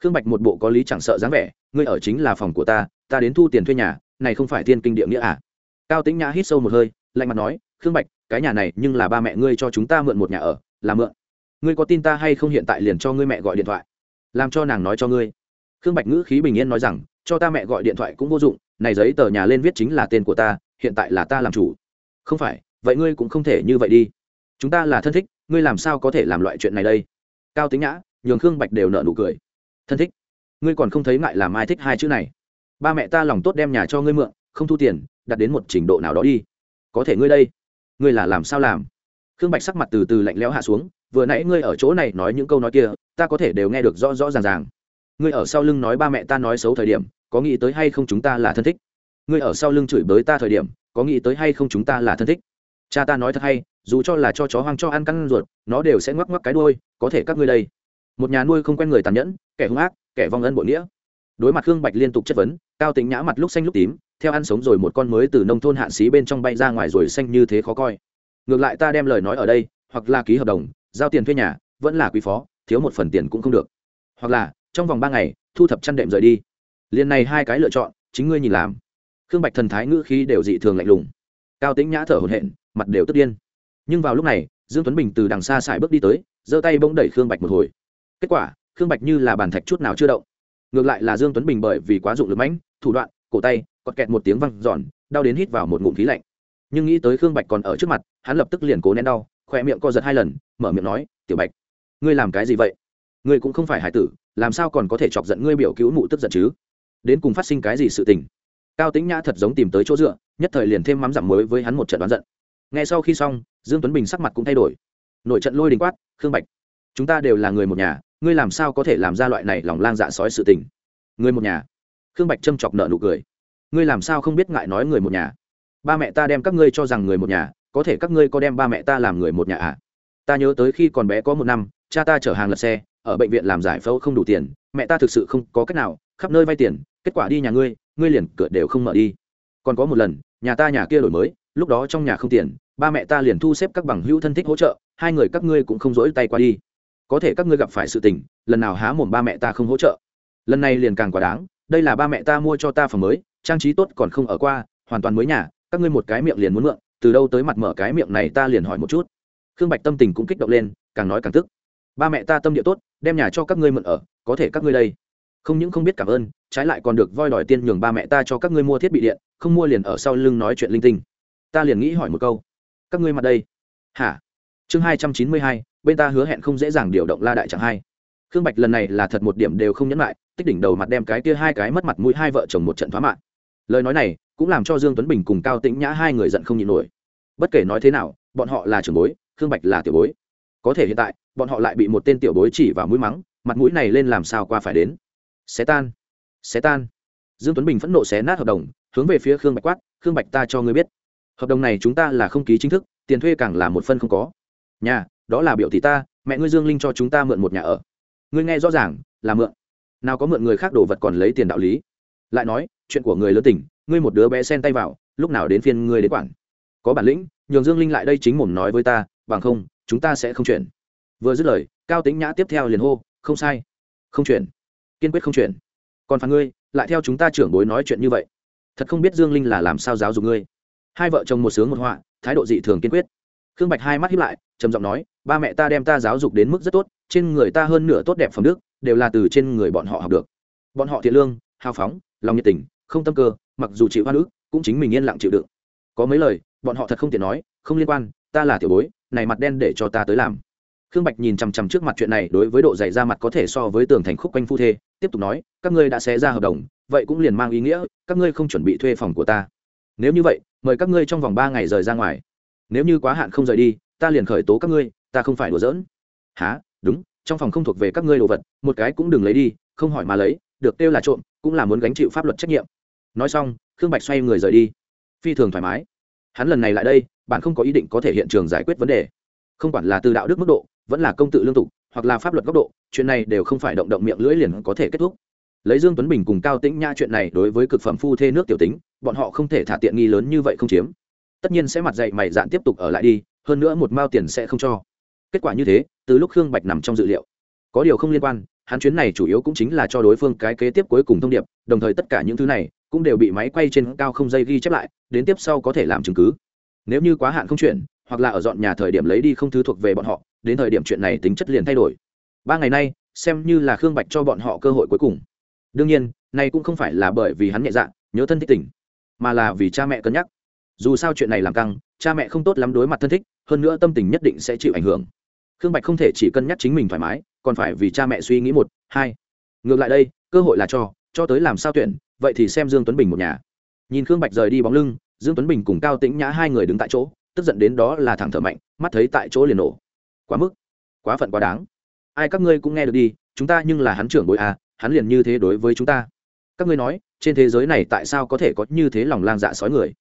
A: Khương bạch một bộ có lý chẳng sợ dáng vẻ, ngươi ở chính là phòng của ta ta đến thu tiền thuê nhà, này không phải thiên kinh địa nghĩa à? Cao tính nhã hít sâu một hơi, lạnh mặt nói khương bạch, cái nhà này nhưng là ba mẹ ngươi cho chúng ta mượn một nhà ở, là mượn. Ngươi có tin ta hay không hiện tại liền cho ngươi mẹ gọi điện thoại? Làm cho nàng nói cho ngươi. Khương bạch ngữ khí bình yên nói rằng, cho ta mẹ gọi điện thoại cũng vô dụng, này giấy tờ nhà lên viết chính là tên của ta, hiện tại là ta làm chủ. Không phải, vậy ngươi cũng không thể như vậy đi. Chúng ta là thân thích, ngươi làm sao có thể làm loại chuyện này đây? Cao tính nhã, nhường khương bạch đều nợ nụ cười. Thân thích, ngươi còn không thấy ngại làm ai thích hai chữ này. Ba mẹ ta lòng tốt đem nhà cho ngươi mượn, không thu tiền, đặt đến một trình độ nào đó đi. Có thể ngươi đây ngươi là làm sao làm? Khương bạch sắc mặt từ từ lạnh lẽo hạ xuống, vừa nãy ngươi ở chỗ này nói những câu nói kia, ta có thể đều nghe được rõ rõ ràng ràng. Ngươi ở sau lưng nói ba mẹ ta nói xấu thời điểm, có nghĩ tới hay không chúng ta là thân thích? Ngươi ở sau lưng chửi bới ta thời điểm, có nghĩ tới hay không chúng ta là thân thích? Cha ta nói thật hay, dù cho là cho chó hoang cho ăn căn ruột, nó đều sẽ ngoắc ngoắc cái đuôi, có thể các ngươi đây. Một nhà nuôi không quen người tàn nhẫn, kẻ hung ác, kẻ vong ân bội nghĩa. Đối mặt khương bạch liên tục chất vấn, cao tính nhã mặt lúc xanh lúc tím theo ăn sống rồi một con mới từ nông thôn hạn xí bên trong bay ra ngoài rồi xanh như thế khó coi. Ngược lại ta đem lời nói ở đây, hoặc là ký hợp đồng, giao tiền thuê nhà, vẫn là quý phó, thiếu một phần tiền cũng không được. Hoặc là, trong vòng ba ngày, thu thập chăn đệm rời đi. Liền này hai cái lựa chọn, chính ngươi nhìn làm. Khương bạch thần thái ngữ khí đều dị thường lạnh lùng. Cao tính nhã thở hồn hện mặt đều tức điên. Nhưng vào lúc này, dương tuấn bình từ đằng xa xài bước đi tới, giơ tay bỗng đẩy khương bạch một hồi. Kết quả, khương bạch như là bàn thạch chút nào chưa động. Ngược lại là dương tuấn bình bởi vì quá dụng lực mãnh, thủ đoạn cổ tay, cọt kẹt một tiếng văng giòn đau đến hít vào một ngụm khí lạnh. Nhưng nghĩ tới khương bạch còn ở trước mặt, hắn lập tức liền cố nén đau, khỏe miệng co giật hai lần, mở miệng nói, tiểu bạch, ngươi làm cái gì vậy? Ngươi cũng không phải hải tử, làm sao còn có thể chọc giận ngươi biểu cứu mụ tức giận chứ? Đến cùng phát sinh cái gì sự tình? Cao tính nhã thật giống tìm tới chỗ dựa, nhất thời liền thêm mắm giảm mới với hắn một trận đoán giận. Ngay sau khi xong, dương tuấn bình sắc mặt cũng thay đổi. Nội trận lôi đình quát, khương bạch, chúng ta đều là người một nhà, ngươi làm sao có thể làm ra loại này lòng lang dạ sói sự tình? Người một nhà khương bạch châm chọc nợ nụ cười. Ngươi làm sao không biết ngại nói người một nhà? Ba mẹ ta đem các ngươi cho rằng người một nhà, có thể các ngươi có đem ba mẹ ta làm người một nhà à? Ta nhớ tới khi còn bé có một năm, cha ta chở hàng lật xe, ở bệnh viện làm giải phẫu không đủ tiền, mẹ ta thực sự không có cách nào, khắp nơi vay tiền, kết quả đi nhà ngươi ngươi liền cửa đều không mở đi. Còn có một lần, nhà ta nhà kia đổi mới, lúc đó trong nhà không tiền, ba mẹ ta liền thu xếp các bằng hữu thân thích hỗ trợ, hai người các ngươi cũng không dỗi tay qua đi. Có thể các ngươi gặp phải sự tình, lần nào há mồm ba mẹ ta không hỗ trợ. Lần này liền càng quá đáng đây là ba mẹ ta mua cho ta phòng mới, trang trí tốt còn không ở qua, hoàn toàn mới nhà, các ngươi một cái miệng liền muốn mượn, từ đâu tới mặt mở cái miệng này ta liền hỏi một chút. Khương bạch tâm tình cũng kích động lên, càng nói càng tức. Ba mẹ ta tâm địa tốt, đem nhà cho các ngươi mượn ở, có thể các ngươi đây. Không những không biết cảm ơn, trái lại còn được voi đòi tiên nhường ba mẹ ta cho các ngươi mua thiết bị điện, không mua liền ở sau lưng nói chuyện linh tinh. Ta liền nghĩ hỏi một câu. Các ngươi mặt đây. Hả? Chương hai trăm chín mươi hai, bên ta hứa hẹn không dễ dàng điều động la đại chẳng hai. Khương bạch lần này là thật một điểm đều không nhẫn lại tích đỉnh đầu mặt đem cái kia hai cái mất mặt mũi hai vợ chồng một trận thoá mạng. Lời nói này cũng làm cho dương tuấn bình cùng cao tĩnh nhã hai người giận không nhịn nổi. Bất kể nói thế nào, bọn họ là trưởng bối, khương bạch là tiểu bối. Có thể hiện tại, bọn họ lại bị một tên tiểu bối chỉ vào mũi mắng, mặt mũi này lên làm sao qua phải đến. Xé tan xé tan. Dương tuấn bình phẫn nộ xé nát hợp đồng, hướng về phía khương bạch quát, khương bạch ta cho ngươi biết, hợp đồng này chúng ta là không ký chính thức, tiền thuê càng là một phân không có. Nhà, đó là biểu thị ta, mẹ ngươi dương linh cho chúng ta mượn một nhà ở. Ngươi nghe rõ ràng, là mượn nào có mượn người khác đồ vật còn lấy tiền đạo lý. Lại nói, chuyện của người lớn tỉnh, ngươi một đứa bé xen tay vào, lúc nào đến phiên ngươi đến quản. Có bản lĩnh, nhường dương linh lại đây chính mồm nói với ta, bằng không, chúng ta sẽ không chuyển vừa dứt lời, cao tính nhã tiếp theo liền hô, không sai, không chuyển kiên quyết không chuyển còn phản ngươi, lại theo chúng ta trưởng bối nói chuyện như vậy. Thật không biết dương linh là làm sao giáo dục ngươi. Hai vợ chồng một sướng một họa, thái độ dị thường kiên quyết. Khương bạch hai mắt hiếp lại, trầm giọng nói, ba mẹ ta đem ta giáo dục đến mức rất tốt, trên người ta hơn nửa tốt đẹp phẩm đức đều là từ trên người bọn họ học được. Bọn họ thiện lương, hào phóng, lòng nhiệt tình, không tâm cơ, mặc dù chịu hoa nữ cũng chính mình yên lặng chịu đựng. Có mấy lời, bọn họ thật không tiện nói, không liên quan, ta là tiểu bối, này mặt đen để cho ta tới làm. Khương bạch nhìn chằm chằm trước mặt chuyện này, đối với độ dày ra mặt có thể so với tường thành khúc quanh phu thê, tiếp tục nói, các ngươi đã xé ra hợp đồng, vậy cũng liền mang ý nghĩa, các ngươi không chuẩn bị thuê phòng của ta. Nếu như vậy, mời các ngươi trong vòng ba ngày rời ra ngoài. Nếu như quá hạn không rời đi, ta liền khởi tố các ngươi, ta không phải đùa giỡn. Há đúng trong phòng không thuộc về các ngươi đồ vật, một cái cũng đừng lấy đi, không hỏi mà lấy, được kêu là trộm, cũng là muốn gánh chịu pháp luật trách nhiệm. Nói xong, khương bạch xoay người rời đi. Phi thường thoải mái. Hắn lần này lại đây, bạn không có ý định có thể hiện trường giải quyết vấn đề. Không quản là từ đạo đức mức độ, vẫn là công tự lương tục, hoặc là pháp luật góc độ, chuyện này đều không phải động động miệng lưỡi liền có thể kết thúc. Lấy dương tuấn bình cùng cao tĩnh nha chuyện này đối với cực phẩm phu thê nước tiểu tính, bọn họ không thể thả tiện nghi lớn như vậy không chiếm. Tất nhiên sẽ mặt dạy mày dạn tiếp tục ở lại đi, hơn nữa một mao tiền sẽ không cho kết quả như thế, từ lúc khương bạch nằm trong dự liệu, có điều không liên quan, hắn chuyến này chủ yếu cũng chính là cho đối phương cái kế tiếp cuối cùng thông điệp, đồng thời tất cả những thứ này cũng đều bị máy quay trên cao không dây ghi chép lại, đến tiếp sau có thể làm chứng cứ. Nếu như quá hạn không chuyển, hoặc là ở dọn nhà thời điểm lấy đi không thứ thuộc về bọn họ, đến thời điểm chuyện này tính chất liền thay đổi. Ba ngày nay, xem như là khương bạch cho bọn họ cơ hội cuối cùng. Đương nhiên này cũng không phải là bởi vì hắn nhẹ dạ nhớ thân thích tỉnh mà là vì cha mẹ cân nhắc. Dù sao chuyện này làm căng, cha mẹ không tốt lắm đối mặt thân thích, hơn nữa tâm tình nhất định sẽ chịu ảnh hưởng khương bạch không thể chỉ cân nhắc chính mình thoải mái, còn phải vì cha mẹ suy nghĩ một, hai. Ngược lại đây, cơ hội là cho cho tới làm sao tuyển, vậy thì xem dương tuấn bình một nhà. Nhìn khương bạch rời đi bóng lưng, dương tuấn bình cùng cao tĩnh nhã hai người đứng tại chỗ, tức giận đến đó là thẳng thở mạnh, mắt thấy tại chỗ liền nổ. Quá mức, quá phận quá đáng. Ai các ngươi cũng nghe được đi, chúng ta nhưng là hắn trưởng bội à hắn liền như thế đối với chúng ta. Các ngươi nói, trên thế giới này tại sao có thể có như thế lòng lang dạ sói người?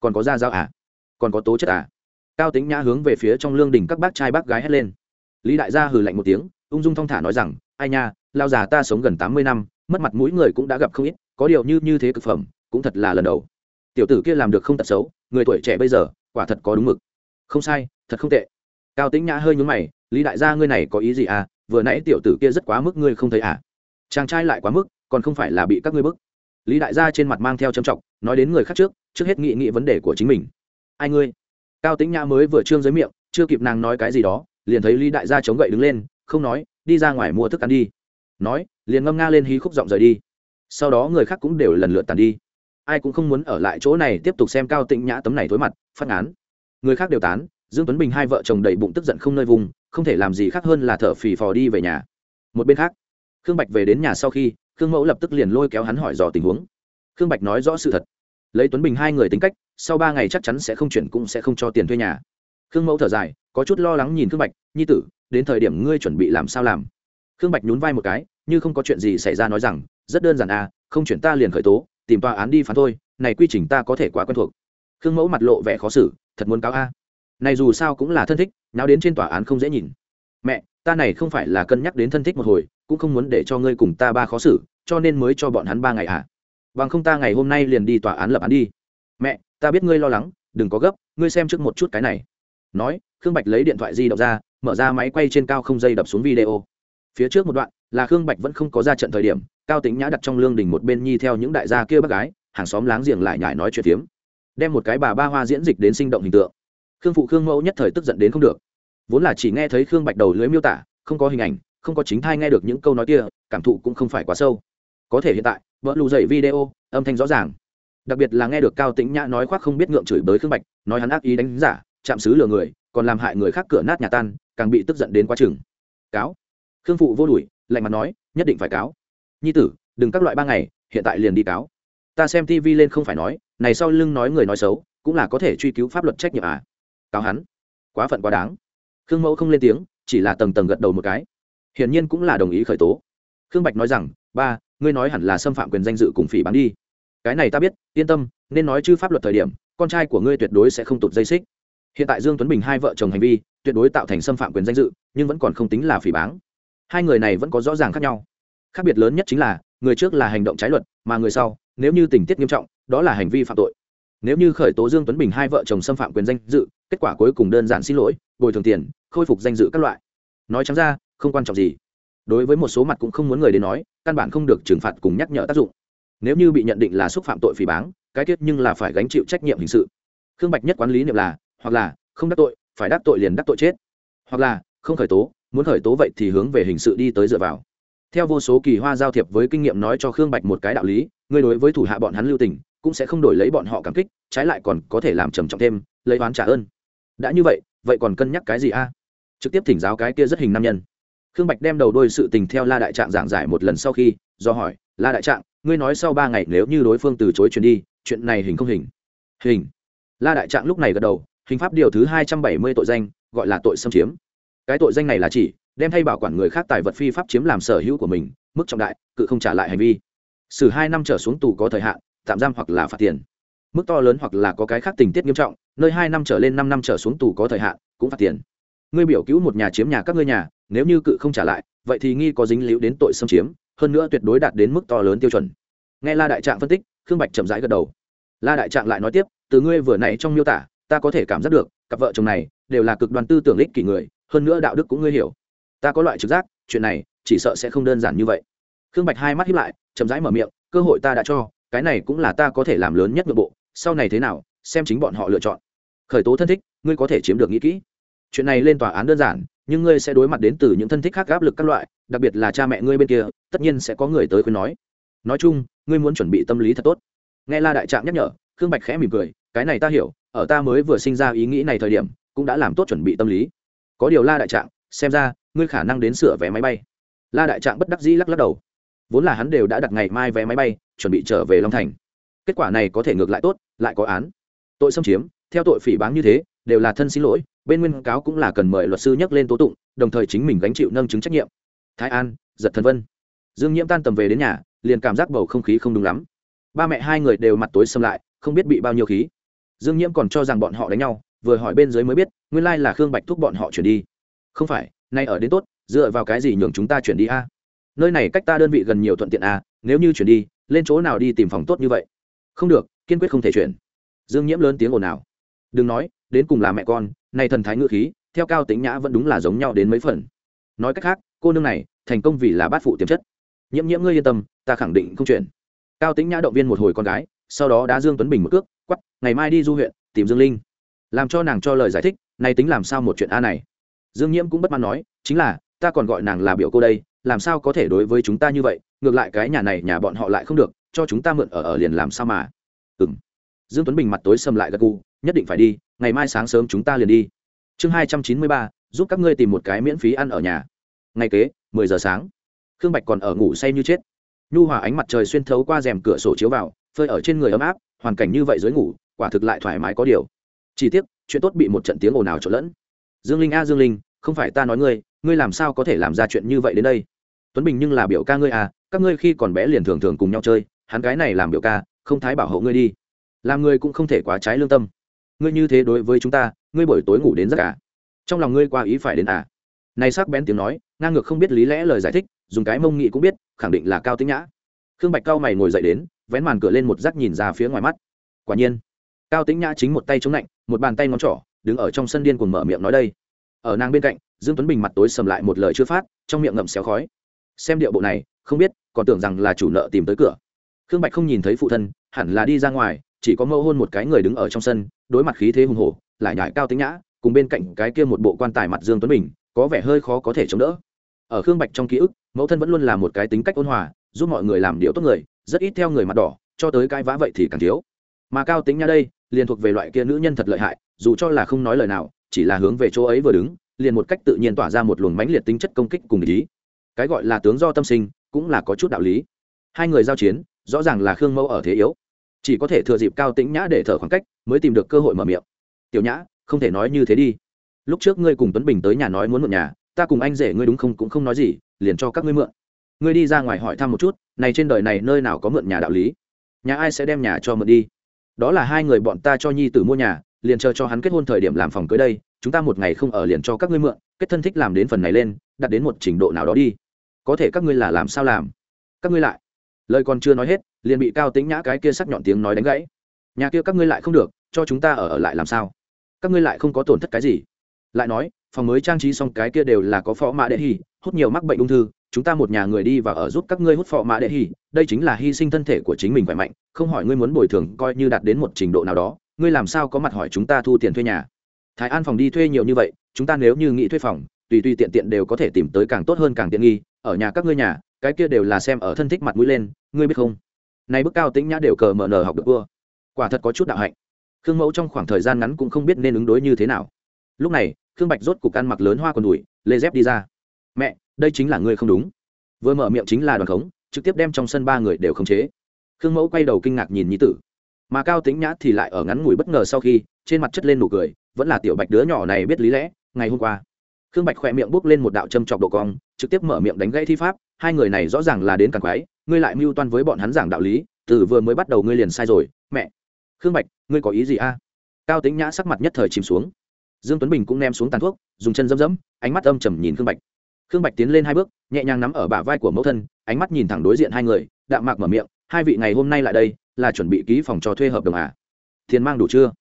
A: Còn có da dao à? Còn có tố chất à? Cao tính nhã hướng về phía trong lương đình các bác trai bác gái hét lên lý đại gia hừ lạnh một tiếng, ung dung thong thả nói rằng, ai nha, lao già ta sống gần tám mươi năm, mất mặt mũi người cũng đã gặp không ít, có điều như như thế cực phẩm, cũng thật là lần đầu. Tiểu tử kia làm được không tật xấu, người tuổi trẻ bây giờ, quả thật có đúng mực. Không sai, thật không tệ. Cao Tĩnh nhã hơi nhúng mày, lý đại gia ngươi này có ý gì à? Vừa nãy tiểu tử kia rất quá mức ngươi không thấy à? Chàng trai lại quá mức, còn không phải là bị các ngươi bức. Lý đại gia trên mặt mang theo trầm trọng, nói đến người khác trước trước hết nghị nghị vấn đề của chính mình. Ai ngươi? Cao tĩnh nhã mới vừa trương dưới miệng, chưa kịp nàng nói cái gì đó liền thấy lý đại gia chống gậy đứng lên, không nói, đi ra ngoài mua thức ăn đi. Nói, liền ngâm nga lên hí khúc giọng rời đi. Sau đó người khác cũng đều lần lượt tàn đi. Ai cũng không muốn ở lại chỗ này tiếp tục xem cao Tịnh nhã tấm này thối mặt, phát án người khác đều tán, dương tuấn bình hai vợ chồng đầy bụng tức giận không nơi vùng, không thể làm gì khác hơn là thở phì phò đi về nhà. Một bên khác, khương bạch về đến nhà sau khi, khương mẫu lập tức liền lôi kéo hắn hỏi dò tình huống. Khương bạch nói rõ sự thật. Lấy tuấn bình hai người tính cách, sau ba ngày chắc chắn sẽ không chuyển cũng sẽ không cho tiền thuê nhà. Khương mẫu thở dài có chút lo lắng nhìn khương bạch, nhi tử, đến thời điểm ngươi chuẩn bị làm sao làm? Khương bạch nhún vai một cái, như không có chuyện gì xảy ra nói rằng, rất đơn giản à không chuyển ta liền khởi tố, tìm tòa án đi phán thôi, này quy trình ta có thể quá quen thuộc. Khương mẫu mặt lộ vẻ khó xử, thật muốn cáo a. Này dù sao cũng là thân thích nào đến trên tòa án không dễ nhìn. Mẹ, ta này không phải là cân nhắc đến thân thích một hồi, cũng không muốn để cho ngươi cùng ta ba khó xử, cho nên mới cho bọn hắn ba ngày à. Bằng không ta ngày hôm nay liền đi tòa án lập án đi. Mẹ, ta biết ngươi lo lắng, đừng có gấp, ngươi xem trước một chút cái này. Nói khương bạch lấy điện thoại di động ra, mở ra máy quay trên cao không dây đập xuống video. Phía trước một đoạn, là khương bạch vẫn không có ra trận thời điểm, cao tính nhã đặt trong lương đình một bên nhi theo những đại gia kia bác gái, hàng xóm láng giềng lại nhải nói chuyện phiếm. Đem một cái bà ba hoa diễn dịch đến sinh động hình tượng. Khương phụ khương mẫu nhất thời tức giận đến không được. Vốn là chỉ nghe thấy khương bạch đầu lưới miêu tả, không có hình ảnh, không có chính thai nghe được những câu nói kia, cảm thụ cũng không phải quá sâu. Có thể hiện tại, vợ lù dậy video, âm thanh rõ ràng. Đặc biệt là nghe được cao tĩnh nhã nói khoác không biết ngượng chửi bới khương bạch, nói hắn ác ý đánh giả, chạm xứ lừa người còn làm hại người khác cửa nát nhà tan, càng bị tức giận đến quá chừng. Cáo. Khương phụ vô đùi lạnh mặt nói, nhất định phải cáo. Nhi tử, đừng các loại ba ngày, hiện tại liền đi cáo. Ta xem tv lên không phải nói, này sau lưng nói người nói xấu, cũng là có thể truy cứu pháp luật trách nhiệm à. Cáo hắn. Quá phận quá đáng. Khương mẫu không lên tiếng, chỉ là tầng tầng gật đầu một cái. Hiển nhiên cũng là đồng ý khởi tố. Khương bạch nói rằng, ba, ngươi nói hẳn là xâm phạm quyền danh dự cùng phỉ bán đi. Cái này ta biết, yên tâm, nên nói chư pháp luật thời điểm, con trai của ngươi tuyệt đối sẽ không tụt dây xích hiện tại dương tuấn bình hai vợ chồng hành vi, tuyệt đối tạo thành xâm phạm quyền danh dự, nhưng vẫn còn không tính là phỉ báng. Hai người này vẫn có rõ ràng khác nhau. Khác biệt lớn nhất chính là, người trước là hành động trái luật, mà người sau, nếu như tình tiết nghiêm trọng, đó là hành vi phạm tội. Nếu như khởi tố dương tuấn bình hai vợ chồng xâm phạm quyền danh dự, kết quả cuối cùng đơn giản xin lỗi, bồi thường tiền, khôi phục danh dự các loại. Nói trắng ra, không quan trọng gì. Đối với một số mặt cũng không muốn người đến nói, căn bản không được trừng phạt cùng nhắc nhở tác dụng. Nếu như bị nhận định là xúc phạm tội phỉ báng, cái tiết nhưng là phải gánh chịu trách nhiệm hình sự. Khương bạch nhất quán lý niệm là hoặc là không đắc tội, phải đắc tội liền đắc tội chết. Hoặc là không khởi tố, muốn khởi tố vậy thì hướng về hình sự đi tới dựa vào. Theo vô số kỳ hoa giao thiệp với kinh nghiệm nói cho khương bạch một cái đạo lý, ngươi đối với thủ hạ bọn hắn lưu tình, cũng sẽ không đổi lấy bọn họ cảm kích, trái lại còn có thể làm trầm trọng thêm, lấy oán trả ơn. Đã như vậy vậy còn cân nhắc cái gì a? Trực tiếp thỉnh giáo cái kia rất hình nam nhân. Khương bạch đem đầu đôi sự tình theo la đại trạng giảng giải một lần sau khi, do hỏi, la đại trạng, ngươi nói sau ba ngày nếu như đối phương từ chối chuyển đi, chuyện này hình không hình? Hình. La đại trạng lúc này gật đầu hình pháp điều thứ hai trăm bảy mươi tội danh, gọi là tội xâm chiếm. Cái tội danh này là chỉ đem thay bảo quản người khác tài vật phi pháp chiếm làm sở hữu của mình, mức trọng đại, cự không trả lại hành vi. Xử hai năm trở xuống tù có thời hạn, tạm giam hoặc là phạt tiền. Mức to lớn hoặc là có cái khác tình tiết nghiêm trọng, nơi hai năm trở lên năm năm trở xuống tù có thời hạn, cũng phạt tiền. Ngươi biểu cứu một nhà chiếm nhà các ngươi nhà, nếu như cự không trả lại, vậy thì nghi có dính líu đến tội xâm chiếm, hơn nữa tuyệt đối đạt đến mức to lớn tiêu chuẩn. Nghe la đại trạng phân tích, khương bạch chậm rãi gật đầu. La đại trạng lại nói tiếp, từ ngươi vừa nãy trong miêu tả ta có thể cảm giác được, cặp vợ chồng này đều là cực đoan tư tưởng lích kỷ người, hơn nữa đạo đức cũng ngươi hiểu. Ta có loại trực giác, chuyện này chỉ sợ sẽ không đơn giản như vậy. Khương bạch hai mắt hiếp lại, chậm rãi mở miệng, cơ hội ta đã cho, cái này cũng là ta có thể làm lớn nhất nội bộ, sau này thế nào, xem chính bọn họ lựa chọn. Khởi tố thân thích, ngươi có thể chiếm được nghĩ kỹ. Chuyện này lên tòa án đơn giản, nhưng ngươi sẽ đối mặt đến từ những thân thích khác áp lực các loại, đặc biệt là cha mẹ ngươi bên kia, tất nhiên sẽ có người tới khuyên nói. Nói chung, ngươi muốn chuẩn bị tâm lý thật tốt. Nghe la đại trạm nhắc nhở, khương bạch khẽ mỉm cười, cái này ta hiểu ở ta mới vừa sinh ra ý nghĩ này thời điểm, cũng đã làm tốt chuẩn bị tâm lý. Có điều la đại trạng, xem ra, ngươi khả năng đến sửa vé máy bay. La đại trạng bất đắc dĩ lắc lắc đầu. Vốn là hắn đều đã đặt ngày mai vé máy bay, chuẩn bị trở về long thành. Kết quả này có thể ngược lại tốt, lại có án. Tội xâm chiếm, theo tội phỉ báng như thế, đều là thân xin lỗi, bên nguyên cáo cũng là cần mời luật sư nhắc lên tố tụng, đồng thời chính mình gánh chịu nâng chứng trách nhiệm. Thái an, giật thần vân. Dương nhiễm tan tầm về đến nhà, liền cảm giác bầu không khí không đúng lắm. Ba mẹ hai người đều mặt tối xâm lại, không biết bị bao nhiêu khí dương nhiễm còn cho rằng bọn họ đánh nhau, vừa hỏi bên dưới mới biết, nguyên lai là khương bạch thúc bọn họ chuyển đi. Không phải, nay ở đến tốt, dựa vào cái gì nhường chúng ta chuyển đi a? Nơi này cách ta đơn vị gần nhiều thuận tiện a, nếu như chuyển đi, lên chỗ nào đi tìm phòng tốt như vậy? Không được, kiên quyết không thể chuyển. Dương nhiễm lớn tiếng ồn ào. Đừng nói, đến cùng là mẹ con nay thần thái ngự khí, theo cao tính nhã vẫn đúng là giống nhau đến mấy phần. Nói cách khác, cô nương này, thành công vì là bát phụ tiềm chất. Nhiễm nhiễm ngươi yên tâm, ta khẳng định không chuyển. Cao tính nhã động viên một hồi con gái, sau đó đá dương tuấn bình một cước ngày mai đi du huyện, tìm dương linh. Làm cho nàng cho lời giải thích, nay tính làm sao một chuyện a này. Dương nhiễm cũng bất mãn nói, chính là, ta còn gọi nàng là biểu cô đây, làm sao có thể đối với chúng ta như vậy, ngược lại cái nhà này nhà bọn họ lại không được, cho chúng ta mượn ở ở liền làm sao mà. Ừ m dương tuấn bình mặt tối xâm lại gật gù, nhất định phải đi, ngày mai sáng sớm chúng ta liền đi. Chương hai trăm chín mươi ba, giúp các ngươi tìm một cái miễn phí ăn ở nhà. Ngày kế, mười giờ sáng. Khương bạch còn ở ngủ say như chết. Nhu hòa ánh mặt trời xuyên thấu qua rèm cửa sổ chiếu vào, phơi ở trên người ấm áp, hoàn cảnh như vậy dưới ngủ quả thực lại thoải mái có điều. Chỉ tiếc, chuyện tốt bị một trận tiếng ồn ào trộn lẫn. Dương linh a, dương linh, không phải ta nói ngươi ngươi làm sao có thể làm ra chuyện như vậy đến đây? Tuấn bình nhưng là biểu ca ngươi à các ngươi khi còn bé liền thường thường cùng nhau chơi, hắn gái này làm biểu ca, không thái bảo hộ ngươi đi. Làm ngươi cũng không thể quá trái lương tâm. Ngươi như thế đối với chúng ta, ngươi buổi tối ngủ đến rất cả à? trong lòng ngươi qua ý phải đến à? Này sắc bén tiếng nói, ngang ngược không biết lý lẽ lời giải thích, dùng cái mông nghị cũng biết, khẳng định là cao tính nhã. Khương bạch cao mày ngồi dậy đến, vén màn cửa lên một rắc nhìn ra phía ngoài mắt. Quả nhiên cao Tĩnh nhã chính một tay chống lạnh, một bàn tay ngón trỏ, đứng ở trong sân điên cuồng mở miệng nói đây. Ở nàng bên cạnh, dương tuấn bình mặt tối sầm lại một lời chưa phát, trong miệng ngậm xéo khói. Xem điệu bộ này, không biết, còn tưởng rằng là chủ nợ tìm tới cửa. Khương bạch không nhìn thấy phụ thân, hẳn là đi ra ngoài, chỉ có mâu hôn một cái người đứng ở trong sân, đối mặt khí thế hùng hổ, lại nhải cao tính nhã, cùng bên cạnh cái kia một bộ quan tài mặt dương tuấn bình, có vẻ hơi khó có thể chống đỡ. Ở khương bạch trong ký ức, mẫu thân vẫn luôn là một cái tính cách ôn hòa, giúp mọi người làm điều tốt người, rất ít theo người mặt đỏ, cho tới cái vã vậy thì càng thiếu. Mà cao tính nhã đây liền thuộc về loại kia nữ nhân thật lợi hại, dù cho là không nói lời nào, chỉ là hướng về chỗ ấy vừa đứng, liền một cách tự nhiên tỏa ra một luồng mãnh liệt tính chất công kích cùng ý. Cái gọi là tướng do tâm sinh, cũng là có chút đạo lý. Hai người giao chiến, rõ ràng là khương mẫu ở thế yếu. Chỉ có thể thừa dịp cao tĩnh nhã để thở khoảng cách, mới tìm được cơ hội mở miệng. Tiểu nhã, không thể nói như thế đi. Lúc trước ngươi cùng tuấn bình tới nhà nói muốn mượn nhà, ta cùng anh rể ngươi đúng không cũng không nói gì, liền cho các ngươi mượn. Ngươi đi ra ngoài hỏi thăm một chút, này trên đời này nơi nào có mượn nhà đạo lý? Nhà ai sẽ đem nhà cho mượn đi? Đó là hai người bọn ta cho nhi tử mua nhà, liền chờ cho hắn kết hôn thời điểm làm phòng cưới đây, chúng ta một ngày không ở liền cho các ngươi mượn, kết thân thích làm đến phần này lên, đặt đến một trình độ nào đó đi. Có thể các ngươi là làm sao làm? Các ngươi lại. Lời còn chưa nói hết, liền bị cao tính nhã cái kia sắc nhọn tiếng nói đánh gãy. Nhà kia các ngươi lại không được, cho chúng ta ở ở lại làm sao? Các ngươi lại không có tổn thất cái gì. Lại nói phòng mới trang trí xong cái kia đều là có phó mã đệ hỉ, hút nhiều mắc bệnh ung thư, chúng ta một nhà người đi và ở giúp các ngươi hút phò mã đệ hỉ, đây chính là hy sinh thân thể của chính mình khỏe mạnh, không hỏi ngươi muốn bồi thường coi như đạt đến một trình độ nào đó, ngươi làm sao có mặt hỏi chúng ta thu tiền thuê nhà. Thái an phòng đi thuê nhiều như vậy, chúng ta nếu như nghĩ thuê phòng, tùy tùy tiện tiện đều có thể tìm tới càng tốt hơn càng tiện nghi, ở nhà các ngươi nhà, cái kia đều là xem ở thân thích mặt mũi lên, ngươi biết không? Nay bức cao tính nhã đều cờ mở nở học được vua. Quả thật có chút đạo hạnh. Khương mẫu trong khoảng thời gian ngắn cũng không biết nên ứng đối như thế nào. Lúc này khương bạch rốt cục ăn mặc lớn hoa quần đùi, lê dép đi ra. Mẹ, đây chính là ngươi không đúng. Vừa mở miệng chính là đoàn khống, trực tiếp đem trong sân ba người đều khống chế. Khương mẫu quay đầu kinh ngạc nhìn nhi tử. Mà cao tính nhã thì lại ở ngắn ngủi bất ngờ sau khi, trên mặt chất lên nụ cười, vẫn là tiểu bạch đứa nhỏ này biết lý lẽ, ngày hôm qua. Khương bạch khỏe miệng bốc lên một đạo châm chọc độ cong, trực tiếp mở miệng đánh gãy thi pháp, hai người này rõ ràng là đến càng quái, ngươi lại mưu toan với bọn hắn giảng đạo lý, từ vừa mới bắt đầu ngươi liền sai rồi, mẹ. Khương bạch, ngươi có ý gì a? Cao tính nhã sắc mặt nhất thời chìm xuống dương tuấn bình cũng ném xuống tàn thuốc, dùng chân dẫm dẫm, ánh mắt âm trầm nhìn khương bạch. Khương bạch tiến lên hai bước, nhẹ nhàng nắm ở bả vai của mẫu thân, ánh mắt nhìn thẳng đối diện hai người, đạm mạc mở miệng, hai vị ngày hôm nay lại đây, là chuẩn bị ký phòng cho thuê hợp đồng à? Tiền mang đủ chưa?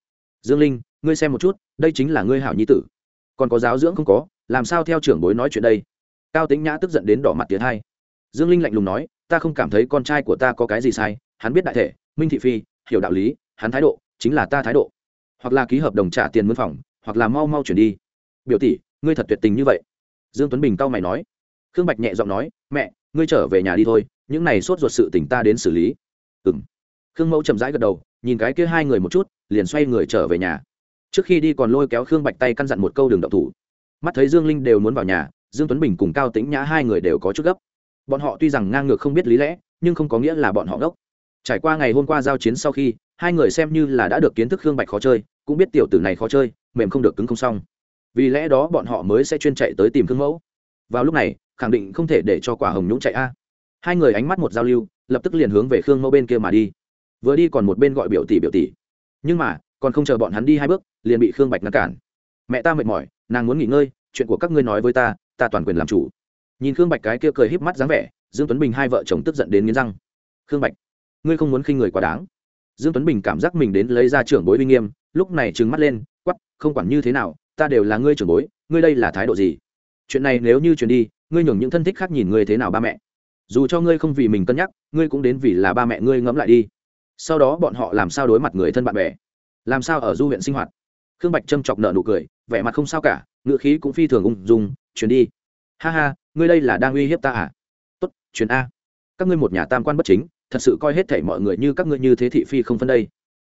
A: Dương linh, ngươi xem một chút, đây chính là ngươi hảo nhi tử. Còn có giáo dưỡng không có, làm sao theo trưởng bối nói chuyện đây? Cao tính nhã tức giận đến đỏ mặt tiến hai. Dương linh lạnh lùng nói, ta không cảm thấy con trai của ta có cái gì sai, hắn biết đại thể, minh thị phi, hiểu đạo lý, hắn thái độ, chính là ta thái độ. Hoặc là ký hợp đồng trả tiền mướn phòng hoặc là mau mau chuyển đi. Biểu tỷ, ngươi thật tuyệt tình như vậy. Dương tuấn bình cau mày nói. Khương bạch nhẹ giọng nói, mẹ, ngươi trở về nhà đi thôi, những này sốt ruột sự tình ta đến xử lý. Ừm. Khương mẫu chậm rãi gật đầu, nhìn cái kia hai người một chút, liền xoay người trở về nhà. Trước khi đi còn lôi kéo khương bạch tay căn dặn một câu đường động thủ. Mắt thấy dương linh đều muốn vào nhà, dương tuấn bình cùng cao tĩnh nhã hai người đều có chút gấp. Bọn họ tuy rằng ngang ngược không biết lý lẽ, nhưng không có nghĩa là bọn họ gốc trải qua ngày hôm qua giao chiến sau khi hai người xem như là đã được kiến thức khương bạch khó chơi, cũng biết tiểu tử này khó chơi, mềm không được cứng không xong. Vì lẽ đó bọn họ mới sẽ chuyên chạy tới tìm khương mẫu. Vào lúc này, khẳng định không thể để cho quả hồng nhũng chạy a. Hai người ánh mắt một giao lưu, lập tức liền hướng về khương mẫu bên kia mà đi. Vừa đi còn một bên gọi biểu tỷ biểu tỷ. Nhưng mà, còn không chờ bọn hắn đi hai bước, liền bị khương bạch ngăn cản. Mẹ ta mệt mỏi, nàng muốn nghỉ ngơi, chuyện của các ngươi nói với ta ta toàn quyền làm chủ. Nhìn khương bạch cái kia cười híp mắt dáng vẻ, dương tuấn bình hai vợ chồng tức giận đến nghiến răng. Khương bạch, ngươi không muốn khinh người quá đáng dương tuấn bình cảm giác mình đến lấy ra trưởng bối uy nghiêm, lúc này trừng mắt lên quắp không quản như thế nào, ta đều là ngươi trưởng bối, ngươi đây là thái độ gì? Chuyện này nếu như chuyển đi, ngươi nhường những thân thích khác nhìn ngươi thế nào ba mẹ. Dù cho ngươi không vì mình cân nhắc, ngươi cũng đến vì là ba mẹ ngươi ngẫm lại đi. Sau đó bọn họ làm sao đối mặt người thân bạn bè? Làm sao ở du huyện sinh hoạt? Khương bạch trâm chọc nợ nụ cười, vẻ mặt không sao cả, ngựa khí cũng phi thường ung dung, chuyển đi. Ha ha, ngươi đây là đang uy hiếp ta à? Tốt, chuyển a. Các ngươi một nhà tam quan bất chính thật sự coi hết thảy mọi người như các ngươi như thế thị phi không phân đây.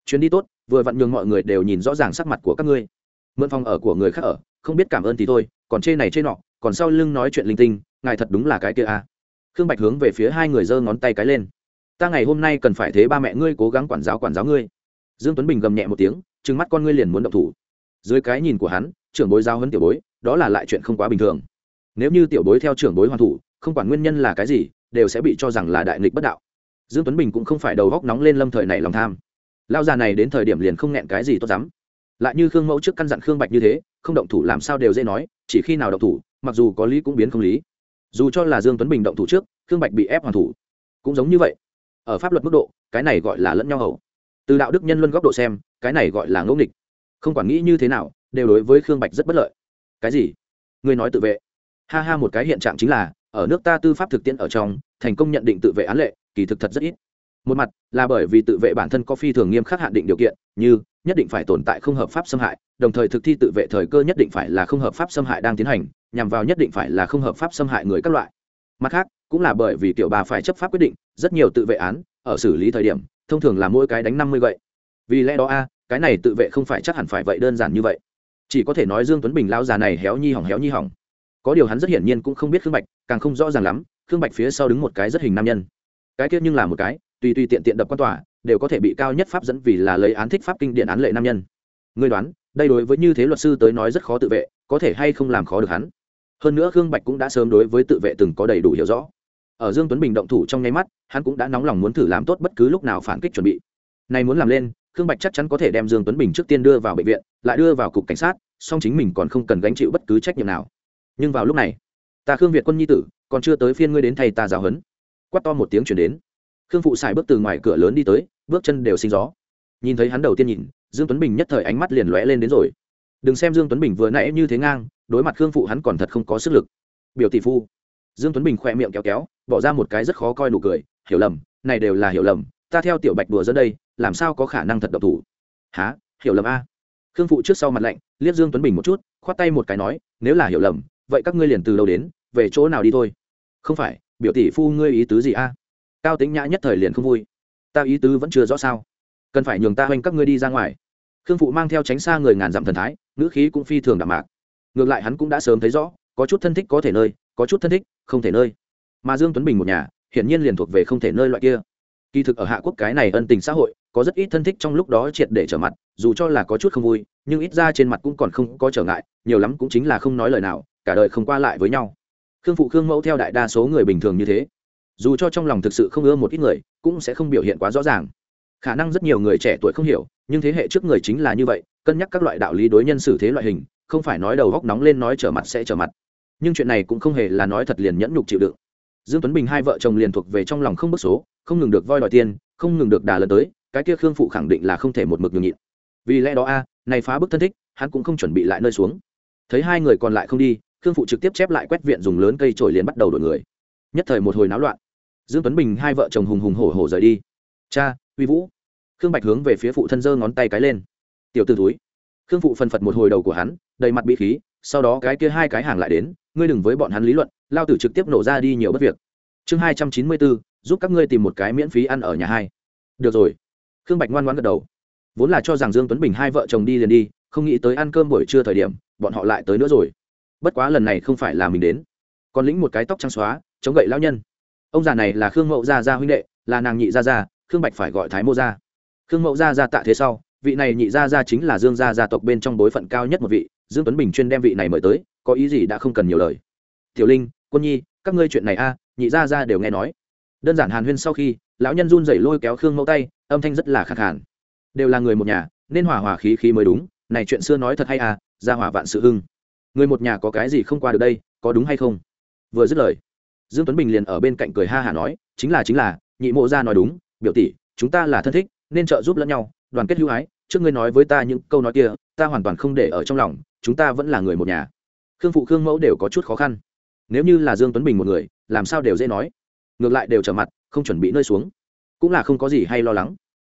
A: Chuyến đi tốt, vừa vặn nhường mọi người đều nhìn rõ ràng sắc mặt của các ngươi. Mượn phòng ở của người khác ở, không biết cảm ơn thì thôi, còn trên này trên nọ, còn sau lưng nói chuyện linh tinh, ngài thật đúng là cái kia à. khương bạch hướng về phía hai người giơ ngón tay cái lên. Ta ngày hôm nay cần phải thế ba mẹ ngươi cố gắng quản giáo quản giáo ngươi. Dương tuấn bình gầm nhẹ một tiếng, trừng mắt con ngươi liền muốn động thủ. Dưới cái nhìn của hắn, trưởng bối giao hơn tiểu bối, đó là lại chuyện không quá bình thường. Nếu như tiểu bối theo trưởng bối hoàn thủ, không quản nguyên nhân là cái gì, đều sẽ bị cho rằng là đại nghịch bất đạo dương tuấn bình cũng không phải đầu góc nóng lên lâm thời này lòng tham. Lao già này đến thời điểm liền không nghẹn cái gì tốt lắm. Lại như khương mẫu trước căn dặn khương bạch như thế, không động thủ làm sao đều dễ nói, chỉ khi nào động thủ, mặc dù có lý cũng biến không lý. Dù cho là dương tuấn bình động thủ trước, khương bạch bị ép hoàn thủ. Cũng giống như vậy. Ở pháp luật mức độ, cái này gọi là lẫn nhau hầu. Từ đạo đức nhân luân góc độ xem, cái này gọi là ngẫu nghịch. Không quản nghĩ như thế nào, đều đối với khương bạch rất bất lợi. Cái gì? Ngươi nói tự vệ. Ha ha, một cái hiện trạng chính là, ở nước ta tư pháp thực tiễn ở trong, thành công nhận định tự vệ án lệ kỳ thực thật rất ít. Một mặt, là bởi vì tự vệ bản thân có phi thường nghiêm khắc hạn định điều kiện, như, nhất định phải tồn tại không hợp pháp xâm hại, đồng thời thực thi tự vệ thời cơ nhất định phải là không hợp pháp xâm hại đang tiến hành, nhằm vào nhất định phải là không hợp pháp xâm hại người các loại. Mặt khác, cũng là bởi vì tiểu bà phải chấp pháp quyết định, rất nhiều tự vệ án, ở xử lý thời điểm, thông thường là mỗi cái đánh năm mươi gậy vì lẽ đó a, cái này tự vệ không phải chắc hẳn phải vậy đơn giản như vậy. Chỉ có thể nói dương tuấn bình lao già này héo nhi hỏng héo nhi hỏng. Có điều hắn rất hiển nhiên cũng không biết khương bạch, càng không rõ ràng lắm, khương bạch phía sau đứng một cái rất hình nam nhân cái kia nhưng là một cái, tùy tùy tiện tiện đập quan tòa, đều có thể bị cao nhất pháp dẫn vì là lấy án thích pháp kinh điển án lệ nam nhân. Ngươi đoán, đây đối với như thế luật sư tới nói rất khó tự vệ, có thể hay không làm khó được hắn? Hơn nữa khương bạch cũng đã sớm đối với tự vệ từng có đầy đủ hiểu rõ. Ở dương tuấn bình động thủ trong nháy mắt, hắn cũng đã nóng lòng muốn thử làm tốt bất cứ lúc nào phản kích chuẩn bị. Này muốn làm lên, khương bạch chắc chắn có thể đem dương tuấn bình trước tiên đưa vào bệnh viện, lại đưa vào cục cảnh sát, song chính mình còn không cần gánh chịu bất cứ trách nhiệm nào. Nhưng vào lúc này, ta khương việt quân nhi tử, còn chưa tới phiên ngươi đến thầy ta giáo huấn quát to một tiếng chuyển đến. Khương phụ xài bước từ ngoài cửa lớn đi tới, bước chân đều sinh gió. Nhìn thấy hắn đầu tiên nhìn, dương tuấn bình nhất thời ánh mắt liền lóe lên đến rồi. Đừng xem dương tuấn bình vừa nãy như thế ngang, đối mặt khương phụ hắn còn thật không có sức lực. Biểu tỷ phu. Dương tuấn bình khoe miệng kéo kéo, bỏ ra một cái rất khó coi nụ cười, hiểu lầm, này đều là hiểu lầm, ta theo tiểu bạch đùa dẫn đây, làm sao có khả năng thật độc thủ? Há hiểu lầm a? Khương phụ trước sau mặt lạnh, liếc dương tuấn bình một chút, khoát tay một cái nói, nếu là hiểu lầm, vậy các ngươi liền từ đâu đến, về chỗ nào đi thôi? Không phải biểu tỷ phu ngươi ý tứ gì a? Cao tính nhã nhất thời liền không vui. Ta ý tứ vẫn chưa rõ sao? Cần phải nhường ta hoành các ngươi đi ra ngoài. Khương phụ mang theo tránh xa người ngàn dặm thần thái, ngữ khí cũng phi thường đạm mạc. Ngược lại hắn cũng đã sớm thấy rõ, có chút thân thích có thể nơi, có chút thân thích không thể nơi. Mà dương tuấn bình một nhà, hiển nhiên liền thuộc về không thể nơi loại kia. Kỳ thực ở hạ quốc cái này ân tình xã hội, có rất ít thân thích trong lúc đó triệt để trở mặt, dù cho là có chút không vui, nhưng ít ra trên mặt cũng còn không có trở ngại, nhiều lắm cũng chính là không nói lời nào, cả đời không qua lại với nhau khương phụ khương mẫu theo đại đa số người bình thường như thế. Dù cho trong lòng thực sự không ưa một ít người, cũng sẽ không biểu hiện quá rõ ràng. Khả năng rất nhiều người trẻ tuổi không hiểu, nhưng thế hệ trước người chính là như vậy, cân nhắc các loại đạo lý đối nhân xử thế loại hình, không phải nói đầu góc nóng lên nói trở mặt sẽ trở mặt. Nhưng chuyện này cũng không hề là nói thật liền nhẫn nhục chịu đựng. Dương tuấn bình hai vợ chồng liền thuộc về trong lòng không bức số, không ngừng được voi đòi tiền, không ngừng được đà lần tới, cái kia khương phụ khẳng định là không thể một mực nhường nhịn. Vì lẽ đó a, này phá bức thân thích, hắn cũng không chuẩn bị lại nơi xuống. Thấy hai người còn lại không đi khương phụ trực tiếp chép lại quét viện dùng lớn cây trổi liền bắt đầu đổi người. Nhất thời một hồi náo loạn. Dương tuấn bình hai vợ chồng hùng hùng hổ hổ rời đi. Cha, uy vũ. Khương bạch hướng về phía phụ thân giơ ngón tay cái lên. Tiểu t ử túi khương phụ phân phật một hồi đầu của hắn, đầy mặt bị khí, sau đó cái kia hai cái hàng lại đến, ngươi đừng với bọn hắn lý luận, lao tử trực tiếp nổ ra đi nhiều bất việc. Chương hai trăm chín mươi bốn, giúp các ngươi tìm một cái miễn phí ăn ở nhà hai. Được rồi. Khương bạch ngoan ngoan gật đầu. Vốn là cho rằng dương tuấn bình hai vợ chồng đi liền đi, không nghĩ tới ăn cơm buổi trưa thời điểm, bọn họ lại tới nữa rồi bất quá lần này không phải là mình đến. Còn lĩnh một cái tóc trắng xóa, chống gậy lão nhân. Ông già này là khương mậu gia gia huynh đệ, là nàng nhị gia gia, khương bạch phải gọi thái mô gia. Khương mậu gia gia tạ thế sau, vị này nhị gia gia chính là dương gia gia tộc bên trong bối phận cao nhất một vị, dương tuấn bình chuyên đem vị này mời tới, có ý gì đã không cần nhiều lời. Tiểu linh, quân nhi, các ngươi chuyện này a, nhị gia gia đều nghe nói. Đơn giản hàn huyên sau khi, lão nhân run rẩy lôi kéo khương mẫu tay, âm thanh rất là khắc hẳn đều là người một nhà, nên hòa hòa khí khí mới đúng, này chuyện xưa nói thật hay à gia hỏa vạn sự hưng người một nhà có cái gì không qua được đây, có đúng hay không? Vừa dứt lời, dương tuấn bình liền ở bên cạnh cười ha hả nói, chính là chính là, nhị mộ gia nói đúng, biểu tỷ, chúng ta là thân thích, nên trợ giúp lẫn nhau, đoàn kết hữu ái, trước ngươi nói với ta những câu nói kia, ta hoàn toàn không để ở trong lòng, chúng ta vẫn là người một nhà. Khương phụ, khương mẫu đều có chút khó khăn. Nếu như là dương tuấn bình một người, làm sao đều dễ nói. Ngược lại đều trở mặt, không chuẩn bị nơi xuống. Cũng là không có gì hay lo lắng.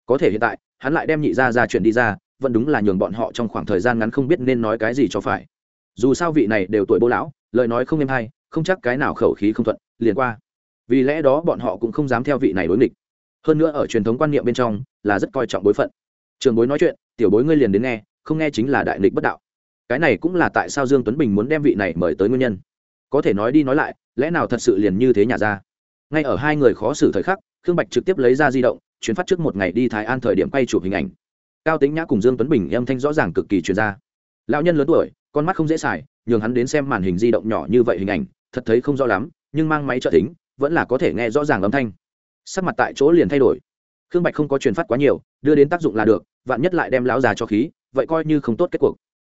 A: Có thể hiện tại, hắn lại đem nhị gia ra chuyện đi ra, vẫn đúng là nhường bọn họ trong khoảng thời gian ngắn không biết nên nói cái gì cho phải dù sao vị này đều tuổi bô lão, lời nói không êm hay, không chắc cái nào khẩu khí không thuận, liền qua. Vì lẽ đó bọn họ cũng không dám theo vị này đối nghịch. Hơn nữa ở truyền thống quan niệm bên trong, là rất coi trọng bối phận. Trường bối nói chuyện, tiểu bối ngươi liền đến nghe, không nghe chính là đại nghịch bất đạo. Cái này cũng là tại sao dương tuấn bình muốn đem vị này mời tới nguyên nhân. Có thể nói đi nói lại, lẽ nào thật sự liền như thế nhà ra? Ngay ở hai người khó xử thời khắc, khương bạch trực tiếp lấy ra di động chuyến phát trước một ngày đi thái an thời điểm quay chụp hình ảnh. Cao tính nhã cùng dương tuấn bình âm thanh rõ ràng cực kỳ truyền ra lão nhân lớn tuổi, con mắt không dễ xài, nhường hắn đến xem màn hình di động nhỏ như vậy hình ảnh, thật thấy không rõ lắm, nhưng mang máy trợ thính, vẫn là có thể nghe rõ ràng âm thanh. Sắc mặt tại chỗ liền thay đổi. Khương bạch không có truyền phát quá nhiều, đưa đến tác dụng là được, vạn nhất lại đem lão già cho khí, vậy coi như không tốt kết cuộc.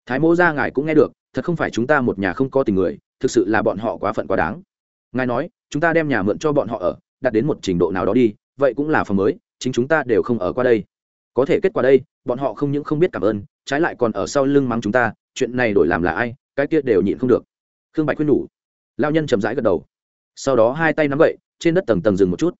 A: Thái mô ra ngài cũng nghe được, thật không phải chúng ta một nhà không có tình người, thực sự là bọn họ quá phận quá đáng. Ngài nói, chúng ta đem nhà mượn cho bọn họ ở đạt đến một trình độ nào đó đi, vậy cũng là phòng mới, chính chúng ta đều không ở qua đây có thể kết quả đây, bọn họ không những không biết cảm ơn, trái lại còn ở sau lưng mắng chúng ta, chuyện này đổi làm là ai, cái kia đều nhịn không được. Khương bạch khuyên nhủ. Lao nhân chậm rãi gật đầu. Sau đó hai tay nắm gậy, trên đất tầng tầng dừng một chút.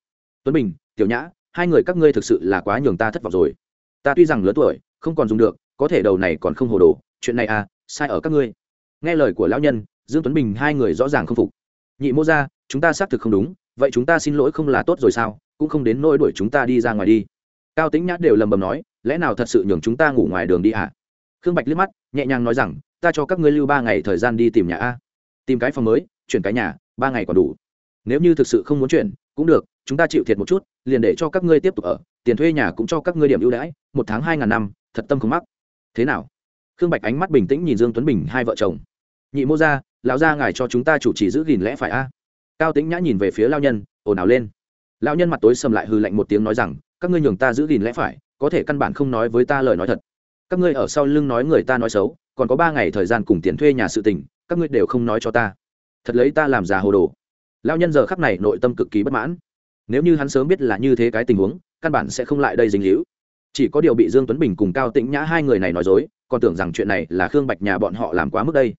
A: Tuấn bình, tiểu nhã, hai người các ngươi thực sự là quá nhường ta thất vọng rồi. Ta tuy rằng lớn tuổi, không còn dùng được, có thể đầu này còn không hồ đồ, chuyện này à sai ở các ngươi. Nghe lời của lão nhân, dương tuấn bình hai người rõ ràng không phục. Nhị mô ra chúng ta xác thực không đúng, vậy chúng ta xin lỗi không là tốt rồi sao, cũng không đến nỗi đuổi chúng ta đi ra ngoài đi cao tính nhã đều lầm bầm nói, lẽ nào thật sự nhường chúng ta ngủ ngoài đường đi à khương bạch liếc mắt, nhẹ nhàng nói rằng, ta cho các ngươi lưu ba ngày thời gian đi tìm nhà a. Tìm cái phòng mới, chuyển cái nhà, ba ngày còn đủ. Nếu như thực sự không muốn chuyển, cũng được, chúng ta chịu thiệt một chút, liền để cho các ngươi tiếp tục ở, tiền thuê nhà cũng cho các ngươi điểm ưu đãi, một tháng hai ngàn năm, thật tâm không mắc. Thế nào? Khương bạch ánh mắt bình tĩnh nhìn dương tuấn bình hai vợ chồng. Nhị mô ra lão gia ngài cho chúng ta chủ trì giữ gìn lẽ phải a. Cao tĩnh nhã nhìn về phía lao nhân, ồn ào lên. Lao nhân mặt tối sầm lại hư lạnh một tiếng nói rằng các ngươi nhường ta giữ gìn lẽ phải, có thể căn bản không nói với ta lời nói thật. Các ngươi ở sau lưng nói người ta nói xấu, còn có ba ngày thời gian cùng tiền thuê nhà sự tình, các ngươi đều không nói cho ta. Thật lấy ta làm già hồ đồ. Lao nhân giờ khắc này nội tâm cực kỳ bất mãn. Nếu như hắn sớm biết là như thế cái tình huống, căn bản sẽ không lại đây dính hữu chỉ có điều bị dương tuấn bình cùng cao tĩnh nhã hai người này nói dối, còn tưởng rằng chuyện này là khương bạch nhà bọn họ làm quá mức đây.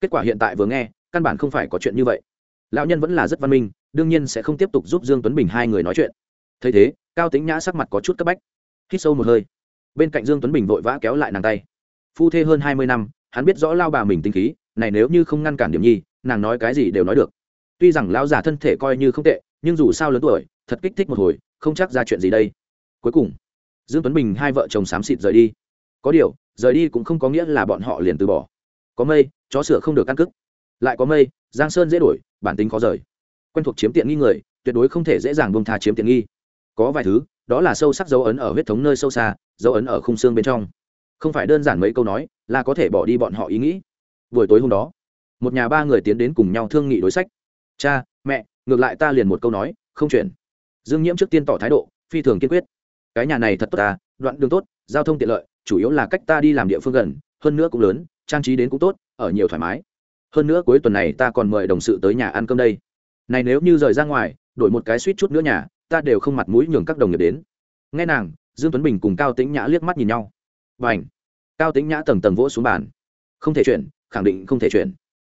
A: Kết quả hiện tại vừa nghe, căn bản không phải có chuyện như vậy. Lão nhân vẫn là rất văn minh, đương nhiên sẽ không tiếp tục giúp dương tuấn bình hai người nói chuyện. Thấy thế cao tính nhã sắc mặt có chút cấp bách. Hít sâu một hơi. Bên cạnh dương tuấn bình vội vã kéo lại nàng tay. Phu thê hơn hai mươi năm, hắn biết rõ lao bà mình tinh khí, này nếu như không ngăn cản điểm nhi, nàng nói cái gì đều nói được. Tuy rằng lão già thân thể coi như không tệ, nhưng dù sao lớn tuổi, thật kích thích một hồi, không chắc ra chuyện gì đây. Cuối cùng, dương tuấn bình hai vợ chồng xám xịt rời đi. Có điều, rời đi cũng không có nghĩa là bọn họ liền từ bỏ. Có mây, chó sửa không được căn cức. Lại có mây, giang sơn dễ đổi, bản tính khó rời. Quen thuộc chiếm tiện nghi người, tuyệt đối không thể dễ dàng buông tha chiếm tiện nghi có vài thứ, đó là sâu sắc dấu ấn ở huyết thống nơi sâu xa, dấu ấn ở khung xương bên trong. Không phải đơn giản mấy câu nói, là có thể bỏ đi bọn họ ý nghĩ. Buổi tối hôm đó, một nhà ba người tiến đến cùng nhau thương nghị đối sách. Cha, mẹ, ngược lại ta liền một câu nói, không chuyển dương nhiễm trước tiên tỏ thái độ, phi thường kiên quyết. Cái nhà này thật tốt ta, đoạn đường tốt, giao thông tiện lợi, chủ yếu là cách ta đi làm địa phương gần, hơn nữa cũng lớn, trang trí đến cũng tốt, ở nhiều thoải mái. Hơn nữa cuối tuần này ta còn mời đồng sự tới nhà ăn cơm đây. Này nếu như rời ra ngoài, đổi một cái suýt chút nữa nhà ta đều không mặt mũi nhường các đồng nghiệp đến. Nghe nàng, dương tuấn bình cùng cao tĩnh nhã liếc mắt nhìn nhau. Và ảnh cao tĩnh nhã tầng tầng vỗ xuống bàn. Không thể chuyển, khẳng định không thể chuyển.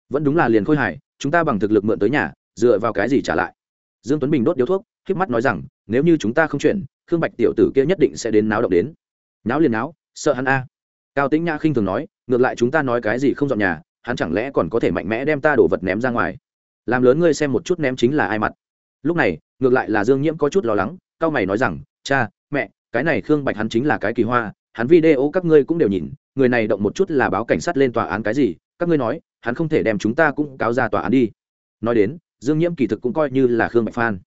A: Vẫn đúng là liền khôi hài, chúng ta bằng thực lực mượn tới nhà, dựa vào cái gì trả lại? Dương tuấn bình đốt điếu thuốc k mắt nói rằng, nếu như chúng ta không chuyển, khương bạch tiểu tử kia nhất định sẽ đến náo động đến. Náo liền náo, sợ hắn a. Cao tĩnh nhã khinh thường nói, ngược lại chúng ta nói cái gì không dọn nhà, hắn chẳng lẽ còn có thể mạnh mẽ đem ta đổ vật ném ra ngoài? Làm lớn ngươi xem một chút ném chính là ai mặt. Lúc này ngược lại là dương nhiễm có chút lo lắng, cao mày nói rằng, cha, mẹ, cái này khương bạch hắn chính là cái kỳ hoa, hắn video các ngươi cũng đều nhìn, người này động một chút là báo cảnh sát lên tòa án cái gì, các ngươi nói, hắn không thể đem chúng ta cũng cáo ra tòa án đi. Nói đến, dương nhiễm kỳ thực cũng coi như là khương bạch phan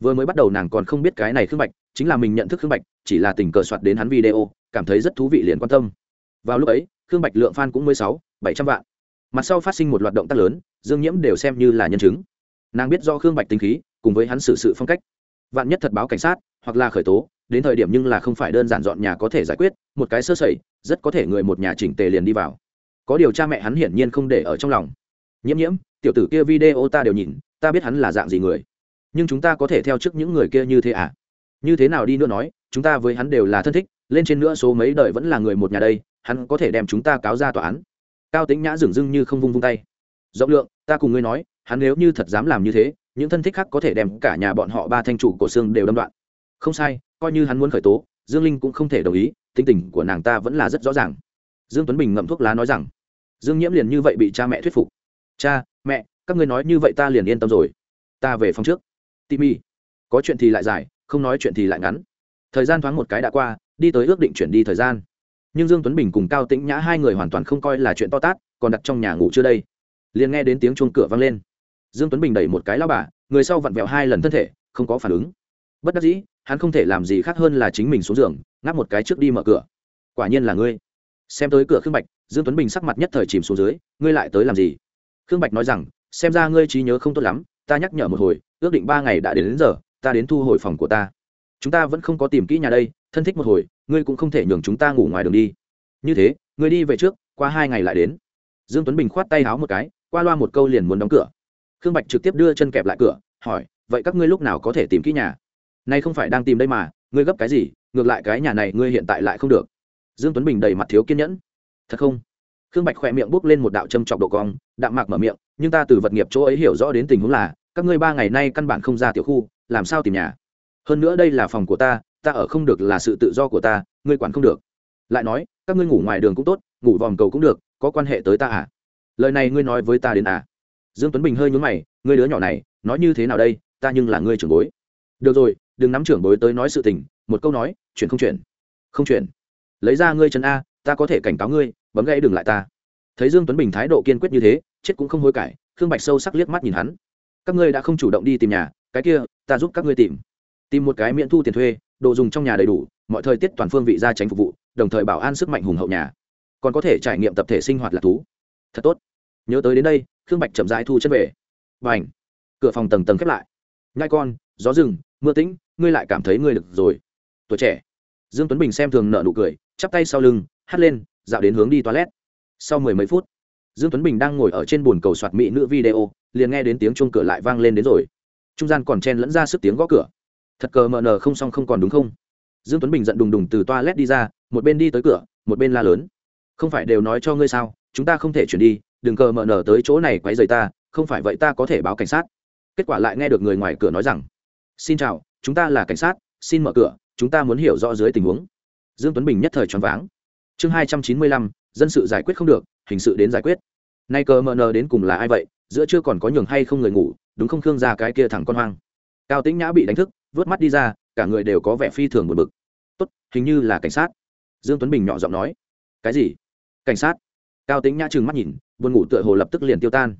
A: vừa mới bắt đầu nàng còn không biết cái này khương bạch, chính là mình nhận thức khương bạch, chỉ là tình cờ soạt đến hắn video, cảm thấy rất thú vị liền quan tâm. Vào lúc ấy, khương bạch lượng fan cũng mới sáu, bảy trăm vạn. Mặt sau phát sinh một loạt động tác lớn, dương nhiễm đều xem như là nhân chứng. Nàng biết do khương bạch tính khí cùng với hắn xử sự phong cách. Vạn nhất thật báo cảnh sát, hoặc là khởi tố, đến thời điểm nhưng là không phải đơn giản dọn nhà có thể giải quyết, một cái sơ sẩy, rất có thể người một nhà chỉnh tề liền đi vào. Có điều cha mẹ hắn hiển nhiên không để ở trong lòng. Nhiễm nhiễm, tiểu tử kia video ta đều nhìn, ta biết hắn là dạng gì người. Nhưng chúng ta có thể theo trước những người kia như thế à? Như thế nào đi nữa nói, chúng ta với hắn đều là thân thích, lên trên nữa số mấy đời vẫn là người một nhà đây, hắn có thể đem chúng ta cáo ra tòa án. Cao tính nhã dửng dưng như không vung vung tay. Rộng lượng, ta cùng ngươi nói, hắn nếu như thật dám làm như thế những thân thích khác có thể đem cả nhà bọn họ ba thanh chủ cổ xương đều đâm đoạn. Không sai, coi như hắn muốn khởi tố, dương linh cũng không thể đồng ý tinh tình của nàng ta vẫn là rất rõ ràng. Dương tuấn bình ngậm thuốc lá nói rằng, dương nhiễm liền như vậy bị cha mẹ thuyết phục. Cha, mẹ, các ngươi nói như vậy ta liền yên tâm rồi. Ta về phòng trước. Timi có chuyện thì lại dài không nói chuyện thì lại ngắn. Thời gian thoáng một cái đã qua, đi tới ước định chuyển đi thời gian. Nhưng dương tuấn bình cùng cao tĩnh nhã hai người hoàn toàn không coi là chuyện to tát, còn đặt trong nhà ngủ chưa đây. Liền nghe đến tiếng chuông cửa vang lên dương tuấn bình đẩy một cái lao bà người sau vặn vẹo hai lần thân thể không có phản ứng. Bất đắc dĩ hắn không thể làm gì khác hơn là chính mình xuống giường ngáp một cái trước đi mở cửa. Quả nhiên là ngươi. Xem tới cửa khương bạch dương tuấn bình sắc mặt nhất thời chìm xuống dưới ngươi lại tới làm gì? Khương bạch nói rằng xem ra ngươi trí nhớ không tốt lắm ta nhắc nhở một hồi ước định ba ngày đã đến, đến giờ ta đến thu hồi phòng của ta. Chúng ta vẫn không có tìm kỹ nhà đây thân thích một hồi ngươi cũng không thể nhường chúng ta ngủ ngoài đường đi. Như thế ngươi đi về trước qua hai ngày lại đến. Dương tuấn bình khoát tay háo một cái qua loa một câu liền muốn đóng cửa khương bạch trực tiếp đưa chân kẹp lại cửa, hỏi, vậy các ngươi lúc nào có thể tìm kỹ nhà? Nay không phải đang tìm đây mà, ngươi gấp cái gì, ngược lại cái nhà này ngươi hiện tại lại không được. Dương tuấn bình đầy mặt thiếu kiên nhẫn. Thật không? Khương bạch khỏe miệng bốc lên một đạo châm chọc độ cong, đạm mạc mở miệng, nhưng ta từ vật nghiệp chỗ ấy hiểu rõ đến tình huống là, các ngươi ba ngày nay căn bản không ra tiểu khu, làm sao tìm nhà? Hơn nữa đây là phòng của ta ta ở không được là sự tự do của ta, ngươi quản không được. Lại nói, các ngươi ngủ ngoài đường cũng tốt, ngủ vòm cầu cũng được, có quan hệ tới ta à? Lời này ngươi nói với ta đến à? Dương tuấn bình hơi nhướng mày, ngươi đứa nhỏ này, nói như thế nào đây? Ta nhưng là ngươi trưởng bối. Được rồi, đừng nắm trưởng bối tới nói sự tình, một câu nói, chuyện không chuyện. Không chuyện. Lấy ra ngươi chân a, ta có thể cảnh cáo ngươi, bấm gãy đừng lại ta. Thấy dương tuấn bình thái độ kiên quyết như thế, chết cũng không hối cải, khương bạch sâu sắc liếc mắt nhìn hắn. Các ngươi đã không chủ động đi tìm nhà, cái kia, ta giúp các ngươi tìm. Tìm một cái miễn thu tiền thuê, đồ dùng trong nhà đầy đủ, mọi thời tiết toàn phương vị ra tránh phục vụ, đồng thời bảo an sức mạnh hùng hậu nhà. Còn có thể trải nghiệm tập thể sinh hoạt lạc thú. Thật tốt. Nhớ tới đến đây khương bạch chậm rãi thu chân về. Và ảnh cửa phòng tầng tầng khép lại. Ngai con, gió rừng, mưa tĩnh, ngươi lại cảm thấy ngươi được rồi. Tuổi trẻ. Dương tuấn bình xem thường nợ nụ cười, chắp tay sau lưng hắt lên, dạo đến hướng đi toilet. Sau mười mấy phút, dương tuấn bình đang ngồi ở trên bồn cầu soạt mỹ nữ video, liền nghe đến tiếng chuông cửa lại vang lên đến rồi. Trung gian còn chen lẫn ra sức tiếng gõ cửa. Thật cờ mờ nờ không xong không còn đúng không? Dương tuấn bình giận đùng đùng từ toilet đi ra, một bên đi tới cửa, một bên la lớn. Không phải đều nói cho ngươi sao, chúng ta không thể chuyển đi đừng cờ mờ nở tới chỗ này quấy rầy ta, không phải vậy ta có thể báo cảnh sát. Kết quả lại nghe được người ngoài cửa nói rằng, xin chào, chúng ta là cảnh sát, xin mở cửa, chúng ta muốn hiểu rõ dưới tình huống. Dương tuấn bình nhất thời choáng váng. Chương hai trăm chín mươi lăm, dân sự giải quyết không được, hình sự đến giải quyết. Nay cờ mờ nờ đến cùng là ai vậy? Giữa chưa còn có nhường hay không người ngủ, đúng không khương ra cái kia thẳng con hoang. Cao tĩnh nhã bị đánh thức, vớt mắt đi ra, cả người đều có vẻ phi thường buồn bực. Tốt, hình như là cảnh sát. Dương tuấn bình nhỏ giọng nói. Cái gì? Cảnh sát. Cao Tĩnh nhã trừng mắt nhìn buồn ngủ tựa hồ lập tức liền tiêu tan.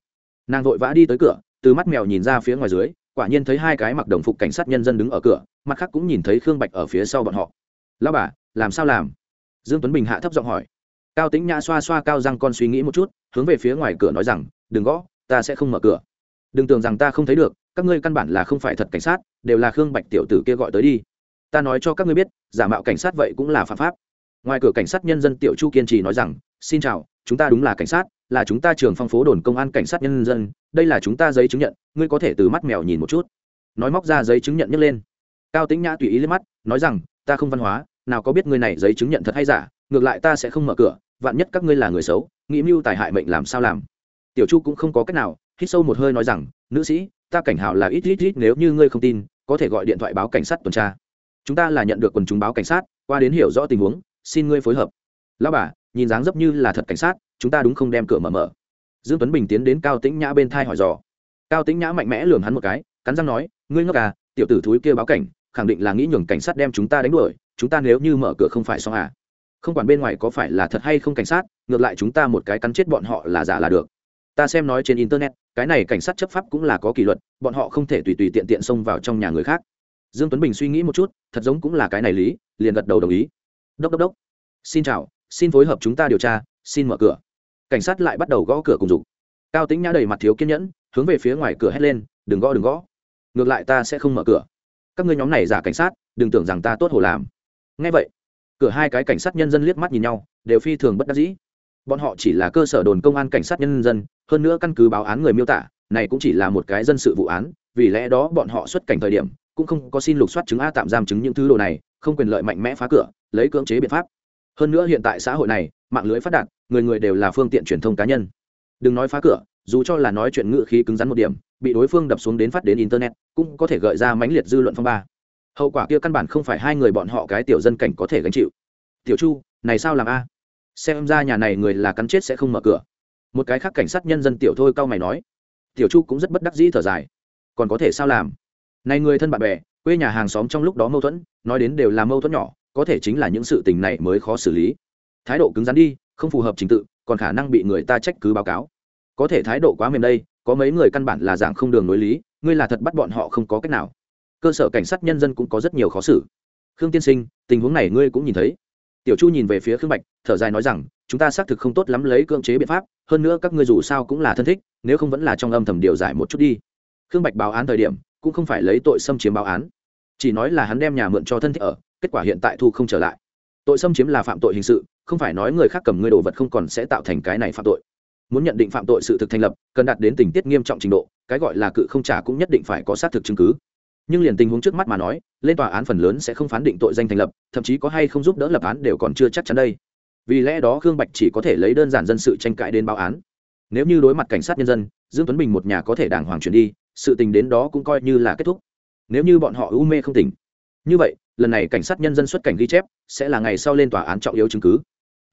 A: Nàng vội vã đi tới cửa, từ mắt mèo nhìn ra phía ngoài dưới, quả nhiên thấy hai cái mặc đồng phục cảnh sát nhân dân đứng ở cửa, mặt khác cũng nhìn thấy khương bạch ở phía sau bọn họ. Lao bà, làm sao làm? Dương tuấn bình hạ thấp giọng hỏi. Cao Tĩnh nhã xoa xoa cao răng con suy nghĩ một chút, hướng về phía ngoài cửa nói rằng, đừng gõ, ta sẽ không mở cửa. Đừng tưởng rằng ta không thấy được, các ngươi căn bản là không phải thật cảnh sát, đều là khương bạch tiểu tử kia gọi tới đi. Ta nói cho các ngươi biết, giả mạo cảnh sát vậy cũng là phạm pháp. Ngoài cửa cảnh sát nhân dân tiểu chu kiên trì nói rằng, xin chào, chúng ta đúng là cảnh sát là chúng ta trường phong phố đồn công an cảnh sát nhân dân, đây là chúng ta giấy chứng nhận, ngươi có thể từ mắt mèo nhìn một chút. Nói móc ra giấy chứng nhận nhấc lên. Cao tính nhã tùy ý lên mắt, nói rằng, ta không văn hóa, nào có biết ngươi này giấy chứng nhận thật hay giả, ngược lại ta sẽ không mở cửa, vạn nhất các ngươi là người xấu, nghĩ mưu tài hại mệnh làm sao làm. Tiểu chu cũng không có cách nào, hít sâu một hơi nói rằng, nữ sĩ, ta cảnh hào là ít ít ít nếu như ngươi không tin, có thể gọi điện thoại báo cảnh sát tuần tra. Chúng ta là nhận được quần chúng báo cảnh sát, qua đến hiểu rõ tình huống, xin ngươi phối hợp. Lão bà nhìn dáng dấp như là thật cảnh sát, chúng ta đúng không đem cửa mở mở. Dương tuấn bình tiến đến cao tĩnh nhã bên thai hỏi dò. Cao tĩnh nhã mạnh mẽ lườm hắn một cái, cắn răng nói, ngươi ngốc à tiểu tử thúi kia báo cảnh, khẳng định là nghĩ nhường cảnh sát đem chúng ta đánh đuổi, chúng ta nếu như mở cửa không phải xong à. Không quản bên ngoài có phải là thật hay không cảnh sát, ngược lại chúng ta một cái cắn chết bọn họ là giả là được. Ta xem nói trên internet, cái này cảnh sát chấp pháp cũng là có kỷ luật, bọn họ không thể tùy tùy tiện tiện xông vào trong nhà người khác. Dương tuấn bình suy nghĩ một chút, thật giống cũng là cái này lý, liền gật đầu đồng ý. Đốc đốc đốc. Xin chào xin phối hợp chúng ta điều tra, xin mở cửa. Cảnh sát lại bắt đầu gõ cửa cùng dục. Cao tính nhã đầy mặt thiếu kiên nhẫn, hướng về phía ngoài cửa hét lên, đừng gõ đừng gõ. Ngược lại ta sẽ không mở cửa. Các ngươi nhóm này giả cảnh sát, đừng tưởng rằng ta tốt hồ làm. Ngay vậy, cửa hai cái cảnh sát nhân dân liếc mắt nhìn nhau, đều phi thường bất đắc dĩ. Bọn họ chỉ là cơ sở đồn công an cảnh sát nhân dân, hơn nữa căn cứ báo án người miêu tả, này cũng chỉ là một cái dân sự vụ án, vì lẽ đó bọn họ xuất cảnh thời điểm, cũng không có xin lục soát chứng a tạm giam chứng những thứ đồ này, không quyền lợi mạnh mẽ phá cửa, lấy cưỡng chế biện pháp hơn nữa hiện tại xã hội này, mạng lưới phát đạt, người người đều là phương tiện truyền thông cá nhân. Đừng nói phá cửa, dù cho là nói chuyện ngự khí cứng rắn một điểm, bị đối phương đập xuống đến phát đến internet, cũng có thể gợi ra mãnh liệt dư luận phong ba. Hậu quả kia căn bản không phải hai người bọn họ cái tiểu dân cảnh có thể gánh chịu. Tiểu chu, này sao làm a? Xem ra nhà này người là cắn chết sẽ không mở cửa. Một cái khác cảnh sát nhân dân tiểu thôi cao mày nói. Tiểu chu cũng rất bất đắc dĩ thở dài. Còn có thể sao làm? Này người thân bạn bè, quê nhà hàng xóm trong lúc đó mâu thuẫn, nói đến đều là mâu thuẫn nhỏ có thể chính là những sự tình này mới khó xử lý. Thái độ cứng rắn đi, không phù hợp trình tự, còn khả năng bị người ta trách cứ báo cáo. Có thể thái độ quá mềm đây, có mấy người căn bản là dạng không đường nối lý, ngươi là thật bắt bọn họ không có cách nào. Cơ sở cảnh sát nhân dân cũng có rất nhiều khó xử. Khương tiên sinh, tình huống này ngươi cũng nhìn thấy. Tiểu chu nhìn về phía khương bạch, thở dài nói rằng, chúng ta xác thực không tốt lắm lấy cưỡng chế biện pháp, hơn nữa các ngươi dù sao cũng là thân thích, nếu không vẫn là trong âm thầm điều giải một chút đi. Khương bạch báo án thời điểm, cũng không phải lấy tội xâm chiếm báo án chỉ nói là hắn đem nhà mượn cho thân thích ở, kết quả hiện tại thu không trở lại. Tội xâm chiếm là phạm tội hình sự, không phải nói người khác cầm ngươi đồ vật không còn sẽ tạo thành cái này phạm tội. Muốn nhận định phạm tội sự thực thành lập, cần đạt đến tình tiết nghiêm trọng trình độ, cái gọi là cự không trả cũng nhất định phải có xác thực chứng cứ. Nhưng liền tình huống trước mắt mà nói, lên tòa án phần lớn sẽ không phán định tội danh thành lập, thậm chí có hay không giúp đỡ lập án đều còn chưa chắc chắn đây. Vì lẽ đó khương bạch chỉ có thể lấy đơn giản dân sự tranh cãi đến báo án. Nếu như đối mặt cảnh sát nhân dân, dương tuấn bình một nhà có thể đàng hoàng chuyển đi, sự tình đến đó cũng coi như là kết thúc nếu như bọn họ u mê không tỉnh. Như vậy, lần này cảnh sát nhân dân xuất cảnh ghi chép, sẽ là ngày sau lên tòa án trọng yếu chứng cứ.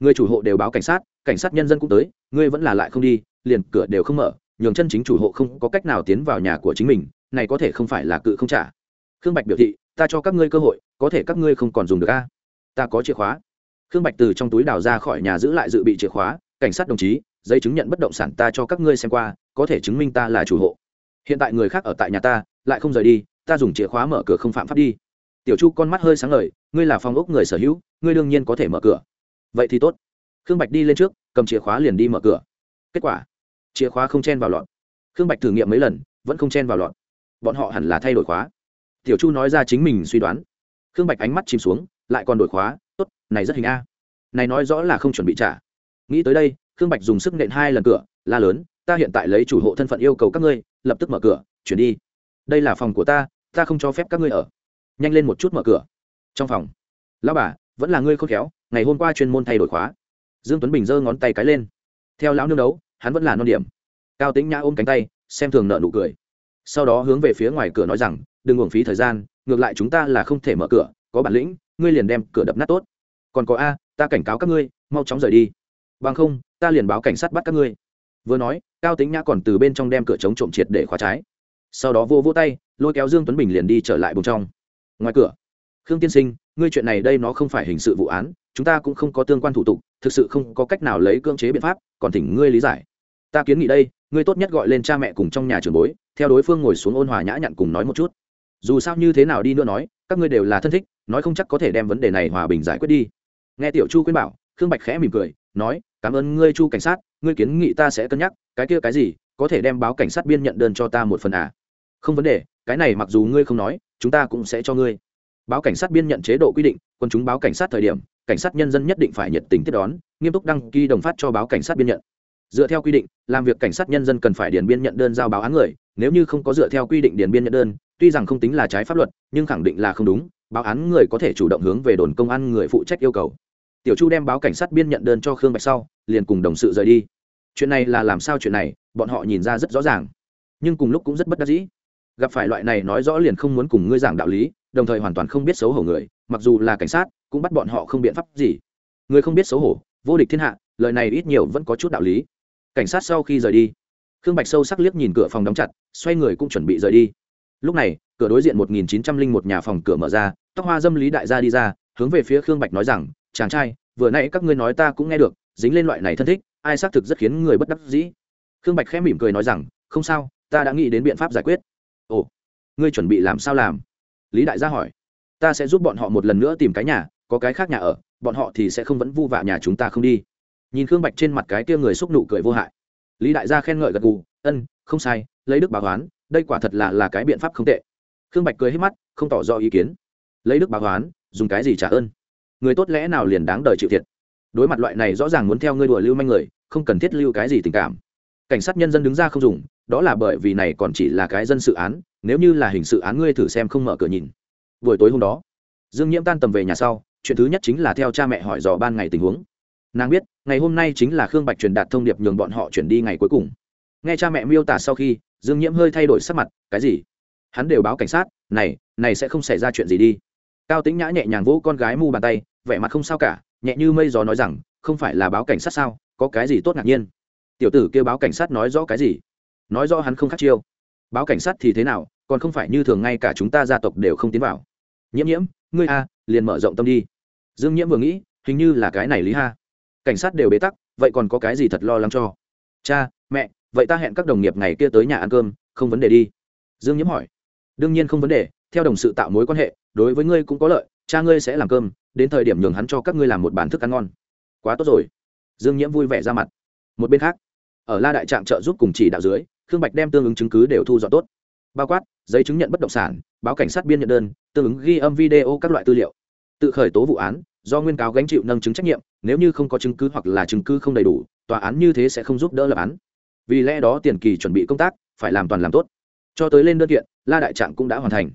A: Người chủ hộ đều báo cảnh sát cảnh sát nhân dân cũng tới, ngươi vẫn là lại không đi, liền cửa đều không mở, nhường chân chính chủ hộ không có cách nào tiến vào nhà của chính mình, này có thể không phải là cự không trả. Khương bạch biểu thị, ta cho các ngươi cơ hội, có thể các ngươi không còn dùng được a. Ta có chìa khóa. Khương bạch từ trong túi đào ra khỏi nhà giữ lại dự bị chìa khóa, cảnh sát đồng chí, giấy chứng nhận bất động sản ta cho các ngươi xem qua, có thể chứng minh ta là chủ hộ. Hiện tại người khác ở tại nhà ta, lại không rời đi ta dùng chìa khóa mở cửa không phạm pháp đi. Tiểu chu con mắt hơi sáng lời ngươi là phòng ốc người sở hữu, ngươi đương nhiên có thể mở cửa. Vậy thì tốt. Khương bạch đi lên trước, cầm chìa khóa liền đi mở cửa. Kết quả, chìa khóa không chen vào lọt. Khương bạch thử nghiệm mấy lần, vẫn không chen vào lọt. Bọn họ hẳn là thay đổi khóa. Tiểu chu nói ra chính mình suy đoán. Khương bạch ánh mắt chìm xuống, lại còn đổi khóa. Tốt, này rất hình a. Này nói rõ là không chuẩn bị trả. Nghĩ tới đây, khương bạch dùng sức nện hai lần cửa, la lớn, ta hiện tại lấy chủ hộ thân phận yêu cầu các ngươi, lập tức mở cửa, chuyển đi. Đây là phòng của ta ta không cho phép các ngươi ở. Nhanh lên một chút mở cửa. Trong phòng. Lão bà, vẫn là ngươi khôn khéo, ngày hôm qua chuyên môn thay đổi khóa. Dương tuấn bình giơ ngón tay cái lên. Theo lão nương đấu, hắn vẫn là non điểm. Cao tính nhã ôm cánh tay, xem thường nợ nụ cười. Sau đó hướng về phía ngoài cửa nói rằng, đừng uổng phí thời gian, ngược lại chúng ta là không thể mở cửa, có bản lĩnh, ngươi liền đem cửa đập nát tốt. Còn có a, ta cảnh cáo các ngươi, mau chóng rời đi. Bằng không, ta liền báo cảnh sát bắt các ngươi. Vừa nói, cao tính nhã còn từ bên trong đem cửa chống trộm triệt để khóa trái sau đó vô vô tay, lôi kéo dương tuấn bình liền đi trở lại bùng trong. Ngoài cửa, khương tiên sinh, ngươi chuyện này đây nó không phải hình sự vụ án, chúng ta cũng không có tương quan thủ tục, thực sự không có cách nào lấy cưỡng chế biện pháp, còn thỉnh ngươi lý giải. Ta kiến nghị đây, ngươi tốt nhất gọi lên cha mẹ cùng trong nhà trường bối, theo đối phương ngồi xuống ôn hòa nhã nhặn cùng nói một chút. Dù sao như thế nào đi nữa nói, các ngươi đều là thân thích, nói không chắc có thể đem vấn đề này hòa bình giải quyết đi. Nghe tiểu chu khuyên bảo, khương bạch khẽ mỉm cười, nói, cảm ơn ngươi, chu cảnh sát, ngươi kiến nghị ta sẽ cân nhắc, cái kia cái gì, có thể đem báo cảnh sát biên nhận đơn cho ta một phần à? Không vấn đề, cái này mặc dù ngươi không nói, chúng ta cũng sẽ cho ngươi. Báo cảnh sát biên nhận chế độ quy định, quân chúng báo cảnh sát thời điểm, cảnh sát nhân dân nhất định phải nhiệt tình tiếp đón, nghiêm túc đăng ký đồng phát cho báo cảnh sát biên nhận. Dựa theo quy định, làm việc cảnh sát nhân dân cần phải điền biên nhận đơn giao báo án người, nếu như không có dựa theo quy định điền biên nhận đơn, tuy rằng không tính là trái pháp luật, nhưng khẳng định là không đúng, báo án người có thể chủ động hướng về đồn công an người phụ trách yêu cầu. Tiểu chu đem báo cảnh sát biên nhận đơn cho khương bạch sau, liền cùng đồng sự rời đi. Chuyện này là làm sao chuyện này, bọn họ nhìn ra rất rõ ràng. Nhưng cùng lúc cũng rất bất đắc dĩ gặp phải loại này nói rõ liền không muốn cùng ngươi giảng đạo lý, đồng thời hoàn toàn không biết xấu hổ người, mặc dù là cảnh sát, cũng bắt bọn họ không biện pháp gì. Người không biết xấu hổ, vô địch thiên hạ, lời này ít nhiều vẫn có chút đạo lý. Cảnh sát sau khi rời đi, khương bạch sâu sắc liếc nhìn cửa phòng đóng chặt, xoay người cũng chuẩn bị rời đi. Lúc này, cửa đối diện một nghìn chín trăm linh một nhà phòng cửa mở ra, tóc hoa dâm lý đại gia đi ra, hướng về phía khương bạch nói rằng, chàng trai, vừa nãy các ngươi nói ta cũng nghe được, dính lên loại này thân thích, ai xác thực rất khiến người bất đắc dĩ. Khương bạch khẽ mỉm cười nói rằng, không sao, ta đã nghĩ đến biện pháp giải quyết ồ, ngươi chuẩn bị làm sao làm? Lý đại gia hỏi. Ta sẽ giúp bọn họ một lần nữa tìm cái nhà, có cái khác nhà ở, bọn họ thì sẽ không vẫn vu vạ nhà chúng ta không đi. Nhìn khương bạch trên mặt cái kia người xúc nụ cười vô hại. Lý đại gia khen ngợi gật gù, ân, không sai, lấy đức báo toán đây quả thật là là cái biện pháp không tệ. Khương bạch cười hết mắt, không tỏ rõ ý kiến. Lấy đức báo toán dùng cái gì trả ơn? Người tốt lẽ nào liền đáng đời chịu thiệt? Đối mặt loại này rõ ràng muốn theo ngươi đùa lưu manh người, không cần thiết lưu cái gì tình cảm. Cảnh sát nhân dân đứng ra không dùng đó là bởi vì này còn chỉ là cái dân sự án, nếu như là hình sự án ngươi thử xem không mở cửa nhìn. Buổi tối hôm đó, dương nhiễm tan tầm về nhà sau, chuyện thứ nhất chính là theo cha mẹ hỏi dò ban ngày tình huống. Nàng biết, ngày hôm nay chính là khương bạch truyền đạt thông điệp nhường bọn họ chuyển đi ngày cuối cùng. Nghe cha mẹ miêu tả sau khi, dương nhiễm hơi thay đổi sắc mặt, cái gì? Hắn đều báo cảnh sát, này này sẽ không xảy ra chuyện gì đi. Cao tính nhã nhẹ nhàng vỗ con gái mu bàn tay, vẻ mặt không sao cả, nhẹ như mây gió nói rằng, không phải là báo cảnh sát sao? Có cái gì tốt ngạc nhiên? Tiểu tử kêu báo cảnh sát nói rõ cái gì? Nói rõ hắn không khắc chiêu. Báo cảnh sát thì thế nào, còn không phải như thường ngay cả chúng ta gia tộc đều không tiến vào. Nhiễm nhiễm, ngươi a, liền mở rộng tâm đi. Dương nhiễm vừa nghĩ, hình như là cái này lý ha. Cảnh sát đều bế tắc, vậy còn có cái gì thật lo lắng cho? Cha, mẹ, vậy ta hẹn các đồng nghiệp ngày kia tới nhà ăn cơm, không vấn đề đi. Dương nhiễm hỏi. Đương nhiên không vấn đề, theo đồng sự tạo mối quan hệ, đối với ngươi cũng có lợi, cha ngươi sẽ làm cơm, đến thời điểm nhường hắn cho các ngươi làm một bản thức ăn ngon. Quá tốt rồi. Dương nhiễm vui vẻ ra mặt. Một bên khác, ở la đại trạm trợ giúp cùng chỉ đạo dưới khương bạch đem tương ứng chứng cứ đều thu dọn tốt. Bao quát, giấy chứng nhận bất động sản, báo cảnh sát biên nhận đơn, tương ứng ghi âm video các loại tư liệu. Tự khởi tố vụ án, do nguyên cáo gánh chịu nâng chứng trách nhiệm, nếu như không có chứng cứ hoặc là chứng cứ không đầy đủ, tòa án như thế sẽ không giúp đỡ lập án. Vì lẽ đó tiền kỳ chuẩn bị công tác, phải làm toàn làm tốt. Cho tới lên đơn kiện, la đại trạng cũng đã hoàn thành.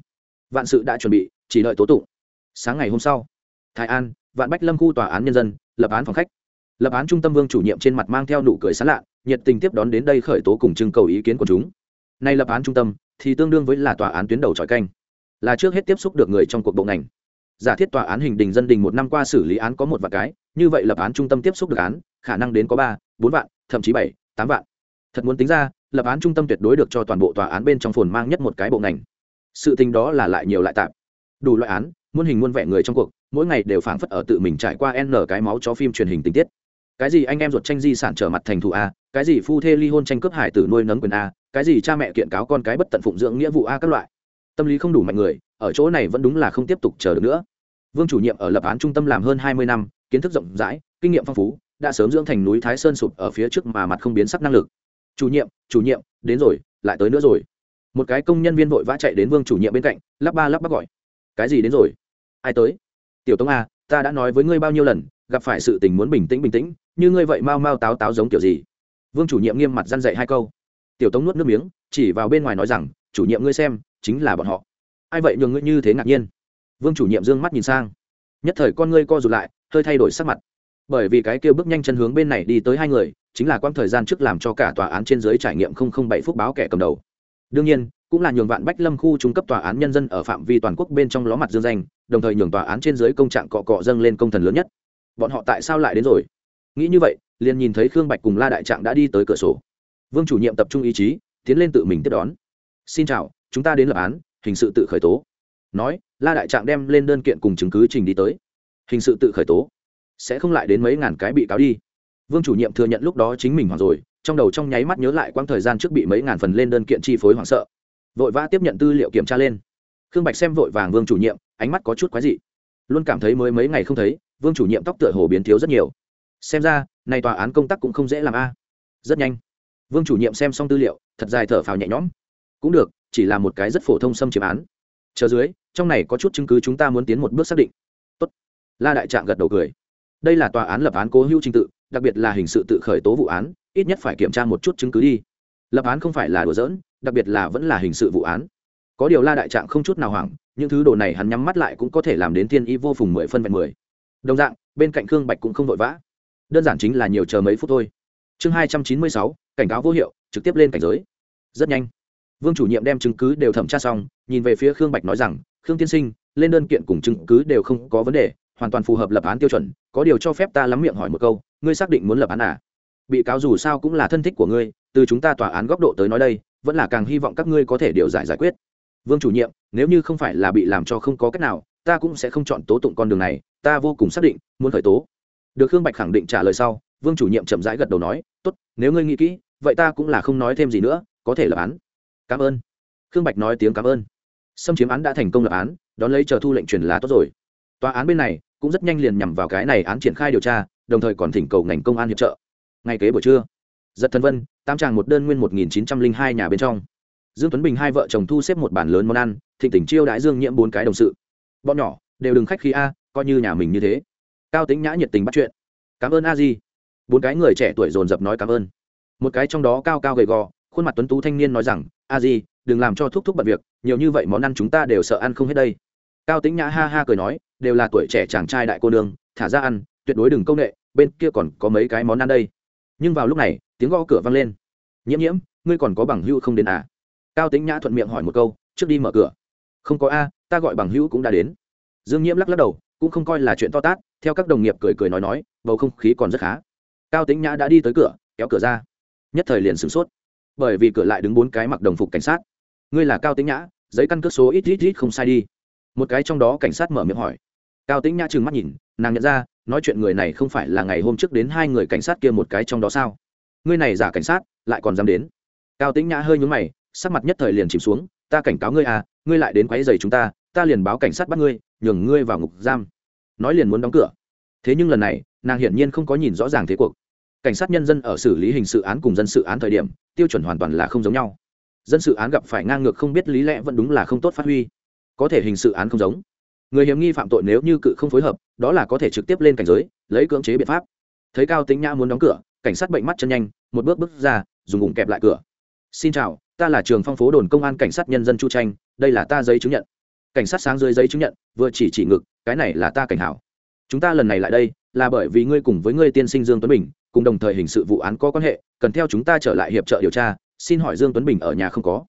A: Vạn sự đã chuẩn bị, chỉ đợi tố tụng. Sáng ngày hôm sau, thái an, vạn bách lâm khu tòa án nhân dân, lập án phòng khách lập án trung tâm vương chủ nhiệm trên mặt mang theo nụ cười sán lạ nhiệt tình tiếp đón đến đây khởi tố cùng trưng cầu ý kiến của chúng. Nay lập án trung tâm thì tương đương với là tòa án tuyến đầu tròi canh, là trước hết tiếp xúc được người trong cuộc bộ ngành. Giả thiết tòa án hình đình dân đình một năm qua xử lý án có một vạn cái, như vậy lập án trung tâm tiếp xúc được án, khả năng đến có ba, bốn vạn, thậm chí bảy, tám vạn. Thật muốn tính ra, lập án trung tâm tuyệt đối được cho toàn bộ tòa án bên trong phồn mang nhất một cái bộ ngành. Sự tình đó là lại nhiều lại tạp đủ loại án, muôn hình muôn vẻ người trong cuộc, mỗi ngày đều phảng phất ở tự mình trải qua n cái máu cho phim truyền hình tình tiết cái gì anh em ruột tranh di sản trở mặt thành thù a, cái gì phu thê ly hôn tranh cướp hải tử nuôi nấng quyền a, cái gì cha mẹ kiện cáo con cái bất tận phụng dưỡng nghĩa vụ a các loại. Tâm lý không đủ mạnh người, ở chỗ này vẫn đúng là không tiếp tục chờ được nữa. Vương chủ nhiệm ở lập án trung tâm làm hơn hai mươi năm, kiến thức rộng rãi, kinh nghiệm phong phú, đã sớm dưỡng thành núi thái sơn sụp ở phía trước mà mặt không biến sắc năng lực. Chủ nhiệm chủ nhiệm, đến rồi, lại tới nữa rồi. Một cái công nhân viên vội vã chạy đến vương chủ nhiệm bên cạnh, lắp ba lắp bắp gọi. Cái gì đến rồi? Ai tới? Tiểu tống a, ta đã nói với ngươi bao nhiêu lần gặp phải sự tình muốn bình tĩnh bình tĩnh, như ngươi vậy mau mau táo táo giống kiểu gì? Vương chủ nhiệm nghiêm mặt dăn dạy hai câu. Tiểu tống nuốt nước miếng, chỉ vào bên ngoài nói rằng, chủ nhiệm ngươi xem, chính là bọn họ. Ai vậy nhường ngươi như thế ngạc nhiên? Vương chủ nhiệm d ư ơ n g mắt nhìn sang. Nhất thời con ngươi co rụt lại, hơi thay đổi sắc mặt. Bởi vì cái kêu bước nhanh chân hướng bên này đi tới hai người, chính là quãng thời gian trước làm cho cả tòa án trên giới trải nghiệm không không bảy phút báo kẻ cầm đầu. Đương nhiên, cũng là nhường vạn bách lâm khu trung cấp tòa án nhân dân ở phạm vi toàn quốc bên trong ló mặt dương danh, đồng thời nhường tòa án trên giới công trạng cọ cọ dâng lên công thần lớn nhất bọn họ tại sao lại đến rồi? Nghĩ như vậy, liền nhìn thấy khương bạch cùng la đại trạng đã đi tới cửa sổ. Vương chủ nhiệm tập trung ý chí, tiến lên tự mình tiếp đón. Xin chào, chúng ta đến lập án, hình sự tự khởi tố. Nói, la đại trạng đem lên đơn kiện cùng chứng cứ trình đi tới. Hình sự tự khởi tố? Sẽ không lại đến mấy ngàn cái bị cáo đi. Vương chủ nhiệm thừa nhận lúc đó chính mình hoảng rồi, trong đầu trong nháy mắt nhớ lại quãng thời gian trước bị mấy ngàn phần lên đơn kiện chi phối hoảng sợ. Vội vã tiếp nhận tư liệu kiểm tra lên. Khương bạch xem vội vàng vương chủ nhiệm, ánh mắt có chút quái dị. Luôn cảm thấy mới mấy ngày không thấy vương chủ nhiệm tóc tựa hồ biến thiếu rất nhiều. Xem ra, này tòa án công tác cũng không dễ làm a. Rất nhanh. Vương chủ nhiệm xem xong tư liệu, thật dài thở phào nhẹ nhõm. Cũng được, chỉ là một cái rất phổ thông xâm chiếm án. Chờ dưới, trong này có chút chứng cứ chúng ta muốn tiến một bước xác định. Tốt. la đại trạng gật đầu cười. Đây là tòa án lập án cố hữu trình tự, đặc biệt là hình sự tự khởi tố vụ án, ít nhất phải kiểm tra một chút chứng cứ đi. Lập án không phải là đùa giỡn, đặc biệt là vẫn là hình sự vụ án. Có điều la đại trạng không chút nào hoảng, những thứ đồ này hắn nhắm mắt lại cũng có thể làm đến thiên y vô phùng mười phân vẹn mười đồng dạng, bên cạnh khương bạch cũng không vội vã. Đơn giản chính là nhiều chờ mấy phút thôi. Chương hai trăm chín mươi sáu, cảnh cáo vô hiệu, trực tiếp lên cảnh giới. Rất nhanh. Vương chủ nhiệm đem chứng cứ đều thẩm tra xong, nhìn về phía khương bạch nói rằng, khương tiên sinh, lên đơn kiện cùng chứng cứ đều không có vấn đề, hoàn toàn phù hợp lập án tiêu chuẩn, có điều cho phép ta lắm miệng hỏi một câu, ngươi xác định muốn lập án à? Bị cáo dù sao cũng là thân thích của ngươi, từ chúng ta tòa án góc độ tới nói đây, vẫn là càng hy vọng các ngươi có thể điều giải giải quyết. Vương chủ nhiệm, nếu như không phải là bị làm cho không có cách nào ta cũng sẽ không chọn tố tụng con đường này, ta vô cùng xác định, muốn khởi tố. Được khương bạch khẳng định trả lời sau, vương chủ nhiệm chậm rãi gật đầu nói, tốt, nếu ngươi nghĩ kỹ, vậy ta cũng là không nói thêm gì nữa, có thể lập án. Cảm ơn. Khương bạch nói tiếng cảm ơn. Xâm chiếm án đã thành công lập án, đón lấy chờ thu lệnh truyền là tốt rồi. Tòa án bên này cũng rất nhanh liền nhằm vào cái này án triển khai điều tra, đồng thời còn thỉnh cầu ngành công an hiệp trợ. Ngay kế buổi trưa, giật thân vân tam tràng một đơn nguyên một nghìn chín trăm linh hai nhà bên trong. Dương tuấn bình hai vợ chồng thu xếp một bản lớn món ăn, thịnh tỉnh chiêu đãi dương nhiễm bốn cái đồng sự bọn nhỏ đều đừng khách khí a, coi như nhà mình như thế. Cao tính nhã nhiệt tình bắt chuyện. Cảm ơn a di. Bốn cái người trẻ tuổi dồn dập nói cảm ơn. Một cái trong đó cao cao gầy gò, khuôn mặt tuấn tú thanh niên nói rằng, a di, đừng làm cho thúc thúc bận việc, nhiều như vậy món ăn chúng ta đều sợ ăn không hết đây. Cao tính nhã ha ha cười nói, đều là tuổi trẻ chàng trai đại cô nương, thả ra ăn, tuyệt đối đừng công nghệ bên kia còn có mấy cái món ăn đây. Nhưng vào lúc này, tiếng gõ cửa vang lên. Nhiễm nhiễm, ngươi còn có bằng hữu không đến à? Cao tính nhã thuận miệng hỏi một câu, trước đi mở cửa không có a, ta gọi bằng hữu cũng đã đến. Dương nhiễm lắc lắc đầu, cũng không coi là chuyện to tát, theo các đồng nghiệp cười cười nói nói, bầu không khí còn rất khá. Cao tính nhã đã đi tới cửa, kéo cửa ra. Nhất thời liền sửng sốt, bởi vì cửa lại đứng bốn cái mặc đồng phục cảnh sát. Ngươi là cao tính nhã, giấy căn cước số ít ít ít không sai đi. Một cái trong đó cảnh sát mở miệng hỏi. Cao tính nhã trừng mắt nhìn, nàng nhận ra, nói chuyện người này không phải là ngày hôm trước đến hai người cảnh sát kia một cái trong đó sao? Ngươi này giả cảnh sát, lại còn dám đến. Cao tính nhã hơi nhúng mày, sắc mặt nhất thời liền chìm xuống ta cảnh cáo ngươi à ngươi lại đến quấy rầy chúng ta ta liền báo cảnh sát bắt ngươi, nhường ngươi vào ngục giam. Nói liền muốn đóng cửa. Thế nhưng lần này, nàng hiển nhiên không có nhìn rõ ràng thế cuộc. Cảnh sát nhân dân ở xử lý hình sự án cùng dân sự án thời điểm, tiêu chuẩn hoàn toàn là không giống nhau. Dân sự án gặp phải ngang ngược không biết lý lẽ vẫn đúng là không tốt phát huy. Có thể hình sự án không giống. Người hiểm nghi phạm tội nếu như cự không phối hợp, đó là có thể trực tiếp lên cảnh giới, lấy cưỡng chế biện pháp. Thấy cao tính nhã muốn đóng cửa, cảnh sát bệnh mắt chân nhanh, một bước bước ra, dùng ủng kẹp lại cửa. Xin chào ta là trường phong phố đồn công an cảnh sát nhân dân chu tranh, đây là ta giấy chứng nhận. Cảnh sát sáng dưới giấy chứng nhận, vừa chỉ chỉ ngực, cái này là ta cảnh hảo. Chúng ta lần này lại đây, là bởi vì ngươi cùng với ngươi tiên sinh dương tuấn bình, cùng đồng thời hình sự vụ án có quan hệ, cần theo chúng ta trở lại hiệp trợ điều tra, xin hỏi dương tuấn bình ở nhà không có.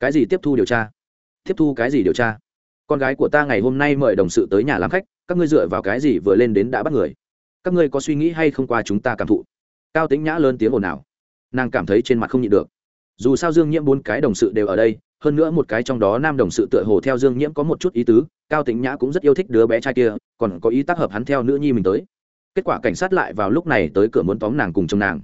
A: Cái gì tiếp thu điều tra? Tiếp thu cái gì điều tra? Con gái của ta ngày hôm nay mời đồng sự tới nhà làm khách, các ngươi dựa vào cái gì vừa lên đến đã bắt người? Các ngươi có suy nghĩ hay không qua chúng ta cảm thụ? Cao tính nhã lớn tiếng ồn ào. Nàng cảm thấy trên mặt không nhịn được dù sao dương nhiễm bốn cái đồng sự đều ở đây, hơn nữa một cái trong đó nam đồng sự tựa hồ theo dương nhiễm có một chút ý tứ, cao Tĩnh nhã cũng rất yêu thích đứa bé trai kia, còn có ý tác hợp hắn theo nữ nhi mình tới. Kết quả cảnh sát lại vào lúc này tới cửa muốn tóm nàng cùng chồng nàng.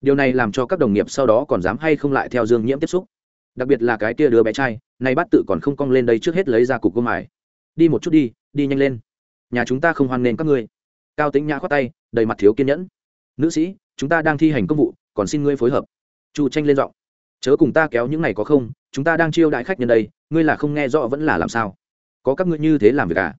A: Điều này làm cho các đồng nghiệp sau đó còn dám hay không lại theo dương nhiễm tiếp xúc. Đặc biệt là cái kia đứa bé trai, nay bắt tự còn không cong lên đây trước hết lấy ra cục gôm mài đi một chút đi đi nhanh lên. Nhà chúng ta không hoan nghênh các ngươi. Cao tính nhã khoát tay, đầy mặt thiếu kiên nhẫn. Nữ sĩ, chúng ta đang thi hành công vụ, còn xin ngươi phối hợp. Chu tranh lên giọng chớ cùng ta kéo những này có không, chúng ta đang chiêu đại khách nhân đây, ngươi là không nghe rõ vẫn là làm sao? Có các ngươi như thế làm việc à?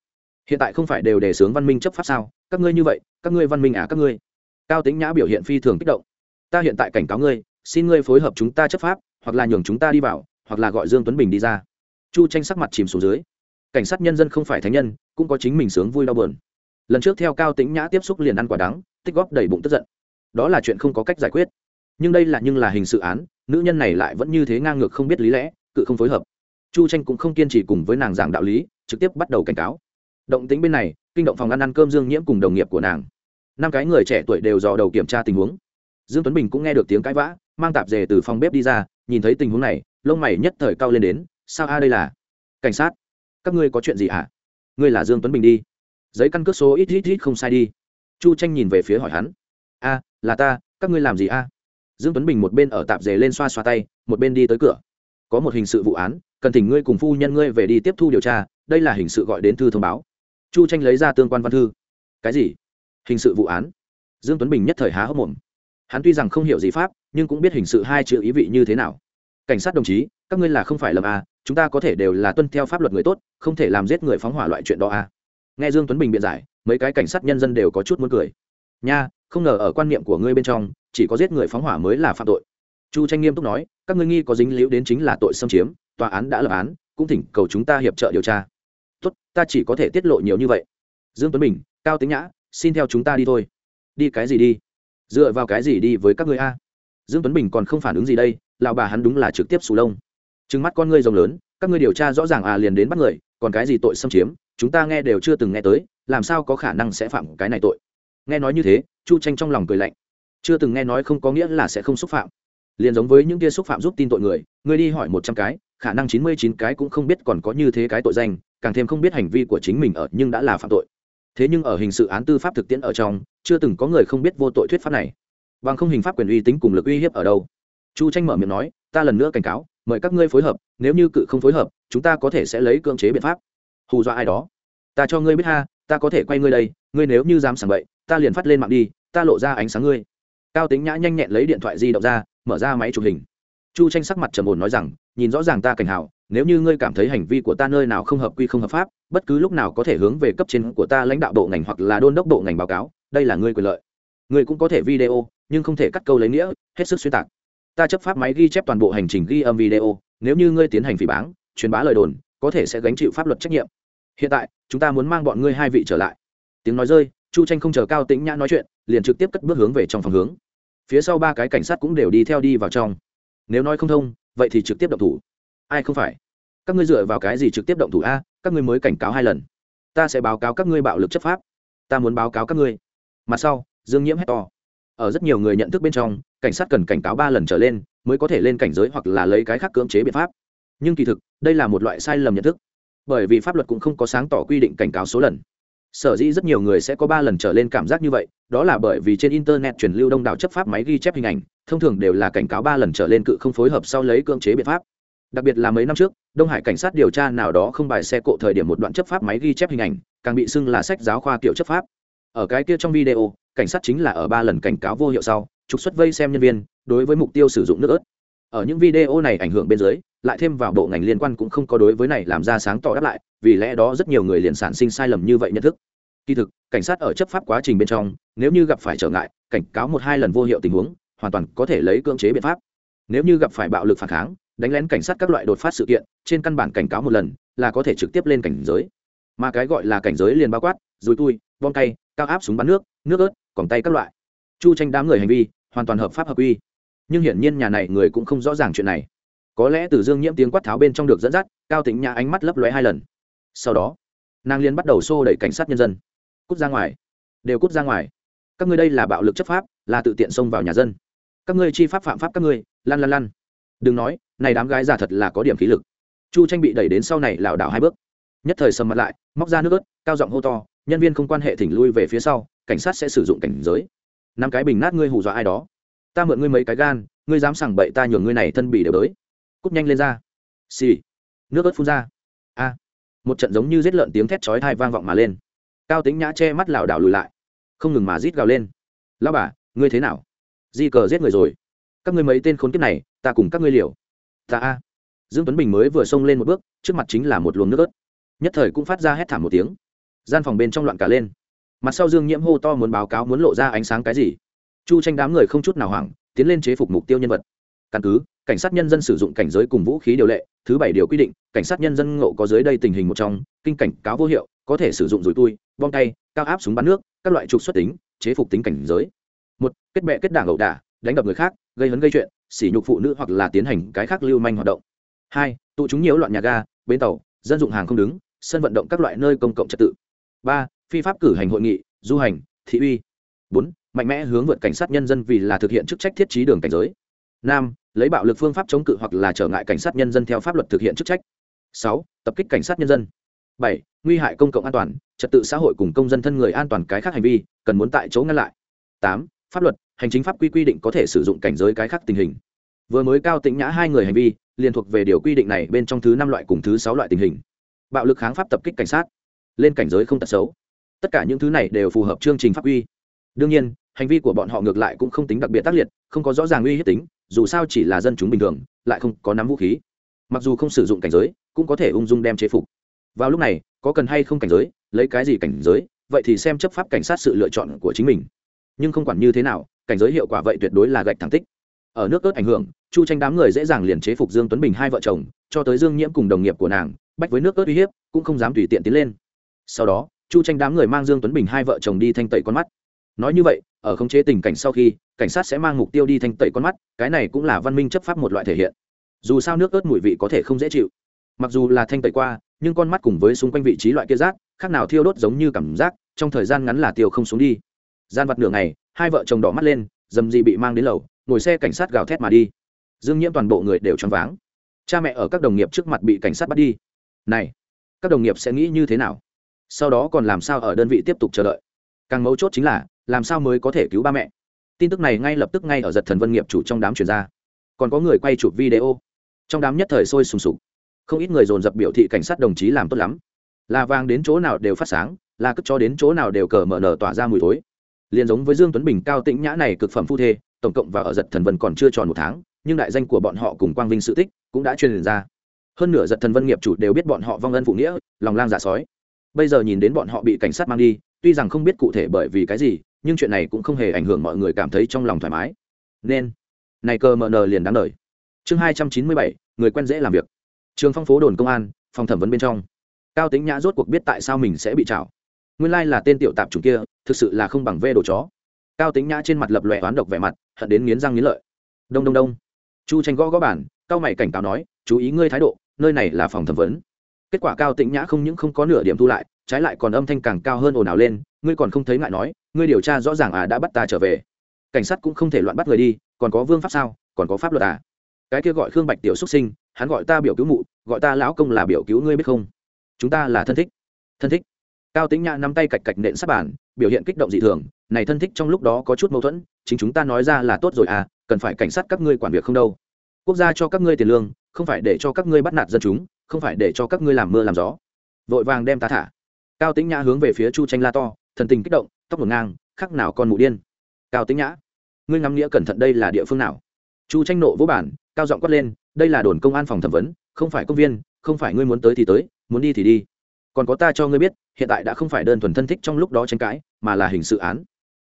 A: Hiện tại không phải đều đề xướng văn minh chấp pháp sao? Các ngươi như vậy, các ngươi văn minh à các ngươi? Cao tính nhã biểu hiện phi thường kích động. Ta hiện tại cảnh cáo ngươi, xin ngươi phối hợp chúng ta chấp pháp, hoặc là nhường chúng ta đi vào, hoặc là gọi dương tuấn bình đi ra. Chu tranh sắc mặt chìm xuống dưới. Cảnh sát nhân dân không phải thánh nhân, cũng có chính mình sướng vui đau buồn. Lần trước theo cao tính nhã tiếp xúc liền ăn quả đắng, tích góp đầy bụng tức giận. Đó là chuyện không có cách giải quyết. Nhưng đây là nhưng là hình sự án nữ nhân này lại vẫn như thế ngang ngược không biết lý lẽ, cự không phối hợp. Chu tranh cũng không kiên trì cùng với nàng giảng đạo lý, trực tiếp bắt đầu cảnh cáo. Động tính bên này, kinh động phòng ăn ăn cơm dương nhiễm cùng đồng nghiệp của nàng. Năm cái người trẻ tuổi đều dò đầu kiểm tra tình huống. Dương tuấn bình cũng nghe được tiếng cãi vã, mang tạp dề từ phòng bếp đi ra, nhìn thấy tình huống này, lông mày nhất thời cao lên đến, sao a, đây là cảnh sát? Các ngươi có chuyện gì hả? Ngươi là dương tuấn bình đi. Giấy căn cước số ít ít ít không sai đi. Chu tranh nhìn về phía hỏi hắn, a, là ta, các ngươi làm gì a? Dương tuấn bình một bên ở tạp dề lên xoa xoa tay, một bên đi tới cửa. Có một hình sự vụ án, cần thỉnh ngươi cùng phu nhân ngươi về đi tiếp thu điều tra, đây là hình sự gọi đến thư thông báo. Chu tranh lấy ra tương quan văn thư. Cái gì? Hình sự vụ án? Dương tuấn bình nhất thời há hốc mồm. Hắn tuy rằng không hiểu gì pháp, nhưng cũng biết hình sự hai chữ ý vị như thế nào. Cảnh sát đồng chí, các ngươi là không phải lầm à chúng ta có thể đều là tuân theo pháp luật người tốt, không thể làm giết người phóng hỏa loại chuyện đó à. Nghe dương tuấn bình biện giải, mấy cái cảnh sát nhân dân đều có chút muốn cười nha, không ngờ ở quan niệm của ngươi bên trong, chỉ có giết người phóng hỏa mới là phạm tội. Chu tranh nghiêm túc nói, các ngươi nghi có dính liễu đến chính là tội xâm chiếm, tòa án đã lập án, cũng thỉnh cầu chúng ta hiệp trợ điều tra. Tốt, ta chỉ có thể tiết lộ nhiều như vậy. Dương tuấn bình, cao tính nhã, xin theo chúng ta đi thôi. Đi cái gì đi? Dựa vào cái gì đi với các ngươi a? Dương tuấn bình còn không phản ứng gì đây, lão bà hắn đúng là trực tiếp sù lông. Trừng mắt con ngươi rồng lớn, các ngươi điều tra rõ ràng à liền đến bắt người, còn cái gì tội xâm chiếm, chúng ta nghe đều chưa từng nghe tới, làm sao có khả năng sẽ phạm cái này tội? Nghe nói như thế, chu tranh trong lòng cười lạnh. Chưa từng nghe nói không có nghĩa là sẽ không xúc phạm. Liền giống với những kia xúc phạm giúp tin tội người người đi hỏi một trăm cái, khả năng chín mươi chín cái cũng không biết còn có như thế cái tội danh, càng thêm không biết hành vi của chính mình ở nhưng đã là phạm tội. Thế nhưng ở hình sự án tư pháp thực tiễn ở trong, chưa từng có người không biết vô tội thuyết pháp này. Bằng không hình pháp quyền uy tính cùng lực uy hiếp ở đâu? Chu tranh mở miệng nói, ta lần nữa cảnh cáo, mời các ngươi phối hợp, nếu như cự không phối hợp, chúng ta có thể sẽ lấy cưỡng chế biện pháp. Hù dọa ai đó? Ta cho ngươi biết ha, ta có thể quay ngươi đây, ngươi nếu như dám sảng bậy ta liền phát lên mạng đi, ta lộ ra ánh sáng ngươi. Cao tính nhã nhanh nhẹn lấy điện thoại di động ra, mở ra máy chụp hình. Chu tranh sắc mặt trầm ổn nói rằng, nhìn rõ ràng ta cảnh hảo, nếu như ngươi cảm thấy hành vi của ta nơi nào không hợp quy không hợp pháp, bất cứ lúc nào có thể hướng về cấp trên của ta lãnh đạo bộ ngành hoặc là đôn đốc bộ ngành báo cáo, đây là ngươi quyền lợi. Ngươi cũng có thể video, nhưng không thể cắt câu lấy nghĩa, hết sức xuyên tạc. Ta chấp pháp máy ghi chép toàn bộ hành trình ghi âm video, nếu như ngươi tiến hành phỉ báng, truyền bá lời đồn, có thể sẽ gánh chịu pháp luật trách nhiệm. Hiện tại, chúng ta muốn mang bọn ngươi hai vị trở lại. Tiếng nói rơi chu tranh không chờ cao tĩnh nhã nói chuyện, liền trực tiếp cất bước hướng về trong phòng hướng. Phía sau ba cái cảnh sát cũng đều đi theo đi vào trong. Nếu nói không thông, vậy thì trực tiếp động thủ. Ai không phải? Các ngươi dựa vào cái gì trực tiếp động thủ a? Các ngươi mới cảnh cáo hai lần. Ta sẽ báo cáo các ngươi bạo lực chấp pháp. Ta muốn báo cáo các ngươi. Mặt sau, dương nhiễm hét to. Ở rất nhiều người nhận thức bên trong, cảnh sát cần cảnh cáo ba lần trở lên, mới có thể lên cảnh giới hoặc là lấy cái khác cưỡng chế biện pháp. Nhưng kỳ thực, đây là một loại sai lầm nhận thức. Bởi vì pháp luật cũng không có sáng tỏ quy định cảnh cáo số lần sở dĩ rất nhiều người sẽ có ba lần trở lên cảm giác như vậy, đó là bởi vì trên internet truyền lưu đông đảo chấp pháp máy ghi chép hình ảnh, thông thường đều là cảnh cáo ba lần trở lên cự không phối hợp sau lấy cưỡng chế biện pháp. Đặc biệt là mấy năm trước, đông hải cảnh sát điều tra nào đó không bài xe cộ thời điểm một đoạn chấp pháp máy ghi chép hình ảnh, càng bị xưng là sách giáo khoa kiểu chấp pháp. Ở cái kia trong video, cảnh sát chính là ở ba lần cảnh cáo vô hiệu sau, trục xuất vây xem nhân viên, đối với mục tiêu sử dụng nước ớt ở những video này ảnh hưởng bên dưới, lại thêm vào bộ ngành liên quan cũng không có đối với này làm ra sáng tỏ đáp lại, vì lẽ đó rất nhiều người liền sản sinh sai lầm như vậy nhận thức. Kỳ thực, cảnh sát ở chấp pháp quá trình bên trong, nếu như gặp phải trở ngại, cảnh cáo một hai lần vô hiệu tình huống, hoàn toàn có thể lấy cưỡng chế biện pháp. Nếu như gặp phải bạo lực phản kháng, đánh lén cảnh sát các loại đột phát sự kiện, trên căn bản cảnh cáo một lần, là có thể trực tiếp lên cảnh giới. Mà cái gọi là cảnh giới liền bao quát dùi tui, bom tay cao áp súng bắn nước nước ớt, còng tay các loại. Chu tranh đám người hành vi, hoàn toàn hợp pháp hợp quy nhưng hiển nhiên nhà này người cũng không rõ ràng chuyện này. Có lẽ từ dương nhiễm tiếng quát tháo bên trong được dẫn dắt, cao tính nhã ánh mắt lấp lóe hai lần. Sau đó, nàng liên bắt đầu xô đẩy cảnh sát nhân dân. Cút ra ngoài. Đều cút ra ngoài. Các ngươi đây là bạo lực chấp pháp, là tự tiện xông vào nhà dân. Các ngươi chi pháp phạm pháp các ngươi, lăn lăn lăn. Đừng nói, này đám gái già thật là có điểm khí lực. Chu tranh bị đẩy đến sau này lảo đảo hai bước. Nhất thời sầm mặt lại, móc ra nước ớt, cao giọng hô to, nhân viên không quan hệ thỉnh lui về phía sau, cảnh sát sẽ sử dụng cảnh giới. Năm cái bình nát ngươi hù dọa ai đó ta mượn ngươi mấy cái gan, ngươi dám sẳng bậy ta nhường ngươi này thân bị đều đới. Cúp nhanh lên ra. Xì. Nước ớt phun ra. A. Một trận giống như giết lợn tiếng thét chói thai vang vọng mà lên. Cao tính nhã che mắt lảo đảo lùi lại. Không ngừng mà rít gào lên. Lao bà, ngươi thế nào? Di cờ giết người rồi. Các ngươi mấy tên khốn kiếp này, ta cùng các ngươi liều. Ta a. Dương tuấn bình mới vừa xông lên một bước, trước mặt chính là một luồng nước ớt. Nhất thời cũng phát ra hét thảm một tiếng. Gian phòng bên trong loạn cả lên. Mặt sau dương nhiễm hô to muốn báo cáo muốn lộ ra ánh sáng cái gì? Chu tranh đám người không chút nào hoảng, tiến lên chế phục mục tiêu nhân vật. Căn cứ, cảnh sát nhân dân sử dụng cảnh giới cùng vũ khí điều lệ, thứ bảy điều quy định, cảnh sát nhân dân ngộ có dưới đây tình hình một trong, kinh cảnh cáo vô hiệu, có thể sử dụng dùi tui, bom tay, cao áp súng bắn nước, các loại trục xuất tính, chế phục tính cảnh giới. Một, kết bệ kết đảng ẩu đả, đánh đập người khác, gây hấn gây chuyện, sỉ nhục phụ nữ hoặc là tiến hành cái khác lưu manh hoạt động. Hai, tụ chúng nhiễu loạn nhà ga, bến tàu, dân dụng hàng không đứng, sân vận động các loại nơi công cộng trật tự. Ba, phi pháp cử hành hội nghị, du hành, thị uy. Bốn mạnh mẽ hướng vượt cảnh sát nhân dân vì là thực hiện chức trách thiết trí đường cảnh giới. Năm lấy bạo lực phương pháp chống cự hoặc là trở ngại cảnh sát nhân dân theo pháp luật thực hiện chức trách. Sáu, tập kích cảnh sát nhân dân. Bảy, nguy hại công cộng an toàn, trật tự xã hội cùng công dân thân người an toàn cái khác hành vi, cần muốn tại chỗ ngăn lại. Tám, pháp luật, hành chính pháp quy quy định có thể sử dụng cảnh giới cái khác tình hình. Vừa mới cao tĩnh nhã hai người hành vi liên thuộc về điều quy định này bên trong thứ năm loại cùng thứ sáu loại tình hình. Bạo lực kháng pháp tập kích cảnh sát. Lên cảnh giới không tật xấu. Tất cả những thứ này đều phù hợp chương trình pháp quy. Đương nhiên hành vi của bọn họ ngược lại cũng không tính đặc biệt tác liệt, không có rõ ràng uy hiếp tính, dù sao chỉ là dân chúng bình thường, lại không có nắm vũ khí. Mặc dù không sử dụng cảnh giới, cũng có thể ung dung đem chế phục. Vào lúc này, có cần hay không cảnh giới, lấy cái gì cảnh giới, vậy thì xem chấp pháp cảnh sát sự lựa chọn của chính mình. Nhưng không quản như thế nào, cảnh giới hiệu quả vậy tuyệt đối là gạch thẳng tích. Ở nước ớt ảnh hưởng, chu tranh đám người dễ dàng liền chế phục dương tuấn bình hai vợ chồng, cho tới dương nhiễm cùng đồng nghiệp của nàng, bách với nước ớt uy hiếp, cũng không dám tùy tiện tiến lên. Sau đó, chu tranh đám người mang dương tuấn bình hai vợ chồng đi thanh tẩy con mắt nói như vậy, ở khống chế tình cảnh sau khi, cảnh sát sẽ mang mục tiêu đi thanh tẩy con mắt, cái này cũng là văn minh chấp pháp một loại thể hiện. Dù sao nước ớt mùi vị có thể không dễ chịu. Mặc dù là thanh tẩy qua, nhưng con mắt cùng với xung quanh vị trí loại kia rác, khác nào thiêu đốt giống như cảm giác, trong thời gian ngắn là tiêu không xuống đi. Gian vặt nửa ngày, hai vợ chồng đỏ mắt lên, dầm gì bị mang đến lầu, ngồi xe cảnh sát gào thét mà đi. Dương nhiễm toàn bộ người đều choáng váng. Cha mẹ ở các đồng nghiệp trước mặt bị cảnh sát bắt đi. Này, các đồng nghiệp sẽ nghĩ như thế nào? Sau đó còn làm sao ở đơn vị tiếp tục chờ đợi? Càng mấu chốt chính là làm sao mới có thể cứu ba mẹ? Tin tức này ngay lập tức ngay ở giật thần vân nghiệp chủ trong đám truyền ra. Còn có người quay chụp video. Trong đám nhất thời sôi sùng sục. Không ít người dồn dập biểu thị cảnh sát đồng chí làm tốt lắm. Là vàng đến chỗ nào đều phát sáng, là cất cho đến chỗ nào đều cờ mở nở tỏa ra mùi thối. Liền giống với dương tuấn bình cao tĩnh nhã này cực phẩm phu thê, tổng cộng và ở giật thần vân còn chưa tròn một tháng, nhưng đại danh của bọn họ cùng quang vinh sự tích cũng đã truyền ra. Hơn nửa giật thần vân nghiệp chủ đều biết bọn họ vong ân phụ nghĩa, lòng lang dạ sói. Bây giờ nhìn đến bọn họ bị cảnh sát mang đi, tuy rằng không biết cụ thể bởi vì cái gì nhưng chuyện này cũng không hề ảnh hưởng mọi người cảm thấy trong lòng thoải mái. Nên, này cơ mờ nờ liền đáng lời chương hai trăm chín mươi bảy, người quen dễ làm việc. Trường phong phố đồn công an, phòng thẩm vấn bên trong. Cao tính nhã rốt cuộc biết tại sao mình sẽ bị chảo nguyên lai là tên tiểu tạp chủng kia, thực sự là không bằng vê đồ chó. Cao tính nhã trên mặt lập lòe oán độc vẻ mặt, hận đến nghiến răng nghiến lợi. Đông đông đông. Chu tranh gõ gõ bản cao mày cảnh cáo nói, chú ý ngươi thái độ, nơi này là phòng thẩm vấn. Kết quả cao tĩnh nhã không những không có nửa điểm thu lại, trái lại còn âm thanh càng cao hơn ồn ào lên ngươi còn không thấy ngại nói, ngươi điều tra rõ ràng à đã bắt ta trở về. Cảnh sát cũng không thể loạn bắt người đi, còn có vương pháp sao, còn có pháp luật à? Cái kia gọi khương bạch tiểu xuất sinh, hắn gọi ta biểu cứu mụ, gọi ta lão công là biểu cứu ngươi biết không? Chúng ta là thân thích. Thân thích. Cao tính nhã nắm tay cạch cạch nện sắp bản biểu hiện kích động dị thường, này thân thích trong lúc đó có chút mâu thuẫn, chính chúng ta nói ra là tốt rồi à cần phải cảnh sát các ngươi quản việc không đâu. Quốc gia cho các ngươi tiền lương, không phải để cho các ngươi bắt nạt dân chúng, không phải để cho các ngươi làm mưa làm gió. Vội vàng đem ta thả. Cao tính nhã hướng về phía chu tranh la to thần tình kích động, tóc ngổn ngang, khắc nào con mụ điên. Cao tính nhã, ngươi ngắm nghĩa cẩn thận đây là địa phương nào? Chu tranh nộ vũ bản cao giọng quát lên, đây là đồn công an phòng thẩm vấn, không phải công viên, không phải ngươi muốn tới thì tới, muốn đi thì đi. Còn có ta cho ngươi biết, hiện tại đã không phải đơn thuần thân thích trong lúc đó tranh cãi, mà là hình sự án.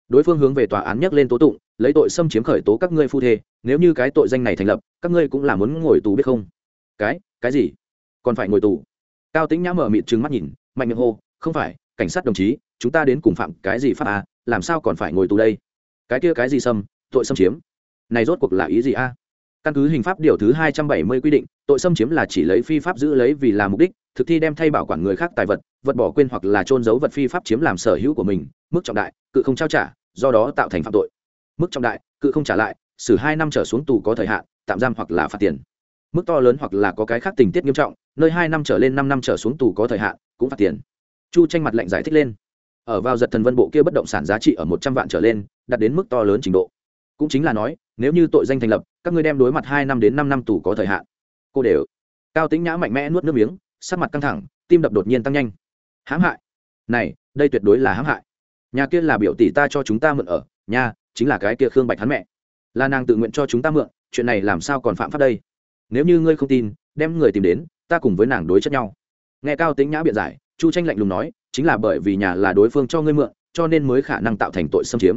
A: Đối phương hướng về tòa án nhắc lên tố tụng, lấy tội xâm chiếm khởi tố các ngươi phu thê, nếu như cái tội danh này thành lập, các ngươi cũng là muốn ngồi tù biết không? Cái cái gì? Còn phải ngồi tù. Cao tính nhã mở mịt trừng mắt nhìn, mạnh miệng hô, không phải cảnh sát đồng chí, chúng ta đến cùng phạm cái gì pháp à? Làm sao còn phải ngồi tù đây? Cái kia cái gì xâm? Tội xâm chiếm. Này rốt cuộc là ý gì a căn cứ hình pháp điều thứ hai trăm bảy mươi quy định, tội xâm chiếm là chỉ lấy phi pháp giữ lấy vì là mục đích, thực thi đem thay bảo quản người khác tài vật vật bỏ quên hoặc là trôn giấu vật phi pháp chiếm làm sở hữu của mình, mức trọng đại, cự không trao trả, do đó tạo thành phạm tội. Mức trọng đại, cự không trả lại, xử hai năm trở xuống tù có thời hạn, tạm giam hoặc là phạt tiền. Mức to lớn hoặc là có cái khác tình tiết nghiêm trọng, nơi hai năm trở lên năm năm trở xuống tù có thời hạn, cũng phạt tiền chu tranh mặt lệnh giải thích lên. Ở vào giật thần vân bộ kia bất động sản giá trị ở một trăm vạn trở lên, đạt đến mức to lớn trình độ. Cũng chính là nói, nếu như tội danh thành lập, các ngươi đem đối mặt hai năm đến năm năm tù có thời hạn. Cô đều. Cao tính nhã mạnh mẽ nuốt nước miếng, sắc mặt căng thẳng, tim đập đột nhiên tăng nhanh. Hãm hại. Này, đây tuyệt đối là hãm hại. Nhà kia là biểu tỷ ta cho chúng ta mượn ở nhà chính là cái kia khương bạch hắn mẹ. Là nàng tự nguyện cho chúng ta mượn, chuyện này làm sao còn phạm pháp đây? Nếu như ngươi không tin, đem người tìm đến, ta cùng với nàng đối chất nhau. Nghe cao tính nhã biện giải chu tranh lạnh lùng nói, chính là bởi vì nhà là đối phương cho ngươi mượn, cho nên mới khả năng tạo thành tội xâm chiếm.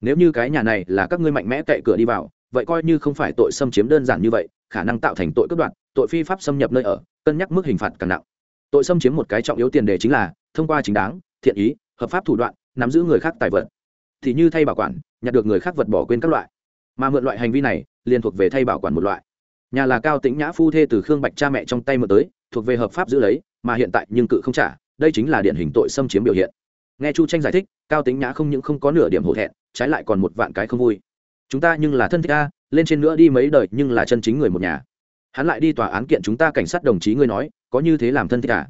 A: Nếu như cái nhà này là các ngươi mạnh mẽ cậy cửa đi vào, vậy coi như không phải tội xâm chiếm đơn giản như vậy, khả năng tạo thành tội cướp đoạt, tội phi pháp xâm nhập nơi ở, cân nhắc mức hình phạt càng nặng. Tội xâm chiếm một cái trọng yếu tiền đề chính là thông qua chính đáng, thiện ý, hợp pháp thủ đoạn, nắm giữ người khác tài vật. Thì như thay bảo quản, nhặt được người khác vật bỏ quên các loại. Mà mượn loại hành vi này, liền thuộc về thay bảo quản một loại. Nhà là cao tĩnh nhã phu thê từ khương bạch cha mẹ trong tay mượn tới, thuộc về hợp pháp giữ lấy mà hiện tại nhưng cự không trả, đây chính là điển hình tội xâm chiếm biểu hiện. Nghe chu tranh giải thích, cao tính nhã không những không có nửa điểm hổ thẹn, trái lại còn một vạn cái không vui. Chúng ta nhưng là thân thích a, lên trên nữa đi mấy đời nhưng là chân chính người một nhà. Hắn lại đi tòa án kiện chúng ta cảnh sát đồng chí ngươi nói, có như thế làm thân thích à?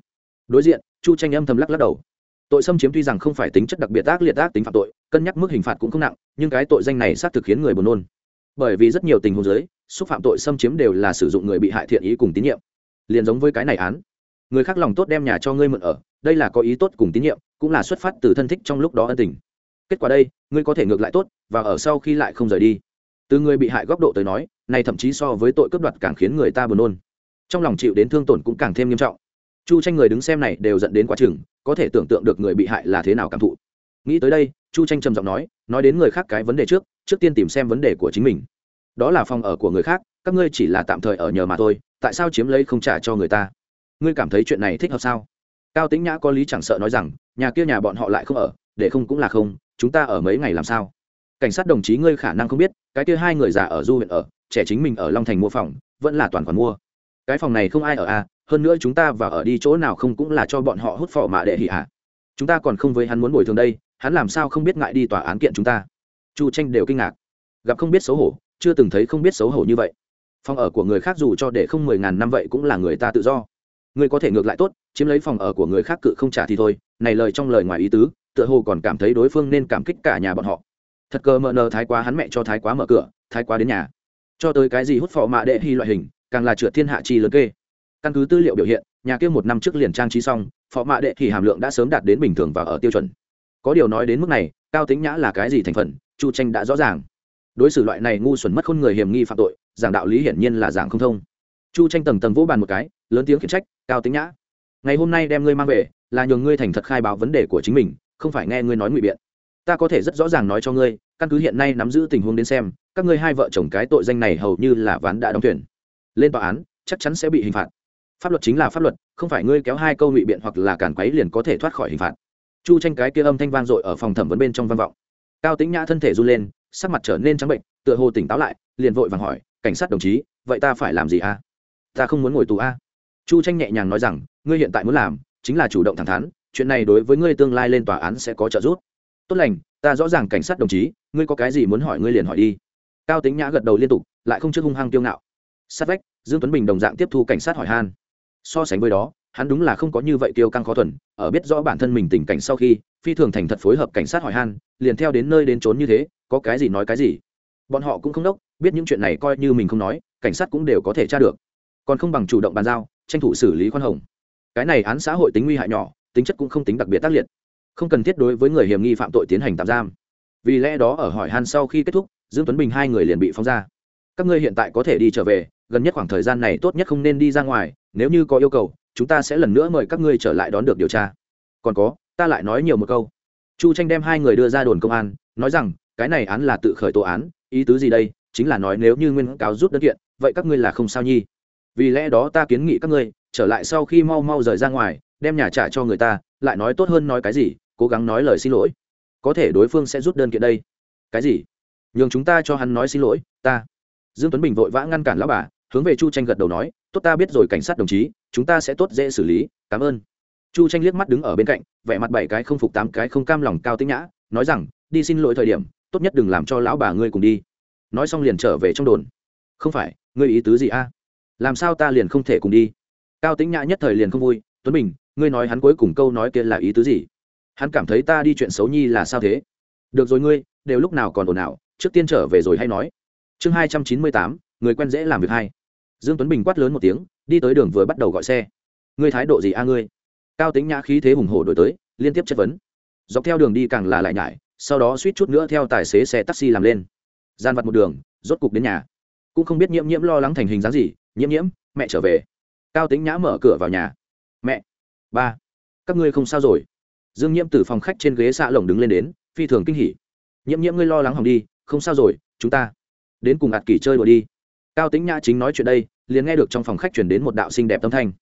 A: Đối diện, chu tranh âm thầm lắc lắc đầu. Tội xâm chiếm tuy rằng không phải tính chất đặc biệt ác liệt ác tính phạm tội, cân nhắc mức hình phạt cũng không nặng, nhưng cái tội danh này xác thực khiến người buồn nôn. Bởi vì rất nhiều tình huống giới xúc phạm tội xâm chiếm đều là sử dụng người bị hại thiện ý cùng tín nhiệm. Liền giống với cái này án người khác lòng tốt đem nhà cho ngươi mượn ở, đây là có ý tốt cùng tín nhiệm, cũng là xuất phát từ thân thích trong lúc đó ân tình. Kết quả đây, ngươi có thể ngược lại tốt, và ở sau khi lại không rời đi. Từ người bị hại góc độ tới nói, này thậm chí so với tội cướp đoạt càng khiến người ta buồn nôn. Trong lòng chịu đến thương tổn cũng càng thêm nghiêm trọng. Chu tranh người đứng xem này đều dẫn đến quá chừng, có thể tưởng tượng được người bị hại là thế nào cảm thụ. Nghĩ tới đây, chu tranh trầm giọng nói nói đến người khác cái vấn đề trước trước tiên tìm xem vấn đề của chính mình. Đó là phòng ở của người khác, các ngươi chỉ là tạm thời ở nhờ mà thôi, tại sao chiếm lấy không trả cho người ta? Ngươi cảm thấy chuyện này thích hợp sao? Cao tĩnh nhã có lý chẳng sợ nói rằng, nhà kia nhà bọn họ lại không ở, để không cũng là không, chúng ta ở mấy ngày làm sao? Cảnh sát đồng chí ngươi khả năng không biết, cái kia hai người già ở du huyện ở, trẻ chính mình ở long thành mua phòng, vẫn là toàn khoản mua. Cái phòng này không ai ở à hơn nữa chúng ta và ở đi chỗ nào không cũng là cho bọn họ hút phỏ mà đệ hỉ à. chúng ta còn không với hắn muốn bồi thường đây, hắn làm sao không biết ngại đi tòa án kiện chúng ta? Chu tranh đều kinh ngạc. Gặp không biết xấu hổ, chưa từng thấy không biết xấu hổ như vậy. Phòng ở của người khác dù cho để không mười ngàn năm vậy cũng là người ta tự do. Ngươi có thể ngược lại tốt, chiếm lấy phòng ở của người khác cự không trả thì thôi, này lời trong lời ngoài ý tứ, tựa hồ còn cảm thấy đối phương nên cảm kích cả nhà bọn họ. Thật cờ mờ nờ thái quá hắn mẹ cho thái quá mở cửa, thái quá đến nhà. Cho tới cái gì hút phò mạ đệ hy loại hình, càng là trượt thiên hạ chi lớn kê. Căn cứ tư liệu biểu hiện, nhà kia một năm trước liền trang trí xong, phò mạ đệ thì hàm lượng đã sớm đạt đến bình thường và ở tiêu chuẩn. Có điều nói đến mức này, cao tính nhã là cái gì thành phần, chu tranh đã rõ ràng. Đối xử loại này ngu xuẩn mất khôn người hiểm nghi phạm tội, giảng đạo lý hiển nhiên là giảng không thông chu tranh tầng tầng vỗ bàn một cái, lớn tiếng khiển trách, cao tính nhã, ngày hôm nay đem ngươi mang về, là nhường ngươi thành thật khai báo vấn đề của chính mình, không phải nghe ngươi nói ngụy biện. Ta có thể rất rõ ràng nói cho ngươi, căn cứ hiện nay nắm giữ tình huống đến xem, các ngươi hai vợ chồng cái tội danh này hầu như là ván đã đóng thuyền. Lên tòa án, chắc chắn sẽ bị hình phạt. Pháp luật chính là pháp luật, không phải ngươi kéo hai câu ngụy biện hoặc là cản quấy liền có thể thoát khỏi hình phạt. Chu tranh cái kia âm thanh vang dội ở phòng thẩm vấn bên trong văn vọng. Cao tính nhã thân thể run lên, sắc mặt trở nên trắng bệnh, tựa hồ tỉnh táo lại, liền vội vàng hỏi, cảnh sát đồng chí, vậy ta phải làm gì à? Ta không muốn ngồi tù a. Chu tranh nhẹ nhàng nói rằng, ngươi hiện tại muốn làm chính là chủ động thẳng thắn, chuyện này đối với ngươi tương lai lên tòa án sẽ có trợ giúp. Tốt lành, ta rõ ràng cảnh sát đồng chí, ngươi có cái gì muốn hỏi ngươi liền hỏi đi. Cao tính nhã gật đầu liên tục, lại không trước hung hăng tiêu ngạo. Sát vách, dương tuấn bình đồng dạng tiếp thu cảnh sát hỏi han. So sánh với đó, hắn đúng là không có như vậy kiêu căng khó thuần, ở biết rõ bản thân mình tình cảnh sau khi, phi thường thành thật phối hợp cảnh sát hỏi han, liền theo đến nơi đến trốn như thế, có cái gì nói cái gì. Bọn họ cũng không đốc, biết những chuyện này coi như mình không nói, cảnh sát cũng đều có thể tra được còn không bằng chủ động bàn giao, tranh thủ xử lý khoan hồng. Cái này án xã hội tính nguy hại nhỏ, tính chất cũng không tính đặc biệt tác liệt. Không cần thiết đối với người hiểm nghi phạm tội tiến hành tạm giam. Vì lẽ đó ở hỏi han sau khi kết thúc, dương tuấn bình hai người liền bị phóng ra. Các ngươi hiện tại có thể đi trở về, gần nhất khoảng thời gian này tốt nhất không nên đi ra ngoài, nếu như có yêu cầu, chúng ta sẽ lần nữa mời các ngươi trở lại đón được điều tra. Còn có, ta lại nói nhiều một câu. Chu tranh đem hai người đưa ra đồn công an, nói rằng, cái này án là tự khởi tố án, ý tứ gì đây? Chính là nói nếu như nguyên cáo rút đơn kiện, vậy các ngươi là không sao nhi vì lẽ đó ta kiến nghị các ngươi, trở lại sau khi mau mau rời ra ngoài, đem nhà trả cho người ta, lại nói tốt hơn nói cái gì, cố gắng nói lời xin lỗi. Có thể đối phương sẽ rút đơn kiện đây. Cái gì? Nhường chúng ta cho hắn nói xin lỗi, ta. Dương tuấn bình vội vã ngăn cản lão bà, hướng về chu tranh gật đầu nói, tốt ta biết rồi cảnh sát đồng chí, chúng ta sẽ tốt dễ xử lý, cảm ơn. Chu tranh liếc mắt đứng ở bên cạnh, vẻ mặt bảy cái không phục tám cái không cam lòng cao tính nhã, nói rằng, đi xin lỗi thời điểm, tốt nhất đừng làm cho lão bà ngươi cùng đi. Nói xong liền trở về trong đồn. Không phải, ngươi ý tứ gì a? Làm sao ta liền không thể cùng đi? Cao tính nhã nhất thời liền không vui, tuấn bình, ngươi nói hắn cuối cùng câu nói kia là ý tứ gì? Hắn cảm thấy ta đi chuyện xấu nhi là sao thế? Được rồi ngươi, đều lúc nào còn ồn ào, trước tiên trở về rồi hay nói. Chương hai trăm chín mươi tám, người quen dễ làm việc hay. Dương tuấn bình quát lớn một tiếng, đi tới đường vừa bắt đầu gọi xe. Ngươi thái độ gì a ngươi? Cao tính nhã khí thế hùng hổ đổi tới, liên tiếp chất vấn. Dọc theo đường đi càng là lại nhải, sau đó suýt chút nữa theo tài xế xe taxi làm lên. Gian vặt một đường, rốt cục đến nhà. Cũng không biết nhiễm nhiễm lo lắng thành hình dáng gì nhiễm nhiễm, mẹ trở về. Cao tính nhã mở cửa vào nhà. Mẹ. Ba. Các ngươi không sao rồi. Dương nhiễm từ phòng khách trên ghế xạ lồng đứng lên đến, phi thường kinh hỉ. Nhiễm nhiễm ngươi lo lắng hỏng đi, không sao rồi, chúng ta đến cùng ạt kỳ chơi đùa đi. Cao tính nhã chính nói chuyện đây, liền nghe được trong phòng khách chuyển đến một đạo xinh đẹp tâm thanh.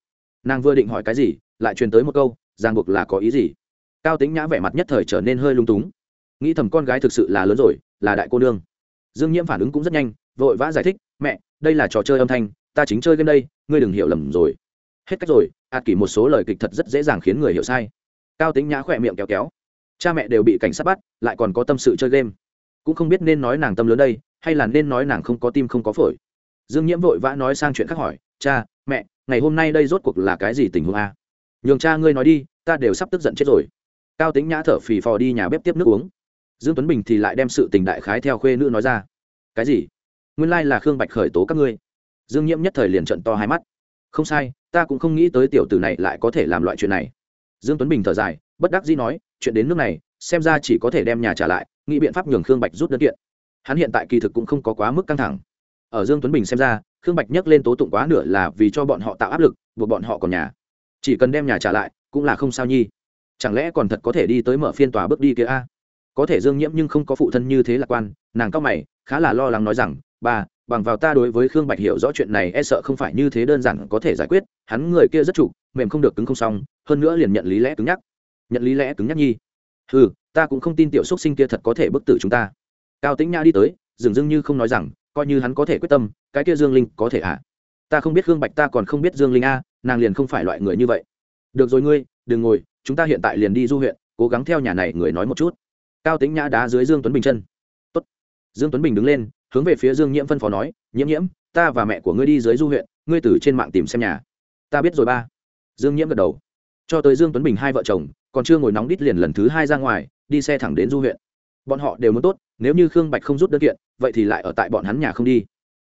A: Nàng vừa định hỏi cái gì, lại truyền tới một câu, ràng buộc là có ý gì? Cao tính nhã vẻ mặt nhất thời trở nên hơi lung túng. Nghĩ thầm con gái thực sự là lớn rồi, là đại cô nương. Dương nhiễm phản ứng cũng rất nhanh, vội vã giải thích, mẹ, đây là trò chơi âm thanh ta chính chơi game đây, ngươi đừng hiểu lầm rồi. Hết cách rồi, ạt kỷ một số lời kịch thật rất dễ dàng khiến người hiểu sai. Cao tính nhã khỏe miệng kéo kéo. Cha mẹ đều bị cảnh sát bắt, lại còn có tâm sự chơi game. Cũng không biết nên nói nàng tâm lớn đây, hay là nên nói nàng không có tim không có phổi. Dương nhiễm vội vã nói sang chuyện khác hỏi, cha, mẹ, ngày hôm nay đây rốt cuộc là cái gì tình huống a? Nhường cha ngươi nói đi, ta đều sắp tức giận chết rồi. Cao tính nhã thở phì phò đi nhà bếp tiếp nước uống. Dương tuấn bình thì lại đem sự tình đại khái theo khuê nữ nói ra. Cái gì? Nguyên lai là khương bạch khởi tố các ngươi dương nhiễm nhất thời liền trận to hai mắt. Không sai, ta cũng không nghĩ tới tiểu tử này lại có thể làm loại chuyện này. Dương tuấn bình thở dài, bất đắc dĩ nói, chuyện đến nước này, xem ra chỉ có thể đem nhà trả lại, nghĩ biện pháp nhường khương bạch rút đơn kiện. Hắn hiện tại kỳ thực cũng không có quá mức căng thẳng. Ở dương tuấn bình xem ra, khương bạch nhắc lên tố tụng quá nửa là vì cho bọn họ tạo áp lực, buộc bọn họ còn nhà. Chỉ cần đem nhà trả lại, cũng là không sao nhi. Chẳng lẽ còn thật có thể đi tới mở phiên tòa bước đi kia a? Có thể dương nhiễm nhưng không có phụ thân như thế lạc quan, nàng cao mày, khá là lo lắng nói rằng bà bằng vào ta đối với khương bạch hiểu rõ chuyện này e sợ không phải như thế đơn giản có thể giải quyết. Hắn người kia rất chủ, mềm không được cứng không xong, hơn nữa liền nhận lý lẽ cứng nhắc. Nhận lý lẽ cứng nhắc nhi. Ừ ta cũng không tin tiểu xúc sinh kia thật có thể bức tử chúng ta. Cao tĩnh nhã đi tới, dường dưng như không nói rằng, coi như hắn có thể quyết tâm, cái kia dương linh có thể ạ à? ta không biết khương bạch ta còn không biết dương linh a, nàng liền không phải loại người như vậy. Được rồi ngươi, đừng ngồi, chúng ta hiện tại liền đi du huyện, cố gắng theo nhà này người nói một chút. Cao tĩnh nhã đá dưới dương tuấn bình chân. Tốt. dương tuấn bình đứng lên hướng về phía dương nhiễm phân phó nói, nhiễm nhiễm, ta và mẹ của ngươi đi dưới du huyện, ngươi từ trên mạng tìm xem nhà. Ta biết rồi ba. Dương nhiễm gật đầu. Cho tới dương tuấn bình hai vợ chồng, còn chưa ngồi nóng đít liền lần thứ hai ra ngoài, đi xe thẳng đến du huyện. Bọn họ đều muốn tốt, nếu như khương bạch không rút đơn kiện, vậy thì lại ở tại bọn hắn nhà không đi.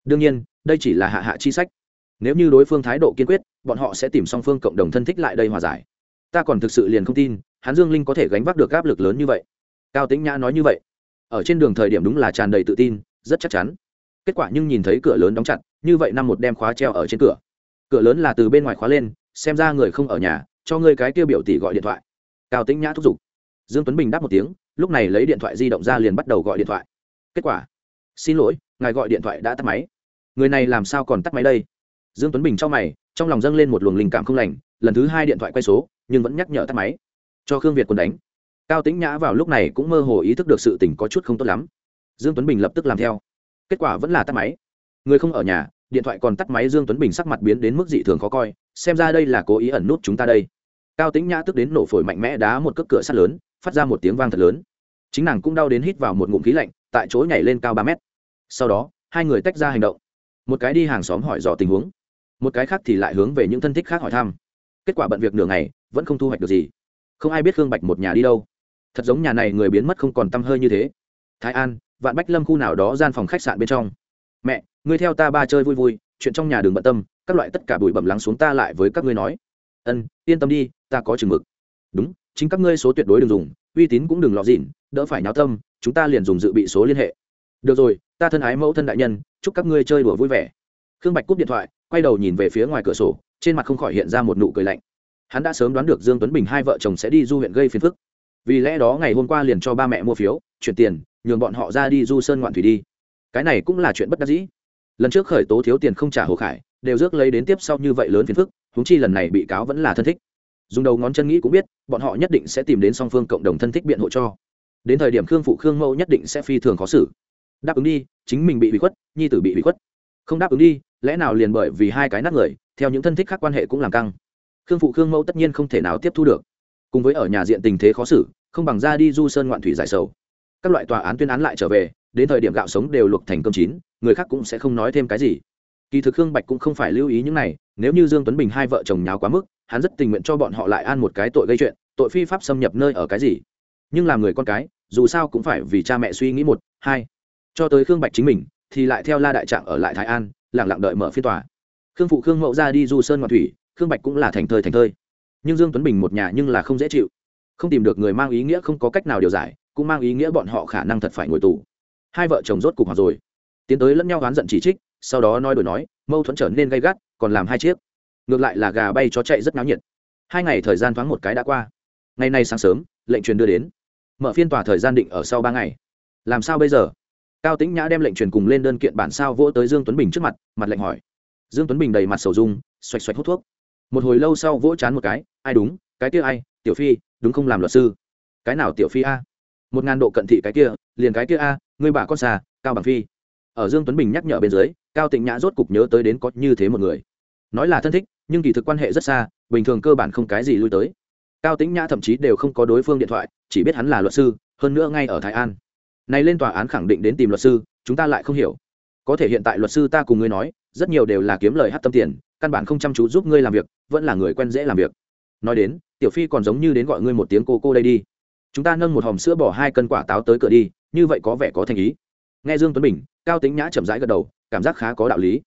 A: Đương nhiên, đây chỉ là hạ hạ chi sách. Nếu như đối phương thái độ kiên quyết, bọn họ sẽ tìm song phương cộng đồng thân thích lại đây hòa giải. Ta còn thực sự liền không tin, hắn dương linh có thể gánh vác được áp lực lớn như vậy. Cao tĩnh nhã nói như vậy. Ở trên đường thời điểm đúng là tràn đầy tự tin rất chắc chắn. Kết quả nhưng nhìn thấy cửa lớn đóng chặt, như vậy năm một đem khóa treo ở trên cửa. Cửa lớn là từ bên ngoài khóa lên, xem ra người không ở nhà, cho ngươi cái tiêu biểu tỷ gọi điện thoại. Cao tĩnh nhã thúc giục. Dương tuấn bình đáp một tiếng, lúc này lấy điện thoại di động ra liền bắt đầu gọi điện thoại. Kết quả. Xin lỗi, ngài gọi điện thoại đã tắt máy. Người này làm sao còn tắt máy đây? Dương tuấn bình cho mày, trong lòng dâng lên một luồng linh cảm không lành, lần thứ hai điện thoại quay số, nhưng vẫn nhắc nhở tắt máy. Cho khương việt quân đánh. Cao tĩnh nhã vào lúc này cũng mơ hồ ý thức được sự tình có chút không tốt lắm dương tuấn bình lập tức làm theo. Kết quả vẫn là tắt máy. Người không ở nhà, điện thoại còn tắt máy, dương tuấn bình sắc mặt biến đến mức dị thường khó coi, xem ra đây là cố ý ẩn nút chúng ta đây. Cao tĩnh nhã tức đến nổ phổi mạnh mẽ đá một cước cửa sắt lớn, phát ra một tiếng vang thật lớn. Chính nàng cũng đau đến hít vào một ngụm khí lạnh, tại chỗ nhảy lên cao ba mét. Sau đó, hai người tách ra hành động. Một cái đi hàng xóm hỏi dò tình huống, một cái khác thì lại hướng về những thân thích khác hỏi thăm. Kết quả bận việc nửa ngày, vẫn không thu hoạch được gì. Không ai biết khương bạch một nhà đi đâu. Thật giống nhà này người biến mất không còn t hơi như thế. Thái an vạn bách lâm khu nào đó gian phòng khách sạn bên trong. Mẹ, ngươi theo ta ba chơi vui vui, chuyện trong nhà đừng bận tâm, các loại tất cả bụi bẩm lắng xuống ta lại với các ngươi nói. Ân, yên tâm đi, ta có chừng mực. Đúng, chính các ngươi số tuyệt đối đừng dùng, uy tín cũng đừng lọt dịn, đỡ phải nháo tâm, chúng ta liền dùng dự bị số liên hệ. Được rồi, ta thân ái mẫu thân đại nhân, chúc các ngươi chơi đùa vui vẻ. Khương bạch cúp điện thoại, quay đầu nhìn về phía ngoài cửa sổ, trên mặt không khỏi hiện ra một nụ cười lạnh. Hắn đã sớm đoán được dương tuấn bình hai vợ chồng sẽ đi du huyện gây phiền phức. Vì lẽ đó ngày hôm qua liền cho ba mẹ mua phiếu, chuyển tiền nhường bọn họ ra đi du sơn ngoạn thủy đi. Cái này cũng là chuyện bất đắc dĩ. Lần trước khởi tố thiếu tiền không trả hồ khải, đều rước lấy đến tiếp sau như vậy lớn phiền phức húng chi lần này bị cáo vẫn là thân thích. Dùng đầu ngón chân nghĩ cũng biết, bọn họ nhất định sẽ tìm đến song phương cộng đồng thân thích biện hộ cho. Đến thời điểm khương phụ khương mẫu nhất định sẽ phi thường khó xử. Đáp ứng đi, chính mình bị bị khuất, nhi tử bị bị khuất. Không đáp ứng đi, lẽ nào liền bởi vì hai cái nát người, theo những thân thích khác quan hệ cũng làm căng. Khương phụ khương mẫu tất nhiên không thể nào tiếp thu được. Cùng với ở nhà diện tình thế khó xử, không bằng ra đi du sơn ngoạn thủy giải sầu các loại tòa án tuyên án lại trở về, đến thời điểm gạo sống đều luộc thành cơm chín, người khác cũng sẽ không nói thêm cái gì. Kỳ thực khương bạch cũng không phải lưu ý những này, nếu như dương tuấn bình hai vợ chồng nháo quá mức, hắn rất tình nguyện cho bọn họ lại ăn một cái tội gây chuyện, tội phi pháp xâm nhập nơi ở cái gì. Nhưng làm người con cái, dù sao cũng phải vì cha mẹ suy nghĩ một, hai. Cho tới khương bạch chính mình, thì lại theo la đại trạng ở lại thái an lẳng lặng đợi mở phiên tòa. Khương phụ khương mậu ra đi du sơn ngoạn thủy, khương bạch cũng là thành thơi thành thơi. Nhưng dương tuấn bình một nhà nhưng là không dễ chịu. Không tìm được người mang ý nghĩa không có cách nào điều giải cũng mang ý nghĩa bọn họ khả năng thật phải ngồi tù. Hai vợ chồng rốt cục hoặc rồi. Tiến tới lẫn nhau oán giận chỉ trích, sau đó nói đổi nói, mâu thuẫn trở nên gay gắt, còn làm hai chiếc. Ngược lại là gà bay chó chạy rất náo nhiệt. Hai ngày thời gian thoáng một cái đã qua. Ngày nay sáng sớm, lệnh truyền đưa đến. Mở phiên tòa thời gian định ở sau ba ngày. Làm sao bây giờ? Cao tĩnh nhã đem lệnh truyền cùng lên đơn kiện bản sao vỗ tới dương tuấn bình trước mặt mặt lệnh hỏi. Dương tuấn bình đầy mặt sầu dung, xoạch xoạch hút thuốc. Một hồi lâu sau vỗ chán một cái, ai đúng, cái kia ai, tiểu phi, đúng không làm luật sư? Cái nào tiểu phi a? Một ngàn độ cận thị cái kia liền cái kia a ngươi bà con xa, cao bằng phi. Ở dương tuấn bình nhắc nhở bên dưới cao tịnh nhã rốt cục nhớ tới đến có như thế một người. Nói là thân thích nhưng kỳ thực quan hệ rất xa bình thường cơ bản không cái gì lui tới. Cao tĩnh nhã thậm chí đều không có đối phương điện thoại chỉ biết hắn là luật sư hơn nữa ngay ở thái an. Này lên tòa án khẳng định đến tìm luật sư chúng ta lại không hiểu. Có thể hiện tại luật sư ta cùng ngươi nói rất nhiều đều là kiếm lời hát tâm tiền căn bản không chăm chú giúp ngươi làm việc vẫn là người quen dễ làm việc. Nói đến tiểu phi còn giống như đến gọi ngươi một tiếng cô cô đây đi chúng ta nâng một hòm sữa bỏ hai cân quả táo tới cửa đi, như vậy có vẻ có thành ý. Nghe dương tuấn bình, cao tính nhã chậm rãi gật đầu, cảm giác khá có đạo lý.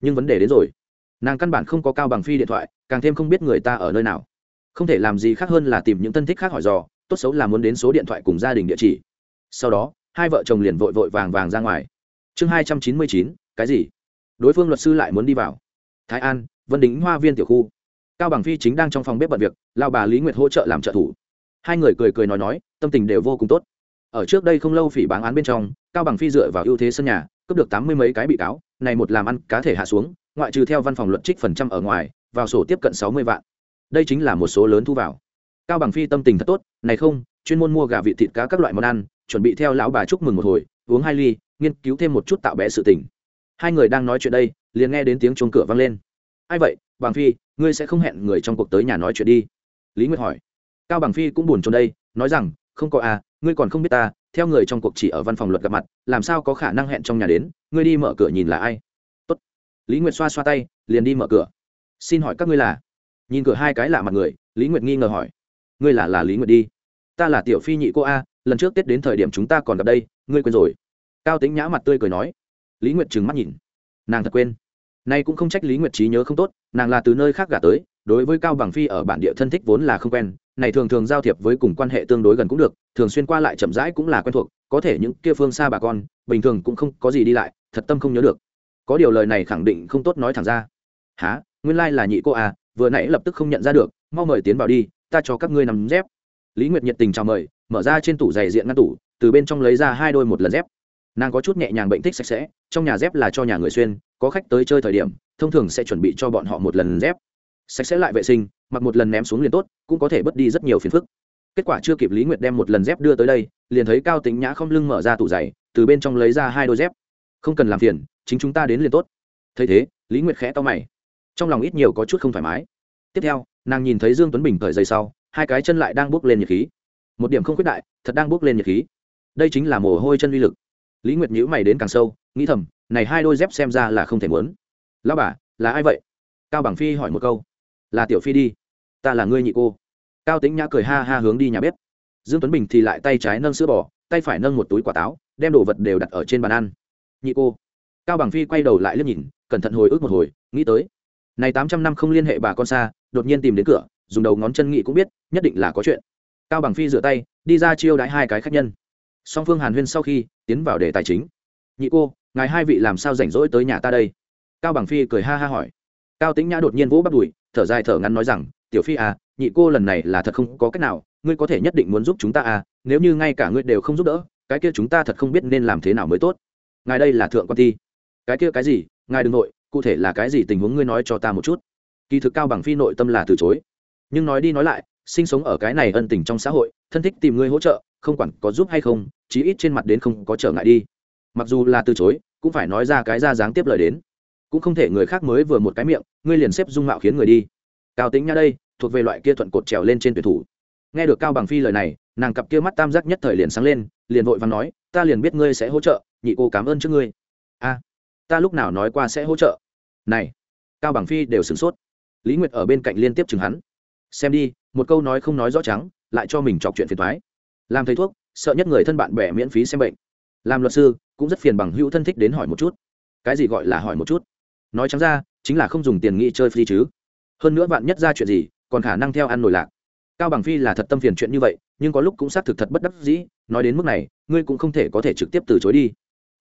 A: Nhưng vấn đề đến rồi. Nàng căn bản không có cao bằng phi điện thoại, càng thêm không biết người ta ở nơi nào. Không thể làm gì khác hơn là tìm những thân thích khác hỏi dò, tốt xấu là muốn đến số điện thoại cùng gia đình địa chỉ. Sau đó, hai vợ chồng liền vội vội vàng vàng ra ngoài. Chương hai trăm chín mươi chín, cái gì? Đối phương luật sư lại muốn đi vào. Thái an, vân đính hoa viên tiểu khu. Cao bằng phi chính đang trong phòng bếp bận việc, lao bà lý nguyệt hỗ trợ làm trợ thủ hai người cười cười nói nói, tâm tình đều vô cùng tốt. Ở trước đây không lâu phỉ báng án bên trong, cao bằng phi dựa vào ưu thế sân nhà, cướp được tám mươi mấy cái bị cáo, này một làm ăn cá thể hạ xuống, ngoại trừ theo văn phòng luận trích phần trăm ở ngoài, vào sổ tiếp cận sáu mươi vạn. Đây chính là một số lớn thu vào. Cao bằng phi tâm tình thật tốt, này không, chuyên môn mua gà vị thịt cá các loại món ăn, chuẩn bị theo lão bà chúc mừng một hồi, uống hai ly, nghiên cứu thêm một chút tạo bé sự tình. Hai người đang nói chuyện đây, liền nghe đến tiếng chuông cửa vang lên. Ai vậy? Bằng phi, ngươi sẽ không hẹn người trong cuộc tới nhà nói chuyện đi? Lý nguyệt hỏi cao bằng phi cũng buồn trốn đây, nói rằng, không có à ngươi còn không biết ta, theo người trong cuộc chỉ ở văn phòng luật gặp mặt, làm sao có khả năng hẹn trong nhà đến, ngươi đi mở cửa nhìn là ai? Tốt. lý nguyệt xoa xoa tay, liền đi mở cửa. Xin hỏi các ngươi là? Nhìn cửa hai cái lạ mặt người, lý nguyệt nghi ngờ hỏi. Ngươi là là lý nguyệt đi. Ta là tiểu phi nhị cô a, lần trước tết đến thời điểm chúng ta còn gặp đây, ngươi quên rồi. Cao tính nhã mặt tươi cười nói. Lý nguyệt trừng mắt nhìn. Nàng thật quên. Nay cũng không trách lý nguyệt trí nhớ không tốt, nàng là từ nơi khác gả tới, đối với cao bằng phi ở bản địa thân thích vốn là không quen này thường thường giao thiệp với cùng quan hệ tương đối gần cũng được, thường xuyên qua lại chậm rãi cũng là quen thuộc, có thể những kia phương xa bà con, bình thường cũng không có gì đi lại, thật tâm không nhớ được. Có điều lời này khẳng định không tốt nói thẳng ra. Há nguyên lai là nhị cô à vừa nãy lập tức không nhận ra được, mau mời tiến vào đi, ta cho các ngươi nằm dép. Lý nguyệt nhiệt tình chào mời, mở ra trên tủ giày diện ngăn tủ, từ bên trong lấy ra hai đôi một lần dép. Nàng có chút nhẹ nhàng bệnh thích sạch sẽ, trong nhà dép là cho nhà người xuyên, có khách tới chơi thời điểm, thông thường sẽ chuẩn bị cho bọn họ một lần dép sạch sẽ lại vệ sinh, mặc một lần ném xuống liền tốt, cũng có thể bớt đi rất nhiều phiền phức. Kết quả chưa kịp lý nguyệt đem một lần dép đưa tới đây, liền thấy cao tính nhã không lưng mở ra tủ giày, từ bên trong lấy ra hai đôi dép. Không cần làm phiền, chính chúng ta đến liền tốt. Thấy thế, lý nguyệt khẽ to mày. Trong lòng ít nhiều có chút không thoải mái. Tiếp theo, nàng nhìn thấy dương tuấn bình cởi giày sau, hai cái chân lại đang bước lên nhiệt khí. Một điểm không khuyết đại, thật đang bước lên nhiệt khí. Đây chính là mồ hôi chân uy lực. Lý nguyệt nhữ mày đến càng sâu, nghĩ thầm, này hai đôi dép xem ra là không thể muốn. Lao bà, là ai vậy? Cao bằng phi hỏi một câu là tiểu phi đi. Ta là ngươi nhị cô. Cao tính nhã cười ha ha hướng đi nhà bếp. Dương tuấn bình thì lại tay trái nâng sữa bò, tay phải nâng một túi quả táo, đem đồ vật đều đặt ở trên bàn ăn. Nhị cô. Cao bằng phi quay đầu lại liếc nhìn, cẩn thận hồi ức một hồi, nghĩ tới. Này tám trăm năm không liên hệ bà con xa, đột nhiên tìm đến cửa, dùng đầu ngón chân nghị cũng biết, nhất định là có chuyện. Cao bằng phi rửa tay, đi ra chiêu đãi hai cái khách nhân. Song phương hàn huyên sau khi tiến vào đề tài chính. Nhị cô, ngài hai vị làm sao rảnh rỗi tới nhà ta đây? Cao bằng phi cười ha ha hỏi. Cao tính nhã đột nhiên vỗ bắt đùi thở dài thở ngắn nói rằng, tiểu phi à nhị cô lần này là thật không có cách nào, ngươi có thể nhất định muốn giúp chúng ta à nếu như ngay cả ngươi đều không giúp đỡ, cái kia chúng ta thật không biết nên làm thế nào mới tốt. Ngài đây là thượng quan Thi. cái kia cái gì? Ngài đừng nội, cụ thể là cái gì tình huống ngươi nói cho ta một chút. Kỳ thực cao bằng phi nội tâm là từ chối. Nhưng nói đi nói lại, sinh sống ở cái này ân tình trong xã hội, thân thích tìm ngươi hỗ trợ, không quản có giúp hay không, chí ít trên mặt đến không có trở ngại đi. Mặc dù là từ chối, cũng phải nói ra cái ra dáng tiếp lời đến cũng không thể người khác mới vừa một cái miệng, ngươi liền xếp dung mạo khiến người đi. Cao tính nha đây, thuộc về loại kia thuận cột trèo lên trên tuyển thủ. Nghe được cao bằng phi lời này, nàng cặp kia mắt tam giác nhất thời liền sáng lên, liền vội và nói, ta liền biết ngươi sẽ hỗ trợ, nhị cô cảm ơn trước ngươi. A, ta lúc nào nói qua sẽ hỗ trợ? Này. Cao bằng phi đều sửng sốt. Lý nguyệt ở bên cạnh liên tiếp chừng hắn. Xem đi, một câu nói không nói rõ trắng, lại cho mình chọc chuyện phiền thoái làm thầy thuốc, sợ nhất người thân bạn bè miễn phí xem bệnh. Làm luật sư, cũng rất phiền bằng hữu thân thích đến hỏi một chút. Cái gì gọi là hỏi một chút? Nói trắng ra, chính là không dùng tiền nghĩ chơi phi chứ. Hơn nữa bạn nhất ra chuyện gì, còn khả năng theo ăn nổi lạc. Cao bằng phi là thật tâm phiền chuyện như vậy, nhưng có lúc cũng xác thực thật bất đắc dĩ, nói đến mức này, ngươi cũng không thể có thể trực tiếp từ chối đi.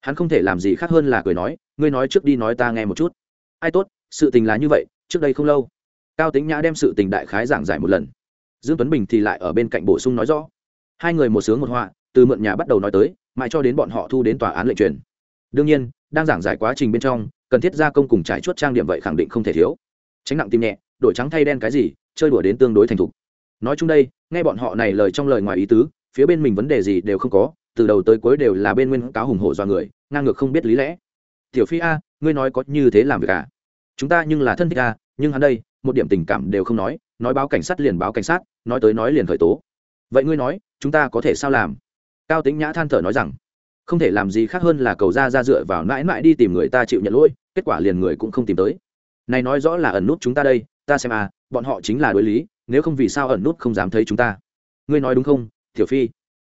A: Hắn không thể làm gì khác hơn là cười nói, ngươi nói trước đi nói ta nghe một chút. Ai tốt, sự tình là như vậy, trước đây không lâu. Cao tính nhã đem sự tình đại khái giảng giải một lần. Dương tuấn bình thì lại ở bên cạnh bổ sung nói rõ. Hai người một sướng một họa, từ mượn nhà bắt đầu nói tới, mãi cho đến bọn họ thu đến tòa án lệnh truyền. Đương nhiên, đang giảng giải quá trình bên trong cần thiết gia công cùng trải chuốt trang điểm vậy khẳng định không thể thiếu. Tránh nặng tim nhẹ, đổi trắng thay đen cái gì, chơi đùa đến tương đối thành thục. Nói chung đây, nghe bọn họ này lời trong lời ngoài ý tứ, phía bên mình vấn đề gì đều không có, từ đầu tới cuối đều là bên nguyên cáo hùng hổ do người, ngang ngược không biết lý lẽ. Tiểu phi a, ngươi nói có như thế làm việc à? Chúng ta nhưng là thân thích a, nhưng hắn đây, một điểm tình cảm đều không nói nói báo cảnh sát liền báo cảnh sát, nói tới nói liền khởi tố. Vậy ngươi nói, chúng ta có thể sao làm? Cao tính nhã than thở nói rằng, không thể làm gì khác hơn là cầu ra ra dựa vào mãi mãi đi tìm người ta chịu nhận lỗi kết quả liền người cũng không tìm tới. Này nói rõ là ẩn nút chúng ta đây, ta xem à bọn họ chính là đối lý, nếu không vì sao ẩn nút không dám thấy chúng ta? Ngươi nói đúng không, tiểu phi?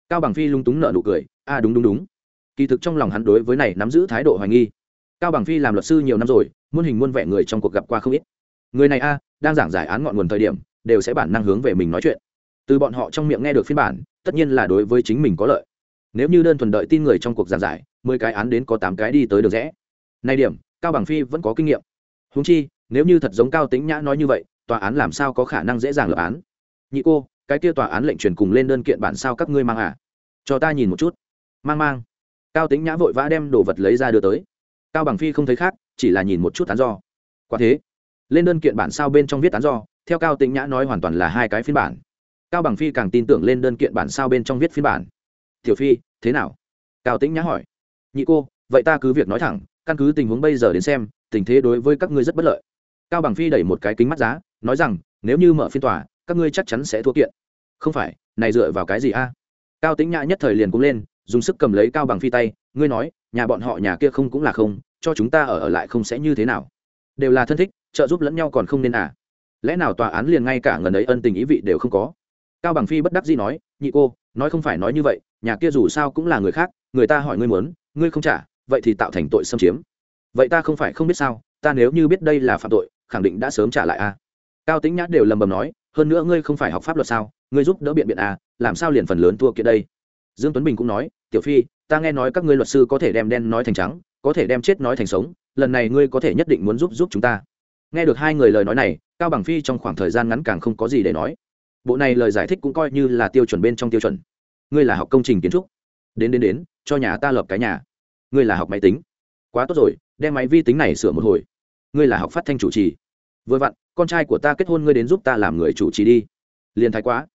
A: Cao bằng phi lung túng nợ nụ cười a đúng đúng đúng. Kỳ thực trong lòng hắn đối với này nắm giữ thái độ hoài nghi. Cao bằng phi làm luật sư nhiều năm rồi, muôn hình muôn vẻ người trong cuộc gặp qua không ít. Người này a đang giảng giải án ngọn nguồn thời điểm, đều sẽ bản năng hướng về mình nói chuyện. Từ bọn họ trong miệng nghe được phiên bản, tất nhiên là đối với chính mình có lợi. Nếu như đơn thuần đợi tin người trong cuộc giảng giải, mười cái án đến có tám cái đi tới được rẽ. Nay điểm cao bằng phi vẫn có kinh nghiệm. Húng chi, nếu như thật giống cao tính nhã nói như vậy, tòa án làm sao có khả năng dễ dàng lập án? Nhị cô, cái kia tòa án lệnh truyền cùng lên đơn kiện bản sao các ngươi mang à? Cho ta nhìn một chút. Mang mang. Cao tính nhã vội vã đem đồ vật lấy ra đưa tới. Cao bằng phi không thấy khác, chỉ là nhìn một chút án do. Quả thế, lên đơn kiện bản sao bên trong viết án do, theo cao tính nhã nói hoàn toàn là hai cái phiên bản. Cao bằng phi càng tin tưởng lên đơn kiện bản sao bên trong viết phiên bản. Tiểu phi, thế nào? Cao tĩnh nhã hỏi. Nhị cô, vậy ta cứ việc nói thẳng căn cứ tình huống bây giờ đến xem, tình thế đối với các ngươi rất bất lợi. Cao bằng phi đẩy một cái kính mắt giá, nói rằng, nếu như mở phiên tòa, các ngươi chắc chắn sẽ thua kiện. Không phải, này dựa vào cái gì a? Cao tĩnh nhã nhất thời liền cũng lên, dùng sức cầm lấy cao bằng phi tay, ngươi nói, nhà bọn họ nhà kia không cũng là không, cho chúng ta ở ở lại không sẽ như thế nào? Đều là thân thích, trợ giúp lẫn nhau còn không nên à? Lẽ nào tòa án liền ngay cả ngần ấy ân tình ý vị đều không có? Cao bằng phi bất đắc dĩ nói, nhị cô, nói không phải nói như vậy, nhà kia dù sao cũng là người khác, người ta hỏi ngươi muốn, ngươi không trả vậy thì tạo thành tội xâm chiếm. Vậy ta không phải không biết sao, ta nếu như biết đây là phạm tội, khẳng định đã sớm trả lại a. Cao tính nhã đều lầm bầm nói, hơn nữa ngươi không phải học pháp luật sao, ngươi giúp đỡ biện biện a, làm sao liền phần lớn thua kiện đây? Dương tuấn bình cũng nói, tiểu phi, ta nghe nói các ngươi luật sư có thể đem đen nói thành trắng, có thể đem chết nói thành sống, lần này ngươi có thể nhất định muốn giúp giúp chúng ta. Nghe được hai người lời nói này, cao bằng phi trong khoảng thời gian ngắn càng không có gì để nói. Bộ này lời giải thích cũng coi như là tiêu chuẩn bên trong tiêu chuẩn. Ngươi là học công trình kiến trúc. Đến đến đến, cho nhà ta lập cái nhà ngươi là học máy tính. Quá tốt rồi, đem máy vi tính này sửa một hồi. Ngươi là học phát thanh chủ trì. Vừa vặn, con trai của ta kết hôn ngươi đến giúp ta làm người chủ trì đi. Liền thái quá.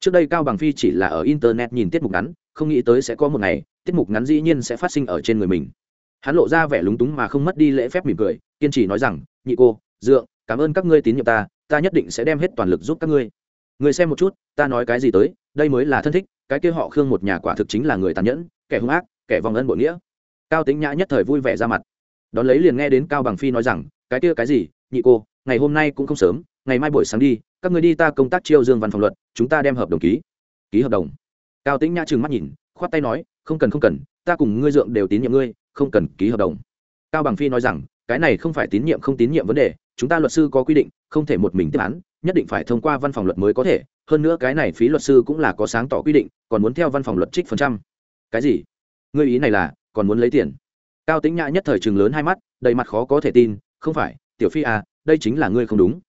A: Trước đây cao bằng phi chỉ là ở internet nhìn tiết mục ngắn, không nghĩ tới sẽ có một ngày, tiết mục ngắn dĩ nhiên sẽ phát sinh ở trên người mình. Hắn lộ ra vẻ lúng túng mà không mất đi lễ phép mỉm cười, kiên trì nói rằng, nhị cô, dượng, cảm ơn các ngươi tín nhiệm ta ta nhất định sẽ đem hết toàn lực giúp các ngươi. Người xem một chút, ta nói cái gì tới, đây mới là thân thích, cái kia họ khương một nhà quả thực chính là người tàn nhẫn, kẻ hung ác, kẻ vòng ân bội nghĩa cao tính nhã nhất thời vui vẻ ra mặt. Đón lấy liền nghe đến cao bằng phi nói rằng, cái kia cái gì, nhị cô, ngày hôm nay cũng không sớm, ngày mai buổi sáng đi, các người đi ta công tác chiêu dương văn phòng luật, chúng ta đem hợp đồng ký. Ký hợp đồng? Cao tính nhã trừng mắt nhìn, khoát tay nói, không cần không cần, ta cùng ngươi dượng đều tín nhiệm ngươi, không cần ký hợp đồng. Cao bằng phi nói rằng, cái này không phải tín nhiệm, không tín nhiệm vấn đề, chúng ta luật sư có quy định, không thể một mình tiếp án, nhất định phải thông qua văn phòng luật mới có thể, hơn nữa cái này phí luật sư cũng là có sáng tỏ quy định, còn muốn theo văn phòng luật trích phần trăm. Cái gì? Ngươi ý này là còn muốn lấy tiền. Cao tính nhã nhất thời chừng lớn hai mắt, đầy mặt khó có thể tin, không phải, tiểu phi à đây chính là ngươi không đúng.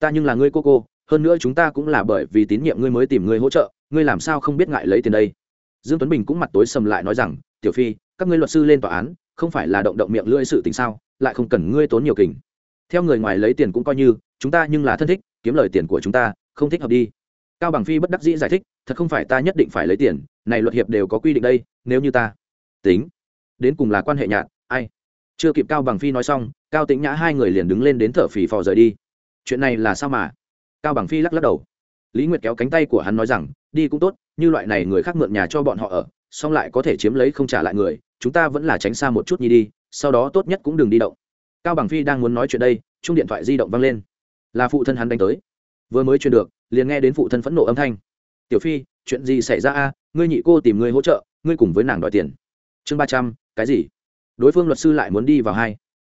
A: Ta nhưng là ngươi cô cô, hơn nữa chúng ta cũng là bởi vì tín nhiệm ngươi mới tìm ngươi hỗ trợ, ngươi làm sao không biết ngại lấy tiền đây? Dương tuấn bình cũng mặt tối sầm lại nói rằng, tiểu phi, các ngươi luật sư lên tòa án, không phải là động động miệng lưỡi sự tình sao, lại không cần ngươi tốn nhiều kình. Theo người ngoài lấy tiền cũng coi như, chúng ta nhưng là thân thích, kiếm lời tiền của chúng ta, không thích hợp đi. Cao bằng phi bất đắc dĩ giải thích, thật không phải ta nhất định phải lấy tiền, này luật hiệp đều có quy định đây, nếu như ta tính đến cùng là quan hệ nhạt, ai? Chưa kịp cao bằng phi nói xong, cao tĩnh nhã hai người liền đứng lên đến thở phì phò rời đi. Chuyện này là sao mà? Cao bằng phi lắc lắc đầu. Lý nguyệt kéo cánh tay của hắn nói rằng, đi cũng tốt, như loại này người khác mượn nhà cho bọn họ ở, xong lại có thể chiếm lấy không trả lại người, chúng ta vẫn là tránh xa một chút nhi đi, sau đó tốt nhất cũng đừng đi động. Cao bằng phi đang muốn nói chuyện đây, chung điện thoại di động văng lên. Là phụ thân hắn đánh tới. Vừa mới truyền được, liền nghe đến phụ thân phẫn nộ âm thanh. Tiểu phi, chuyện gì xảy ra a? Ngươi nhị cô tìm ngươi hỗ trợ, ngươi cùng với nàng đòi tiền. Chương ba trăm cái gì? Đối phương luật sư lại muốn đi vào hai.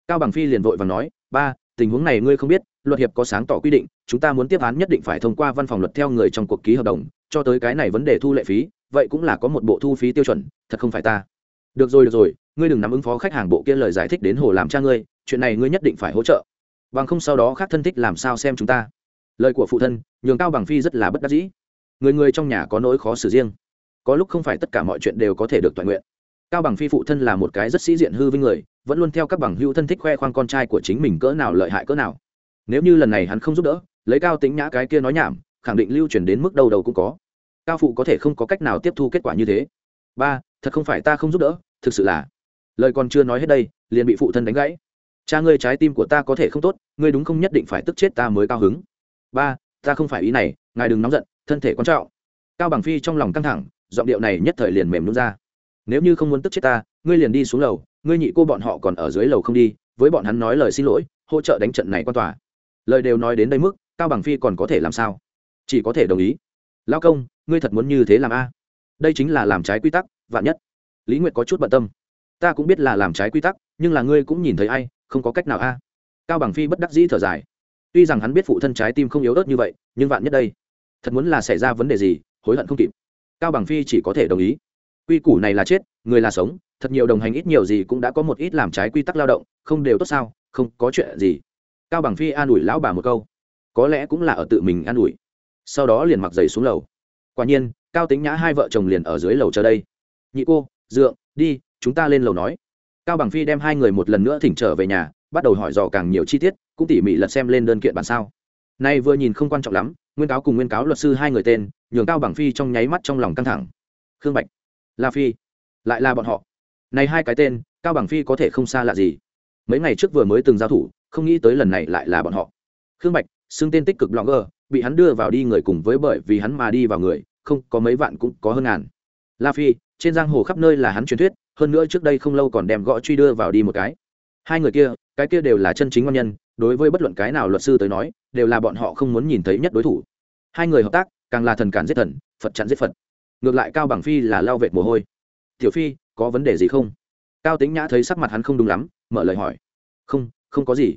A: Cao bằng phi liền vội và nói, ba, tình huống này ngươi không biết, luật hiệp có sáng tỏ quy định, chúng ta muốn tiếp án nhất định phải thông qua văn phòng luật theo người trong cuộc ký hợp đồng, cho tới cái này vấn đề thu lệ phí, vậy cũng là có một bộ thu phí tiêu chuẩn, thật không phải ta. Được rồi được rồi, ngươi đừng nắm ứng phó khách hàng bộ kia lời giải thích đến hồ làm cha ngươi, chuyện này ngươi nhất định phải hỗ trợ. Bằng không sau đó khác thân thích làm sao xem chúng ta. Lời của phụ thân, nhường cao bằng phi rất là bất đắc dĩ. Người người trong nhà có nỗi khó xử riêng. Có lúc không phải tất cả mọi chuyện đều có thể được toàn nguyện cao bằng phi phụ thân là một cái rất sĩ diện hư vinh người, vẫn luôn theo các bằng hữu thân thích khoe khoang con trai của chính mình cỡ nào lợi hại cỡ nào. Nếu như lần này hắn không giúp đỡ, lấy cao tính nhã cái kia nói nhảm, khẳng định lưu truyền đến mức đầu đầu cũng có. Cao phụ có thể không có cách nào tiếp thu kết quả như thế. Ba, thật không phải ta không giúp đỡ, thực sự là. Lời còn chưa nói hết đây, liền bị phụ thân đánh gãy. Cha ngươi trái tim của ta có thể không tốt, ngươi đúng không nhất định phải tức chết ta mới cao hứng. Ba, ta không phải ý này, ngài đừng nóng giận, thân thể quan trọng. Cao bằng phi trong lòng căng thẳng, giọng điệu này nhất thời liền mềm luôn ra nếu như không muốn tức chết ta, ngươi liền đi xuống lầu, ngươi nhị cô bọn họ còn ở dưới lầu không đi, với bọn hắn nói lời xin lỗi, hỗ trợ đánh trận này quan tòa. Lời đều nói đến đây mức, cao bằng phi còn có thể làm sao? Chỉ có thể đồng ý. Lao công, ngươi thật muốn như thế làm a? Đây chính là làm trái quy tắc, vạn nhất. Lý nguyệt có chút bận tâm. Ta cũng biết là làm trái quy tắc, nhưng là ngươi cũng nhìn thấy ai, không có cách nào a. Cao bằng phi bất đắc dĩ thở dài. Tuy rằng hắn biết phụ thân trái tim không yếu ớt như vậy, nhưng vạn nhất đây, thật muốn là xảy ra vấn đề gì, hối hận không kịp. Cao bằng phi chỉ có thể đồng ý quy củ này là chết, người là sống, thật nhiều đồng hành ít nhiều gì cũng đã có một ít làm trái quy tắc lao động, không đều tốt sao, không có chuyện gì. Cao bằng phi an ủi lão bà một câu. Có lẽ cũng là ở tự mình an ủi. Sau đó liền mặc giày xuống lầu. Quả nhiên, cao tính nhã hai vợ chồng liền ở dưới lầu chờ đây. Nhị cô, dượng, đi, chúng ta lên lầu nói. Cao bằng phi đem hai người một lần nữa thỉnh trở về nhà, bắt đầu hỏi dò càng nhiều chi tiết, cũng tỉ mỉ lật xem lên đơn kiện bản sao. Nay vừa nhìn không quan trọng lắm, nguyên cáo cùng nguyên cáo luật sư hai người tên, nhường cao bằng phi trong nháy mắt trong lòng căng thẳng. Khương bạch la phi. Lại là bọn họ. Này hai cái tên, cao bằng phi có thể không xa lạ gì. Mấy ngày trước vừa mới từng giao thủ, không nghĩ tới lần này lại là bọn họ. Khương bạch, xưng tên tích cực blogger bị hắn đưa vào đi người cùng với bởi vì hắn mà đi vào người, không, có mấy vạn cũng có hơn ngàn. La phi, trên giang hồ khắp nơi là hắn truyền thuyết, hơn nữa trước đây không lâu còn đem gõ truy đưa vào đi một cái. Hai người kia, cái kia đều là chân chính ngon nhân, đối với bất luận cái nào luật sư tới nói, đều là bọn họ không muốn nhìn thấy nhất đối thủ. Hai người hợp tác, càng là thần cản giết thần, phật chặn giết phật ngược lại cao bằng phi là lao vệt mồ hôi. Tiểu phi có vấn đề gì không? Cao tính nhã thấy sắc mặt hắn không đúng lắm mở lời hỏi. Không không có gì.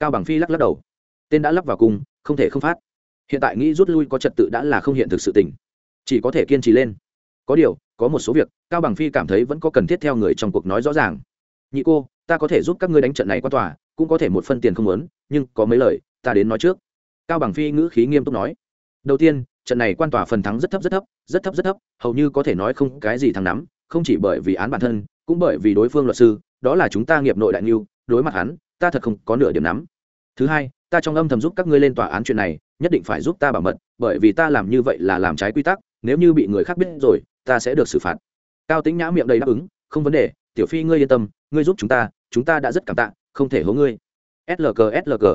A: Cao bằng phi lắc lắc đầu. Tên đã lắp vào cung, không thể không phát. Hiện tại nghĩ rút lui có trật tự đã là không hiện thực sự tình. Chỉ có thể kiên trì lên. Có điều có một số việc cao bằng phi cảm thấy vẫn có cần thiết theo người trong cuộc nói rõ ràng. Nhị cô ta có thể giúp các ngươi đánh trận này qua tòa cũng có thể một phân tiền không lớn nhưng có mấy lời ta đến nói trước. Cao bằng phi ngữ khí nghiêm túc nói. Đầu tiên trận này quan tòa phần thắng rất thấp rất thấp rất thấp rất thấp, hầu như có thể nói không cái gì thắng nắm, không chỉ bởi vì án bản thân, cũng bởi vì đối phương luật sư, đó là chúng ta nghiệp nội đại niu đối mặt hắn, ta thật không có nửa điểm nắm. Thứ hai, ta trong âm thầm giúp các ngươi lên tòa án chuyện này, nhất định phải giúp ta bảo mật, bởi vì ta làm như vậy là làm trái quy tắc, nếu như bị người khác biết rồi, ta sẽ được xử phạt. Cao tính nhã miệng đầy đáp ứng, không vấn đề, tiểu phi ngươi yên tâm, ngươi giúp chúng ta chúng ta đã rất cảm tạ, không thể hố ngươi. Slg slg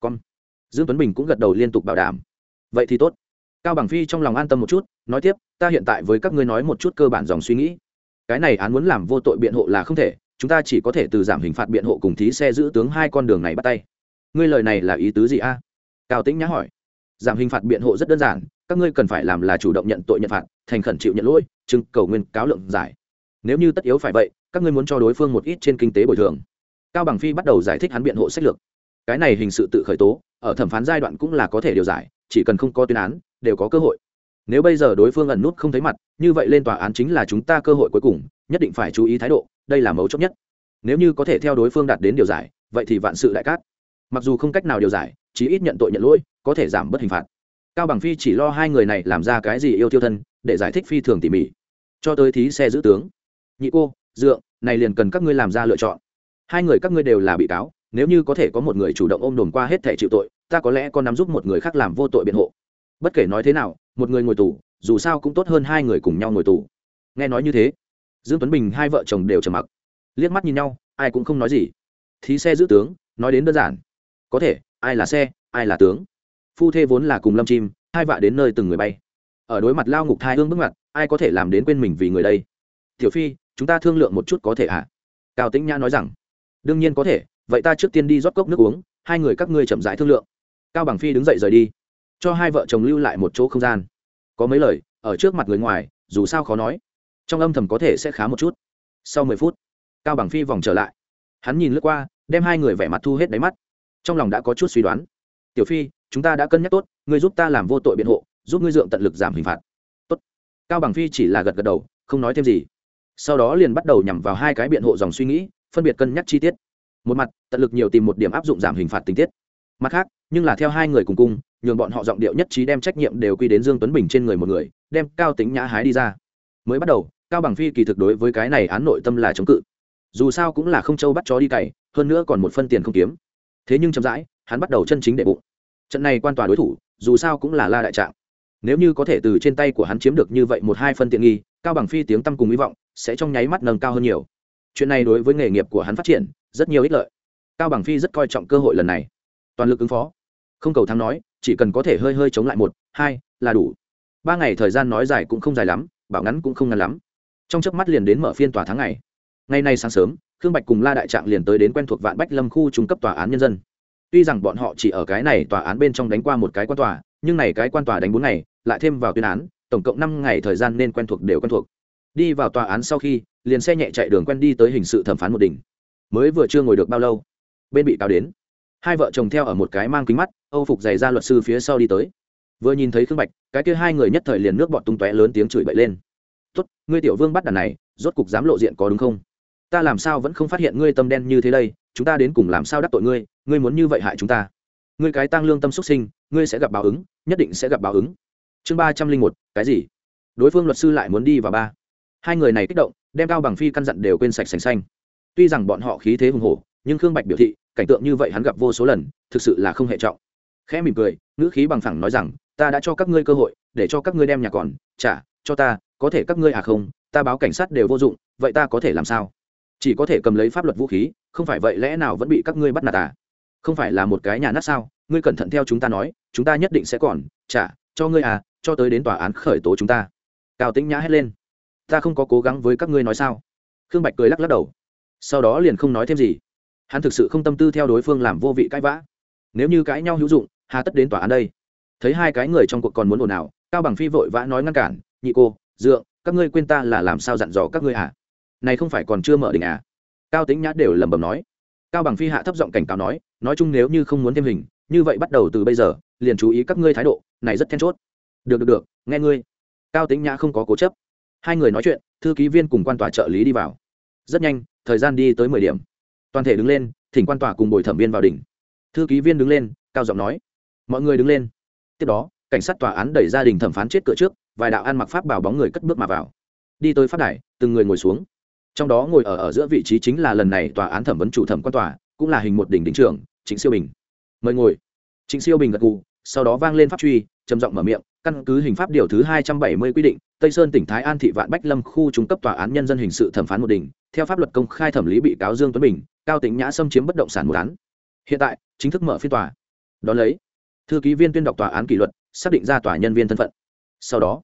A: con dương tuấn bình cũng gật đầu liên tục bảo đảm. Vậy thì tốt cao bằng phi trong lòng an tâm một chút, nói tiếp, ta hiện tại với các ngươi nói một chút cơ bản dòng suy nghĩ. Cái này án muốn làm vô tội biện hộ là không thể, chúng ta chỉ có thể từ giảm hình phạt biện hộ cùng thí xe giữ tướng hai con đường này bắt tay. Ngươi lời này là ý tứ gì a? Cao tĩnh nhã hỏi. Giảm hình phạt biện hộ rất đơn giản, các ngươi cần phải làm là chủ động nhận tội nhận phạt, thành khẩn chịu nhận lỗi trưng cầu nguyên cáo lượng giải. Nếu như tất yếu phải vậy, các ngươi muốn cho đối phương một ít trên kinh tế bồi thường. Cao bằng phi bắt đầu giải thích hắn biện hộ sách lược. Cái này hình sự tự khởi tố, ở thẩm phán giai đoạn cũng là có thể điều giải, chỉ cần không có tuyên án đều có cơ hội. Nếu bây giờ đối phương ẩn nút không thấy mặt, như vậy lên tòa án chính là chúng ta cơ hội cuối cùng, nhất định phải chú ý thái độ, đây là mấu chốt nhất. Nếu như có thể theo đối phương đạt đến điều giải, vậy thì vạn sự đại cát. Mặc dù không cách nào điều giải, chí ít nhận tội nhận lỗi, có thể giảm bớt hình phạt. Cao bằng phi chỉ lo hai người này làm ra cái gì yêu tiêu thân, để giải thích phi thường tỉ mỉ. Cho tới thí xe giữ tướng. Nhị cô, dượng, này liền cần các ngươi làm ra lựa chọn. Hai người các ngươi đều là bị cáo, nếu như có thể có một người chủ động ôm đồn qua hết thể chịu tội, ta có lẽ có nắm giúp một người khác làm vô tội biện hộ bất kể nói thế nào, một người ngồi tù, dù sao cũng tốt hơn hai người cùng nhau ngồi tù. Nghe nói như thế, dương tuấn bình hai vợ chồng đều trầm mặc. Liếc mắt nhìn nhau, ai cũng không nói gì. Thí xe giữ tướng, nói đến đơn giản. Có thể, ai là xe, ai là tướng? Phu thê vốn là cùng lâm chim, hai vạ đến nơi từng người bay. Ở đối mặt lao ngục thai hương bước mặt, ai có thể làm đến quên mình vì người đây? Tiểu phi, chúng ta thương lượng một chút có thể ạ? À? cao tĩnh nhã nói rằng, đương nhiên có thể, vậy ta trước tiên đi rót cốc nước uống, hai người các ngươi chậm rãi thương lượng. Cao bằng phi đứng dậy rời đi cho hai vợ chồng lưu lại một chỗ không gian. Có mấy lời, ở trước mặt người ngoài, dù sao khó nói. Trong âm thầm có thể sẽ khá một chút. Sau mười phút, cao bằng phi vòng trở lại. Hắn nhìn lướt qua, đem hai người vẻ mặt thu hết đáy mắt. Trong lòng đã có chút suy đoán. Tiểu phi, chúng ta đã cân nhắc tốt, ngươi giúp ta làm vô tội biện hộ, giúp ngươi dượng tận lực giảm hình phạt. Tốt. Cao bằng phi chỉ là gật gật đầu, không nói thêm gì. Sau đó liền bắt đầu nhằm vào hai cái biện hộ dòng suy nghĩ, phân biệt cân nhắc chi tiết. Một mặt, tận lực nhiều tìm một điểm áp dụng giảm hình phạt tình tiết. Mặt khác, nhưng là theo hai người cùng cung nhường bọn họ giọng điệu nhất trí đem trách nhiệm đều quy đến dương tuấn bình trên người một người, đem cao tính nhã hái đi ra. Mới bắt đầu, cao bằng phi kỳ thực đối với cái này án nội tâm là chống cự. Dù sao cũng là không châu bắt chó đi cày, hơn nữa còn một phân tiền không kiếm. Thế nhưng chậm rãi, hắn bắt đầu chân chính đệ bụng. Trận này quan tòa đối thủ, dù sao cũng là la đại trạng. Nếu như có thể từ trên tay của hắn chiếm được như vậy một hai phân tiện nghi, cao bằng phi tiếng tăm cùng hy vọng sẽ trong nháy mắt nâng cao hơn nhiều. Chuyện này đối với nghề nghiệp của hắn phát triển, rất nhiều ích lợi. Cao bằng phi rất coi trọng cơ hội lần này. Toàn lực ứng phó không cầu thắng nói, chỉ cần có thể hơi hơi chống lại một, hai là đủ. Ba ngày thời gian nói dài cũng không dài lắm, bảo ngắn cũng không ngắn lắm. Trong chớp mắt liền đến mở phiên tòa tháng ngày. Ngày nay sáng sớm, khương bạch cùng la đại trạng liền tới đến quen thuộc vạn bách lâm khu trung cấp tòa án nhân dân. Tuy rằng bọn họ chỉ ở cái này tòa án bên trong đánh qua một cái quan tòa, nhưng này cái quan tòa đánh bốn ngày, lại thêm vào tuyên án, tổng cộng năm ngày thời gian nên quen thuộc đều quen thuộc. Đi vào tòa án sau khi, liền xe nhẹ chạy đường quen đi tới hình sự thẩm phán một đỉnh. Mới vừa chưa ngồi được bao lâu, bên bị cáo đến hai vợ chồng theo ở một cái mang kính mắt, âu phục giày ra luật sư phía sau đi tới. Vừa nhìn thấy khương bạch, cái kia hai người nhất thời liền nước bọt tung tóe lớn tiếng chửi bậy lên. Tốt, ngươi tiểu vương bắt đàn này, rốt cục dám lộ diện có đúng không? Ta làm sao vẫn không phát hiện ngươi tâm đen như thế đây, chúng ta đến cùng làm sao đắc tội ngươi ngươi muốn như vậy hại chúng ta? Ngươi cái tăng lương tâm xuất sinh, ngươi sẽ gặp báo ứng, nhất định sẽ gặp báo ứng. Chương ba trăm linh một, cái gì? Đối phương luật sư lại muốn đi vào ba. Hai người này kích động, đem cao bằng phi căn dặn đều quên sạch sành xanh. Tuy rằng bọn họ khí thế hùng hổ, nhưng khương bạch biểu thị cảnh tượng như vậy hắn gặp vô số lần, thực sự là không hệ trọng. Khẽ mỉm cười, ngữ khí bằng phẳng nói rằng, ta đã cho các ngươi cơ hội, để cho các ngươi đem nhà còn, trả, cho ta, có thể các ngươi à không, ta báo cảnh sát đều vô dụng, vậy ta có thể làm sao? Chỉ có thể cầm lấy pháp luật vũ khí, không phải vậy lẽ nào vẫn bị các ngươi bắt nạt à? Không phải là một cái nhà nát sao? Ngươi cẩn thận theo chúng ta nói, chúng ta nhất định sẽ còn, trả, cho ngươi à cho tới đến tòa án khởi tố chúng ta. Cao tĩnh nhã hét lên. Ta không có cố gắng với các ngươi nói sao? Khương bạch cười lắc lắc đầu. Sau đó liền không nói thêm gì hắn thực sự không tâm tư theo đối phương làm vô vị cãi vã. Nếu như cãi nhau hữu dụng, hà tất đến tòa án đây. Thấy hai cái người trong cuộc còn muốn ồn ào, cao bằng phi vội vã nói ngăn cản, nhị cô, dượng, các ngươi quên ta là làm sao dặn dò các ngươi à này không phải còn chưa mở đỉnh à? Cao tính nhã đều lẩm bẩm nói. Cao bằng phi hạ thấp giọng cảnh cáo nói nói chung nếu như không muốn thêm hình, như vậy bắt đầu từ bây giờ, liền chú ý các ngươi thái độ, này rất then chốt. Được được được, nghe ngươi. Cao tính nhã không có cố chấp. Hai người nói chuyện, thư ký viên cùng quan tòa trợ lý đi vào. Rất nhanh, thời gian đi tới mười điểm toàn thể đứng lên, thỉnh quan tòa cùng bồi thẩm viên vào đỉnh. Thư ký viên đứng lên, cao giọng nói, mọi người đứng lên. Tiếp đó, cảnh sát tòa án đẩy gia đình thẩm phán chết cửa trước, vài đạo ăn mặc pháp bảo bóng người cất bước mà vào. Đi tới phát đài, từng người ngồi xuống. Trong đó ngồi ở ở giữa vị trí chính là lần này tòa án thẩm vấn chủ thẩm quan tòa, cũng là hình một đỉnh đỉnh trưởng, trịnh siêu bình. Mời ngồi. Trịnh siêu bình gật gù, sau đó vang lên pháp truy, trầm giọng mở miệng, căn cứ hình pháp điều thứ hai trăm bảy mươi quy định, tây sơn tỉnh thái an, thị vạn bách lâm khu trung cấp tòa án nhân dân hình sự thẩm phán một đỉnh, theo pháp luật công khai thẩm lý bị cáo dương tuấn bình cao tính nhã xâm chiếm bất động sản một án. Hiện tại, chính thức mở phiên tòa. Đón lấy, thư ký viên tuyên đọc tòa án kỷ luật, xác định ra tòa nhân viên thân phận. Sau đó,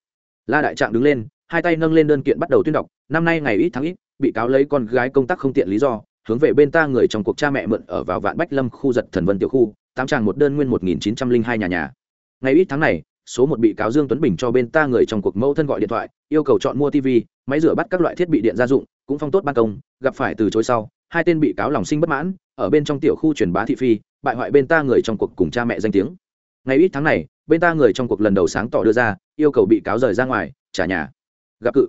A: la đại trạng đứng lên, hai tay nâng lên đơn kiện bắt đầu tuyên đọc, năm nay ngày ít tháng ít, bị cáo lấy con gái công tác không tiện lý do, hướng về bên ta người trong cuộc cha mẹ mượn ở vào vạn bách lâm khu giật thần vân tiểu khu, tám tràng một đơn nguyên một nghìn chín trăm linh hai nhà nhà. Ngày ít tháng này, số một bị cáo dương tuấn bình cho bên ta người trong cuộc mẫu thân gọi điện thoại, yêu cầu chọn mua tv máy rửa bắt các loại thiết bị điện gia dụng, cũng phong tốt ban công, gặp phải từ chối sau hai tên bị cáo lòng sinh bất mãn, ở bên trong tiểu khu truyền bá thị phi, bại hoại bên ta người trong cuộc cùng cha mẹ danh tiếng. Ngày ít tháng này, bên ta người trong cuộc lần đầu sáng tỏ đưa ra, yêu cầu bị cáo rời ra ngoài, trả nhà, gặp cự.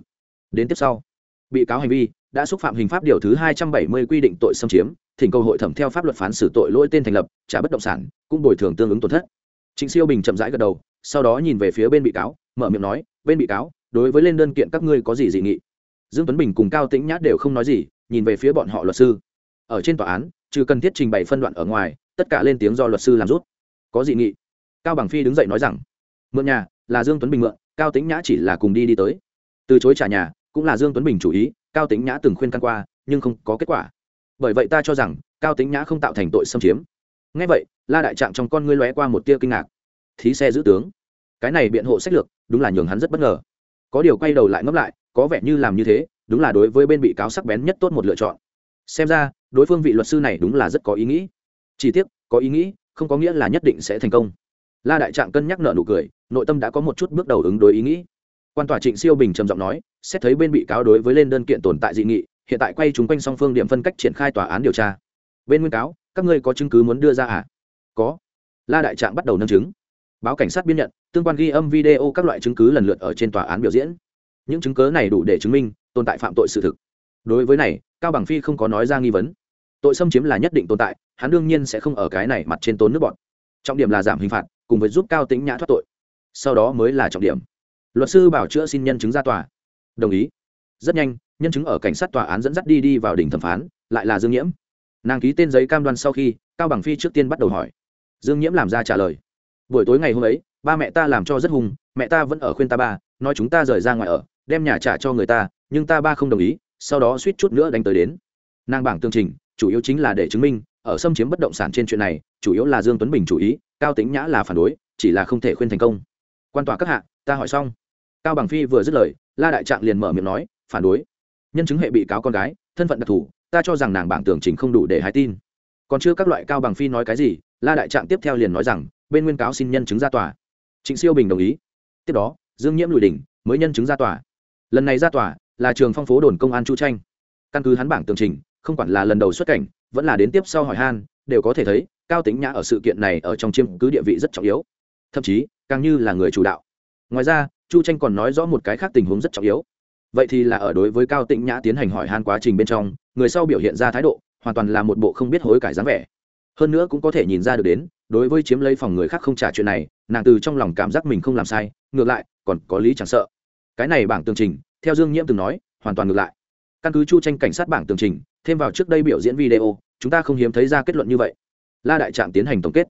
A: Đến tiếp sau, bị cáo hành vi đã xúc phạm hình pháp điều thứ hai trăm bảy mươi quy định tội xâm chiếm, thỉnh cầu hội thẩm theo pháp luật phán xử tội lỗi tên thành lập, trả bất động sản, cũng bồi thường tương ứng tổn thất. Trịnh siêu bình chậm rãi gật đầu, sau đó nhìn về phía bên bị cáo, mở miệng nói, bên bị cáo, đối với lên đơn kiện các ngươi có gì dị nghị? Dương tuấn bình cùng cao tĩnh nhát đều không nói gì nhìn về phía bọn họ luật sư. Ở trên tòa án, trừ cần thiết trình bày phân đoạn ở ngoài, tất cả lên tiếng do luật sư làm rút. Có dị nghị. Cao bằng phi đứng dậy nói rằng, mượn nhà, là dương tuấn bình mượn, cao tĩnh nhã chỉ là cùng đi đi tới. Từ chối trả nhà, cũng là dương tuấn bình chủ ý, cao tĩnh nhã từng khuyên căn qua, nhưng không có kết quả. Bởi vậy ta cho rằng, cao tĩnh nhã không tạo thành tội xâm chiếm. Ngay vậy, la đại trạng trong con ngươi lóe qua một tia kinh ngạc. Thí xe giữ tướng. Cái này biện hộ sách lược, đúng là nhường hắn rất bất ngờ. Có điều quay đầu lại ngấp lại, có vẻ như làm như thế đúng là đối với bên bị cáo sắc bén nhất tốt một lựa chọn. Xem ra, đối phương vị luật sư này đúng là rất có ý nghĩ. Chỉ tiếc, có ý nghĩ, không có nghĩa là nhất định sẽ thành công. La đại trạng cân nhắc nợ nụ cười, nội tâm đã có một chút bước đầu ứng đối ý nghĩ. Quan tòa trịnh siêu bình trầm giọng nói, xét thấy bên bị cáo đối với lên đơn kiện tồn tại dị nghị, hiện tại quay chúng quanh song phương điểm phân cách triển khai tòa án điều tra. Bên nguyên cáo, các ngươi có chứng cứ muốn đưa ra à? Có. La đại trạng bắt đầu nâng chứng. Báo cảnh sát biên nhận, tương quan ghi âm video các loại chứng cứ lần lượt ở trên tòa án biểu diễn. Những chứng cứ này đủ để chứng minh tồn tại phạm tội sự thực. Đối với này, cao bằng phi không có nói ra nghi vấn. Tội xâm chiếm là nhất định tồn tại, hắn đương nhiên sẽ không ở cái này mặt trên tốn nước bọn trọng điểm là giảm hình phạt, cùng với giúp cao tính nhã thoát tội. Sau đó mới là trọng điểm. Luật sư bảo chữa xin nhân chứng ra tòa. Đồng ý. Rất nhanh, nhân chứng ở cảnh sát tòa án dẫn dắt đi đi vào đỉnh thẩm phán, lại là dương nhiễm. Nàng ký tên giấy cam đoan sau khi, cao bằng phi trước tiên bắt đầu hỏi. Dương nhiễm làm ra trả lời. Buổi tối ngày hôm ấy, ba mẹ ta làm cho rất hùng mẹ ta vẫn ở khuyên ta ba, nói chúng ta rời ra ngoài ở, đem nhà trả cho người ta nhưng ta ba không đồng ý, sau đó suýt chút nữa đánh tới đến. Nàng bảng tương trình, chủ yếu chính là để chứng minh, ở xâm chiếm bất động sản trên chuyện này, chủ yếu là dương tuấn bình chủ ý, cao tính nhã là phản đối, chỉ là không thể khuyên thành công. Quan tòa các hạ, ta hỏi xong. Cao bằng phi vừa dứt lời, la đại trạng liền mở miệng nói, phản đối. Nhân chứng hệ bị cáo con gái, thân phận đặc thù, ta cho rằng nàng bảng tường trình không đủ để hái tin. Còn chưa các loại cao bằng phi nói cái gì, la đại trạng tiếp theo liền nói rằng, bên nguyên cáo xin nhân chứng ra tòa. Trịnh siêu bình đồng ý. Tiếp đó, dương nhiễm lùi đỉnh, mới nhân chứng ra tòa. Lần này ra tòa là trường phong phố đồn công an chu tranh căn cứ hắn bảng tường trình, không quản là lần đầu xuất cảnh, vẫn là đến tiếp sau hỏi han, đều có thể thấy, cao tính nhã ở sự kiện này ở trong chiêm cứ địa vị rất trọng yếu. Thậm chí, càng như là người chủ đạo. Ngoài ra, chu tranh còn nói rõ một cái khác tình huống rất trọng yếu. Vậy thì là ở đối với cao tĩnh nhã tiến hành hỏi han quá trình bên trong, người sau biểu hiện ra thái độ, hoàn toàn là một bộ không biết hối cải dáng vẻ. Hơn nữa cũng có thể nhìn ra được đến, đối với chiếm lấy phòng người khác không trả chuyện này, nàng từ trong lòng cảm giác mình không làm sai, ngược lại, còn có lý chẳng sợ. Cái này bảng tường trình theo dương nhiễm từng nói, hoàn toàn ngược lại. Căn cứ chu tranh cảnh sát bảng tường trình, thêm vào trước đây biểu diễn video, chúng ta không hiếm thấy ra kết luận như vậy. La đại trạm tiến hành tổng kết.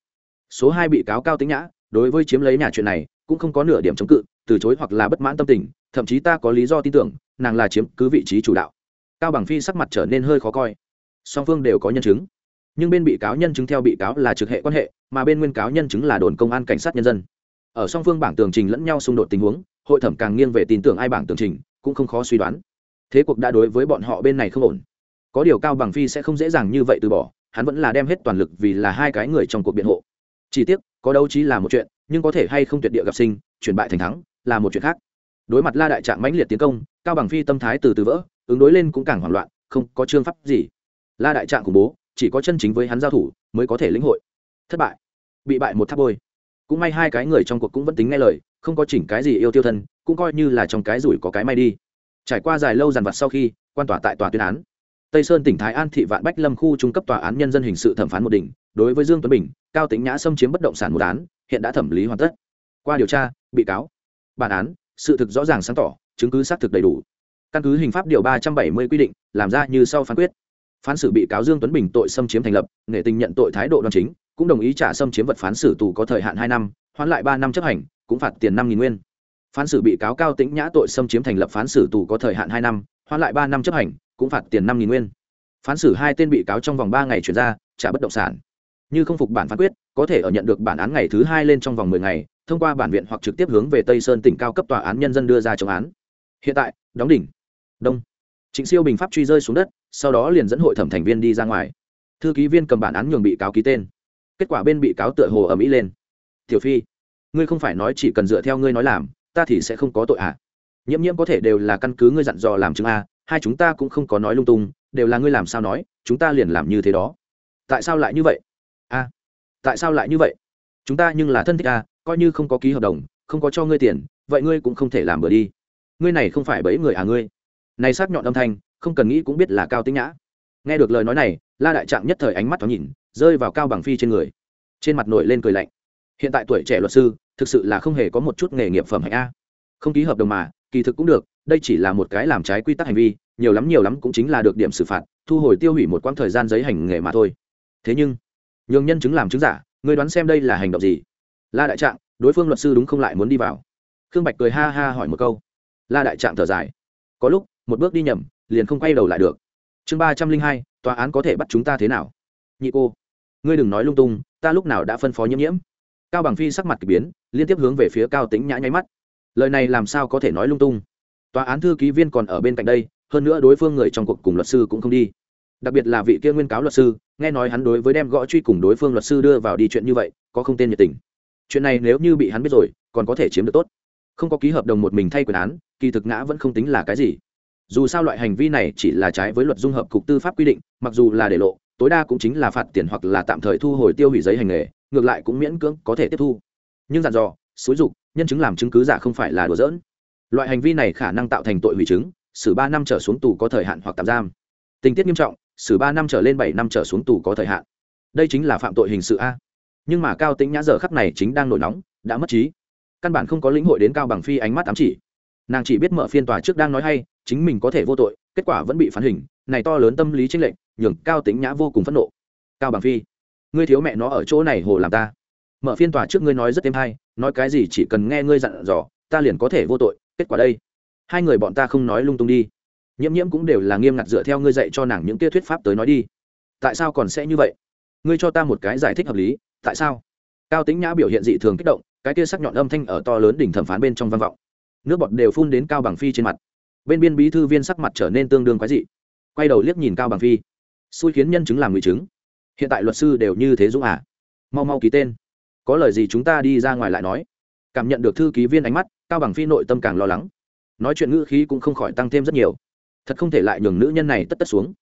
A: Số hai bị cáo cao tính nhã, đối với chiếm lấy nhà chuyện này, cũng không có nửa điểm chống cự, từ chối hoặc là bất mãn tâm tình, thậm chí ta có lý do tin tưởng, nàng là chiếm cứ vị trí chủ đạo. Cao bằng phi sắc mặt trở nên hơi khó coi. Song phương đều có nhân chứng. Nhưng bên bị cáo nhân chứng theo bị cáo là trực hệ quan hệ, mà bên nguyên cáo nhân chứng là đồn công an cảnh sát nhân dân. Ở song phương bảng tường trình lẫn nhau xung đột tình huống, hội thẩm càng nghiêng về tin tưởng ai bảng tường trình cũng không khó suy đoán. Thế cuộc đã đối với bọn họ bên này không ổn. Có điều cao bằng phi sẽ không dễ dàng như vậy từ bỏ, hắn vẫn là đem hết toàn lực vì là hai cái người trong cuộc biện hộ. Chỉ tiếc, có đấu trí là một chuyện, nhưng có thể hay không tuyệt địa gặp sinh, chuyển bại thành thắng, là một chuyện khác. Đối mặt la đại trạng mãnh liệt tiến công, cao bằng phi tâm thái từ từ vỡ, ứng đối lên cũng càng hoảng loạn, không có chương pháp gì. La đại trạng khủng bố, chỉ có chân chính với hắn giao thủ mới có thể lĩnh hội. Thất bại. Bị bại một tháp bôi. Cũng may hai cái người trong cuộc cũng vẫn tính nghe lời, không có chỉnh cái gì yêu tiêu thân cũng coi như là trong cái rủi có cái may đi. Trải qua dài lâu dằn vặt sau khi, quan tòa tại tòa tuyên án. Tây sơn tỉnh thái an, thị vạn bách lâm khu trung cấp tòa án nhân dân hình sự thẩm phán một đỉnh, đối với dương tuấn bình, cao tính nhã xâm chiếm bất động sản một án, hiện đã thẩm lý hoàn tất. Qua điều tra, bị cáo. Bản án, sự thực rõ ràng sáng tỏ, chứng cứ xác thực đầy đủ. Căn cứ hình pháp điều ba trăm bảy mươi quy định, làm ra như sau phán quyết. Phán xử bị cáo dương tuấn bình tội xâm chiếm thành lập, nghệ tình nhận tội thái độ đoan chính, cũng đồng ý trả xâm chiếm vật phán xử tù có thời hạn hai năm, hoãn lại ba năm chấp hành, cũng phạt tiền năm nghìn nguyên phán xử bị cáo cao tĩnh nhã tội xâm chiếm thành lập phán xử tù có thời hạn hai năm, hoãn lại ba năm chấp hành, cũng phạt tiền năm nghìn nguyên. Phán xử hai tên bị cáo trong vòng ba ngày chuyển ra, trả bất động sản. Như không phục bản phán quyết, có thể ở nhận được bản án ngày thứ hai lên trong vòng mười ngày, thông qua bản viện hoặc trực tiếp hướng về tây sơn tỉnh cao cấp tòa án nhân dân đưa ra chống án. Hiện tại, đóng đỉnh. Đông. Trịnh siêu bình pháp truy rơi xuống đất, sau đó liền dẫn hội thẩm thành viên đi ra ngoài. Thư ký viên cầm bản án nhường bị cáo ký tên. Kết quả bên bị cáo tựa hồ ở mỹ lên. Tiểu phi, ngươi không phải nói chỉ cần dựa theo ngươi nói làm ta thì sẽ không có tội ạ à. nhiễm nhiễm có thể đều là căn cứ ngươi dặn dò làm chứng a hai chúng ta cũng không có nói lung tung, đều là ngươi làm sao nói, chúng ta liền làm như thế đó. Tại sao lại như vậy? A tại sao lại như vậy? Chúng ta nhưng là thân thích a coi như không có ký hợp đồng, không có cho ngươi tiền, vậy ngươi cũng không thể làm bừa đi. Ngươi này không phải bẫy người à ngươi? Này sát nhọn âm thanh, không cần nghĩ cũng biết là cao tính nhã. Nghe được lời nói này, la đại trạng nhất thời ánh mắt thoáng nhìn, rơi vào cao bằng phi trên người. Trên mặt nổi lên cười lạnh hiện tại tuổi trẻ luật sư, thực sự là không hề có một chút nghề nghiệp phẩm hạnh a. Không ký hợp đồng mà, kỳ thực cũng được, đây chỉ là một cái làm trái quy tắc hành vi, nhiều lắm nhiều lắm cũng chính là được điểm xử phạt, thu hồi tiêu hủy một quãng thời gian giấy hành nghề mà thôi. Thế nhưng, nhường nhân chứng làm chứng giả người đoán xem đây là hành động gì? La đại trạng, đối phương luật sư đúng không lại muốn đi vào? Khương bạch cười ha ha hỏi một câu. La đại trạng thở dài. Có lúc, một bước đi nhầm, liền không quay đầu lại được. Chương ba trăm linh hai, tòa án có thể bắt chúng ta thế nào? Nhị cô, ngươi đừng nói lung tung, ta lúc nào đã phân phó nhiễm nhiễm? Cao bằng phi sắc mặt k ỳ biến, liên tiếp hướng về phía cao tính nhã nháy mắt. Lời này làm sao có thể nói lung tung? Tòa án thư ký viên còn ở bên cạnh đây, hơn nữa đối phương người trong cuộc cùng luật sư cũng không đi. Đặc biệt là vị kia nguyên cáo luật sư, nghe nói hắn đối với đem gõ truy cùng đối phương luật sư đưa vào đi chuyện như vậy, có không tên nhiệt tình. Chuyện này nếu như bị hắn biết rồi, còn có thể chiếm được tốt. Không có ký hợp đồng một mình thay quyền án, kỳ thực ngã vẫn không tính là cái gì. Dù sao loại hành vi này chỉ là trái với luật dung hợp cục tư pháp quy định, mặc dù là để lộ, tối đa cũng chính là phạt tiền hoặc là tạm thời thu hồi tiêu hủy giấy hành nghề ngược lại cũng miễn cưỡng có thể tiếp thu. Nhưng dặn dò, xúi dục, nhân chứng làm chứng cứ giả không phải là đùa giỡn. Loại hành vi này khả năng tạo thành tội hủy chứng, xử ba năm trở xuống tù có thời hạn hoặc tạm giam. Tình tiết nghiêm trọng, xử ba năm trở lên bảy năm trở xuống tù có thời hạn. Đây chính là phạm tội hình sự a. Nhưng mà cao tính nhã giờ khắp này chính đang nổi nóng, đã mất trí. Căn bản không có lĩnh hội đến cao bằng phi ánh mắt ám chỉ. Nàng chỉ biết mở phiên tòa trước đang nói hay, chính mình có thể vô tội, kết quả vẫn bị phán hình, này to lớn tâm lý tranh lệch, nhường cao tính nhã vô cùng phẫn nộ. Cao bằng phi ngươi thiếu mẹ nó ở chỗ này hồ làm ta. Mở phiên tòa trước ngươi nói rất êm hay, nói cái gì chỉ cần nghe ngươi dặn dò, ta liền có thể vô tội, kết quả đây. Hai người bọn ta không nói lung tung đi. Nhiễm nhiễm cũng đều là nghiêm ngặt dựa theo ngươi dạy cho nàng những kia thuyết pháp tới nói đi. Tại sao còn sẽ như vậy? Ngươi cho ta một cái giải thích hợp lý, tại sao? Cao tính nhã biểu hiện dị thường kích động, cái kia sắc nhọn âm thanh ở to lớn đỉnh thẩm phán bên trong văn vọng. Nước bọt đều phun đến cao bằng phi trên mặt. Bên biên bí thư viên sắc mặt trở nên tương đương quái dị. Quay đầu liếc nhìn cao bằng phi. Xui khiến nhân chứng làm người chứng hiện tại luật sư đều như thế dũng à? Mau mau ký tên. Có lời gì chúng ta đi ra ngoài lại nói. Cảm nhận được thư ký viên ánh mắt, cao bằng phi nội tâm càng lo lắng. Nói chuyện ngữ khí cũng không khỏi tăng thêm rất nhiều. Thật không thể lại nhường nữ nhân này tất tất xuống.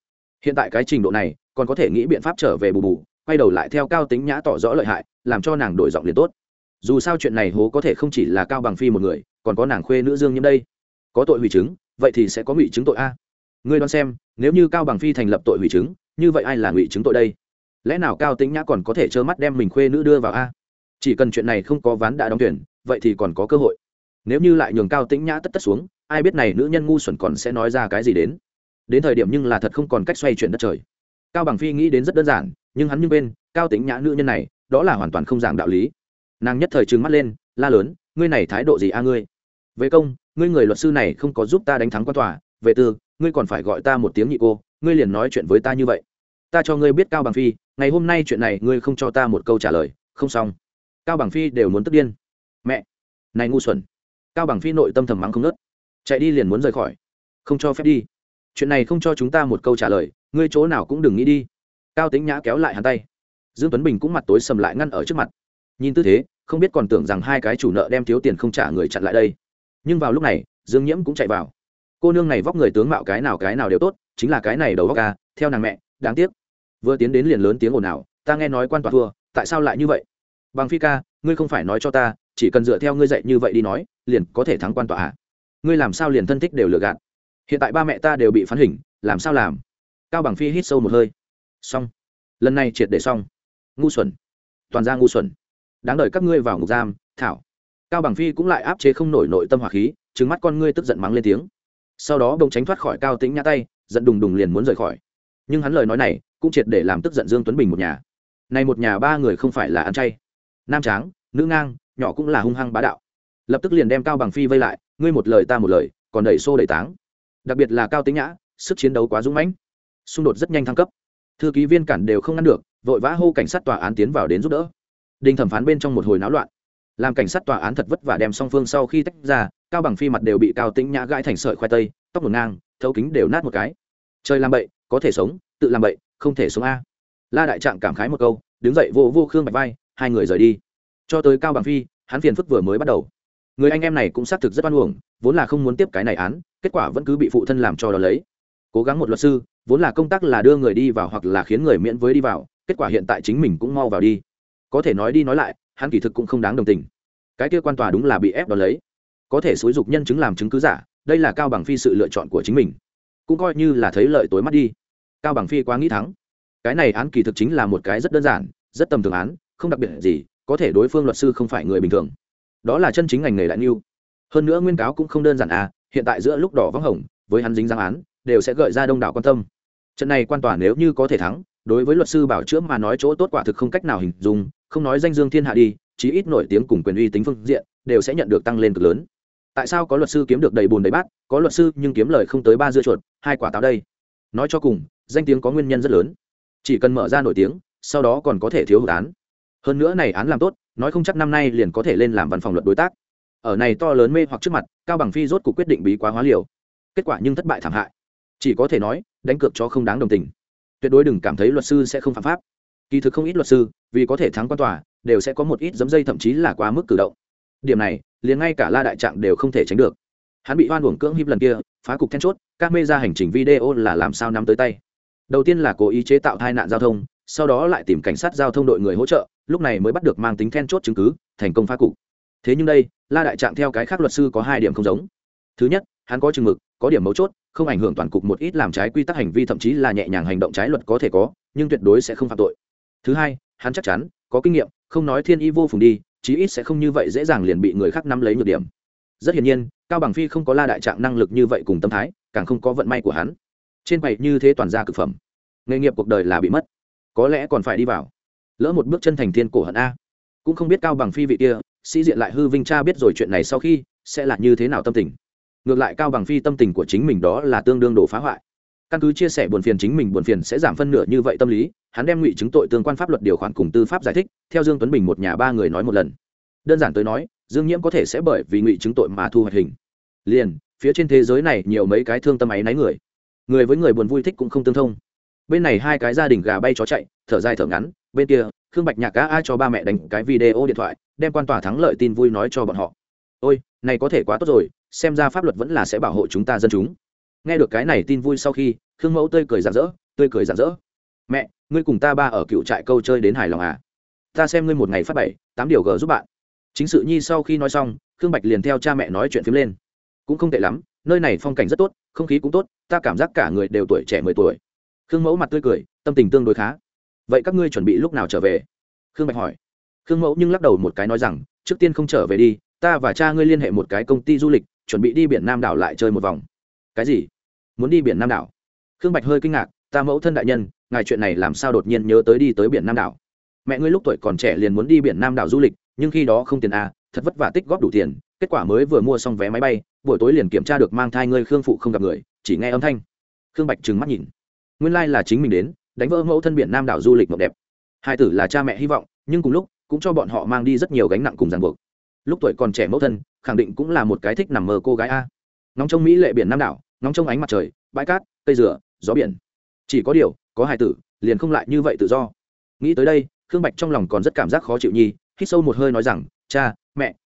A: Hiện tại cái trình độ này, còn có thể nghĩ biện pháp trở về bù bù, quay đầu lại theo cao tính nhã tỏ rõ lợi hại, làm cho nàng đổi giọng liền tốt. Dù sao chuyện này hố có thể không chỉ là cao bằng phi một người, còn có nàng khuê nữ dương nhiễm đây. Có tội hủy chứng, vậy thì sẽ có ngụy chứng tội a. Ngươi đoán xem, nếu như cao bằng phi thành lập tội hủy chứng, như vậy ai là ngụy chứng tội đây? Lẽ nào cao Tĩnh nhã còn có thể trơ mắt đem mình khuê nữ đưa vào a? Chỉ cần chuyện này không có ván đã đóng tuyển, vậy thì còn có cơ hội. Nếu như lại nhường cao tĩnh nhã tất tất xuống, ai biết này nữ nhân ngu xuẩn còn sẽ nói ra cái gì đến. Đến thời điểm nhưng là thật không còn cách xoay chuyển đất trời. Cao bằng phi nghĩ đến rất đơn giản, nhưng hắn như bên cao tĩnh nhã nữ nhân này, đó là hoàn toàn không giảng đạo lý. Nàng nhất thời trừng mắt lên, la lớn, ngươi này thái độ gì a ngươi? Về công, ngươi người luật sư này không có giúp ta đánh thắng quan tòa, về tư, ngươi còn phải gọi ta một tiếng nhị cô, ngươi liền nói chuyện với ta như vậy. Ta cho ngươi biết cao bằng phi ngày hôm nay chuyện này ngươi không cho ta một câu trả lời, không xong. Cao bằng phi đều muốn tức điên. Mẹ! Này ngu xuẩn! Cao bằng phi nội tâm thầm mắng không nớt chạy đi liền muốn rời khỏi. Không cho phép đi. Chuyện này không cho chúng ta một câu trả lời, ngươi chỗ nào cũng đừng nghĩ đi. Cao tính nhã kéo lại hắn tay. Dương tuấn bình cũng mặt tối sầm lại ngăn ở trước mặt. Nhìn tư thế, không biết còn tưởng rằng hai cái chủ nợ đem thiếu tiền không trả người chặn lại đây. Nhưng vào lúc này, dương nhiễm cũng chạy vào. Cô nương này vóc người tướng mạo cái nào cái nào đều tốt, chính là cái này đầu vóc ca à, theo nàng mẹ, đáng tiếc vừa tiến đến liền lớn tiếng ồn ào, ta nghe nói quan tòa thua, tại sao lại như vậy? Bằng phi ca, ngươi không phải nói cho ta, chỉ cần dựa theo ngươi dạy như vậy đi nói, liền có thể thắng quan tòa à? ngươi làm sao liền thân thích đều lừa gạt? Hiện tại ba mẹ ta đều bị phán hình, làm sao làm? Cao bằng phi hít sâu một hơi. Xong. Lần này triệt để xong. Ngu xuẩn. Toàn ra ngu xuẩn. Đáng đợi các ngươi vào ngục giam, thảo. Cao bằng phi cũng lại áp chế không nổi nội tâm hỏa khí trứng mắt con ngươi tức giận mắng lên tiếng. Sau đó bỗng tránh thoát khỏi cao tính nhã tay, giận đùng đùng liền muốn rời khỏi. Nhưng hắn lời nói này cũng triệt để làm tức giận dương tuấn bình một nhà. Này một nhà ba người không phải là ăn chay. Nam tráng, nữ ngang, nhỏ cũng là hung hăng bá đạo. Lập tức liền đem cao bằng phi vây lại, ngươi một lời ta một lời, còn đẩy xô đẩy táng. Đặc biệt là cao tính nhã, sức chiến đấu quá dũng mãnh, xung đột rất nhanh thăng cấp. Thư ký viên cản đều không ngăn được, vội vã hô cảnh sát tòa án tiến vào đến giúp đỡ. Đình thẩm phán bên trong một hồi náo loạn. Làm cảnh sát tòa án thật vất vả đem song phương sau khi tách ra, cao bằng phi mặt đều bị cao tĩnh nhã gãi thành sợi khoai tây, tóc ngổn ngang, thấu kính đều nát một cái. Chơi làm bậy, có thể sống, tự làm bậy không thể sống a. La đại trạng cảm khái một câu, đứng dậy vô vô khương bạch vai, hai người rời đi. Cho tới cao bằng phi, hắn phiền phức vừa mới bắt đầu. Người anh em này cũng xác thực rất oan uổng, vốn là không muốn tiếp cái này án, kết quả vẫn cứ bị phụ thân làm cho đó lấy. Cố gắng một luật sư, vốn là công tác là đưa người đi vào hoặc là khiến người miễn với đi vào, kết quả hiện tại chính mình cũng mau vào đi. Có thể nói đi nói lại, hắn kỳ thực cũng không đáng đồng tình. Cái kia quan tòa đúng là bị ép đó lấy. Có thể xúi dục nhân chứng làm chứng cứ giả, đây là cao bằng phi sự lựa chọn của chính mình. Cũng coi như là thấy lợi tối mắt đi cao bằng phi quá nghĩ thắng. Cái này án kỳ thực chính là một cái rất đơn giản, rất tầm thường án, không đặc biệt gì, có thể đối phương luật sư không phải người bình thường. Đó là chân chính ngành nghề đại niu hơn nữa nguyên cáo cũng không đơn giản à hiện tại giữa lúc đỏ vắng hồng, với hắn dính giang án, đều sẽ gợi ra đông đảo quan tâm. Trận này quan tòa nếu như có thể thắng, đối với luật sư bảo chữa mà nói chỗ tốt quả thực không cách nào hình dung, không nói danh dương thiên hạ đi, chí ít nổi tiếng cùng quyền uy tính phương diện, đều sẽ nhận được tăng lên cực lớn. Tại sao có luật sư kiếm được đầy bùn đầy bát, có luật sư nhưng kiếm lời không tới ba dưa chuột, hai quả táo đây? Nói cho cùng danh tiếng có nguyên nhân rất lớn. Chỉ cần mở ra nổi tiếng, sau đó còn có thể thiếu hụt án. Hơn nữa này án làm tốt, nói không chắc năm nay liền có thể lên làm văn phòng luật đối tác. Ở này to lớn mê hoặc trước mặt, cao bằng phi rốt cuộc quyết định bí quá hóa liều. Kết quả nhưng thất bại thảm hại. Chỉ có thể nói, đánh cược cho không đáng đồng tình. Tuyệt đối đừng cảm thấy luật sư sẽ không phạm pháp. Kỳ thực không ít luật sư, vì có thể thắng quan tòa, đều sẽ có một ít dấm dây thậm chí là quá mức cử động. Điểm này, liền ngay cả la đại trạng đều không thể tránh được. Hắn bị hoan uổng cưỡng hiếp lần kia, phá cục then chốt, các mê ra hành trình video là làm sao nắm tới tay đầu tiên là cố ý chế tạo tai nạn giao thông, sau đó lại tìm cảnh sát giao thông đội người hỗ trợ, lúc này mới bắt được mang tính then chốt chứng cứ, thành công phá cục. Thế nhưng đây, la đại trạng theo cái khác luật sư có hai điểm không giống. Thứ nhất, hắn có chừng mực, có điểm mấu chốt, không ảnh hưởng toàn cục một ít làm trái quy tắc hành vi, thậm chí là nhẹ nhàng hành động trái luật có thể có, nhưng tuyệt đối sẽ không phạm tội. Thứ hai, hắn chắc chắn, có kinh nghiệm, không nói thiên y vô phùng đi, chí ít sẽ không như vậy dễ dàng liền bị người khác nắm lấy nhược điểm. Rất hiển nhiên, cao bằng phi không có la đại trạng năng lực như vậy cùng tâm thái, càng không có vận may của hắn trên bày như thế toàn ra cực phẩm. Nghề nghiệp cuộc đời là bị mất. Có lẽ còn phải đi vào. Lỡ một bước chân thành thiên cổ hận a. Cũng không biết cao bằng phi vị kia, sĩ diện lại hư vinh cha biết rồi chuyện này sau khi, sẽ là như thế nào tâm tình. Ngược lại cao bằng phi tâm tình của chính mình đó là tương đương đổ phá hoại. Căn cứ chia sẻ buồn phiền chính mình buồn phiền sẽ giảm phân nửa như vậy tâm lý, hắn đem ngụy chứng tội tương quan pháp luật điều khoản cùng tư pháp giải thích, theo dương tuấn bình một nhà ba người nói một lần. Đơn giản tới nói, dương nhiễm có thể sẽ bởi vì ngụy chứng tội mà thu hoạch hình. Liền, phía trên thế giới này nhiều mấy cái thương tâm ấy náy người người với người buồn vui thích cũng không tương thông. Bên này hai cái gia đình gà bay chó chạy, thở dài thở ngắn, bên kia, khương bạch nhạc cá ai cho ba mẹ đánh cái video điện thoại, đem quan tòa thắng lợi tin vui nói cho bọn họ. Ôi, này có thể quá tốt rồi, xem ra pháp luật vẫn là sẽ bảo hộ chúng ta dân chúng. Nghe được cái này tin vui sau khi, khương mẫu tươi cười rạng rỡ, tươi cười rạng rỡ. Mẹ, ngươi cùng ta ba ở cựu trại câu chơi đến hài lòng à? Ta xem ngươi một ngày phát bảy, tám điều g giúp bạn. Chính sự nhi sau khi nói xong, khương bạch liền theo cha mẹ nói chuyện phím lên cũng không tệ lắm, nơi này phong cảnh rất tốt, không khí cũng tốt, ta cảm giác cả người đều tuổi trẻ mười tuổi. Khương mẫu mặt tươi cười, tâm tình tương đối khá. Vậy các ngươi chuẩn bị lúc nào trở về? Khương bạch hỏi. Khương mẫu nhưng lắc đầu một cái nói rằng, trước tiên không trở về đi, ta và cha ngươi liên hệ một cái công ty du lịch, chuẩn bị đi biển nam đảo lại chơi một vòng. Cái gì? Muốn đi biển nam đảo? Khương bạch hơi kinh ngạc, ta mẫu thân đại nhân, ngài chuyện này làm sao đột nhiên nhớ tới đi tới biển nam đảo? Mẹ ngươi lúc tuổi còn trẻ liền muốn đi biển nam đảo du lịch, nhưng khi đó không tiền à thật vất vả tích góp đủ tiền kết quả mới vừa mua xong vé máy bay, buổi tối liền kiểm tra được mang thai ngươi khương phụ không gặp người, chỉ nghe âm thanh. Khương bạch trừng mắt nhìn. Nguyên lai là chính mình đến, đánh vỡ mẫu thân biển nam đảo du lịch mộng đẹp. Hai tử là cha mẹ hy vọng, nhưng cùng lúc, cũng cho bọn họ mang đi rất nhiều gánh nặng cùng ràng buộc. Lúc tuổi còn trẻ mẫu thân, khẳng định cũng là một cái thích nằm mơ cô gái a. Nóng trong mỹ lệ biển nam đảo nóng trong ánh mặt trời, bãi cát, cây rửa gió biển. Chỉ có điều, có hai tử, liền không lại như vậy tự do. Nghĩ tới đây, khương bạch trong lòng còn rất cảm giác khó chịu nhi, hít sâu một hơi nói rằng, cha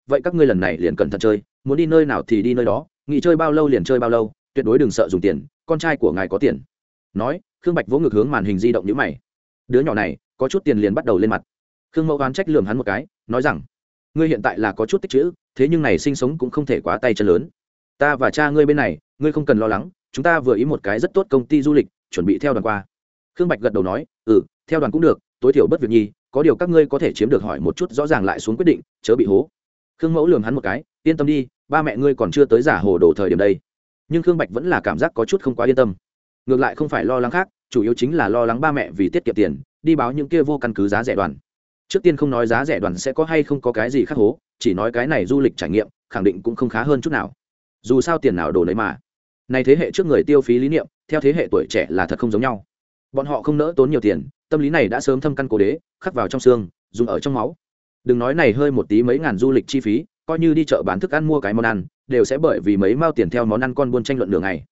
A: vậy các ngươi lần này liền cẩn thận chơi, muốn đi nơi nào thì đi nơi đó, nghỉ chơi bao lâu liền chơi bao lâu, tuyệt đối đừng sợ dùng tiền, con trai của ngài có tiền. Nói, khương bạch vỗ ngược hướng màn hình di động nhữ mày. Đứa nhỏ này, có chút tiền liền bắt đầu lên mặt. Khương mẫu oán trách lườm hắn một cái, nói rằng, ngươi hiện tại là có chút tích chữ, thế nhưng này sinh sống cũng không thể quá tay chân lớn. Ta và cha ngươi bên này, ngươi không cần lo lắng, chúng ta vừa ý một cái rất tốt công ty du lịch, chuẩn bị theo đoàn qua. Khương bạch gật đầu nói ừ theo đoàn cũng được, tối thiểu bất việc nhi, có điều các ngươi có thể chiếm được hỏi một chút rõ ràng lại xuống quyết định, chớ bị hố khương mẫu lường hắn một cái, yên tâm đi, ba mẹ ngươi còn chưa tới giả hồ đồ thời điểm đây. Nhưng khương bạch vẫn là cảm giác có chút không quá yên tâm. Ngược lại không phải lo lắng khác, chủ yếu chính là lo lắng ba mẹ vì tiết kiệm tiền, đi báo những kia vô căn cứ giá rẻ đoàn. Trước tiên không nói giá rẻ đoàn sẽ có hay không có cái gì khác hố, chỉ nói cái này du lịch trải nghiệm, khẳng định cũng không khá hơn chút nào. Dù sao tiền nào đồ nấy mà. Này thế hệ trước người tiêu phí lý niệm, theo thế hệ tuổi trẻ là thật không giống nhau. Bọn họ không nỡ tốn nhiều tiền, tâm lý này đã sớm thâm căn cố đế, khắc vào trong xương, dùng ở trong máu đừng nói này hơi một tí mấy ngàn du lịch chi phí, coi như đi chợ bán thức ăn mua cái món ăn, đều sẽ bởi vì mấy mao tiền theo món ăn con buôn tranh luận đường này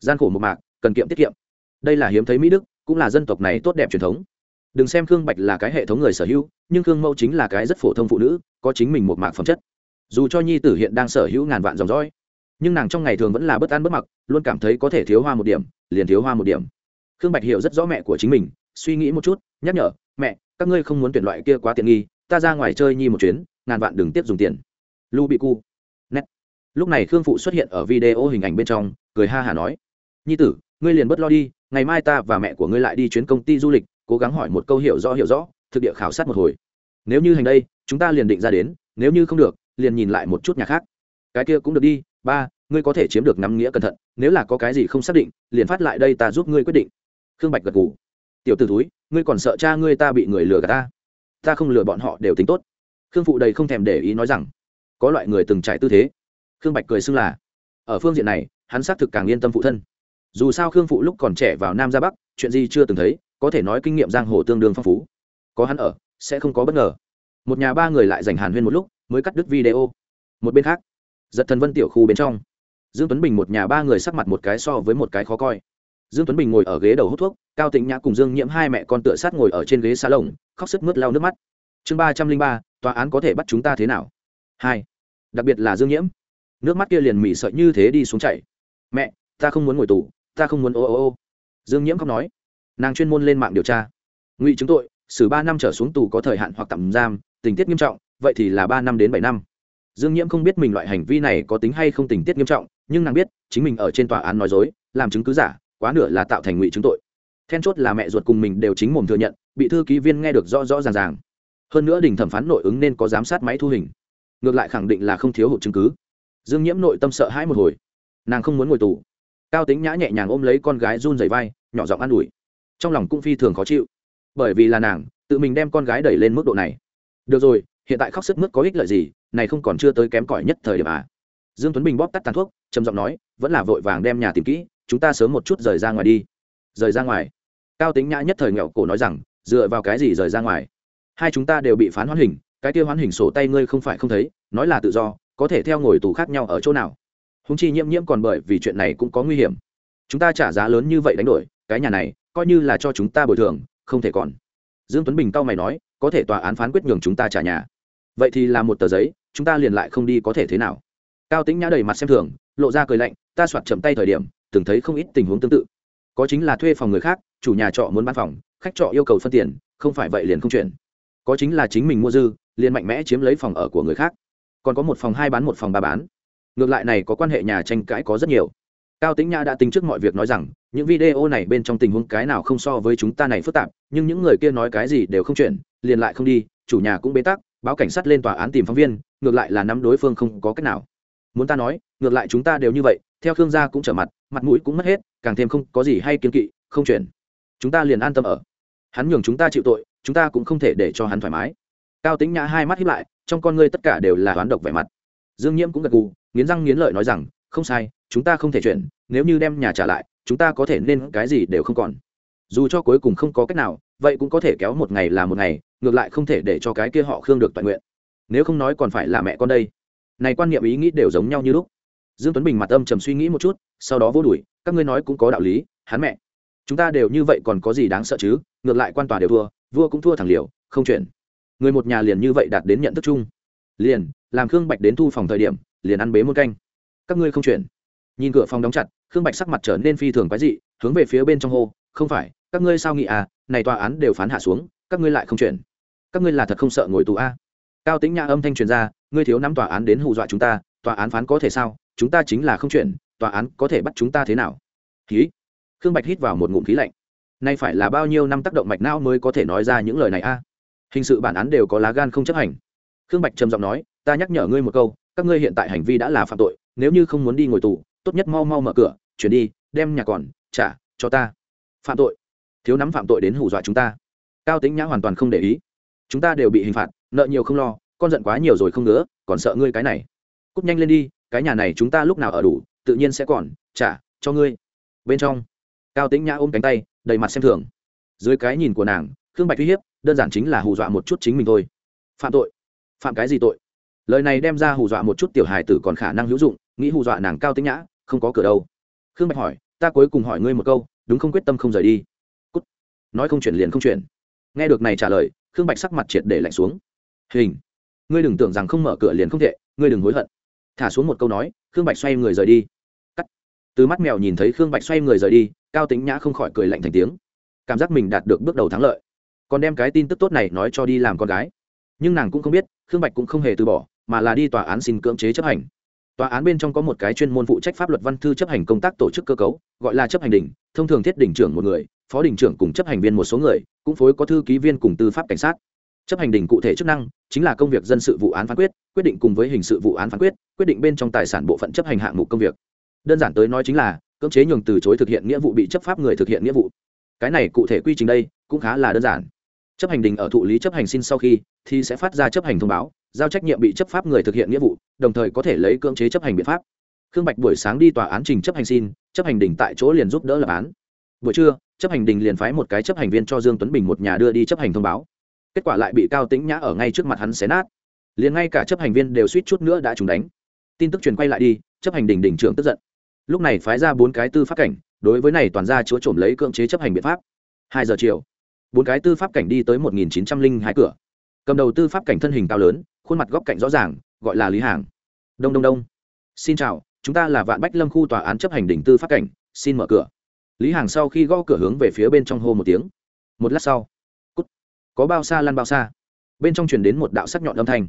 A: gian khổ một mạc, cần kiệm tiết kiệm. Đây là hiếm thấy mỹ đức, cũng là dân tộc này tốt đẹp truyền thống. Đừng xem khương bạch là cái hệ thống người sở hữu, nhưng khương mẫu chính là cái rất phổ thông phụ nữ, có chính mình một mạc phẩm chất. Dù cho nhi tử hiện đang sở hữu ngàn vạn dòng dõi, nhưng nàng trong ngày thường vẫn là bất an bất mặc, luôn cảm thấy có thể thiếu hoa một điểm, liền thiếu hoa một điểm. Khương bạch hiểu rất rõ mẹ của chính mình, suy nghĩ một chút, nhắc nhở, mẹ, các ngươi không muốn tuyển loại kia quá tiện nghi ta ra ngoài chơi nhi một chuyến, ngàn vạn đừng tiếp dùng tiền. Lu bị cu. Nét. Lúc này khương phụ xuất hiện ở video hình ảnh bên trong, cười ha hả nói. Nhi tử, ngươi liền bất lo đi, ngày mai ta và mẹ của ngươi lại đi chuyến công ty du lịch, cố gắng hỏi một câu hiểu rõ hiểu rõ, thực địa khảo sát một hồi. Nếu như hành đây, chúng ta liền định ra đến, nếu như không được, liền nhìn lại một chút nhà khác. Cái kia cũng được đi, ba, ngươi có thể chiếm được nắm nghĩa cẩn thận, nếu là có cái gì không xác định, liền phát lại đây ta giúp ngươi quyết định. Khương bạch gật ngủ tiểu t ử túi ngươi còn sợ cha ngươi ta bị người lừa gạt ta? Ta không lừa bọn họ đều tính tốt. Khương phụ đầy không thèm để ý nói rằng, có loại người từng trải tư thế. Khương bạch cười xưng là, ở phương diện này, hắn xác thực càng yên tâm phụ thân. Dù sao khương phụ lúc còn trẻ vào nam ra bắc, chuyện gì chưa từng thấy, có thể nói kinh nghiệm giang hồ tương đương phong phú. Có hắn ở, sẽ không có bất ngờ. Một nhà ba người lại giành hàn huyên một lúc, mới cắt đứt video. Một bên khác, giật thần vân tiểu khu bên trong, dương tuấn bình một nhà ba người sắc mặt một cái so với một cái khó coi dương tuấn bình ngồi ở ghế đầu hút thuốc, cao tĩnh nhã cùng dương nhiễm hai mẹ con tựa sát ngồi ở trên ghế xa lồng khóc sức mướt lau nước mắt. Chương ba trăm linh ba, tòa án có thể bắt chúng ta thế nào? Hai, đặc biệt là dương nhiễm. Nước mắt kia liền mỉ sợi như thế đi xuống chảy. Mẹ, ta không muốn ngồi tù, ta không muốn ô ô ô. Dương nhiễm khóc nói. Nàng chuyên môn lên mạng điều tra. Ngụy chứng tội, xử ba năm trở xuống tù có thời hạn hoặc tạm giam, tình tiết nghiêm trọng, vậy thì là ba năm đến bảy năm. Dương nhiễm không biết mình loại hành vi này có tính hay không tình tiết nghiêm trọng, nhưng nàng biết, chính mình ở trên tòa án nói dối, làm chứng cứ giả quá nửa là tạo thành ngụy chứng tội. Then chốt là mẹ ruột cùng mình đều chính mồm thừa nhận, bị thư ký viên nghe được rõ rõ ràng ràng. Hơn nữa đình thẩm phán nội ứng nên có giám sát máy thu hình. Ngược lại khẳng định là không thiếu hụt chứng cứ. Dương nhiễm nội tâm sợ hãi một hồi. Nàng không muốn ngồi tù. Cao tính nhã nhẹ nhàng ôm lấy con gái run dày vai, nhỏ giọng an ủi. Trong lòng cũng phi thường khó chịu. Bởi vì là nàng, tự mình đem con gái đẩy lên mức độ này. Được rồi, hiện tại khóc sức mức có ích lợi gì, này không còn chưa tới kém cỏi nhất thời điểm à. Dương tuấn bình bóp tắt tàn thuốc, trầm giọng nói, vẫn là vội vàng đem nhà tìm kỹ chúng ta sớm một chút rời ra ngoài đi. Rời ra ngoài? Cao tính nhã nhất thời nghèo cổ nói rằng, dựa vào cái gì rời ra ngoài? Hai chúng ta đều bị phán hoán hình, cái kia hoán hình sổ tay ngươi không phải không thấy, nói là tự do, có thể theo ngồi tù khác nhau ở chỗ nào? Húng chi nhiễm nhiễm còn bởi vì chuyện này cũng có nguy hiểm. Chúng ta trả giá lớn như vậy đánh đổi, cái nhà này, coi như là cho chúng ta bồi thường, không thể còn. Dương tuấn bình cau mày nói, có thể tòa án phán quyết nhường chúng ta trả nhà. Vậy thì là một tờ giấy, chúng ta liền lại không đi có thể thế nào? Cao tĩnh nhã đầy mặt xem thường, lộ ra cười lạnh, ta soạt chậm tay thời điểm từng thấy không ít tình huống tương tự. Có chính là thuê phòng người khác, chủ nhà trọ muốn bán phòng, khách trọ yêu cầu phân tiền, không phải vậy liền không chuyển. Có chính là chính mình mua dư, liền mạnh mẽ chiếm lấy phòng ở của người khác. Còn có một phòng hai bán một phòng ba bán. Ngược lại này có quan hệ nhà tranh cãi có rất nhiều. Cao tĩnh nha đã tính trước mọi việc nói rằng, những video này bên trong tình huống cái nào không so với chúng ta này phức tạp, nhưng những người kia nói cái gì đều không chuyển, liền lại không đi, chủ nhà cũng bế tắc, báo cảnh sát lên tòa án tìm phóng viên, ngược lại là nắm đối phương không có cách nào. Muốn ta nói, ngược lại chúng ta đều như vậy theo khương gia cũng trở mặt mặt mũi cũng mất hết, càng thêm không có gì hay kiên kỵ, không chuyển chúng ta liền an tâm ở. Hắn nhường chúng ta chịu tội, chúng ta cũng không thể để cho hắn thoải mái. Cao tính nhã hai mắt hiếp lại, trong con ngươi tất cả đều là oán độc vẻ mặt. Dương nhiễm cũng gật gù, nghiến răng nghiến lợi nói rằng, không sai, chúng ta không thể chuyển nếu như đem nhà trả lại, chúng ta có thể nên cái gì đều không còn. Dù cho cuối cùng không có cách nào, vậy cũng có thể kéo một ngày là một ngày, ngược lại không thể để cho cái kia họ khương được toàn nguyện. Nếu không nói còn phải là mẹ con đây. Này quan niệm ý nghĩ đều giống nhau như lúc dương tuấn bình mặt âm trầm suy nghĩ một chút, sau đó vô đuổi, các ngươi nói cũng có đạo lý, hắn mẹ. Chúng ta đều như vậy còn có gì đáng sợ chứ? Ngược lại quan tòa đều thua, vua cũng thua thẳng liều không chuyện. người một nhà liền như vậy đạt đến nhận thức chung. Liền, làm khương bạch đến thu phòng thời điểm, liền ăn bế muôn canh. Các ngươi không chuyển nhìn cửa phòng đóng chặt, khương bạch sắc mặt trở nên phi thường quái dị, hướng về phía bên trong hô, không phải, các ngươi sao nghĩ à? Này tòa án đều phán hạ xuống, các ngươi lại không chuyển các ngươi là thật không sợ ngồi tù a. À? cao tính nhà âm thanh truyền ra, ngươi thiếu nắm tòa án đến hù dọa chúng ta, tòa án phán có thể sao? Chúng ta chính là không chuyển tòa án có thể bắt chúng ta thế nào? Khí khương bạch hít vào một ngụm khí lạnh. Nay phải là bao nhiêu năm tác động mạch não mới có thể nói ra những lời này a? Hình sự bản án đều có lá gan không chấp hành. Khương bạch trầm giọng nói, ta nhắc nhở ngươi một câu, các ngươi hiện tại hành vi đã là phạm tội, nếu như không muốn đi ngồi tù, tốt nhất mau mau mở cửa, chuyển đi, đem nhà còn, trả cho ta. Phạm tội. Thiếu nắm phạm tội đến hù dọa chúng ta. Cao tính nhã hoàn toàn không để ý. Chúng ta đều bị hình phạt, nợ nhiều không lo, con giận quá nhiều rồi không nữa còn sợ ngươi cái này. Cút nhanh lên đi cái nhà này chúng ta lúc nào ở đủ, tự nhiên sẽ còn, trả, cho ngươi. Bên trong, cao tĩnh nhã ôm cánh tay, đầy mặt xem thường. Dưới cái nhìn của nàng, khương bạch uy hiếp, đơn giản chính là hù dọa một chút chính mình thôi. Phạm tội? Phạm cái gì tội? Lời này đem ra hù dọa một chút tiểu hài tử còn khả năng hữu dụng, nghĩ hù dọa nàng cao tĩnh nhã, không có cửa đâu. Khương bạch hỏi, ta cuối cùng hỏi ngươi một câu, đúng không quyết tâm không rời đi? Cút. nói không chuyển liền không chuyển. Nghe được này trả lời, khương bạch sắc mặt triệt để lạnh xuống. Hình. Ngươi đừng tưởng rằng không mở cửa liền không thể, ngươi đừng hối hận thả xuống một câu nói, khương bạch xoay người rời đi. Cắt. Từ mắt mèo nhìn thấy khương bạch xoay người rời đi, cao tính nhã không khỏi cười lạnh thành tiếng. Cảm giác mình đạt được bước đầu thắng lợi. Còn đem cái tin tức tốt này nói cho đi làm con gái. Nhưng nàng cũng không biết, khương bạch cũng không hề từ bỏ, mà là đi tòa án xin cưỡng chế chấp hành. Tòa án bên trong có một cái chuyên môn phụ trách pháp luật văn thư chấp hành công tác tổ chức cơ cấu, gọi là chấp hành đỉnh, thông thường thiết đỉnh trưởng một người, phó đỉnh trưởng cùng chấp hành viên một số người, cũng phối có thư ký viên cùng tư pháp cảnh sát chấp hành đỉnh cụ thể chức năng chính là công việc dân sự vụ án phán quyết quyết định cùng với hình sự vụ án phán quyết quyết định bên trong tài sản bộ phận chấp hành hạng mục công việc. Đơn giản tới nói chính là cưỡng chế nhường từ chối thực hiện nghĩa vụ bị chấp pháp người thực hiện nghĩa vụ. Cái này cụ thể quy trình đây cũng khá là đơn giản. Chấp hành đình ở thụ lý chấp hành xin sau khi thì sẽ phát ra chấp hành thông báo, giao trách nhiệm bị chấp pháp người thực hiện nghĩa vụ, đồng thời có thể lấy cưỡng chế chấp hành biện pháp. Khương bạch buổi sáng đi tòa án trình chấp hành xin, chấp hành đình tại chỗ liền giúp đỡ lập án. Buổi trưa, chấp hành đình liền phái một cái chấp hành viên cho dương tuấn bình một nhà đưa đi chấp hành thông báo kết quả lại bị cao tĩnh nhã ở ngay trước mặt hắn xé nát. Liền ngay cả chấp hành viên đều suýt chút nữa đã trúng đánh. Tin tức truyền quay lại đi, chấp hành đình đình trưởng tức giận. Lúc này phái ra bốn cái tư pháp cảnh, đối với này toàn ra chúa trộm lấy cưỡng chế chấp hành biện pháp. Hai giờ chiều, bốn cái tư pháp cảnh đi tới một nghìn chín trăm linh hai cửa. Cầm đầu tư pháp cảnh thân hình cao lớn, khuôn mặt góc cạnh rõ ràng, gọi là lý hàng. Đông đông đông. Xin chào, chúng ta là vạn bách lâm khu tòa án chấp hành đỉnh tư pháp cảnh, xin mở cửa. Lý hàng sau khi gõ cửa hướng về phía bên trong hô một tiếng. Một lát sau có bao xa lăn bao xa. Bên trong chuyển đến một đạo sắc nhọn âm thanh.